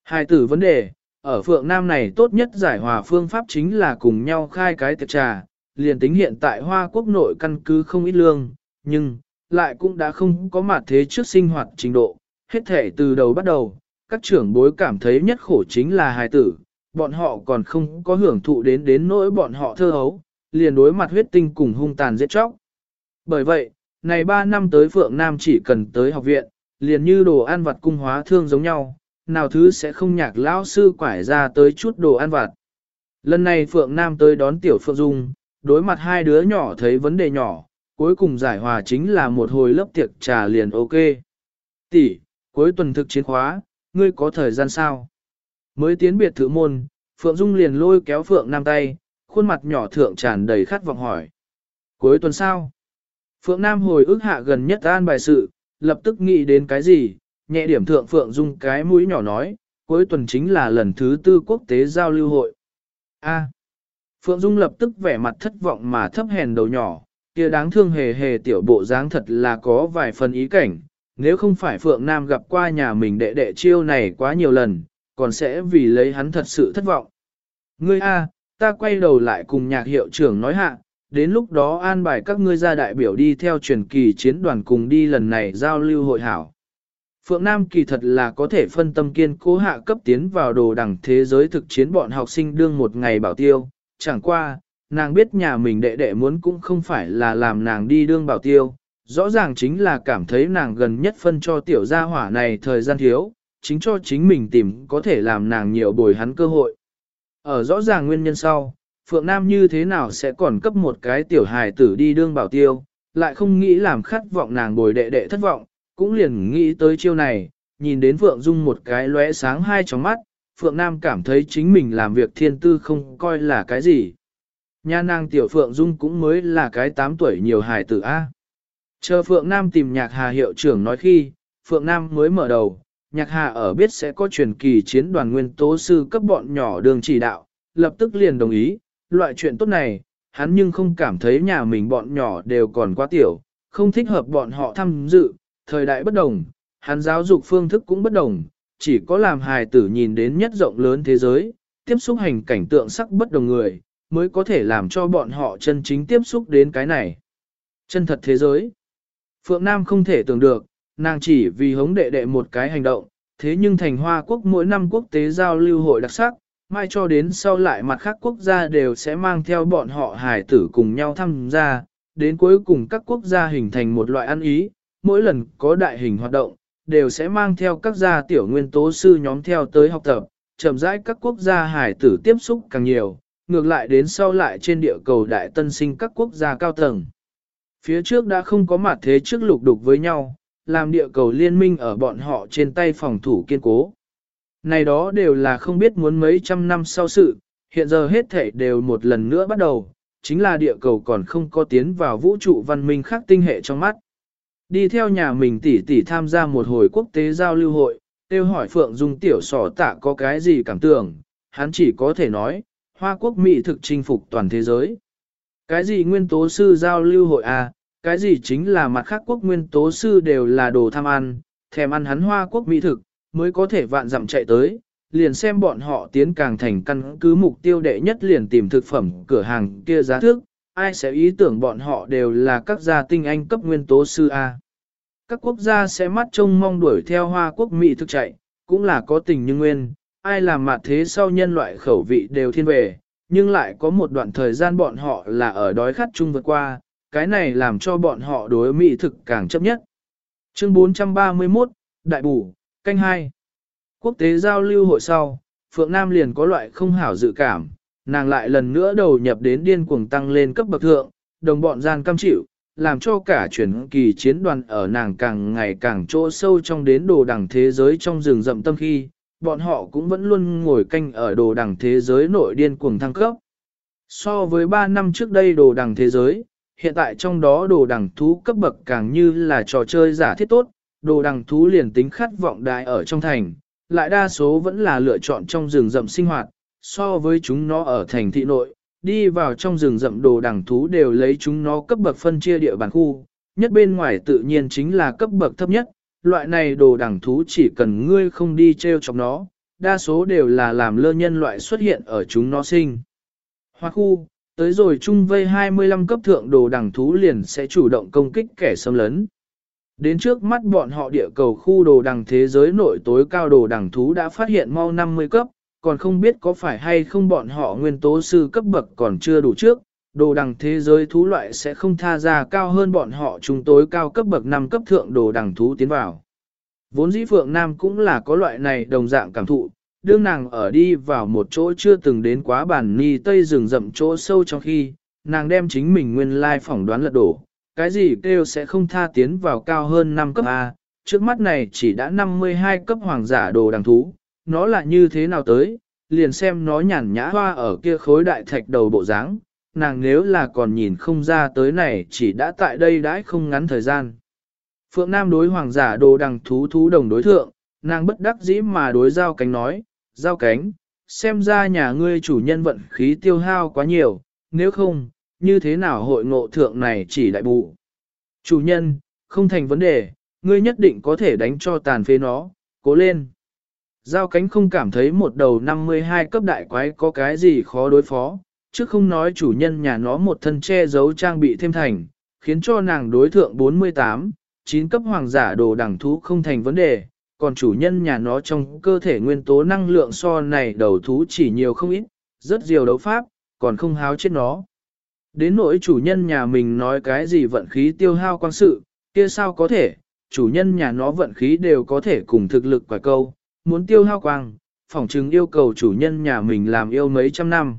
Hai tử vấn đề, ở phượng nam này tốt nhất giải hòa phương pháp chính là cùng nhau khai cái tiệc trà, liền tính hiện tại Hoa Quốc nội căn cứ không ít lương, nhưng, lại cũng đã không có mặt thế trước sinh hoạt trình độ, hết thể từ đầu bắt đầu, các trưởng bối cảm thấy nhất khổ chính là hài tử, bọn họ còn không có hưởng thụ đến đến nỗi bọn họ thơ hấu, liền đối mặt huyết tinh cùng hung tàn giết chóc. Bởi vậy, này 3 năm tới Phượng Nam chỉ cần tới học viện, liền như đồ ăn vặt cung hóa thương giống nhau, nào thứ sẽ không nhạc lão sư quải ra tới chút đồ ăn vặt. Lần này Phượng Nam tới đón Tiểu Phượng Dung, đối mặt hai đứa nhỏ thấy vấn đề nhỏ, cuối cùng giải hòa chính là một hồi lớp tiệc trà liền ok. Tỷ, cuối tuần thực chiến khóa, ngươi có thời gian sao? Mới tiến biệt thử môn, Phượng Dung liền lôi kéo Phượng Nam tay, khuôn mặt nhỏ thượng tràn đầy khát vọng hỏi. Cuối tuần sau, Phượng Nam hồi ức hạ gần nhất an bài sự, lập tức nghĩ đến cái gì, nhẹ điểm thượng Phượng Dung cái mũi nhỏ nói, cuối tuần chính là lần thứ tư quốc tế giao lưu hội. A. Phượng Dung lập tức vẻ mặt thất vọng mà thấp hèn đầu nhỏ, kia đáng thương hề hề tiểu bộ dáng thật là có vài phần ý cảnh, nếu không phải Phượng Nam gặp qua nhà mình đệ đệ chiêu này quá nhiều lần, còn sẽ vì lấy hắn thật sự thất vọng. Ngươi A, ta quay đầu lại cùng nhạc hiệu trưởng nói hạ, đến lúc đó an bài các ngươi ra đại biểu đi theo truyền kỳ chiến đoàn cùng đi lần này giao lưu hội hảo. Phượng Nam kỳ thật là có thể phân tâm kiên cố hạ cấp tiến vào đồ đẳng thế giới thực chiến bọn học sinh đương một ngày bảo tiêu, chẳng qua, nàng biết nhà mình đệ đệ muốn cũng không phải là làm nàng đi đương bảo tiêu, rõ ràng chính là cảm thấy nàng gần nhất phân cho tiểu gia hỏa này thời gian thiếu, chính cho chính mình tìm có thể làm nàng nhiều bồi hắn cơ hội. Ở rõ ràng nguyên nhân sau, Phượng Nam như thế nào sẽ còn cấp một cái tiểu hài tử đi đương bảo tiêu, lại không nghĩ làm khát vọng nàng bồi đệ đệ thất vọng, cũng liền nghĩ tới chiêu này, nhìn đến Phượng Dung một cái lóe sáng hai tròng mắt, Phượng Nam cảm thấy chính mình làm việc thiên tư không coi là cái gì. Nha nàng tiểu Phượng Dung cũng mới là cái 8 tuổi nhiều hài tử A. Chờ Phượng Nam tìm nhạc hà hiệu trưởng nói khi, Phượng Nam mới mở đầu, nhạc hà ở biết sẽ có truyền kỳ chiến đoàn nguyên tố sư cấp bọn nhỏ đường chỉ đạo, lập tức liền đồng ý, loại chuyện tốt này, hắn nhưng không cảm thấy nhà mình bọn nhỏ đều còn quá tiểu, không thích hợp bọn họ tham dự, thời đại bất đồng, hắn giáo dục phương thức cũng bất đồng, chỉ có làm hài tử nhìn đến nhất rộng lớn thế giới, tiếp xúc hành cảnh tượng sắc bất đồng người, mới có thể làm cho bọn họ chân chính tiếp xúc đến cái này. Chân thật thế giới. Phượng Nam không thể tưởng được, nàng chỉ vì hống đệ đệ một cái hành động, thế nhưng thành Hoa Quốc mỗi năm quốc tế giao lưu hội đặc sắc, mai cho đến sau lại mặt khác quốc gia đều sẽ mang theo bọn họ hải tử cùng nhau tham gia, đến cuối cùng các quốc gia hình thành một loại ăn ý, mỗi lần có đại hình hoạt động, đều sẽ mang theo các gia tiểu nguyên tố sư nhóm theo tới học tập, chậm rãi các quốc gia hải tử tiếp xúc càng nhiều, ngược lại đến sau lại trên địa cầu đại tân sinh các quốc gia cao tầng. Phía trước đã không có mặt thế trước lục đục với nhau, làm địa cầu liên minh ở bọn họ trên tay phòng thủ kiên cố. Này đó đều là không biết muốn mấy trăm năm sau sự, hiện giờ hết thể đều một lần nữa bắt đầu, chính là địa cầu còn không có tiến vào vũ trụ văn minh khác tinh hệ trong mắt. Đi theo nhà mình tỷ tỷ tham gia một hồi quốc tế giao lưu hội, tiêu hỏi Phượng Dung tiểu sỏ tạ có cái gì cảm tưởng, hắn chỉ có thể nói, Hoa quốc Mỹ thực chinh phục toàn thế giới. Cái gì nguyên tố sư giao lưu hội à, cái gì chính là mặt khác quốc nguyên tố sư đều là đồ tham ăn, thèm ăn hắn Hoa quốc Mỹ thực, mới có thể vạn dặm chạy tới, liền xem bọn họ tiến càng thành căn cứ mục tiêu đệ nhất liền tìm thực phẩm cửa hàng kia giá thước, ai sẽ ý tưởng bọn họ đều là các gia tinh anh cấp nguyên tố sư A. Các quốc gia sẽ mắt trông mong đuổi theo hoa quốc Mỹ thực chạy, cũng là có tình như nguyên, ai làm mặt thế sau nhân loại khẩu vị đều thiên về, nhưng lại có một đoạn thời gian bọn họ là ở đói khát chung vượt qua, cái này làm cho bọn họ đối Mỹ thực càng chấp nhất. Chương 431, Đại Bù, canh 2 Quốc tế giao lưu hội sau, Phượng Nam liền có loại không hảo dự cảm, nàng lại lần nữa đầu nhập đến điên cuồng tăng lên cấp bậc thượng, đồng bọn gian cam chịu, làm cho cả chuyển kỳ chiến đoàn ở nàng càng ngày càng chỗ sâu trong đến đồ đẳng thế giới trong rừng rậm tâm khi, bọn họ cũng vẫn luôn ngồi canh ở đồ đẳng thế giới nội điên cuồng thăng cấp. So với 3 năm trước đây đồ đẳng thế giới, hiện tại trong đó đồ đẳng thú cấp bậc càng như là trò chơi giả thiết tốt, đồ đẳng thú liền tính khát vọng đại ở trong thành, lại đa số vẫn là lựa chọn trong rừng rậm sinh hoạt, so với chúng nó ở thành thị nội, đi vào trong rừng rậm đồ đẳng thú đều lấy chúng nó cấp bậc phân chia địa bàn khu, nhất bên ngoài tự nhiên chính là cấp bậc thấp nhất, loại này đồ đẳng thú chỉ cần ngươi không đi treo chọc nó, đa số đều là làm lơ nhân loại xuất hiện ở chúng nó sinh. Hoa khu, tới rồi chung vây 25 cấp thượng đồ đẳng thú liền sẽ chủ động công kích kẻ xâm lấn. Đến trước mắt bọn họ địa cầu khu đồ đằng thế giới nội tối cao đồ đằng thú đã phát hiện mau 50 cấp, còn không biết có phải hay không bọn họ nguyên tố sư cấp bậc còn chưa đủ trước, đồ đằng thế giới thú loại sẽ không tha ra cao hơn bọn họ chúng tối cao cấp bậc 5 cấp thượng đồ đằng thú tiến vào. Vốn dĩ Phượng Nam cũng là có loại này đồng dạng cảm thụ, đương nàng ở đi vào một chỗ chưa từng đến quá bản ni tây rừng rậm chỗ sâu trong khi, nàng đem chính mình nguyên lai phỏng đoán lật đổ, cái gì kêu sẽ không tha tiến vào cao hơn 5 cấp A, trước mắt này chỉ đã 52 cấp hoàng giả đồ đằng thú, nó là như thế nào tới, liền xem nó nhàn nhã hoa ở kia khối đại thạch đầu bộ dáng, nàng nếu là còn nhìn không ra tới này chỉ đã tại đây đãi không ngắn thời gian. Phượng Nam đối hoàng giả đồ đằng thú thú đồng đối thượng, nàng bất đắc dĩ mà đối giao cánh nói, giao cánh, xem ra nhà ngươi chủ nhân vận khí tiêu hao quá nhiều, nếu không, như thế nào hội ngộ thượng này chỉ đại bụ. Chủ nhân, không thành vấn đề, ngươi nhất định có thể đánh cho tàn phế nó, cố lên. Giao cánh không cảm thấy một đầu 52 cấp đại quái có cái gì khó đối phó, chứ không nói chủ nhân nhà nó một thân che giấu trang bị thêm thành, khiến cho nàng đối thượng 48, 9 cấp hoàng giả đồ đẳng thú không thành vấn đề, còn chủ nhân nhà nó trong cơ thể nguyên tố năng lượng so này đầu thú chỉ nhiều không ít, rất nhiều đấu pháp, còn không háo chết nó. Đến nỗi chủ nhân nhà mình nói cái gì vận khí tiêu hao quan sự, kia sao có thể, chủ nhân nhà nó vận khí đều có thể cùng thực lực quả câu, muốn tiêu hao quang, phỏng chứng yêu cầu chủ nhân nhà mình làm yêu mấy trăm năm.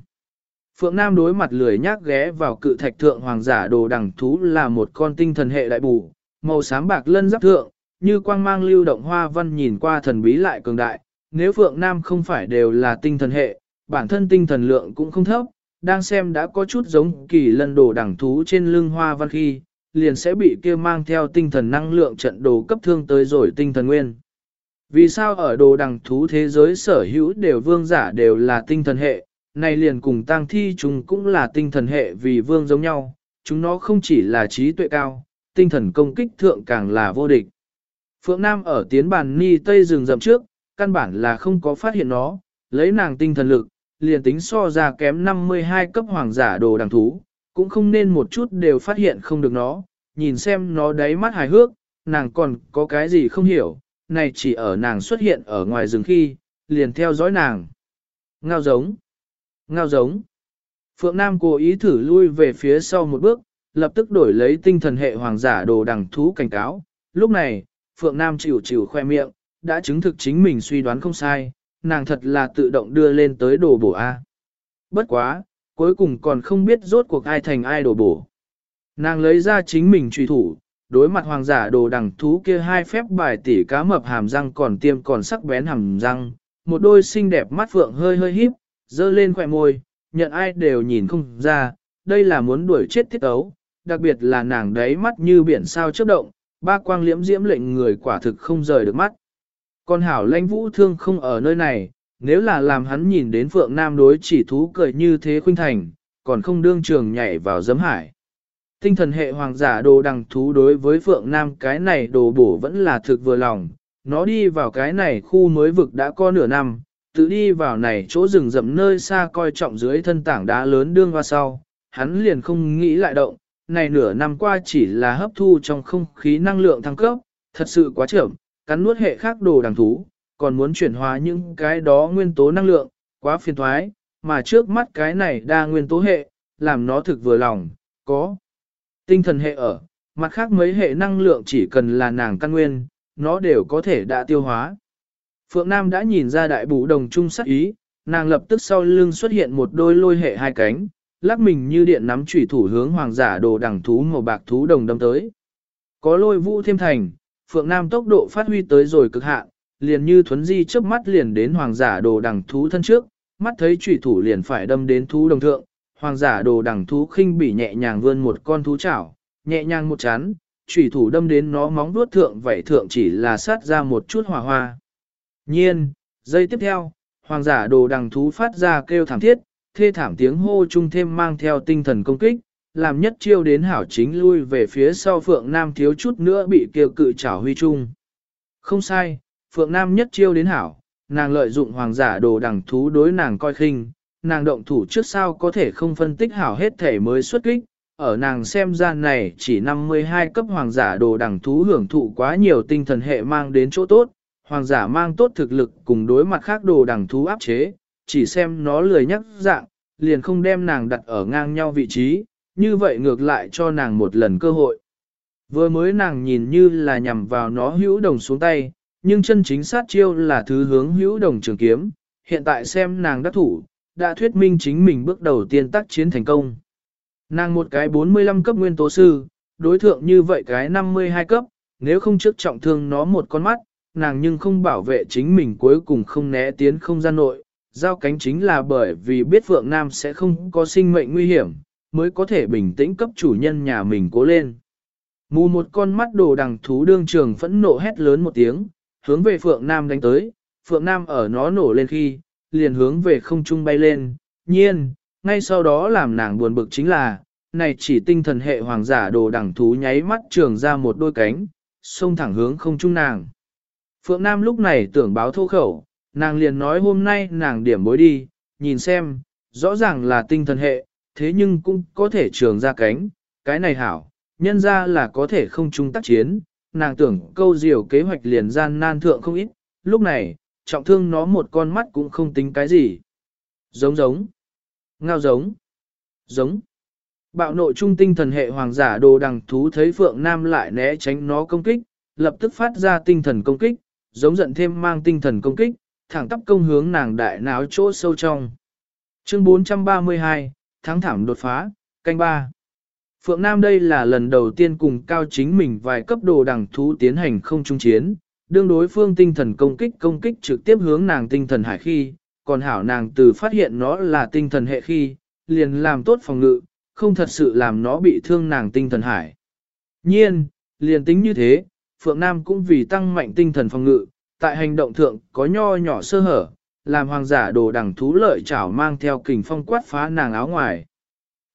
Phượng Nam đối mặt lười nhác ghé vào cự thạch thượng hoàng giả đồ đằng thú là một con tinh thần hệ đại bù, màu xám bạc lân giáp thượng, như quang mang lưu động hoa văn nhìn qua thần bí lại cường đại. Nếu Phượng Nam không phải đều là tinh thần hệ, bản thân tinh thần lượng cũng không thấp, đang xem đã có chút giống kỳ lân đồ đẳng thú trên lưng hoa văn khi, liền sẽ bị kia mang theo tinh thần năng lượng trận đồ cấp thương tới rồi tinh thần nguyên. Vì sao ở đồ đẳng thú thế giới sở hữu đều vương giả đều là tinh thần hệ, này liền cùng tang thi chúng cũng là tinh thần hệ vì vương giống nhau, chúng nó không chỉ là trí tuệ cao, tinh thần công kích thượng càng là vô địch. Phượng Nam ở tiến bàn ni tây rừng rậm trước, căn bản là không có phát hiện nó, lấy nàng tinh thần lực, liền tính so ra kém 52 cấp hoàng giả đồ đằng thú, cũng không nên một chút đều phát hiện không được nó, nhìn xem nó đáy mắt hài hước, nàng còn có cái gì không hiểu, này chỉ ở nàng xuất hiện ở ngoài rừng khi, liền theo dõi nàng. Ngao giống, ngao giống. Phượng Nam cố ý thử lui về phía sau một bước, lập tức đổi lấy tinh thần hệ hoàng giả đồ đằng thú cảnh cáo. Lúc này, Phượng Nam chịu chịu khoe miệng, đã chứng thực chính mình suy đoán không sai, nàng thật là tự động đưa lên tới đồ bổ A. Bất quá, cuối cùng còn không biết rốt cuộc ai thành ai đồ bổ. Nàng lấy ra chính mình truy thủ, đối mặt hoàng giả đồ đằng thú kia hai phép bài tỉ cá mập hàm răng còn tiêm còn sắc bén hàm răng, một đôi xinh đẹp mắt phượng hơi hơi híp, dơ lên khỏe môi, nhận ai đều nhìn không ra, đây là muốn đuổi chết thiết ấu, đặc biệt là nàng đấy mắt như biển sao chớp động, ba quang liễm diễm lệnh người quả thực không rời được mắt. Con hảo lãnh vũ thương không ở nơi này, nếu là làm hắn nhìn đến phượng nam đối chỉ thú cười như thế khuynh thành, còn không đương trường nhảy vào giấm hải. Tinh thần hệ hoàng giả đồ đằng thú đối với phượng nam cái này đồ bổ vẫn là thực vừa lòng, nó đi vào cái này khu mới vực đã có nửa năm, tự đi vào này chỗ rừng rậm nơi xa coi trọng dưới thân tảng đá lớn đương qua sau, hắn liền không nghĩ lại động, này nửa năm qua chỉ là hấp thu trong không khí năng lượng thăng cấp, thật sự quá chậm, cắn nuốt hệ khác đồ đằng thú, còn muốn chuyển hóa những cái đó nguyên tố năng lượng, quá phiền thoái, mà trước mắt cái này đa nguyên tố hệ, làm nó thực vừa lòng, có tinh thần hệ ở, mặt khác mấy hệ năng lượng chỉ cần là nàng căn nguyên, nó đều có thể đã tiêu hóa. Phượng Nam đã nhìn ra đại bù đồng trung sắc ý, nàng lập tức sau lưng xuất hiện một đôi lôi hệ hai cánh, lắc mình như điện nắm chủy thủ hướng hoàng giả đồ đẳng thú màu bạc thú đồng đâm tới. Có lôi vũ thêm thành, Phượng Nam tốc độ phát huy tới rồi cực hạn, liền như thuấn di chớp mắt liền đến hoàng giả đồ đẳng thú thân trước, mắt thấy chủy thủ liền phải đâm đến thú đồng thượng, hoàng giả đồ đẳng thú khinh bỉ nhẹ nhàng vươn một con thú chảo, nhẹ nhàng một chán, chủy thủ đâm đến nó móng vuốt thượng vậy thượng chỉ là sát ra một chút hỏa hoa. Nhiên, giây tiếp theo, hoàng giả đồ đằng thú phát ra kêu thảm thiết, thê thảm tiếng hô chung thêm mang theo tinh thần công kích, làm nhất chiêu đến hảo chính lui về phía sau Phượng Nam thiếu chút nữa bị kêu cự trảo huy chung. Không sai, Phượng Nam nhất chiêu đến hảo, nàng lợi dụng hoàng giả đồ đẳng thú đối nàng coi khinh, nàng động thủ trước sau có thể không phân tích hảo hết thể mới xuất kích, ở nàng xem ra này chỉ 52 cấp hoàng giả đồ đẳng thú hưởng thụ quá nhiều tinh thần hệ mang đến chỗ tốt, hoàng giả mang tốt thực lực cùng đối mặt khác đồ đẳng thú áp chế, chỉ xem nó lười nhắc dạng, liền không đem nàng đặt ở ngang nhau vị trí, như vậy ngược lại cho nàng một lần cơ hội. Vừa mới nàng nhìn như là nhằm vào nó hữu đồng xuống tay, nhưng chân chính sát chiêu là thứ hướng hữu đồng trường kiếm, hiện tại xem nàng đắc thủ, đã thuyết minh chính mình bước đầu tiên tác chiến thành công. Nàng một cái 45 cấp nguyên tố sư, đối thượng như vậy cái 52 cấp, nếu không trước trọng thương nó một con mắt, nàng nhưng không bảo vệ chính mình cuối cùng không né tiến không gian nội. Giao cánh chính là bởi vì biết Phượng Nam sẽ không có sinh mệnh nguy hiểm, mới có thể bình tĩnh cấp chủ nhân nhà mình cố lên. Mù một con mắt đồ đằng thú đương trường phẫn nộ hét lớn một tiếng, hướng về Phượng Nam đánh tới, Phượng Nam ở nó nổ lên khi, liền hướng về không trung bay lên, nhiên, ngay sau đó làm nàng buồn bực chính là, này chỉ tinh thần hệ hoàng giả đồ đằng thú nháy mắt trường ra một đôi cánh, xông thẳng hướng không trung nàng. Phượng Nam lúc này tưởng báo thô khẩu, nàng liền nói hôm nay nàng điểm bối đi, nhìn xem, rõ ràng là tinh thần hệ, thế nhưng cũng có thể trường ra cánh, cái này hảo, nhân ra là có thể không chung tác chiến, nàng tưởng câu diều kế hoạch liền gian nan thượng không ít, lúc này, trọng thương nó một con mắt cũng không tính cái gì. Giống giống, ngao giống, giống. Bạo nội trung tinh thần hệ hoàng giả đồ đằng thú thấy Phượng Nam lại né tránh nó công kích, lập tức phát ra tinh thần công kích, giống giận thêm mang tinh thần công kích, thẳng tắp công hướng nàng đại náo chỗ sâu trong. Chương 432, tháng thảm đột phá, canh ba. Phượng Nam đây là lần đầu tiên cùng cao chính mình vài cấp đồ đẳng thú tiến hành không trung chiến, đương đối phương tinh thần công kích công kích trực tiếp hướng nàng tinh thần hải khi, còn hảo nàng từ phát hiện nó là tinh thần hệ khi, liền làm tốt phòng ngự, không thật sự làm nó bị thương nàng tinh thần hải. Nhiên, liền tính như thế, Phượng Nam cũng vì tăng mạnh tinh thần phòng ngự, tại hành động thượng có nho nhỏ sơ hở, làm hoàng giả đồ đằng thú lợi chảo mang theo kình phong quát phá nàng áo ngoài.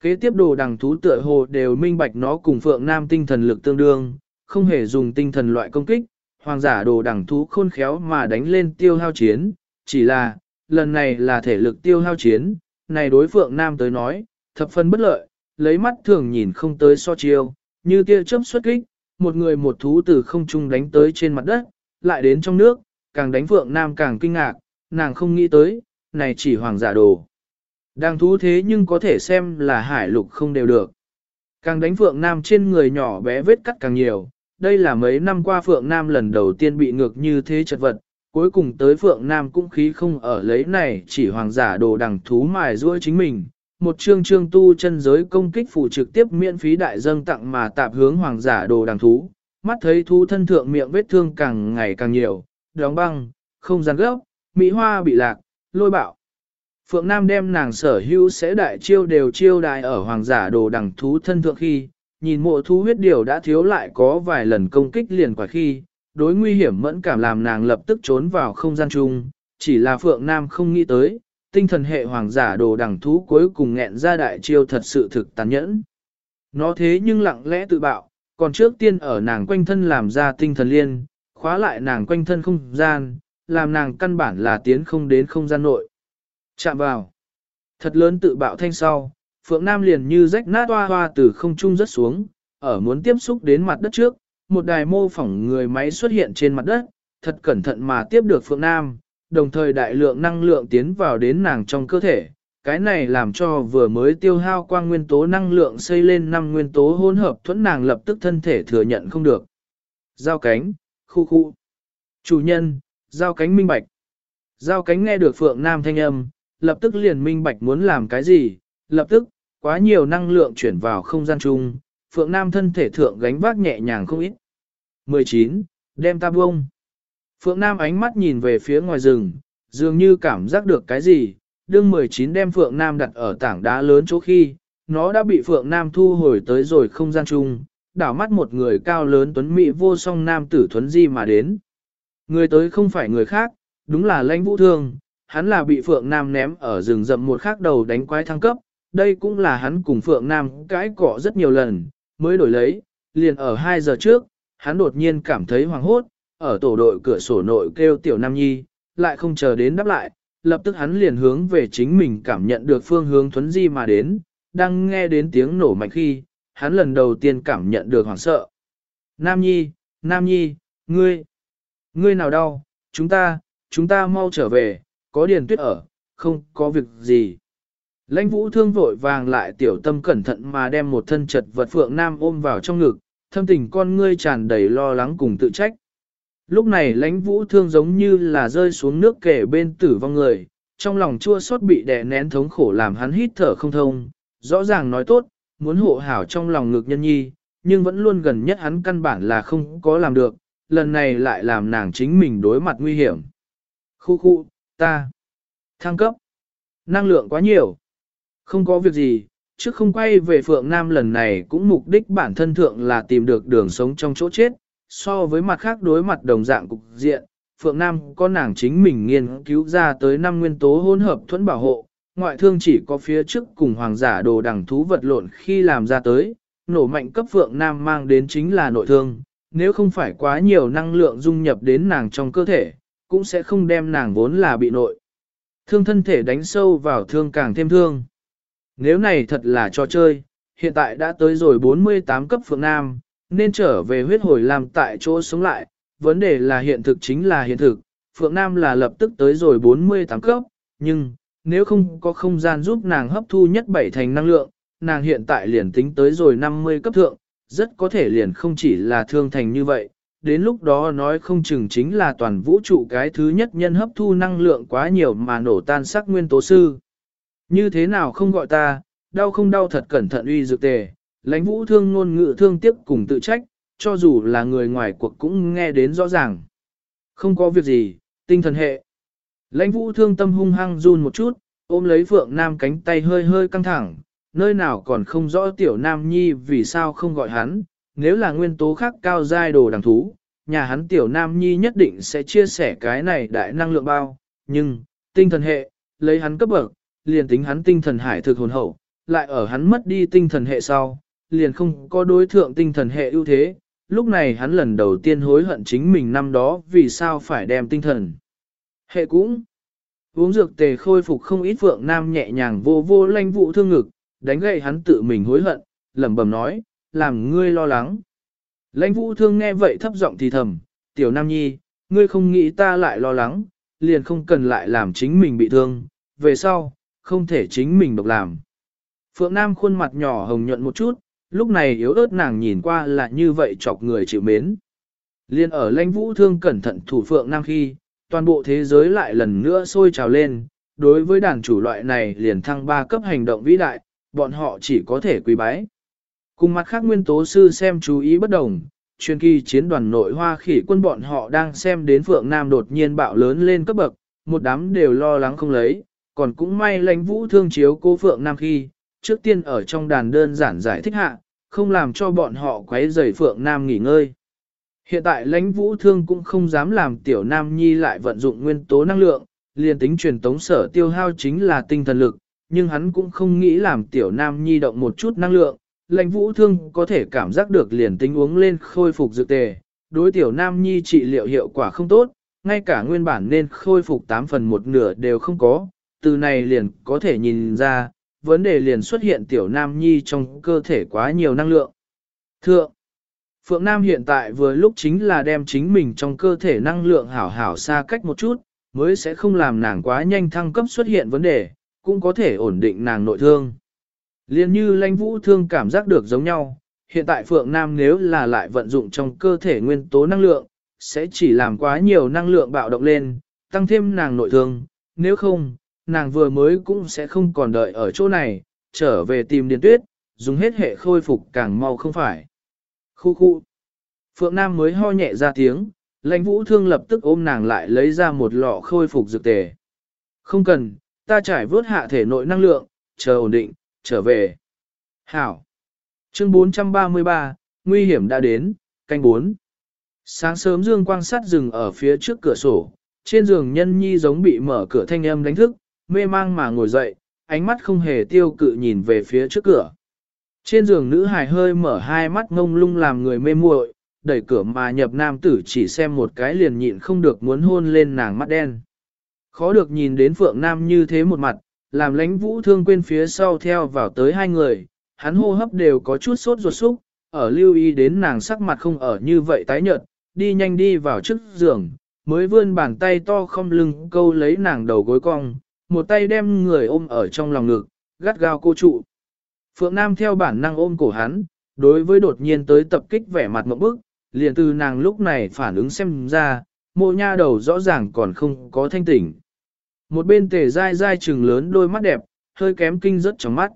Kế tiếp đồ đằng thú tựa hồ đều minh bạch nó cùng Phượng Nam tinh thần lực tương đương, không hề dùng tinh thần loại công kích, hoàng giả đồ đằng thú khôn khéo mà đánh lên tiêu hao chiến, chỉ là, lần này là thể lực tiêu hao chiến, này đối Phượng Nam tới nói, thập phân bất lợi, lấy mắt thường nhìn không tới so chiêu, như tia chớp xuất kích, một người một thú từ không trung đánh tới trên mặt đất, lại đến trong nước, càng đánh Phượng Nam càng kinh ngạc, nàng không nghĩ tới, này chỉ hoàng giả đồ. Đang thú thế nhưng có thể xem là hải lục không đều được. Càng đánh Phượng Nam trên người nhỏ bé vết cắt càng nhiều, đây là mấy năm qua Phượng Nam lần đầu tiên bị ngược như thế chật vật, cuối cùng tới Phượng Nam cũng khí không ở lấy này chỉ hoàng giả đồ đằng thú mài ruôi chính mình. Một chương chương tu chân giới công kích phụ trực tiếp miễn phí đại dâng tặng mà tạp hướng hoàng giả đồ đằng thú, mắt thấy thú thân thượng miệng vết thương càng ngày càng nhiều, đóng băng, không gian gốc, mỹ hoa bị lạc, lôi bạo. Phượng Nam đem nàng sở hữu sẽ đại chiêu đều chiêu đại ở hoàng giả đồ đằng thú thân thượng khi, nhìn mộ thú huyết điều đã thiếu lại có vài lần công kích liền quả khi, đối nguy hiểm mẫn cảm làm nàng lập tức trốn vào không gian chung, chỉ là Phượng Nam không nghĩ tới, tinh thần hệ hoàng giả đồ đằng thú cuối cùng nghẹn ra đại chiêu thật sự thực tàn nhẫn. Nó thế nhưng lặng lẽ tự bạo, còn trước tiên ở nàng quanh thân làm ra tinh thần liên, khóa lại nàng quanh thân không gian, làm nàng căn bản là tiến không đến không gian nội. Chạm vào. Thật lớn tự bạo thanh sau, Phượng Nam liền như rách nát hoa hoa từ không trung rất xuống, ở muốn tiếp xúc đến mặt đất trước, một đài mô phỏng người máy xuất hiện trên mặt đất, thật cẩn thận mà tiếp được Phượng Nam, đồng thời đại lượng năng lượng tiến vào đến nàng trong cơ thể. Cái này làm cho vừa mới tiêu hao quang nguyên tố năng lượng xây lên năm nguyên tố hỗn hợp thuẫn nàng lập tức thân thể thừa nhận không được. Giao cánh, khu khu. Chủ nhân, giao cánh minh bạch. Giao cánh nghe được Phượng Nam thanh âm, lập tức liền minh bạch muốn làm cái gì, lập tức, quá nhiều năng lượng chuyển vào không gian chung, Phượng Nam thân thể thượng gánh vác nhẹ nhàng không ít. 19. Đem ta buông. Phượng Nam ánh mắt nhìn về phía ngoài rừng, dường như cảm giác được cái gì, đương 19 đem Phượng Nam đặt ở tảng đá lớn chỗ khi, nó đã bị Phượng Nam thu hồi tới rồi không gian chung, đảo mắt một người cao lớn tuấn mỹ vô song nam tử thuấn di mà đến. Người tới không phải người khác, đúng là lãnh vũ thương, hắn là bị Phượng Nam ném ở rừng rậm một khắc đầu đánh quái thăng cấp, đây cũng là hắn cùng Phượng Nam cãi cọ rất nhiều lần, mới đổi lấy, liền ở 2 giờ trước, hắn đột nhiên cảm thấy hoàng hốt, ở tổ đội cửa sổ nội kêu tiểu Nam Nhi, lại không chờ đến đáp lại, lập tức hắn liền hướng về chính mình cảm nhận được phương hướng thuấn di mà đến, đang nghe đến tiếng nổ mạnh khi, hắn lần đầu tiên cảm nhận được hoảng sợ. Nam Nhi, Nam Nhi, ngươi, ngươi nào đau, chúng ta, chúng ta mau trở về, có điền tuyết ở, không có việc gì. Lãnh vũ thương vội vàng lại tiểu tâm cẩn thận mà đem một thân chật vật phượng nam ôm vào trong ngực, thâm tình con ngươi tràn đầy lo lắng cùng tự trách. Lúc này lãnh vũ thương giống như là rơi xuống nước kể bên tử vong người, trong lòng chua xót bị đè nén thống khổ làm hắn hít thở không thông, rõ ràng nói tốt, muốn hộ hảo trong lòng ngực nhân nhi, nhưng vẫn luôn gần nhất hắn căn bản là không có làm được, lần này lại làm nàng chính mình đối mặt nguy hiểm. Khu khu, ta, thăng cấp, năng lượng quá nhiều. Không có việc gì, trước không quay về Phượng Nam lần này cũng mục đích bản thân thượng là tìm được đường sống trong chỗ chết, so với mặt khác đối mặt đồng dạng cục diện, Phượng Nam có nàng chính mình nghiên cứu ra tới năm nguyên tố hỗn hợp thuẫn bảo hộ, ngoại thương chỉ có phía trước cùng hoàng giả đồ đẳng thú vật lộn khi làm ra tới, nổ mạnh cấp Phượng Nam mang đến chính là nội thương, nếu không phải quá nhiều năng lượng dung nhập đến nàng trong cơ thể, cũng sẽ không đem nàng vốn là bị nội. Thương thân thể đánh sâu vào thương càng thêm thương. Nếu này thật là trò chơi, hiện tại đã tới rồi 48 cấp Phượng Nam, nên trở về huyết hồi làm tại chỗ sống lại, vấn đề là hiện thực chính là hiện thực, Phượng Nam là lập tức tới rồi 48 cấp, nhưng, nếu không có không gian giúp nàng hấp thu nhất bảy thành năng lượng, nàng hiện tại liền tính tới rồi 50 cấp thượng, rất có thể liền không chỉ là thương thành như vậy, đến lúc đó nói không chừng chính là toàn vũ trụ cái thứ nhất nhân hấp thu năng lượng quá nhiều mà nổ tan sắc nguyên tố sư. Như thế nào không gọi ta, đau không đau thật cẩn thận uy dược tề, lãnh vũ thương ngôn ngữ thương tiếc cùng tự trách, cho dù là người ngoài cuộc cũng nghe đến rõ ràng. Không có việc gì, tinh thần hệ. Lãnh vũ thương tâm hung hăng run một chút, ôm lấy Phượng Nam cánh tay hơi hơi căng thẳng, nơi nào còn không rõ tiểu Nam Nhi vì sao không gọi hắn, nếu là nguyên tố khác cao giai đồ đằng thú, nhà hắn tiểu Nam Nhi nhất định sẽ chia sẻ cái này đại năng lượng bao, nhưng, tinh thần hệ, lấy hắn cấp bậc, liền tính hắn tinh thần hải thực hồn hậu, lại ở hắn mất đi tinh thần hệ sau, liền không có đối thượng tinh thần hệ ưu thế, lúc này hắn lần đầu tiên hối hận chính mình năm đó vì sao phải đem tinh thần. Hệ cũng, uống dược tề khôi phục không ít phượng nam nhẹ nhàng vô vô lanh vụ thương ngực, đánh gậy hắn tự mình hối hận, lẩm bẩm nói, làm ngươi lo lắng. Lãnh vũ thương nghe vậy thấp giọng thì thầm, tiểu nam nhi, ngươi không nghĩ ta lại lo lắng, liền không cần lại làm chính mình bị thương, về sau, không thể chính mình độc làm. Phượng Nam khuôn mặt nhỏ hồng nhuận một chút, lúc này yếu ớt nàng nhìn qua là như vậy chọc người chịu mến. Liên ở lãnh vũ thương cẩn thận thủ Phượng Nam khi, toàn bộ thế giới lại lần nữa sôi trào lên, đối với đàn chủ loại này liền thăng ba cấp hành động vĩ đại, bọn họ chỉ có thể quý bái. Cùng mặt khác nguyên tố sư xem chú ý bất đồng, chuyên kỳ chiến đoàn nội hoa khỉ quân bọn họ đang xem đến Phượng Nam đột nhiên bạo lớn lên cấp bậc, một đám đều lo lắng không lấy, còn cũng may lãnh vũ thương chiếu cô Phượng Nam khi, trước tiên ở trong đàn đơn giản giải thích hạ, không làm cho bọn họ quấy rầy Phượng Nam nghỉ ngơi. Hiện tại lãnh vũ thương cũng không dám làm tiểu Nam Nhi lại vận dụng nguyên tố năng lượng, liền tính truyền tống sở tiêu hao chính là tinh thần lực, nhưng hắn cũng không nghĩ làm tiểu Nam Nhi động một chút năng lượng. Lãnh vũ thương có thể cảm giác được liền tính uống lên khôi phục dược tề, đối tiểu Nam Nhi trị liệu hiệu quả không tốt, ngay cả nguyên bản nên khôi phục 8 phần một nửa đều không có, từ này liền có thể nhìn ra, vấn đề liền xuất hiện tiểu nam nhi trong cơ thể quá nhiều năng lượng. Thượng, Phượng Nam hiện tại vừa lúc chính là đem chính mình trong cơ thể năng lượng hảo hảo xa cách một chút, mới sẽ không làm nàng quá nhanh thăng cấp xuất hiện vấn đề, cũng có thể ổn định nàng nội thương. Liên như lãnh vũ thương cảm giác được giống nhau, hiện tại Phượng Nam nếu là lại vận dụng trong cơ thể nguyên tố năng lượng, sẽ chỉ làm quá nhiều năng lượng bạo động lên, tăng thêm nàng nội thương, nếu không, nàng vừa mới cũng sẽ không còn đợi ở chỗ này, trở về tìm Điền Tuyết, dùng hết hệ khôi phục càng mau không phải. Khu khu. Phượng Nam mới ho nhẹ ra tiếng, lãnh vũ thương lập tức ôm nàng lại lấy ra một lọ khôi phục dược tề. Không cần, ta trải vớt hạ thể nội năng lượng, chờ ổn định, trở về. Hảo. Chương 433, nguy hiểm đã đến, canh 4. Sáng sớm dương quang sát rừng ở phía trước cửa sổ, trên giường nhân nhi giống bị mở cửa thanh âm đánh thức, mê mang mà ngồi dậy, ánh mắt không hề tiêu cự nhìn về phía trước cửa. Trên giường nữ hài hơi mở hai mắt ngông lung làm người mê muội, đẩy cửa mà nhập nam tử chỉ xem một cái liền nhịn không được muốn hôn lên nàng mắt đen. Khó được nhìn đến phượng nam như thế một mặt, làm lãnh vũ thương quên phía sau theo vào tới hai người, hắn hô hấp đều có chút sốt ruột xúc, ở lưu ý đến nàng sắc mặt không ở như vậy tái nhợt, đi nhanh đi vào trước giường, mới vươn bàn tay to không lưng câu lấy nàng đầu gối cong, một tay đem người ôm ở trong lòng ngực, gắt gao cô trụ. Phượng Nam theo bản năng ôm cổ hắn, đối với đột nhiên tới tập kích vẻ mặt một bức, liền từ nàng lúc này phản ứng xem ra, mộ nha đầu rõ ràng còn không có thanh tỉnh. Một bên tề dai dai trừng lớn đôi mắt đẹp, hơi kém kinh rất trong mắt.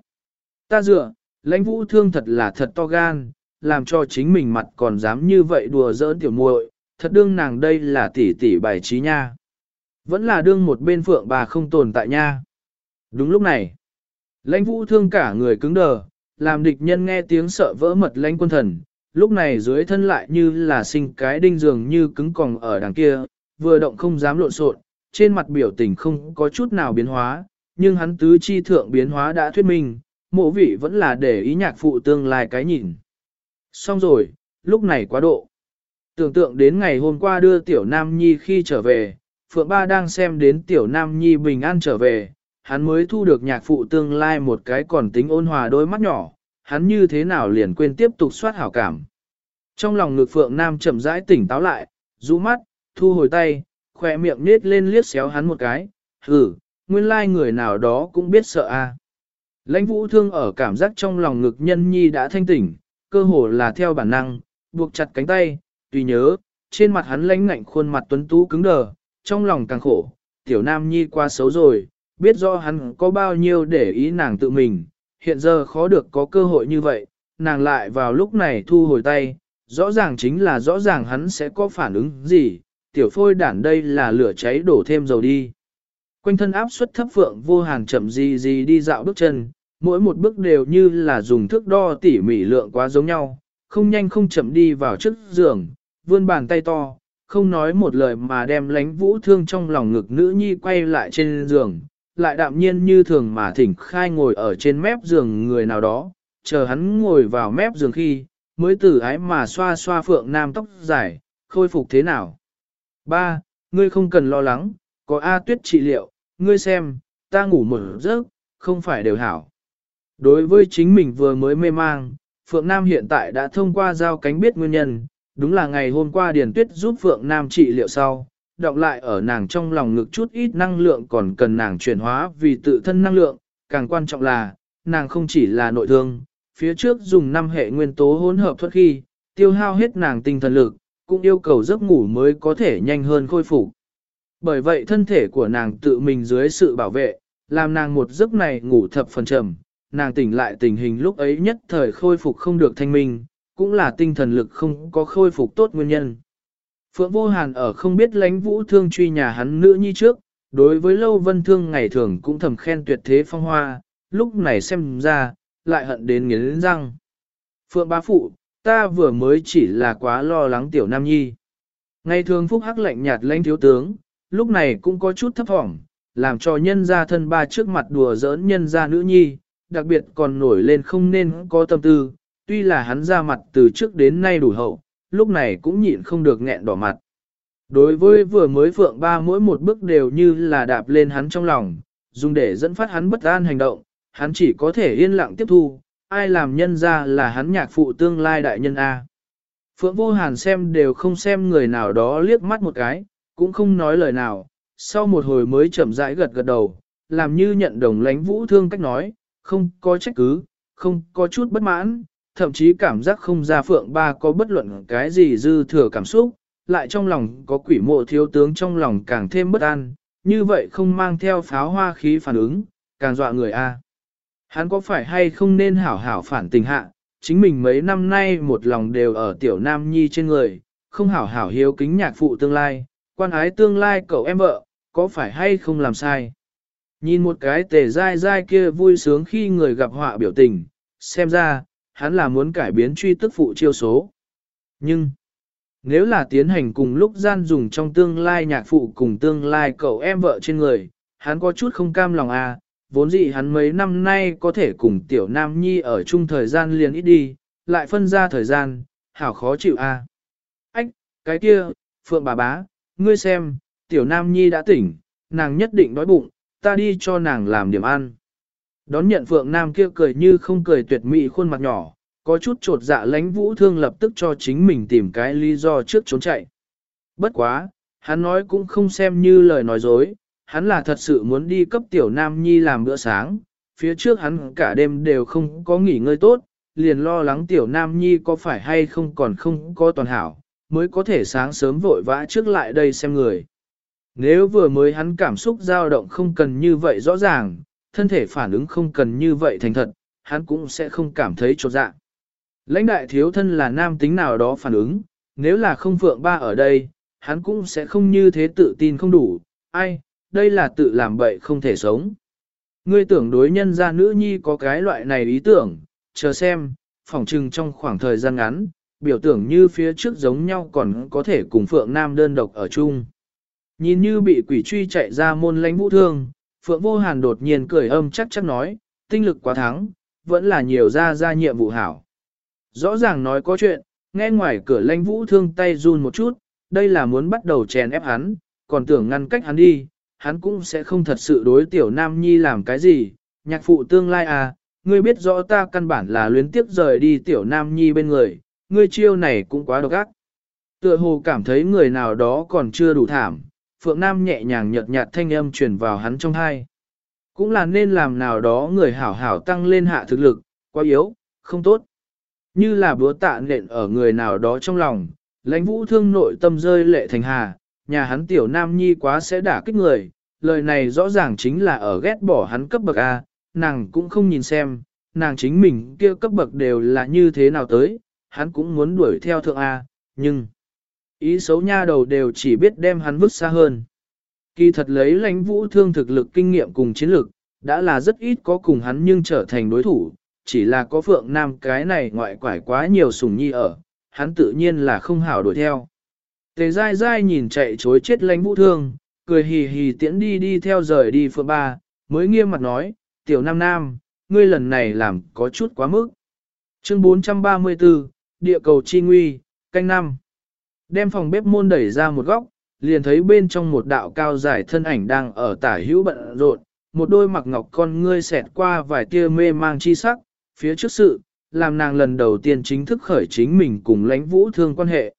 Ta dựa, lãnh vũ thương thật là thật to gan, làm cho chính mình mặt còn dám như vậy đùa giỡn tiểu muội, thật đương nàng đây là tỷ tỷ bài trí nha. Vẫn là đương một bên phượng bà không tồn tại nha. Đúng lúc này, lãnh vũ thương cả người cứng đờ, làm địch nhân nghe tiếng sợ vỡ mật lãnh quân thần, lúc này dưới thân lại như là sinh cái đinh dường như cứng còng ở đằng kia, vừa động không dám lộn xộn, trên mặt biểu tình không có chút nào biến hóa, nhưng hắn tứ chi thượng biến hóa đã thuyết minh, mộ vị vẫn là để ý nhạc phụ tương lai cái nhìn. Xong rồi, lúc này quá độ. Tưởng tượng đến ngày hôm qua đưa tiểu nam nhi khi trở về, Phượng Ba đang xem đến tiểu nam nhi bình an trở về, hắn mới thu được nhạc phụ tương lai một cái còn tính ôn hòa đôi mắt nhỏ, hắn như thế nào liền quên tiếp tục soát hảo cảm. Trong lòng ngực Phượng Nam chậm rãi tỉnh táo lại, rũ mắt, thu hồi tay, khỏe miệng nết lên liếc xéo hắn một cái, hừ, nguyên lai người nào đó cũng biết sợ a. Lãnh vũ thương ở cảm giác trong lòng ngực nhân nhi đã thanh tỉnh, cơ hồ là theo bản năng, buộc chặt cánh tay, tùy nhớ, trên mặt hắn lãnh ngạnh khuôn mặt tuấn tú cứng đờ, trong lòng càng khổ, tiểu nam nhi qua xấu rồi, biết rõ hắn có bao nhiêu để ý nàng tự mình, hiện giờ khó được có cơ hội như vậy, nàng lại vào lúc này thu hồi tay, rõ ràng chính là rõ ràng hắn sẽ có phản ứng gì, tiểu phôi đản đây là lửa cháy đổ thêm dầu đi. Quanh thân áp suất thấp phượng vô hàng chậm gì gì đi dạo bước chân, mỗi một bước đều như là dùng thước đo tỉ mỉ lượng quá giống nhau, không nhanh không chậm đi vào trước giường, vươn bàn tay to, không nói một lời mà đem lánh vũ thương trong lòng ngực nữ nhi quay lại trên giường, lại đạm nhiên như thường mà thỉnh khai ngồi ở trên mép giường người nào đó, chờ hắn ngồi vào mép giường khi, mới từ ái mà xoa xoa phượng nam tóc dài, khôi phục thế nào. Ba, ngươi không cần lo lắng, có A tuyết trị liệu, ngươi xem, ta ngủ một giấc, không phải đều hảo. Đối với chính mình vừa mới mê mang, Phượng Nam hiện tại đã thông qua giao cánh biết nguyên nhân, đúng là ngày hôm qua Điền Tuyết giúp Phượng Nam trị liệu sau, đọng lại ở nàng trong lòng ngực chút ít năng lượng còn cần nàng chuyển hóa vì tự thân năng lượng, càng quan trọng là, nàng không chỉ là nội thương, phía trước dùng năm hệ nguyên tố hỗn hợp thuật khi, tiêu hao hết nàng tinh thần lực, cũng yêu cầu giấc ngủ mới có thể nhanh hơn khôi phục. Bởi vậy thân thể của nàng tự mình dưới sự bảo vệ, làm nàng một giấc này ngủ thập phần trầm, nàng tỉnh lại tình hình lúc ấy nhất thời khôi phục không được thanh minh, cũng là tinh thần lực không có khôi phục tốt nguyên nhân. Phượng Vô Hàn ở không biết lánh vũ thương truy nhà hắn nữ nhi trước, đối với Lâu Vân Thương ngày thường cũng thầm khen tuyệt thế phong hoa, lúc này xem ra, lại hận đến nghiến răng. Phượng Bá Phụ, ta vừa mới chỉ là quá lo lắng tiểu nam nhi. Ngày thường phúc hắc lạnh nhạt lãnh thiếu tướng, lúc này cũng có chút thấp thỏm, làm cho nhân gia thân ba trước mặt đùa giỡn nhân gia nữ nhi, đặc biệt còn nổi lên không nên có tâm tư, tuy là hắn ra mặt từ trước đến nay đủ hậu, lúc này cũng nhịn không được nghẹn đỏ mặt. Đối với vừa mới phượng ba mỗi một bước đều như là đạp lên hắn trong lòng, dùng để dẫn phát hắn bất an hành động, hắn chỉ có thể yên lặng tiếp thu, ai làm nhân ra là hắn nhạc phụ tương lai đại nhân A. Phượng vô hàn xem đều không xem người nào đó liếc mắt một cái, cũng không nói lời nào, sau một hồi mới chậm rãi gật gật đầu, làm như nhận đồng lánh vũ thương cách nói, không có trách cứ, không có chút bất mãn, thậm chí cảm giác không ra phượng ba có bất luận cái gì dư thừa cảm xúc, lại trong lòng có quỷ mộ thiếu tướng trong lòng càng thêm bất an, như vậy không mang theo pháo hoa khí phản ứng, càng dọa người a. Hắn có phải hay không nên hảo hảo phản tình hạ, chính mình mấy năm nay một lòng đều ở tiểu nam nhi trên người, không hảo hảo hiếu kính nhạc phụ tương lai, quan ái tương lai cậu em vợ, có phải hay không làm sai. Nhìn một cái tề dai dai kia vui sướng khi người gặp họa biểu tình, xem ra, hắn là muốn cải biến truy tức phụ chiêu số. Nhưng, nếu là tiến hành cùng lúc gian dùng trong tương lai nhạc phụ cùng tương lai cậu em vợ trên người, hắn có chút không cam lòng à, vốn dĩ hắn mấy năm nay có thể cùng tiểu nam nhi ở chung thời gian liền ít đi, lại phân ra thời gian, hảo khó chịu à. Ách, cái kia, Phượng bà bá, ngươi xem, tiểu nam nhi đã tỉnh, nàng nhất định đói bụng, ta đi cho nàng làm điểm ăn. Đón nhận Phượng Nam kia cười như không cười tuyệt mỹ khuôn mặt nhỏ, có chút trột dạ lánh vũ thương lập tức cho chính mình tìm cái lý do trước trốn chạy. Bất quá, hắn nói cũng không xem như lời nói dối, hắn là thật sự muốn đi cấp tiểu nam nhi làm bữa sáng, phía trước hắn cả đêm đều không có nghỉ ngơi tốt, liền lo lắng tiểu nam nhi có phải hay không còn không có toàn hảo, mới có thể sáng sớm vội vã trước lại đây xem người. Nếu vừa mới hắn cảm xúc dao động không cần như vậy rõ ràng, thân thể phản ứng không cần như vậy thành thật, hắn cũng sẽ không cảm thấy trột dạ. Lãnh đại thiếu thân là nam tính nào đó phản ứng, nếu là không Phượng Ba ở đây, hắn cũng sẽ không như thế tự tin không đủ, ai, đây là tự làm bậy không thể sống. Ngươi tưởng đối nhân gia nữ nhi có cái loại này ý tưởng, chờ xem, phỏng trừng trong khoảng thời gian ngắn, biểu tưởng như phía trước giống nhau còn có thể cùng Phượng Nam đơn độc ở chung. Nhìn như bị quỷ truy chạy ra môn lãnh vũ thương, Phượng Vô Hàn đột nhiên cười âm chắc chắc nói, tinh lực quá thắng, vẫn là nhiều ra ra nhiệm vụ hảo. Rõ ràng nói có chuyện, nghe ngoài cửa lãnh vũ thương tay run một chút, đây là muốn bắt đầu chèn ép hắn, còn tưởng ngăn cách hắn đi, hắn cũng sẽ không thật sự đối tiểu nam nhi làm cái gì, nhạc phụ tương lai à, ngươi biết rõ ta căn bản là luyến tiếp rời đi tiểu nam nhi bên người, ngươi chiêu này cũng quá độc ác. Tựa hồ cảm thấy người nào đó còn chưa đủ thảm, Phượng Nam nhẹ nhàng nhợt nhạt thanh âm truyền vào hắn trong hai. Cũng là nên làm nào đó người hảo hảo tăng lên hạ thực lực, quá yếu, không tốt. Như là búa tạ nện ở người nào đó trong lòng, lãnh vũ thương nội tâm rơi lệ thành hà, nhà hắn tiểu nam nhi quá sẽ đả kích người, lời này rõ ràng chính là ở ghét bỏ hắn cấp bậc A, nàng cũng không nhìn xem, nàng chính mình kia cấp bậc đều là như thế nào tới, hắn cũng muốn đuổi theo thượng A, nhưng ý xấu nha đầu đều chỉ biết đem hắn vứt xa hơn. Kỳ thật lấy lãnh vũ thương thực lực kinh nghiệm cùng chiến lực, đã là rất ít có cùng hắn nhưng trở thành đối thủ, chỉ là có phượng nam cái này ngoại quải quá nhiều sủng nhi ở, hắn tự nhiên là không hảo đuổi theo. Tề dai dai nhìn chạy chối chết lãnh vũ thương, cười hì hì tiễn đi đi theo rời đi phượng ba, mới nghiêm mặt nói, tiểu nam nam, ngươi lần này làm có chút quá mức. Chương 434, Địa cầu chi nguy, canh năm. Đem phòng bếp môn đẩy ra một góc, liền thấy bên trong một đạo cao dài thân ảnh đang ở tả hữu bận rộn, một đôi mặc ngọc con ngươi xẹt qua vài tia mê mang chi sắc, phía trước sự, làm nàng lần đầu tiên chính thức khởi chính mình cùng lãnh vũ thương quan hệ.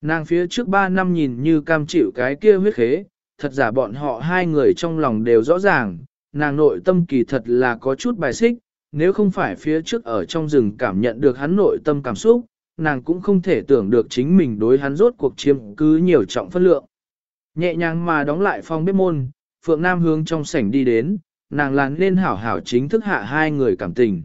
Nàng phía trước ba năm nhìn như cam chịu cái kia huyết khế, thật giả bọn họ hai người trong lòng đều rõ ràng, nàng nội tâm kỳ thật là có chút bài xích, nếu không phải phía trước ở trong rừng cảm nhận được hắn nội tâm cảm xúc, nàng cũng không thể tưởng được chính mình đối hắn rốt cuộc chiếm cứ nhiều trọng phân lượng. Nhẹ nhàng mà đóng lại phòng bếp môn, Phượng Nam hướng trong sảnh đi đến, nàng làn lên hảo hảo chính thức hạ hai người cảm tình.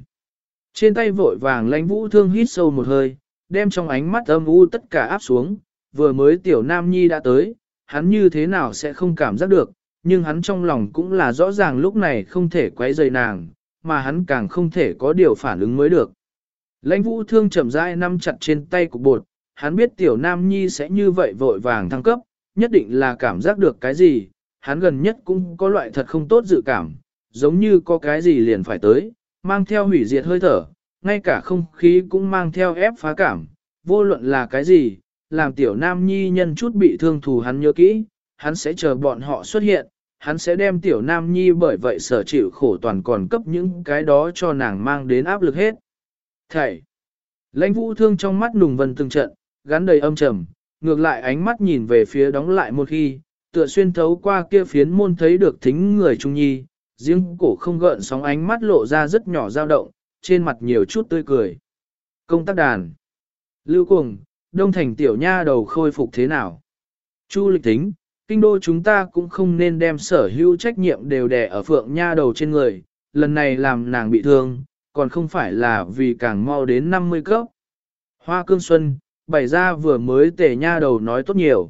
Trên tay vội vàng lãnh vũ thương hít sâu một hơi, đem trong ánh mắt âm u tất cả áp xuống, vừa mới tiểu nam nhi đã tới, hắn như thế nào sẽ không cảm giác được, nhưng hắn trong lòng cũng là rõ ràng lúc này không thể quấy rầy nàng, mà hắn càng không thể có điều phản ứng mới được. Lãnh vũ thương chậm rãi nắm chặt trên tay của bột, hắn biết tiểu nam nhi sẽ như vậy vội vàng thăng cấp, nhất định là cảm giác được cái gì, hắn gần nhất cũng có loại thật không tốt dự cảm, giống như có cái gì liền phải tới, mang theo hủy diệt hơi thở, ngay cả không khí cũng mang theo ép phá cảm, vô luận là cái gì, làm tiểu nam nhi nhân chút bị thương thù hắn nhớ kỹ, hắn sẽ chờ bọn họ xuất hiện, hắn sẽ đem tiểu nam nhi bởi vậy sở chịu khổ toàn còn cấp những cái đó cho nàng mang đến áp lực hết. Thảy. Lãnh vũ thương trong mắt nùng vân từng trận, gắn đầy âm trầm, ngược lại ánh mắt nhìn về phía đóng lại một khi, tựa xuyên thấu qua kia phiến môn thấy được thính người trung nhi, riêng cổ không gợn sóng ánh mắt lộ ra rất nhỏ dao động, trên mặt nhiều chút tươi cười. Công tác đàn. Lưu cuồng, đông thành tiểu nha đầu khôi phục thế nào? Chu lịch tính, kinh đô chúng ta cũng không nên đem sở hữu trách nhiệm đều đè ở phượng nha đầu trên người, lần này làm nàng bị thương, còn không phải là vì càng mau đến 50 cấp. Hoa cương xuân, bày ra vừa mới tề nha đầu nói tốt nhiều.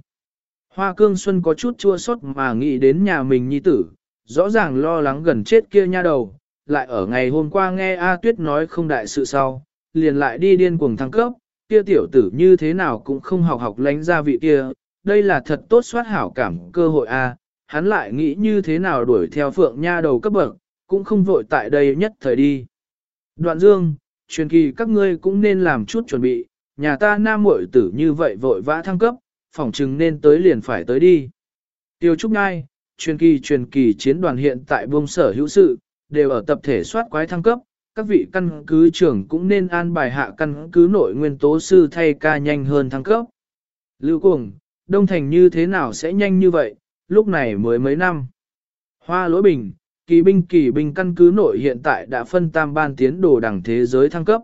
Hoa cương xuân có chút chua xót mà nghĩ đến nhà mình nhi tử, rõ ràng lo lắng gần chết kia nha đầu, lại ở ngày hôm qua nghe A Tuyết nói không đại sự sau, liền lại đi điên cuồng thăng cấp, kia tiểu tử như thế nào cũng không học học lánh ra vị kia, đây là thật tốt soát hảo cảm cơ hội A, hắn lại nghĩ như thế nào đuổi theo phượng nha đầu cấp bậc, cũng không vội tại đây nhất thời đi. Đoạn dương, truyền kỳ các ngươi cũng nên làm chút chuẩn bị, nhà ta nam muội tử như vậy vội vã thăng cấp, phỏng chừng nên tới liền phải tới đi. Tiêu Trúc Ngai, truyền kỳ truyền kỳ chiến đoàn hiện tại buông sở hữu sự, đều ở tập thể soát quái thăng cấp, các vị căn cứ trưởng cũng nên an bài hạ căn cứ nội nguyên tố sư thay ca nhanh hơn thăng cấp. Lưu Cuồng, Đông Thành như thế nào sẽ nhanh như vậy, lúc này mới mấy năm. Hoa lỗi bình, kỳ binh kỳ binh căn cứ nội hiện tại đã phân tam ban tiến đồ đẳng thế giới thăng cấp.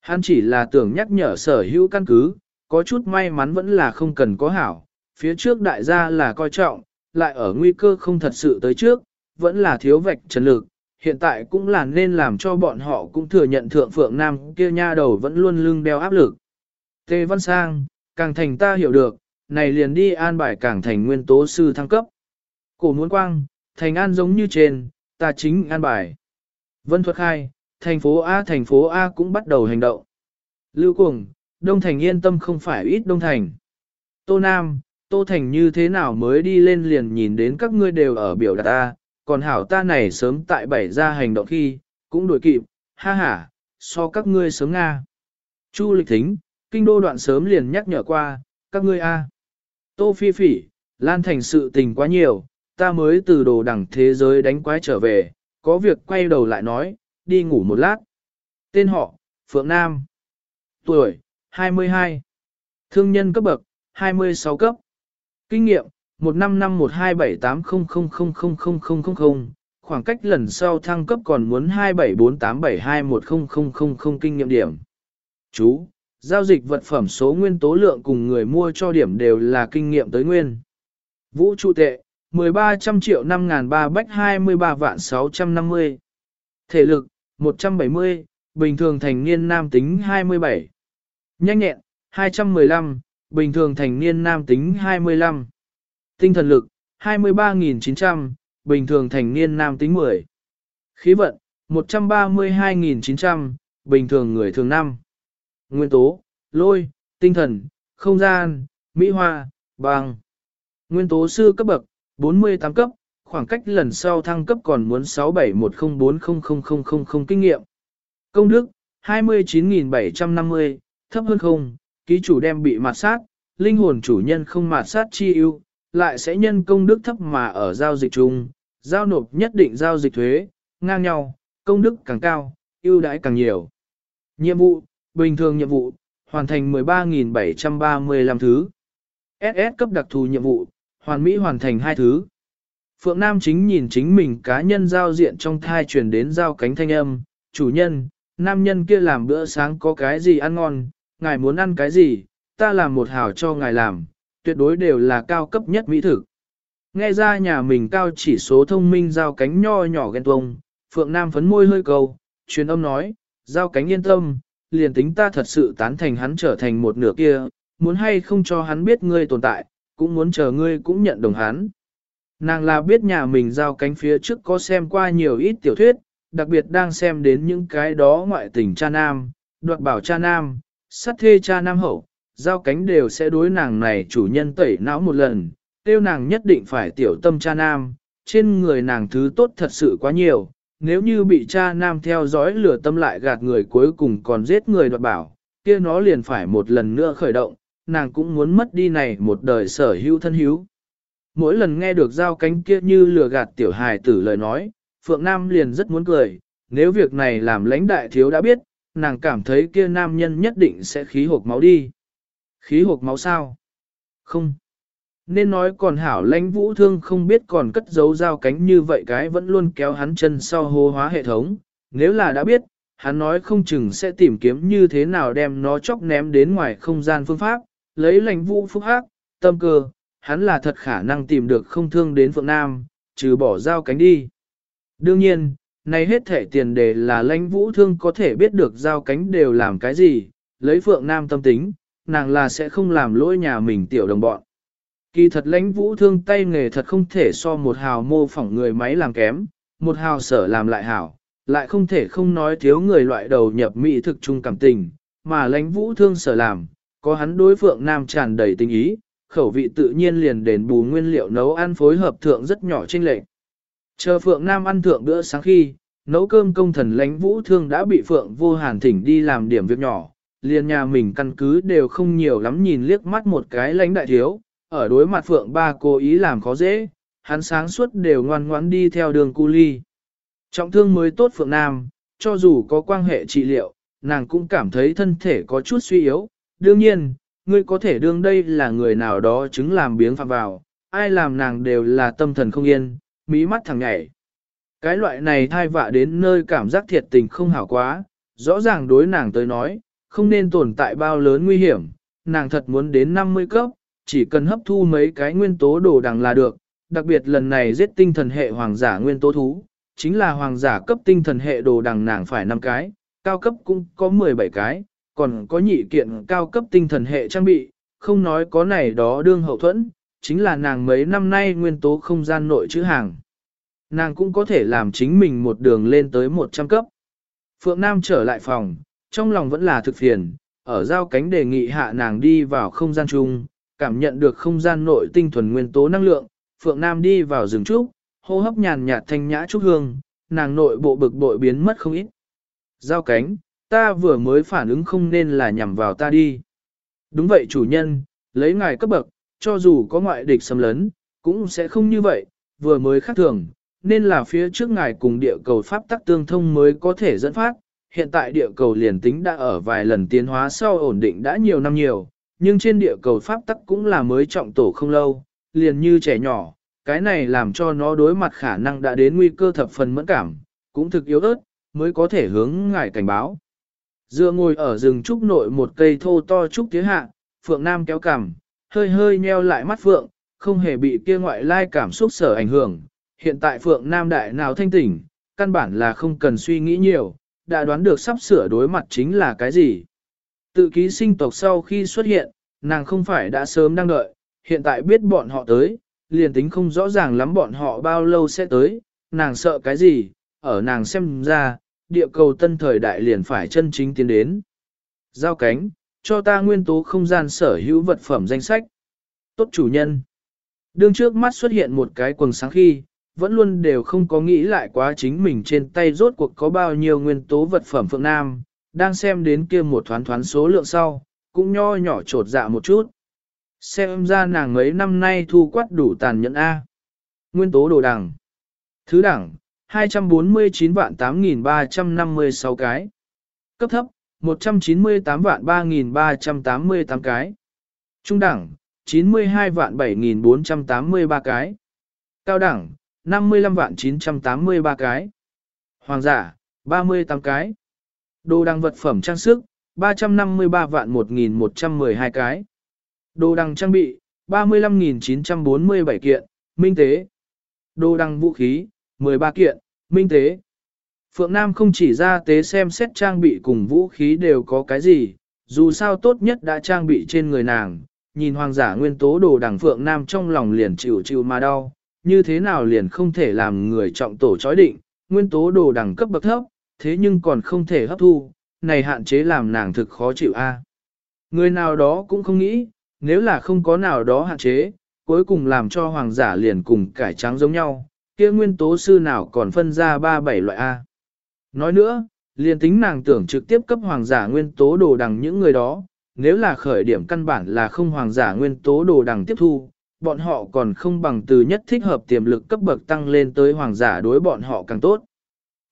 Hắn chỉ là tưởng nhắc nhở sở hữu căn cứ, có chút may mắn vẫn là không cần có hảo, phía trước đại gia là coi trọng, lại ở nguy cơ không thật sự tới trước, vẫn là thiếu vạch trần lực, hiện tại cũng là nên làm cho bọn họ cũng thừa nhận thượng phượng nam kia nha đầu vẫn luôn lưng đeo áp lực. Tề Văn Sang, càng thành ta hiểu được, này liền đi an bài càng thành nguyên tố sư thăng cấp. Cổ muốn quang, thành an giống như trên, ta chính an bài. Vân thuật khai, thành phố A thành phố A cũng bắt đầu hành động. Lưu cuồng, Đông Thành yên tâm không phải ít Đông Thành. Tô Nam, Tô Thành như thế nào mới đi lên liền nhìn đến các ngươi đều ở biểu đạt ta, còn hảo ta này sớm tại bảy ra hành động khi, cũng đuổi kịp, ha ha, so các ngươi sớm Nga. Chu lịch thính, kinh đô đoạn sớm liền nhắc nhở qua, các ngươi A. Tô Phi Phỉ, Lan Thành sự tình quá nhiều, ta mới từ đồ đẳng thế giới đánh quái trở về, có việc quay đầu lại nói, đi ngủ một lát. Tên họ, Phượng Nam. Tuổi, 22. Thương nhân cấp bậc, 26 cấp. Kinh nghiệm, 155127800000000, khoảng cách lần sau thăng cấp còn muốn 27487210000 kinh nghiệm điểm. Chú, giao dịch vật phẩm số nguyên tố lượng cùng người mua cho điểm đều là kinh nghiệm tới nguyên. Vũ trụ tệ, 1300 triệu 5 ngàn 3 bách 23 vạn 650. Thể lực, 170, bình thường thành niên nam tính 27. Nhanh nhẹn, 215, bình thường thành niên nam tính 25. Tinh thần lực, 23.900, bình thường thành niên nam tính 10. Khí vận, 132.900, bình thường người thường 5. Nguyên tố, lôi, tinh thần, không gian, mỹ hoa, bằng. Nguyên tố sư cấp bậc, 48 cấp, khoảng cách lần sau thăng cấp còn muốn 6710400000 kinh nghiệm. Công đức, 29.750, thấp hơn không, ký chủ đem bị mạt sát, linh hồn chủ nhân không mạt sát chi ưu, lại sẽ nhân công đức thấp mà ở giao dịch chung, giao nộp nhất định giao dịch thuế, ngang nhau, công đức càng cao, ưu đãi càng nhiều. Nhiệm vụ, bình thường nhiệm vụ, hoàn thành 13.735 thứ. SS cấp đặc thù nhiệm vụ, hoàn mỹ hoàn thành hai thứ. Phượng Nam chính nhìn chính mình cá nhân giao diện trong thai truyền đến giao cánh thanh âm, chủ nhân, nam nhân kia làm bữa sáng có cái gì ăn ngon, ngài muốn ăn cái gì, ta làm một hảo cho ngài làm, tuyệt đối đều là cao cấp nhất mỹ thực. Nghe ra nhà mình cao chỉ số thông minh giao cánh nho nhỏ ghen tuông, Phượng Nam phấn môi hơi cầu, truyền âm nói, giao cánh yên tâm, liền tính ta thật sự tán thành hắn trở thành một nửa kia, muốn hay không cho hắn biết ngươi tồn tại, cũng muốn chờ ngươi cũng nhận đồng hắn. Nàng là biết nhà mình giao cánh phía trước có xem qua nhiều ít tiểu thuyết, đặc biệt đang xem đến những cái đó ngoại tình cha nam, đoạt bảo cha nam, sát thê cha nam hậu, giao cánh đều sẽ đối nàng này chủ nhân tẩy não một lần, tiêu nàng nhất định phải tiểu tâm cha nam, trên người nàng thứ tốt thật sự quá nhiều, nếu như bị cha nam theo dõi lửa tâm lại gạt người cuối cùng còn giết người đoạt bảo, kia nó liền phải một lần nữa khởi động, nàng cũng muốn mất đi này một đời sở hữu thân hữu. Mỗi lần nghe được giao cánh kia như lừa gạt tiểu hài tử lời nói, Phượng Nam liền rất muốn cười, nếu việc này làm lãnh đại thiếu đã biết, nàng cảm thấy kia nam nhân nhất định sẽ khí hộp máu đi. Khí hộp máu sao? Không. Nên nói còn hảo lãnh vũ thương không biết còn cất giấu giao cánh như vậy cái vẫn luôn kéo hắn chân sau hô hóa hệ thống. Nếu là đã biết, hắn nói không chừng sẽ tìm kiếm như thế nào đem nó chóc ném đến ngoài không gian phương pháp, lấy lãnh vũ phúc hắc, tâm cơ, hắn là thật khả năng tìm được không thương đến Phượng Nam, trừ bỏ giao cánh đi. Đương nhiên, này hết thể tiền đề là lãnh vũ thương có thể biết được giao cánh đều làm cái gì, lấy Phượng Nam tâm tính, nàng là sẽ không làm lỗi nhà mình tiểu đồng bọn. Kỳ thật lãnh vũ thương tay nghề thật không thể so một hào mô phỏng người máy làm kém, một hào sở làm lại hảo, lại không thể không nói thiếu người loại đầu nhập mỹ thực chung cảm tình, mà lãnh vũ thương sở làm, có hắn đối phượng nam tràn đầy tình ý, khẩu vị tự nhiên liền đền bù nguyên liệu nấu ăn phối hợp thượng rất nhỏ trên lệch. Chờ phượng nam ăn thượng bữa sáng khi, nấu cơm công thần lãnh vũ thương đã bị phượng vô hàn thỉnh đi làm điểm việc nhỏ, liền nhà mình căn cứ đều không nhiều lắm nhìn liếc mắt một cái lãnh đại thiếu, ở đối mặt Phượng ba cố ý làm khó dễ, hắn sáng suốt đều ngoan ngoãn đi theo đường cu ly. Trọng thương mới tốt Phượng Nam, cho dù có quan hệ trị liệu, nàng cũng cảm thấy thân thể có chút suy yếu. Đương nhiên, ngươi có thể đương đây là người nào đó chứng làm biếng phạm vào, ai làm nàng đều là tâm thần không yên, mí mắt thằng nhảy. Cái loại này thai vạ đến nơi cảm giác thiệt tình không hảo quá, rõ ràng đối nàng tới nói, không nên tồn tại bao lớn nguy hiểm, nàng thật muốn đến 50 cấp, chỉ cần hấp thu mấy cái nguyên tố đồ đằng là được, đặc biệt lần này giết tinh thần hệ hoàng giả nguyên tố thú, chính là hoàng giả cấp tinh thần hệ đồ đằng nàng phải 5 cái, cao cấp cũng có 17 cái, còn có nhị kiện cao cấp tinh thần hệ trang bị, không nói có này đó đương hậu thuẫn, chính là nàng mấy năm nay nguyên tố không gian nội chữ hàng. Nàng cũng có thể làm chính mình một đường lên tới 100 cấp. Phượng Nam trở lại phòng, trong lòng vẫn là thực phiền, ở giao cánh đề nghị hạ nàng đi vào không gian chung, cảm nhận được không gian nội tinh thuần nguyên tố năng lượng, Phượng Nam đi vào rừng trúc, hô hấp nhàn nhạt thanh nhã trúc hương, nàng nội bộ bực bội biến mất không ít. Giao cánh, ta vừa mới phản ứng không nên là nhằm vào ta đi. Đúng vậy chủ nhân, lấy ngài cấp bậc, cho dù có ngoại địch xâm lấn, cũng sẽ không như vậy, vừa mới khác thường, nên là phía trước ngài cùng địa cầu pháp tắc tương thông mới có thể dẫn phát. Hiện tại địa cầu liền tính đã ở vài lần tiến hóa sau ổn định đã nhiều năm nhiều, nhưng trên địa cầu pháp tắc cũng là mới trọng tổ không lâu, liền như trẻ nhỏ, cái này làm cho nó đối mặt khả năng đã đến nguy cơ thập phần mẫn cảm, cũng thực yếu ớt, mới có thể hướng ngài cảnh báo. Dựa ngồi ở rừng trúc nội một cây thô to trúc tía hạ, Phượng Nam kéo cằm, hơi hơi nheo lại mắt Phượng, không hề bị kia ngoại lai cảm xúc sở ảnh hưởng. Hiện tại Phượng Nam đại nào thanh tỉnh, căn bản là không cần suy nghĩ nhiều, đã đoán được sắp sửa đối mặt chính là cái gì. Tự ký sinh tộc sau khi xuất hiện, nàng không phải đã sớm đang đợi, hiện tại biết bọn họ tới, liền tính không rõ ràng lắm bọn họ bao lâu sẽ tới, nàng sợ cái gì, ở nàng xem ra, địa cầu tân thời đại liền phải chân chính tiến đến. Giao cánh, cho ta nguyên tố không gian sở hữu vật phẩm danh sách. Tốt chủ nhân. Đương trước mắt xuất hiện một cái quần sáng khi, vẫn luôn đều không có nghĩ lại quá chính mình trên tay rốt cuộc có bao nhiêu nguyên tố vật phẩm Phượng Nam, đang xem đến kia một thoáng thoáng số lượng sau, cũng nho nhỏ trột dạ một chút. Xem ra nàng mấy năm nay thu quát đủ tàn nhẫn A. Nguyên tố đồ đằng. Thứ đẳng, 249 vạn 8.356 cái. Cấp thấp, 198 vạn 3.388 cái. Trung đẳng, 92 vạn 7.483 cái. Cao đẳng, 55 vạn 983 cái. Hoàng giả, 38 cái. Đồ đăng vật phẩm trang sức, 353 vạn 1.112 cái. Đồ đăng trang bị, 35.947 kiện, minh tế. Đồ đăng vũ khí, 13 kiện, minh tế. Phượng Nam không chỉ ra tế xem xét trang bị cùng vũ khí đều có cái gì, dù sao tốt nhất đã trang bị trên người nàng, nhìn hoàng giả nguyên tố đồ đằng Phượng Nam trong lòng liền chịu chịu mà đau, như thế nào liền không thể làm người trọng tổ chói định, nguyên tố đồ đằng cấp bậc thấp, thế nhưng còn không thể hấp thu, này hạn chế làm nàng thực khó chịu a. Người nào đó cũng không nghĩ, nếu là không có nào đó hạn chế, cuối cùng làm cho hoàng giả liền cùng cải trắng giống nhau, kia nguyên tố sư nào còn phân ra ba bảy loại A. Nói nữa, liền tính nàng tưởng trực tiếp cấp hoàng giả nguyên tố đồ đằng những người đó, nếu là khởi điểm căn bản là không hoàng giả nguyên tố đồ đằng tiếp thu, bọn họ còn không bằng từ nhất thích hợp tiềm lực cấp bậc tăng lên tới hoàng giả đối bọn họ càng tốt.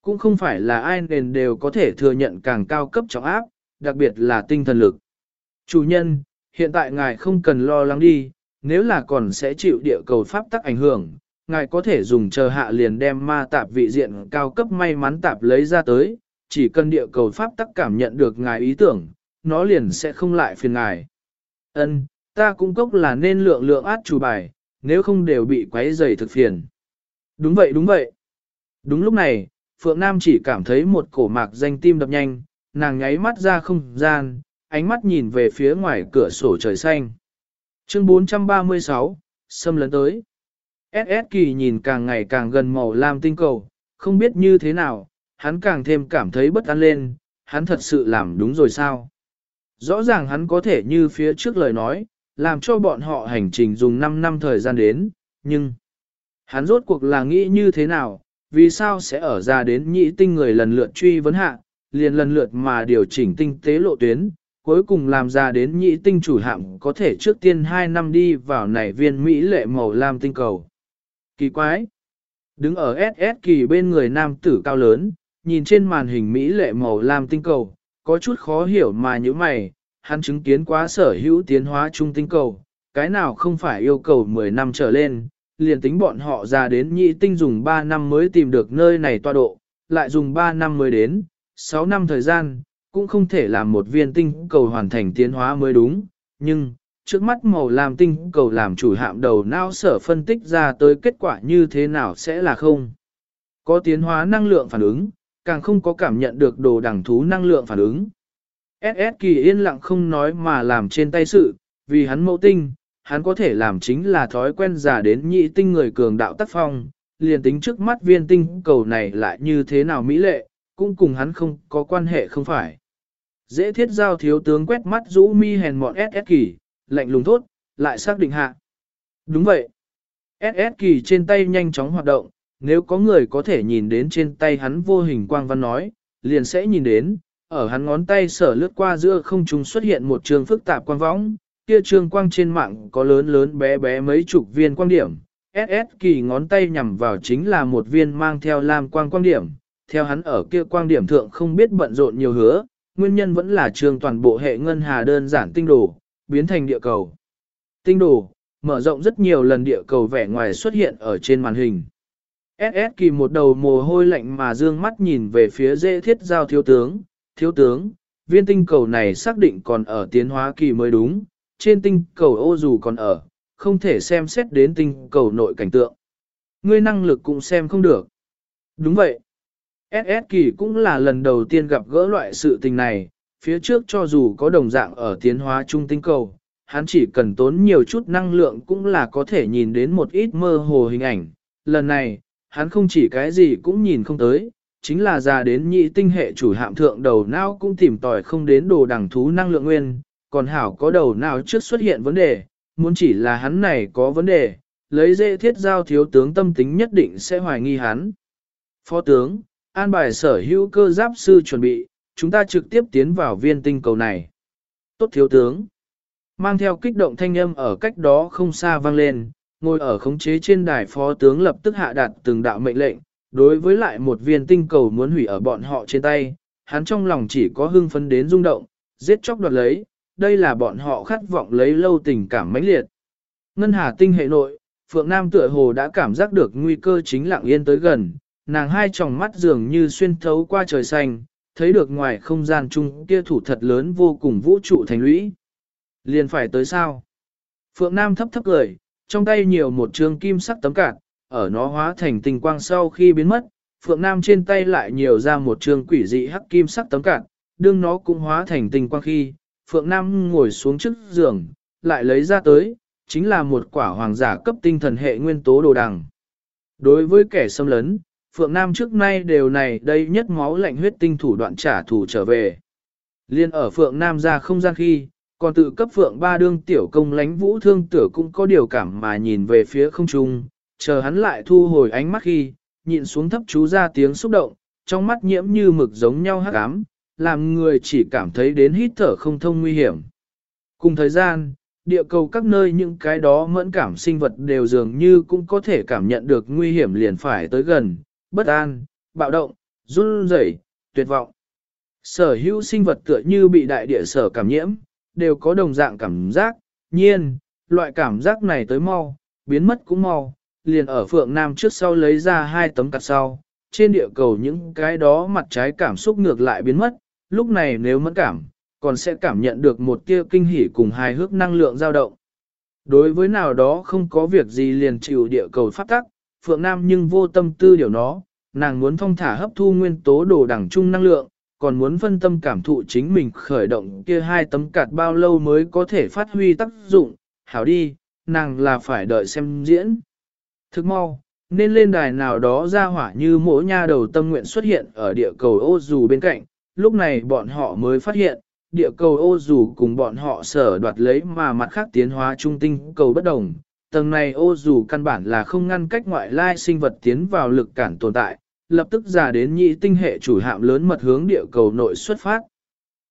Cũng không phải là ai nền đều có thể thừa nhận càng cao cấp trọng áp, đặc biệt là tinh thần lực. Chủ nhân, hiện tại ngài không cần lo lắng đi, nếu là còn sẽ chịu địa cầu pháp tắc ảnh hưởng, ngài có thể dùng chờ hạ liền đem ma tạp vị diện cao cấp may mắn tạp lấy ra tới, chỉ cần địa cầu pháp tắc cảm nhận được ngài ý tưởng, nó liền sẽ không lại phiền ngài. Ân, ta cũng cốc là nên lượng lượng át chủ bài, nếu không đều bị quấy rầy thực phiền. Đúng vậy đúng vậy. Đúng lúc này, Phượng Nam chỉ cảm thấy một cổ mạc danh tim đập nhanh, nàng nháy mắt ra không gian, ánh mắt nhìn về phía ngoài cửa sổ trời xanh. Chương 436, xâm lấn tới. SS kỳ nhìn càng ngày càng gần màu lam tinh cầu, không biết như thế nào, hắn càng thêm cảm thấy bất an lên, hắn thật sự làm đúng rồi sao? Rõ ràng hắn có thể như phía trước lời nói, làm cho bọn họ hành trình dùng 5 năm thời gian đến, nhưng hắn rốt cuộc là nghĩ như thế nào, vì sao sẽ ở ra đến nhị tinh người lần lượt truy vấn hạ, liền lần lượt mà điều chỉnh tinh tế lộ tuyến, cuối cùng làm ra đến nhị tinh chủ hạm có thể trước tiên 2 năm đi vào nảy viên Mỹ lệ màu lam tinh cầu. Kỳ quái! Đứng ở SS kỳ bên người nam tử cao lớn, nhìn trên màn hình Mỹ lệ màu lam tinh cầu, có chút khó hiểu mà như mày, hắn chứng kiến quá sở hữu tiến hóa trung tinh cầu, cái nào không phải yêu cầu 10 năm trở lên, liền tính bọn họ ra đến nhị tinh dùng 3 năm mới tìm được nơi này toa độ, lại dùng 3 năm mới đến, 6 năm thời gian, cũng không thể làm một viên tinh cầu hoàn thành tiến hóa mới đúng, nhưng, trước mắt màu làm tinh cầu làm chủ hạm đầu não sở phân tích ra tới kết quả như thế nào sẽ là không. Có tiến hóa năng lượng phản ứng, càng không có cảm nhận được đồ đẳng thú năng lượng phản ứng. SS kỳ yên lặng không nói mà làm trên tay sự, vì hắn mẫu tinh, hắn có thể làm chính là thói quen giả đến nhị tinh người cường đạo tác phong, liền tính trước mắt viên tinh cầu này lại như thế nào mỹ lệ, cũng cùng hắn không có quan hệ không phải. Dễ thiết giao thiếu tướng quét mắt rũ mi hèn mọn SS kỳ, lạnh lùng thốt, lại xác định hạ. Đúng vậy. SS kỳ trên tay nhanh chóng hoạt động, nếu có người có thể nhìn đến trên tay hắn vô hình quang văn nói, liền sẽ nhìn đến, ở hắn ngón tay sở lướt qua giữa không trung xuất hiện một trường phức tạp quang võng, kia trường quang trên mạng có lớn lớn bé bé mấy chục viên quang điểm. SS kỳ ngón tay nhằm vào chính là một viên mang theo lam quang quang điểm, theo hắn ở kia quang điểm thượng không biết bận rộn nhiều hứa, nguyên nhân vẫn là trường toàn bộ hệ ngân hà đơn giản tinh đồ, biến thành địa cầu. Tinh đồ, mở rộng rất nhiều lần địa cầu vẻ ngoài xuất hiện ở trên màn hình. SS kỳ một đầu mồ hôi lạnh mà dương mắt nhìn về phía dễ thiết giao thiếu tướng, thiếu tướng, viên tinh cầu này xác định còn ở tiến hóa kỳ mới đúng, trên tinh cầu ô dù còn ở, không thể xem xét đến tinh cầu nội cảnh tượng. Ngươi năng lực cũng xem không được. Đúng vậy. SS kỳ cũng là lần đầu tiên gặp gỡ loại sự tình này, phía trước cho dù có đồng dạng ở tiến hóa trung tinh cầu, hắn chỉ cần tốn nhiều chút năng lượng cũng là có thể nhìn đến một ít mơ hồ hình ảnh. Lần này, hắn không chỉ cái gì cũng nhìn không tới, chính là già đến nhị tinh hệ chủ hạm thượng đầu não cũng tìm tòi không đến đồ đẳng thú năng lượng nguyên, còn hảo có đầu nào trước xuất hiện vấn đề, muốn chỉ là hắn này có vấn đề, lấy dễ thiết giao thiếu tướng tâm tính nhất định sẽ hoài nghi hắn. Phó tướng, an bài sở hữu cơ giáp sư chuẩn bị, chúng ta trực tiếp tiến vào viên tinh cầu này. Tốt thiếu tướng. Mang theo kích động thanh âm ở cách đó không xa vang lên, ngồi ở khống chế trên đài phó tướng lập tức hạ đạt từng đạo mệnh lệnh, đối với lại một viên tinh cầu muốn hủy ở bọn họ trên tay, hắn trong lòng chỉ có hưng phấn đến rung động, giết chóc đoạt lấy, đây là bọn họ khát vọng lấy lâu tình cảm mãnh liệt. Ngân hà tinh hệ nội, Phượng Nam tựa hồ đã cảm giác được nguy cơ chính lặng yên tới gần, nàng hai tròng mắt dường như xuyên thấu qua trời xanh, thấy được ngoài không gian chung kia thủ thật lớn vô cùng vũ trụ thành lũy. Liền phải tới sao? Phượng Nam thấp thấp cười, trong tay nhiều một trường kim sắc tấm cạt, ở nó hóa thành tình quang sau khi biến mất, Phượng Nam trên tay lại nhiều ra một trường quỷ dị hắc kim sắc tấm cạt, đương nó cũng hóa thành tình quang khi, Phượng Nam ngồi xuống trước giường, lại lấy ra tới, chính là một quả hoàng giả cấp tinh thần hệ nguyên tố đồ đằng. Đối với kẻ xâm lấn, Phượng Nam trước nay đều này đây nhất máu lạnh huyết tinh thủ đoạn trả thù trở về. Liên ở Phượng Nam ra không gian khi, còn tự cấp Phượng ba đương tiểu công lánh vũ thương tử cũng có điều cảm mà nhìn về phía không trung, chờ hắn lại thu hồi ánh mắt khi, nhịn xuống thấp chú ra tiếng xúc động, trong mắt nhiễm như mực giống nhau hắc ám, làm người chỉ cảm thấy đến hít thở không thông nguy hiểm. Cùng thời gian, địa cầu các nơi những cái đó mẫn cảm sinh vật đều dường như cũng có thể cảm nhận được nguy hiểm liền phải tới gần, bất an, bạo động, run rẩy, tuyệt vọng. Sở hữu sinh vật tựa như bị đại địa sở cảm nhiễm, đều có đồng dạng cảm giác, nhiên, loại cảm giác này tới mau, biến mất cũng mau, liền ở phượng nam trước sau lấy ra hai tấm cặt sau, trên địa cầu những cái đó mặt trái cảm xúc ngược lại biến mất, lúc này nếu mẫn cảm, còn sẽ cảm nhận được một tia kinh hỉ cùng hài hước năng lượng dao động. Đối với nào đó không có việc gì liền chịu địa cầu phát tắc, Phượng Nam nhưng vô tâm tư điều nó, nàng muốn thông thả hấp thu nguyên tố đồ đẳng chung năng lượng, còn muốn phân tâm cảm thụ chính mình khởi động kia hai tấm cạt bao lâu mới có thể phát huy tác dụng, hảo đi, nàng là phải đợi xem diễn. Thức mau, nên lên đài nào đó ra hỏa như mỗi nha đầu tâm nguyện xuất hiện ở địa cầu ô dù bên cạnh, lúc này bọn họ mới phát hiện, địa cầu ô dù cùng bọn họ sở đoạt lấy mà mặt khác tiến hóa trung tinh cầu bất đồng. Tầng này ô dù căn bản là không ngăn cách ngoại lai sinh vật tiến vào lực cản tồn tại, lập tức giả đến nhị tinh hệ chủ hạm lớn mật hướng địa cầu nội xuất phát.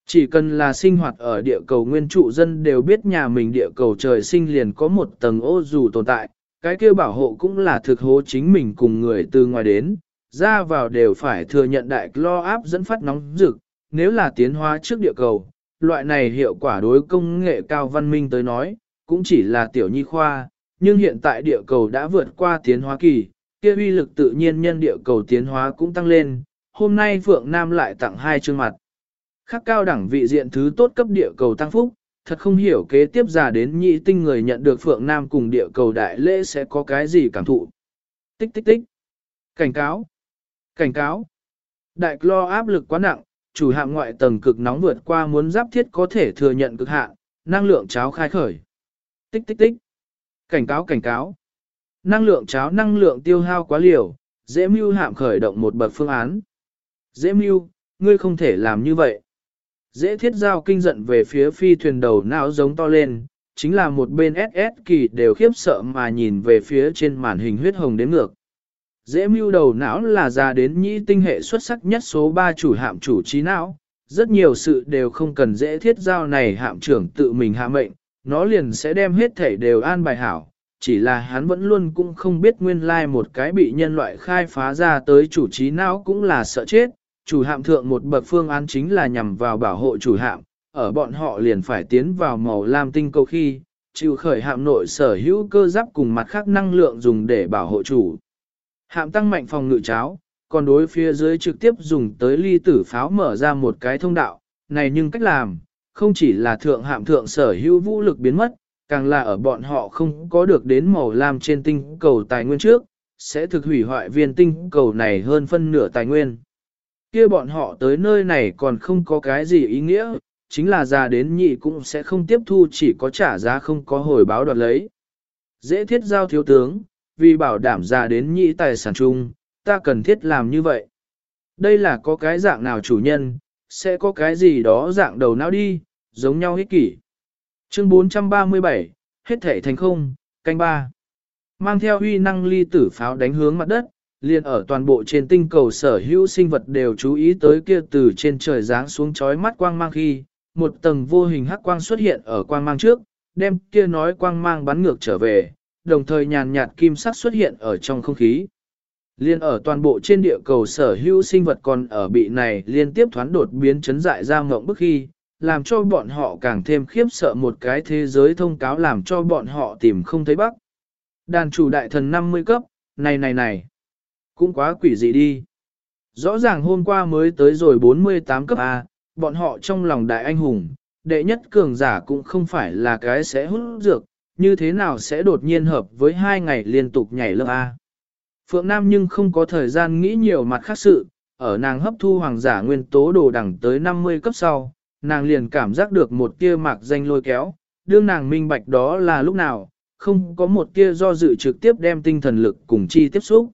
Chỉ cần là sinh hoạt ở địa cầu nguyên trụ dân đều biết nhà mình địa cầu trời sinh liền có một tầng ô dù tồn tại, cái kia bảo hộ cũng là thực hố chính mình cùng người từ ngoài đến, ra vào đều phải thừa nhận đại lo áp dẫn phát nóng rực, nếu là tiến hóa trước địa cầu, loại này hiệu quả đối công nghệ cao văn minh tới nói, cũng chỉ là tiểu nhi khoa, nhưng hiện tại địa cầu đã vượt qua tiến hóa kỳ, kia uy lực tự nhiên nhân địa cầu tiến hóa cũng tăng lên, hôm nay Phượng Nam lại tặng hai chương mặt. Khác cao đẳng vị diện thứ tốt cấp địa cầu tăng phúc, thật không hiểu kế tiếp giả đến nhị tinh người nhận được Phượng Nam cùng địa cầu đại lễ sẽ có cái gì cảm thụ. Tích tích tích. Cảnh cáo. Cảnh cáo. Đại lo áp lực quá nặng, chủ hạm ngoại tầng cực nóng vượt qua muốn giáp thiết có thể thừa nhận cực hạn, năng lượng cháo khai khởi, Tích tích tích. Cảnh cáo cảnh cáo. Năng lượng cháo năng lượng tiêu hao quá liều, dễ mưu hạm khởi động một bậc phương án. Dễ mưu, ngươi không thể làm như vậy. Dễ thiết giao kinh giận về phía phi thuyền đầu não giống to lên, chính là một bên SS kỳ đều khiếp sợ mà nhìn về phía trên màn hình huyết hồng đến ngược. Dễ mưu đầu não là ra đến nhĩ tinh hệ xuất sắc nhất số 3 chủ hạm chủ trí não, rất nhiều sự đều không cần dễ thiết giao này hạm trưởng tự mình hạ mệnh, nó liền sẽ đem hết thể đều an bài hảo, chỉ là hắn vẫn luôn cũng không biết nguyên lai một cái bị nhân loại khai phá ra tới chủ trí não cũng là sợ chết, chủ hạm thượng một bậc phương án chính là nhằm vào bảo hộ chủ hạm, ở bọn họ liền phải tiến vào màu lam tinh cầu khi, chịu khởi hạm nội sở hữu cơ giáp cùng mặt khác năng lượng dùng để bảo hộ chủ. Hạm tăng mạnh phòng ngự cháo, còn đối phía dưới trực tiếp dùng tới ly tử pháo mở ra một cái thông đạo, này nhưng cách làm, không chỉ là thượng hạm thượng sở hữu vũ lực biến mất, càng là ở bọn họ không có được đến màu lam trên tinh cầu tài nguyên trước, sẽ thực hủy hoại viên tinh cầu này hơn phân nửa tài nguyên. kia bọn họ tới nơi này còn không có cái gì ý nghĩa, chính là già đến nhị cũng sẽ không tiếp thu chỉ có trả giá không có hồi báo đoạt lấy. Dễ thiết giao thiếu tướng, vì bảo đảm già đến nhị tài sản chung, ta cần thiết làm như vậy. Đây là có cái dạng nào chủ nhân, sẽ có cái gì đó dạng đầu não đi, giống nhau ích kỷ. Chương 437, hết thể thành không, canh ba. Mang theo huy năng ly tử pháo đánh hướng mặt đất, liền ở toàn bộ trên tinh cầu sở hữu sinh vật đều chú ý tới kia từ trên trời giáng xuống chói mắt quang mang khi, một tầng vô hình hắc quang xuất hiện ở quang mang trước, đem kia nói quang mang bắn ngược trở về, đồng thời nhàn nhạt kim sắc xuất hiện ở trong không khí. Liên ở toàn bộ trên địa cầu sở hữu sinh vật còn ở bị này liên tiếp thoán đột biến chấn dại ra ngộng bức khi, làm cho bọn họ càng thêm khiếp sợ một cái thế giới thông cáo làm cho bọn họ tìm không thấy bắc. Đàn chủ đại thần 50 cấp, này này này, cũng quá quỷ dị đi. Rõ ràng hôm qua mới tới rồi 48 cấp A, bọn họ trong lòng đại anh hùng, đệ nhất cường giả cũng không phải là cái sẽ hút dược, như thế nào sẽ đột nhiên hợp với hai ngày liên tục nhảy lớp A. Phượng Nam nhưng không có thời gian nghĩ nhiều mặt khác sự, ở nàng hấp thu hoàng giả nguyên tố đồ đẳng tới 50 cấp sau, nàng liền cảm giác được một tia mạc danh lôi kéo, đương nàng minh bạch đó là lúc nào, không có một tia do dự trực tiếp đem tinh thần lực cùng chi tiếp xúc.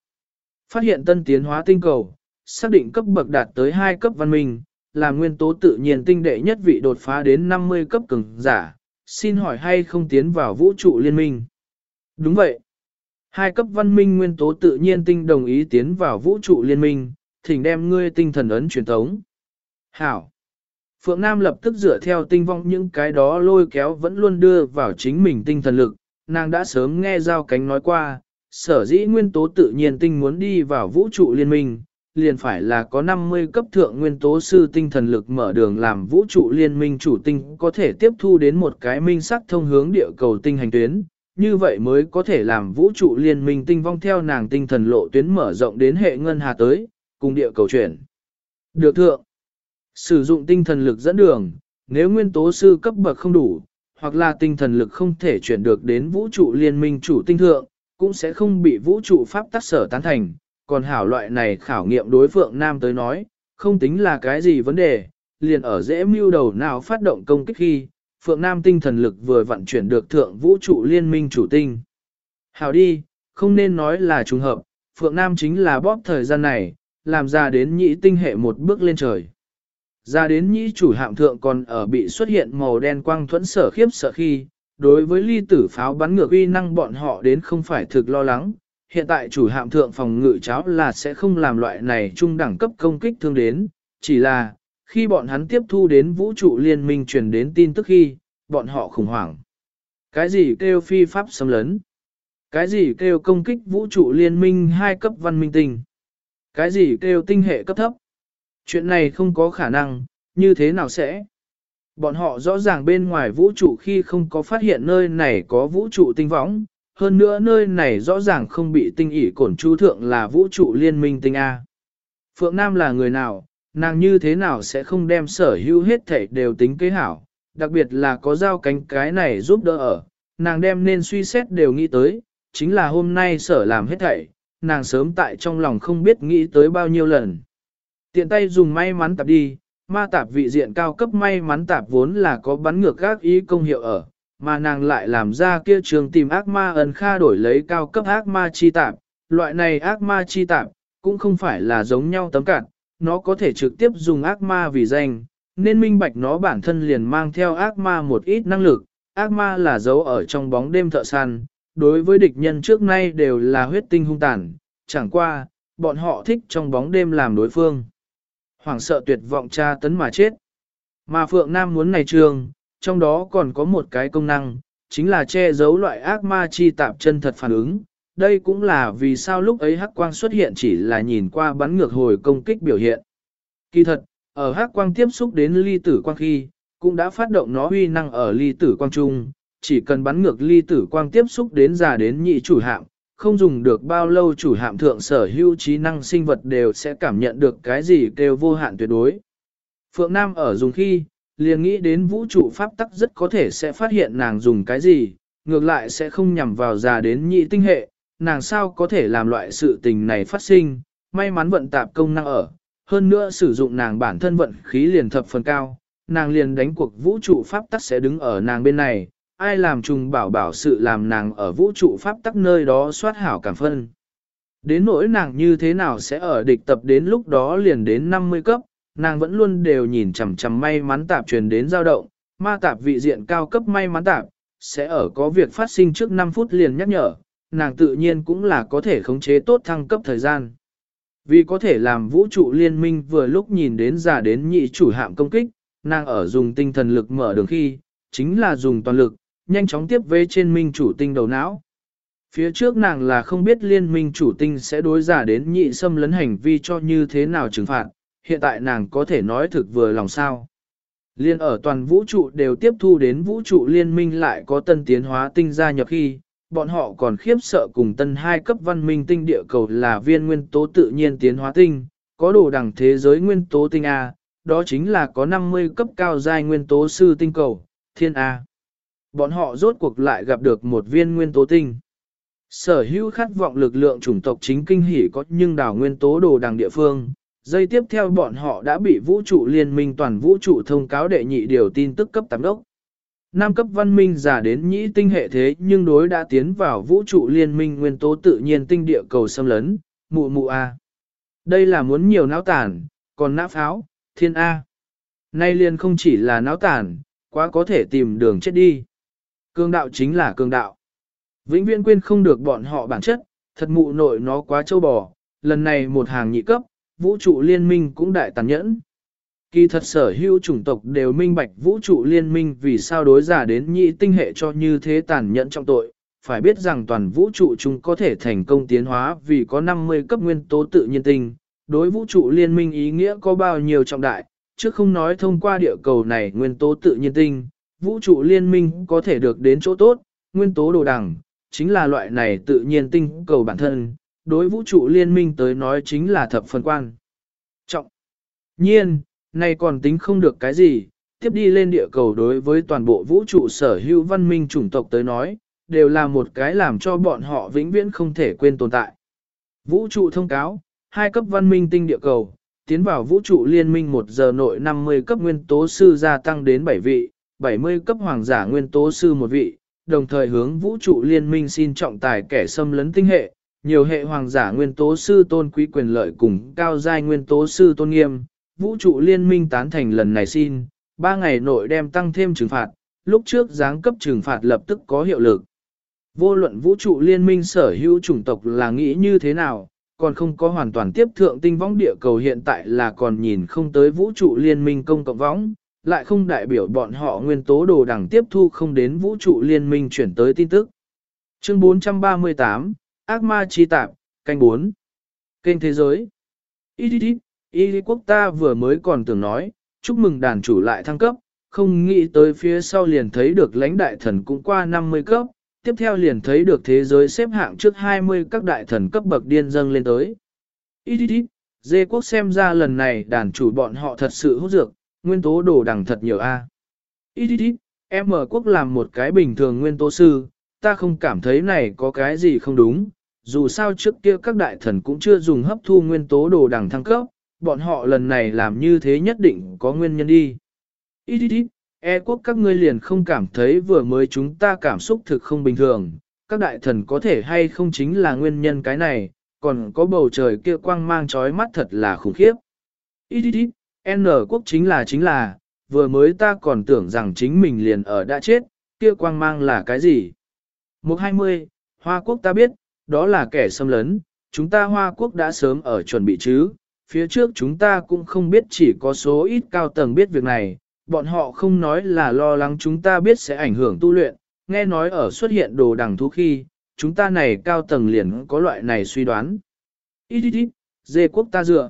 Phát hiện tân tiến hóa tinh cầu, xác định cấp bậc đạt tới 2 cấp văn minh, là nguyên tố tự nhiên tinh đệ nhất vị đột phá đến 50 cấp cường giả, xin hỏi hay không tiến vào vũ trụ liên minh? Đúng vậy. Hai cấp văn minh nguyên tố tự nhiên tinh đồng ý tiến vào vũ trụ liên minh, thỉnh đem ngươi tinh thần ấn truyền thống, Hảo. Phượng Nam lập tức dựa theo tinh vong những cái đó lôi kéo vẫn luôn đưa vào chính mình tinh thần lực, nàng đã sớm nghe giao cánh nói qua, sở dĩ nguyên tố tự nhiên tinh muốn đi vào vũ trụ liên minh, liền phải là có 50 cấp thượng nguyên tố sư tinh thần lực mở đường làm vũ trụ liên minh chủ tinh có thể tiếp thu đến một cái minh sắc thông hướng địa cầu tinh hành tuyến, như vậy mới có thể làm vũ trụ liên minh tinh vong theo nàng tinh thần lộ tuyến mở rộng đến hệ ngân hà tới, cùng địa cầu chuyển. Được thượng, sử dụng tinh thần lực dẫn đường, nếu nguyên tố sư cấp bậc không đủ, hoặc là tinh thần lực không thể chuyển được đến vũ trụ liên minh chủ tinh thượng, cũng sẽ không bị vũ trụ pháp tác sở tán thành, còn hảo loại này khảo nghiệm đối phượng nam tới nói, không tính là cái gì vấn đề, liền ở dễ mưu đầu nào phát động công kích khi, phượng nam tinh thần lực vừa vận chuyển được thượng vũ trụ liên minh chủ tinh. Hảo đi, không nên nói là trùng hợp, phượng nam chính là bóp thời gian này, làm ra đến nhị tinh hệ một bước lên trời. Ra đến nhĩ chủ hạm thượng còn ở bị xuất hiện màu đen quang thuẫn sở khiếp sợ khi, đối với ly tử pháo bắn ngược uy năng bọn họ đến không phải thực lo lắng, hiện tại chủ hạm thượng phòng ngự cháo là sẽ không làm loại này trung đẳng cấp công kích thương đến, chỉ là, khi bọn hắn tiếp thu đến vũ trụ liên minh truyền đến tin tức khi, bọn họ khủng hoảng. Cái gì kêu phi pháp xâm lấn? Cái gì kêu công kích vũ trụ liên minh hai cấp văn minh tinh? Cái gì kêu tinh hệ cấp thấp? Chuyện này không có khả năng, như thế nào sẽ? Bọn họ rõ ràng bên ngoài vũ trụ khi không có phát hiện nơi này có vũ trụ tinh võng, hơn nữa nơi này rõ ràng không bị tinh ỉ cổn chú thượng là vũ trụ liên minh tinh A. Phượng Nam là người nào, nàng như thế nào sẽ không đem sở hữu hết thảy đều tính kế hảo, đặc biệt là có giao cánh cái này giúp đỡ ở, nàng đem nên suy xét đều nghĩ tới, chính là hôm nay sở làm hết thảy, nàng sớm tại trong lòng không biết nghĩ tới bao nhiêu lần. Tiện tay dùng may mắn tạp đi, ma tạp vị diện cao cấp may mắn tạp vốn là có bắn ngược các ý công hiệu ở, mà nàng lại làm ra kia trường tìm ác ma ẩn kha đổi lấy cao cấp ác ma chi tạp. Loại này ác ma chi tạp, cũng không phải là giống nhau tấm cạn, nó có thể trực tiếp dùng ác ma vì danh, nên minh bạch nó bản thân liền mang theo ác ma một ít năng lực, ác ma là dấu ở trong bóng đêm thợ săn, đối với địch nhân trước nay đều là huyết tinh hung tàn, chẳng qua, bọn họ thích trong bóng đêm làm đối phương. Hoảng sợ tuyệt vọng tra tấn mà chết. Mà Phượng Nam muốn này trường, trong đó còn có một cái công năng, chính là che giấu loại ác ma chi tạp chân thật phản ứng. Đây cũng là vì sao lúc ấy hắc quang xuất hiện chỉ là nhìn qua bắn ngược hồi công kích biểu hiện. Kỳ thật, ở hắc quang tiếp xúc đến ly tử quang khi, cũng đã phát động nó huy năng ở ly tử quang trung, chỉ cần bắn ngược ly tử quang tiếp xúc đến già đến nhị chủ hạng không dùng được bao lâu chủ hạm thượng sở hữu trí năng sinh vật đều sẽ cảm nhận được cái gì kêu vô hạn tuyệt đối. Phượng Nam ở dùng khi, liền nghĩ đến vũ trụ pháp tắc rất có thể sẽ phát hiện nàng dùng cái gì, ngược lại sẽ không nhằm vào già đến nhị tinh hệ, nàng sao có thể làm loại sự tình này phát sinh, may mắn vận tạp công năng ở, hơn nữa sử dụng nàng bản thân vận khí liền thập phần cao, nàng liền đánh cuộc vũ trụ pháp tắc sẽ đứng ở nàng bên này, ai làm trùng bảo bảo sự làm nàng ở vũ trụ pháp tắc nơi đó soát hảo cảm phân. Đến nỗi nàng như thế nào sẽ ở địch tập đến lúc đó liền đến 50 cấp, nàng vẫn luôn đều nhìn chằm chằm may mắn tạp truyền đến dao động, ma tạp vị diện cao cấp may mắn tạp, sẽ ở có việc phát sinh trước 5 phút liền nhắc nhở, nàng tự nhiên cũng là có thể khống chế tốt thăng cấp thời gian. Vì có thể làm vũ trụ liên minh vừa lúc nhìn đến giả đến nhị chủ hạm công kích, nàng ở dùng tinh thần lực mở đường khi, chính là dùng toàn lực, nhanh chóng tiếp về trên minh chủ tinh đầu não. Phía trước nàng là không biết liên minh chủ tinh sẽ đối giả đến nhị xâm lấn hành vi cho như thế nào trừng phạt, hiện tại nàng có thể nói thực vừa lòng sao. Liên ở toàn vũ trụ đều tiếp thu đến vũ trụ liên minh lại có tân tiến hóa tinh gia nhập khi, bọn họ còn khiếp sợ cùng tân hai cấp văn minh tinh địa cầu là viên nguyên tố tự nhiên tiến hóa tinh, có đồ đẳng thế giới nguyên tố tinh A, đó chính là có 50 cấp cao giai nguyên tố sư tinh cầu, thiên A. Bọn họ rốt cuộc lại gặp được một viên nguyên tố tinh. Sở hữu khát vọng lực lượng chủng tộc chính kinh hỉ có nhưng đảo nguyên tố đồ đằng địa phương. Dây tiếp theo bọn họ đã bị vũ trụ liên minh toàn vũ trụ thông cáo đệ nhị điều tin tức cấp tám đốc. Nam cấp văn minh giả đến nhĩ tinh hệ thế nhưng đối đã tiến vào vũ trụ liên minh nguyên tố tự nhiên tinh địa cầu xâm lấn, mụ mụ A. Đây là muốn nhiều não tản, còn nã pháo, thiên A. Nay liền không chỉ là não tản, quá có thể tìm đường chết đi. Cương đạo chính là cương đạo. Vĩnh viễn quên không được bọn họ bản chất, thật mụ nội nó quá châu bò, lần này một hàng nhị cấp, vũ trụ liên minh cũng đại tàn nhẫn. Kỳ thật sở hữu chủng tộc đều minh bạch vũ trụ liên minh vì sao đối giả đến nhị tinh hệ cho như thế tàn nhẫn trong tội. Phải biết rằng toàn vũ trụ chúng có thể thành công tiến hóa vì có 50 cấp nguyên tố tự nhiên tinh. Đối vũ trụ liên minh ý nghĩa có bao nhiêu trọng đại, chứ không nói thông qua địa cầu này nguyên tố tự nhiên tinh, vũ trụ liên minh có thể được đến chỗ tốt, nguyên tố đồ đẳng, chính là loại này tự nhiên tinh cầu bản thân, đối vũ trụ liên minh tới nói chính là thập phần quan. Trọng. Nhiên, này còn tính không được cái gì, tiếp đi lên địa cầu đối với toàn bộ vũ trụ sở hữu văn minh chủng tộc tới nói, đều là một cái làm cho bọn họ vĩnh viễn không thể quên tồn tại. Vũ trụ thông cáo, hai cấp văn minh tinh địa cầu, tiến vào vũ trụ liên minh một giờ nội 50 cấp nguyên tố sư gia tăng đến 7 vị, 70 cấp hoàng giả nguyên tố sư một vị, đồng thời hướng vũ trụ liên minh xin trọng tài kẻ xâm lấn tinh hệ, nhiều hệ hoàng giả nguyên tố sư tôn quý quyền lợi cùng cao giai nguyên tố sư tôn nghiêm, vũ trụ liên minh tán thành lần này xin, 3 ngày nội đem tăng thêm trừng phạt, lúc trước giáng cấp trừng phạt lập tức có hiệu lực. Vô luận vũ trụ liên minh sở hữu chủng tộc là nghĩ như thế nào, còn không có hoàn toàn tiếp thượng tinh võng địa cầu hiện tại là còn nhìn không tới vũ trụ liên minh công cộng võng, lại không đại biểu bọn họ nguyên tố đồ đẳng tiếp thu không đến vũ trụ liên minh chuyển tới tin tức. Chương 438, Ác ma chi tạp, canh 4. Kênh thế giới. Ý đi đi, ý quốc ta vừa mới còn tưởng nói, chúc mừng đàn chủ lại thăng cấp, không nghĩ tới phía sau liền thấy được lãnh đại thần cũng qua 50 cấp, tiếp theo liền thấy được thế giới xếp hạng trước 20 các đại thần cấp bậc điên dâng lên tới. Ý đi đi, dê quốc xem ra lần này đàn chủ bọn họ thật sự hút dược, nguyên tố đồ đằng thật nhiều a. Ít ít ít, em ở quốc làm một cái bình thường nguyên tố sư, ta không cảm thấy này có cái gì không đúng, dù sao trước kia các đại thần cũng chưa dùng hấp thu nguyên tố đồ đằng thăng cấp, bọn họ lần này làm như thế nhất định có nguyên nhân đi. Ít ít ít, E quốc các ngươi liền không cảm thấy vừa mới chúng ta cảm xúc thực không bình thường, các đại thần có thể hay không chính là nguyên nhân cái này, còn có bầu trời kia quang mang chói mắt thật là khủng khiếp. Ít ít ít, N quốc chính là chính là, vừa mới ta còn tưởng rằng chính mình liền ở đã chết, kia quang mang là cái gì? Mục 20, Hoa quốc ta biết, đó là kẻ xâm lấn, chúng ta Hoa quốc đã sớm ở chuẩn bị chứ, phía trước chúng ta cũng không biết chỉ có số ít cao tầng biết việc này, bọn họ không nói là lo lắng chúng ta biết sẽ ảnh hưởng tu luyện, nghe nói ở xuất hiện đồ đằng thú khi, chúng ta này cao tầng liền có loại này suy đoán. Ít ít ít, dê quốc ta dựa.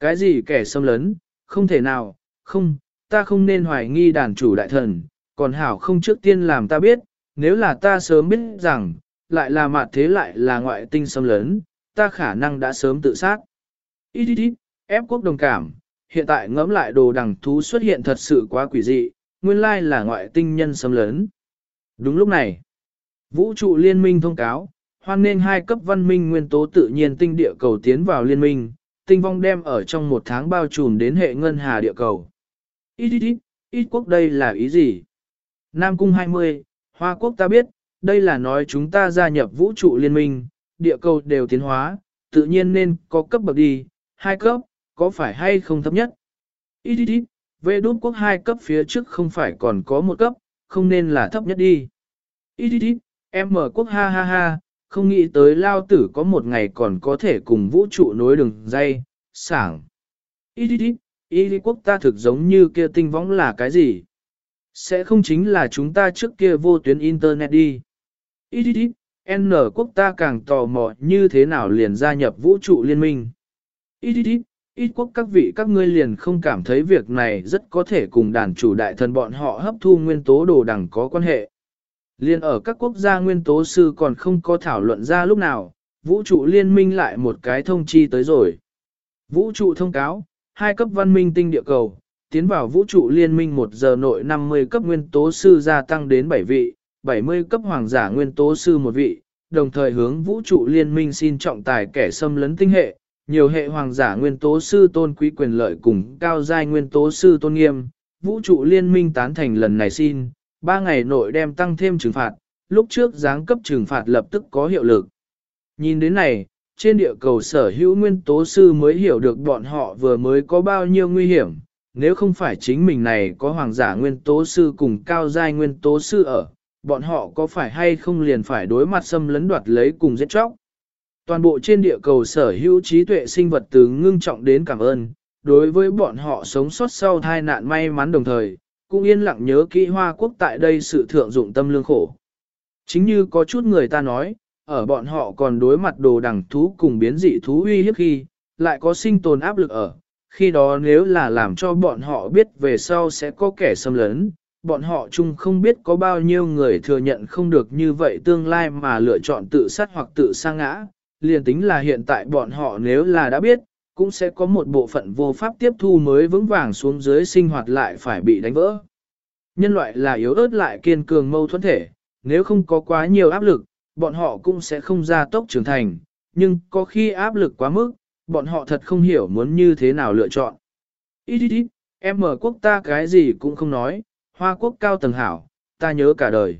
Cái gì kẻ xâm lấn, không thể nào, không, ta không nên hoài nghi đàn chủ đại thần, còn hảo không trước tiên làm ta biết, nếu là ta sớm biết rằng, lại là mặt thế lại là ngoại tinh xâm lớn, ta khả năng đã sớm tự sát. Ít ít ít, ép quốc đồng cảm, hiện tại ngẫm lại đồ đằng thú xuất hiện thật sự quá quỷ dị, nguyên lai là ngoại tinh nhân xâm lớn. Đúng lúc này, vũ trụ liên minh thông cáo, hoan nên hai cấp văn minh nguyên tố tự nhiên tinh địa cầu tiến vào liên minh, tinh vong đem ở trong một tháng bao trùm đến hệ ngân hà địa cầu. Ít ít ít, ít quốc đây là ý gì? Nam Cung 20, Hoa Quốc ta biết, đây là nói chúng ta gia nhập vũ trụ liên minh, địa cầu đều tiến hóa, tự nhiên nên có cấp bậc đi, hai cấp, có phải hay không thấp nhất? Ít ít ít, về đốt quốc hai cấp phía trước không phải còn có một cấp, không nên là thấp nhất đi. Ít ít ít, em mở quốc ha ha ha, không nghĩ tới lao tử có một ngày còn có thể cùng vũ trụ nối đường dây, sảng. Ý đi đi, ý đi quốc ta thực giống như kia tinh võng là cái gì? Sẽ không chính là chúng ta trước kia vô tuyến internet đi. Ý đi đi, N quốc ta càng tò mò như thế nào liền gia nhập vũ trụ liên minh. Ý đi đi, ít quốc các vị các ngươi liền không cảm thấy việc này rất có thể cùng đàn chủ đại thần bọn họ hấp thu nguyên tố đồ đằng có quan hệ. Liên ở các quốc gia nguyên tố sư còn không có thảo luận ra lúc nào, vũ trụ liên minh lại một cái thông chi tới rồi. Vũ trụ thông cáo, hai cấp văn minh tinh địa cầu, tiến vào vũ trụ liên minh một giờ nội 50 cấp nguyên tố sư gia tăng đến 7 vị, 70 cấp hoàng giả nguyên tố sư một vị, đồng thời hướng vũ trụ liên minh xin trọng tài kẻ xâm lấn tinh hệ, nhiều hệ hoàng giả nguyên tố sư tôn quý quyền lợi cùng cao giai nguyên tố sư tôn nghiêm, vũ trụ liên minh tán thành lần này xin, ba ngày nội đem tăng thêm trừng phạt, lúc trước giáng cấp trừng phạt lập tức có hiệu lực. Nhìn đến này, trên địa cầu sở hữu nguyên tố sư mới hiểu được bọn họ vừa mới có bao nhiêu nguy hiểm, nếu không phải chính mình này có hoàng giả nguyên tố sư cùng cao giai nguyên tố sư ở, bọn họ có phải hay không liền phải đối mặt xâm lấn đoạt lấy cùng giết chóc. Toàn bộ trên địa cầu sở hữu trí tuệ sinh vật từ ngưng trọng đến cảm ơn, đối với bọn họ sống sót sau tai nạn may mắn đồng thời, cũng yên lặng nhớ kỹ Hoa Quốc tại đây sự thượng dụng tâm lương khổ. Chính như có chút người ta nói, ở bọn họ còn đối mặt đồ đẳng thú cùng biến dị thú uy hiếp khi, lại có sinh tồn áp lực ở, khi đó nếu là làm cho bọn họ biết về sau sẽ có kẻ xâm lấn, bọn họ chung không biết có bao nhiêu người thừa nhận không được như vậy tương lai mà lựa chọn tự sát hoặc tự sa ngã, liền tính là hiện tại bọn họ nếu là đã biết, cũng sẽ có một bộ phận vô pháp tiếp thu mới vững vàng xuống dưới sinh hoạt lại phải bị đánh vỡ. Nhân loại là yếu ớt lại kiên cường mâu thuẫn thể, nếu không có quá nhiều áp lực, bọn họ cũng sẽ không ra tốc trưởng thành, nhưng có khi áp lực quá mức, bọn họ thật không hiểu muốn như thế nào lựa chọn. Ít ít ít, em mở quốc ta cái gì cũng không nói, hoa quốc cao tầng hảo, ta nhớ cả đời.